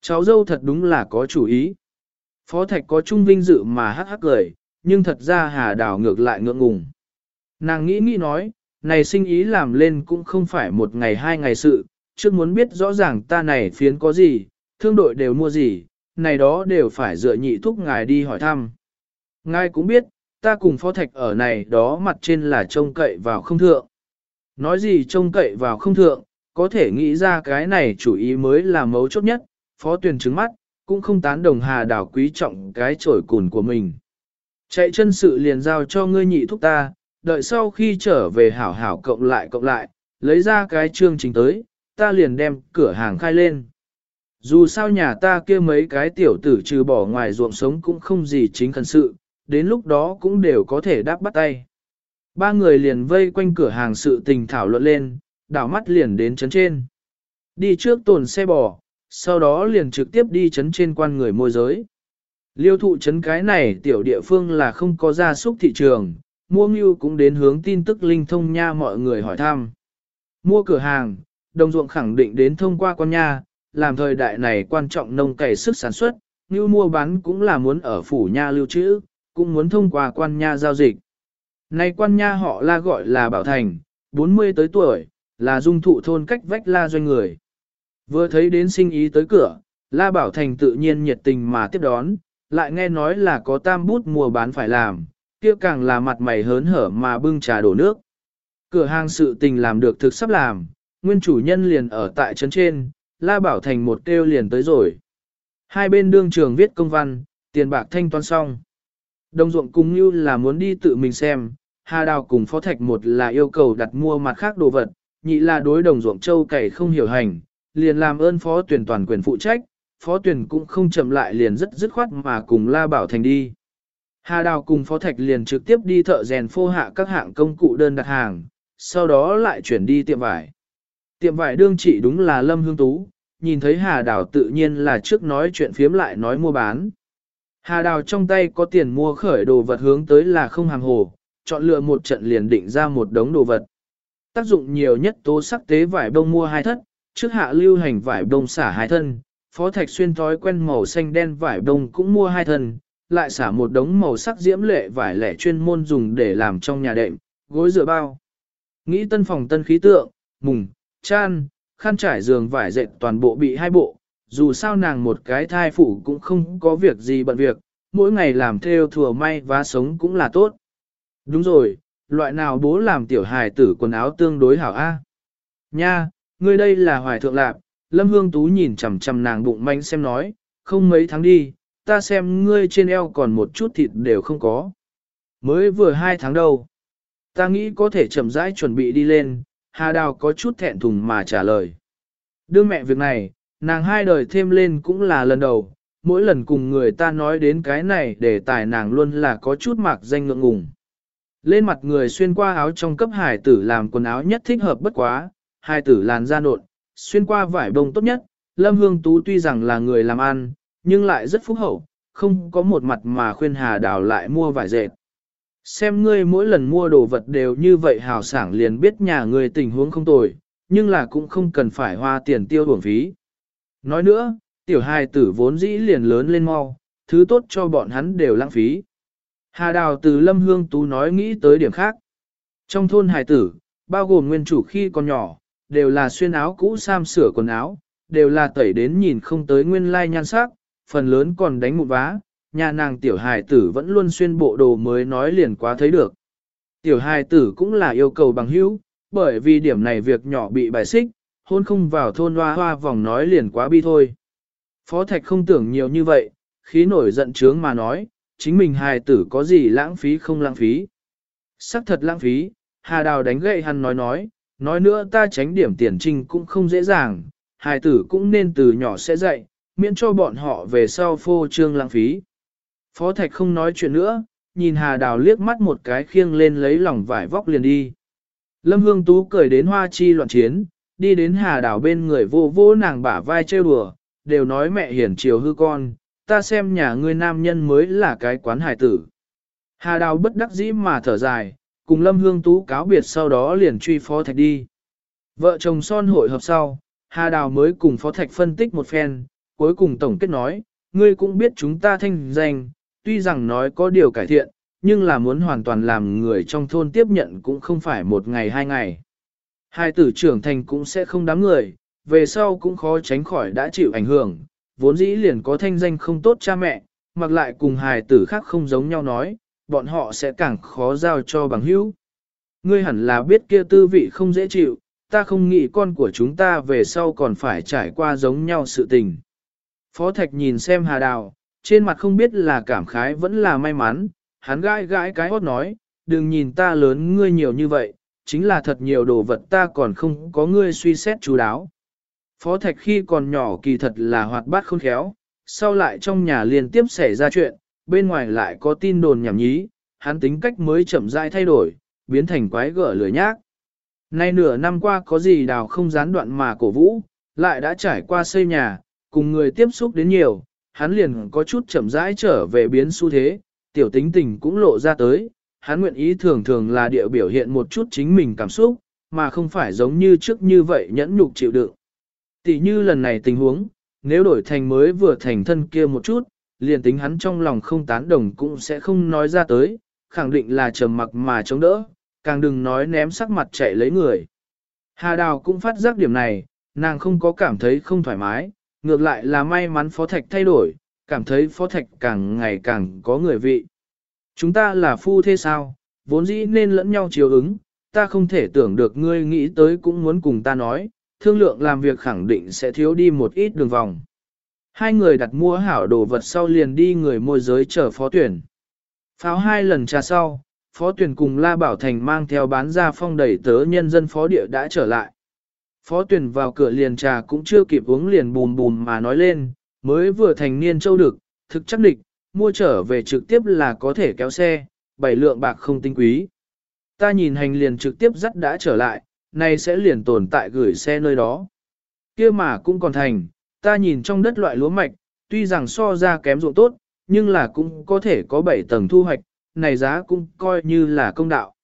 Cháu dâu thật đúng là có chủ ý. Phó thạch có chung vinh dự mà hắc hắc cười, nhưng thật ra hà đảo ngược lại ngượng ngùng. Nàng nghĩ nghĩ nói, này sinh ý làm lên cũng không phải một ngày hai ngày sự, trước muốn biết rõ ràng ta này phiến có gì, thương đội đều mua gì, này đó đều phải dựa nhị thúc ngài đi hỏi thăm. Ngài cũng biết, ta cùng phó thạch ở này đó mặt trên là trông cậy vào không thượng. Nói gì trông cậy vào không thượng, có thể nghĩ ra cái này chủ ý mới là mấu chốt nhất, phó tuyển trứng mắt, cũng không tán đồng hà đảo quý trọng cái trổi cùn của mình. Chạy chân sự liền giao cho ngươi nhị thúc ta, đợi sau khi trở về hảo hảo cộng lại cộng lại, lấy ra cái chương trình tới, ta liền đem cửa hàng khai lên. Dù sao nhà ta kia mấy cái tiểu tử trừ bỏ ngoài ruộng sống cũng không gì chính khẩn sự, đến lúc đó cũng đều có thể đáp bắt tay. Ba người liền vây quanh cửa hàng sự tình thảo luận lên, đảo mắt liền đến chấn trên. Đi trước tồn xe bò, sau đó liền trực tiếp đi chấn trên quan người môi giới. Liêu thụ chấn cái này tiểu địa phương là không có gia súc thị trường, mua ngưu cũng đến hướng tin tức linh thông nha mọi người hỏi thăm. Mua cửa hàng, đồng ruộng khẳng định đến thông qua quan nha, làm thời đại này quan trọng nông cày sức sản xuất, như mua bán cũng là muốn ở phủ nha lưu trữ, cũng muốn thông qua quan nha giao dịch. Nay quan nha họ la gọi là Bảo Thành, 40 tới tuổi, là dung thụ thôn cách vách la doanh người. Vừa thấy đến sinh ý tới cửa, La Bảo Thành tự nhiên nhiệt tình mà tiếp đón, lại nghe nói là có tam bút mua bán phải làm, kia càng là mặt mày hớn hở mà bưng trà đổ nước. Cửa hàng sự tình làm được thực sắp làm, nguyên chủ nhân liền ở tại trấn trên, La Bảo Thành một kêu liền tới rồi. Hai bên đương trường viết công văn, tiền bạc thanh toán xong. Đồng ruộng cùng như là muốn đi tự mình xem, Hà Đào cùng Phó Thạch một là yêu cầu đặt mua mặt khác đồ vật, nhị là đối đồng ruộng châu cày không hiểu hành, liền làm ơn Phó tuyển toàn quyền phụ trách, Phó tuyển cũng không chậm lại liền rất dứt khoát mà cùng La Bảo Thành đi. Hà Đào cùng Phó Thạch liền trực tiếp đi thợ rèn phô hạ các hạng công cụ đơn đặt hàng, sau đó lại chuyển đi tiệm vải. Tiệm vải đương trị đúng là Lâm Hương Tú, nhìn thấy Hà Đào tự nhiên là trước nói chuyện phiếm lại nói mua bán. Hà Đào trong tay có tiền mua khởi đồ vật hướng tới là không hàng hồ, chọn lựa một trận liền định ra một đống đồ vật. Tác dụng nhiều nhất tố sắc tế vải đông mua hai thất, trước hạ lưu hành vải đông xả hai thân, Phó Thạch xuyên thói quen màu xanh đen vải đông cũng mua hai thân, lại xả một đống màu sắc diễm lệ vải lẻ chuyên môn dùng để làm trong nhà đệm, gối dựa bao. Nghĩ tân phòng tân khí tượng, mùng, chan, khăn trải giường vải dệt toàn bộ bị hai bộ, dù sao nàng một cái thai phụ cũng không có việc gì bận việc, mỗi ngày làm theo thừa may và sống cũng là tốt. Đúng rồi, loại nào bố làm tiểu hài tử quần áo tương đối hảo a? Nha, ngươi đây là hoài thượng lạp, Lâm Hương Tú nhìn chằm chằm nàng bụng manh xem nói, không mấy tháng đi, ta xem ngươi trên eo còn một chút thịt đều không có. Mới vừa hai tháng đâu. Ta nghĩ có thể chậm rãi chuẩn bị đi lên, Hà Đào có chút thẹn thùng mà trả lời. Đưa mẹ việc này, nàng hai đời thêm lên cũng là lần đầu, mỗi lần cùng người ta nói đến cái này để tài nàng luôn là có chút mạc danh ngượng ngùng. Lên mặt người xuyên qua áo trong cấp hải tử làm quần áo nhất thích hợp bất quá, hải tử làn da nộn, xuyên qua vải bông tốt nhất, Lâm Hương Tú tuy rằng là người làm ăn, nhưng lại rất phúc hậu, không có một mặt mà khuyên Hà Đào lại mua vải dệt. Xem ngươi mỗi lần mua đồ vật đều như vậy hào sảng liền biết nhà ngươi tình huống không tồi, nhưng là cũng không cần phải hoa tiền tiêu uổng phí. Nói nữa, tiểu hài tử vốn dĩ liền lớn lên mau, thứ tốt cho bọn hắn đều lãng phí. Hà Đào từ Lâm Hương Tú nói nghĩ tới điểm khác. Trong thôn hài tử, bao gồm nguyên chủ khi còn nhỏ, đều là xuyên áo cũ sam sửa quần áo, đều là tẩy đến nhìn không tới nguyên lai nhan sắc, phần lớn còn đánh một vá, nhà nàng tiểu hài tử vẫn luôn xuyên bộ đồ mới nói liền quá thấy được. Tiểu hài tử cũng là yêu cầu bằng hữu, bởi vì điểm này việc nhỏ bị bài xích, hôn không vào thôn hoa hoa vòng nói liền quá bi thôi. Phó Thạch không tưởng nhiều như vậy, khí nổi giận trướng mà nói, chính mình hài tử có gì lãng phí không lãng phí. Sắc thật lãng phí, Hà Đào đánh gậy hắn nói nói, nói nữa ta tránh điểm tiền trinh cũng không dễ dàng, hài tử cũng nên từ nhỏ sẽ dạy, miễn cho bọn họ về sau phô trương lãng phí. Phó Thạch không nói chuyện nữa, nhìn Hà Đào liếc mắt một cái khiêng lên lấy lòng vải vóc liền đi. Lâm Hương Tú cười đến hoa chi loạn chiến, đi đến Hà Đào bên người vô vô nàng bả vai trêu đùa, đều nói mẹ hiển chiều hư con, ta xem nhà ngươi nam nhân mới là cái quán hải tử. Hà Đào bất đắc dĩ mà thở dài, cùng Lâm Hương Tú cáo biệt sau đó liền truy Phó Thạch đi. Vợ chồng son hội hợp sau, Hà Đào mới cùng Phó Thạch phân tích một phen, cuối cùng tổng kết nói, ngươi cũng biết chúng ta thanh danh, tuy rằng nói có điều cải thiện, nhưng là muốn hoàn toàn làm người trong thôn tiếp nhận cũng không phải một ngày hai ngày. Hai tử trưởng thành cũng sẽ không đám người, về sau cũng khó tránh khỏi đã chịu ảnh hưởng, vốn dĩ liền có thanh danh không tốt cha mẹ, mặc lại cùng hài tử khác không giống nhau nói, bọn họ sẽ càng khó giao cho bằng hữu. Ngươi hẳn là biết kia tư vị không dễ chịu, ta không nghĩ con của chúng ta về sau còn phải trải qua giống nhau sự tình. Phó Thạch nhìn xem Hà Đào, trên mặt không biết là cảm khái vẫn là may mắn, hắn gãi gãi cái hót nói, đừng nhìn ta lớn ngươi nhiều như vậy, chính là thật nhiều đồ vật ta còn không có ngươi suy xét chú đáo. Phó Thạch khi còn nhỏ kỳ thật là hoạt bát khôn khéo, sau lại trong nhà liên tiếp xảy ra chuyện, bên ngoài lại có tin đồn nhảm nhí, hắn tính cách mới chậm rãi thay đổi, biến thành quái gở lười nhác. Nay nửa năm qua có gì đào không gián đoạn mà cổ vũ, lại đã trải qua xây nhà, cùng người tiếp xúc đến nhiều, hắn liền có chút chậm rãi trở về biến xu thế, tiểu tính tình cũng lộ ra tới, hắn nguyện ý thường thường là địa biểu hiện một chút chính mình cảm xúc, mà không phải giống như trước như vậy nhẫn nhục chịu đựng. Tỷ như lần này tình huống, nếu đổi thành mới vừa thành thân kia một chút, liền tính hắn trong lòng không tán đồng cũng sẽ không nói ra tới, khẳng định là trầm mặc mà chống đỡ, càng đừng nói ném sắc mặt chạy lấy người. Hà Đào cũng phát giác điểm này, nàng không có cảm thấy không thoải mái, ngược lại là may mắn Phó Thạch thay đổi, cảm thấy Phó Thạch càng ngày càng có người vị. Chúng ta là phu thế sao, vốn dĩ nên lẫn nhau chiều ứng, ta không thể tưởng được ngươi nghĩ tới cũng muốn cùng ta nói, thương lượng làm việc khẳng định sẽ thiếu đi một ít đường vòng. Hai người đặt mua hảo đồ vật sau liền đi người môi giới chờ phó tuyển. Pháo hai lần trà sau, phó tuyển cùng La Bảo Thành mang theo bán ra phong đẩy tớ nhân dân phó địa đã trở lại. Phó tuyển vào cửa liền trà cũng chưa kịp uống liền bùm bùm mà nói lên, mới vừa thành niên châu được, thực chắc địch, mua trở về trực tiếp là có thể kéo xe, bảy lượng bạc không tinh quý. Ta nhìn hành liền trực tiếp dắt đã trở lại, nay sẽ liền tồn tại gửi xe nơi đó. kia mà cũng còn thành, ta nhìn trong đất loại lúa mạch, tuy rằng so ra kém ruộng tốt, nhưng là cũng có thể có bảy tầng thu hoạch, này giá cũng coi như là công đạo.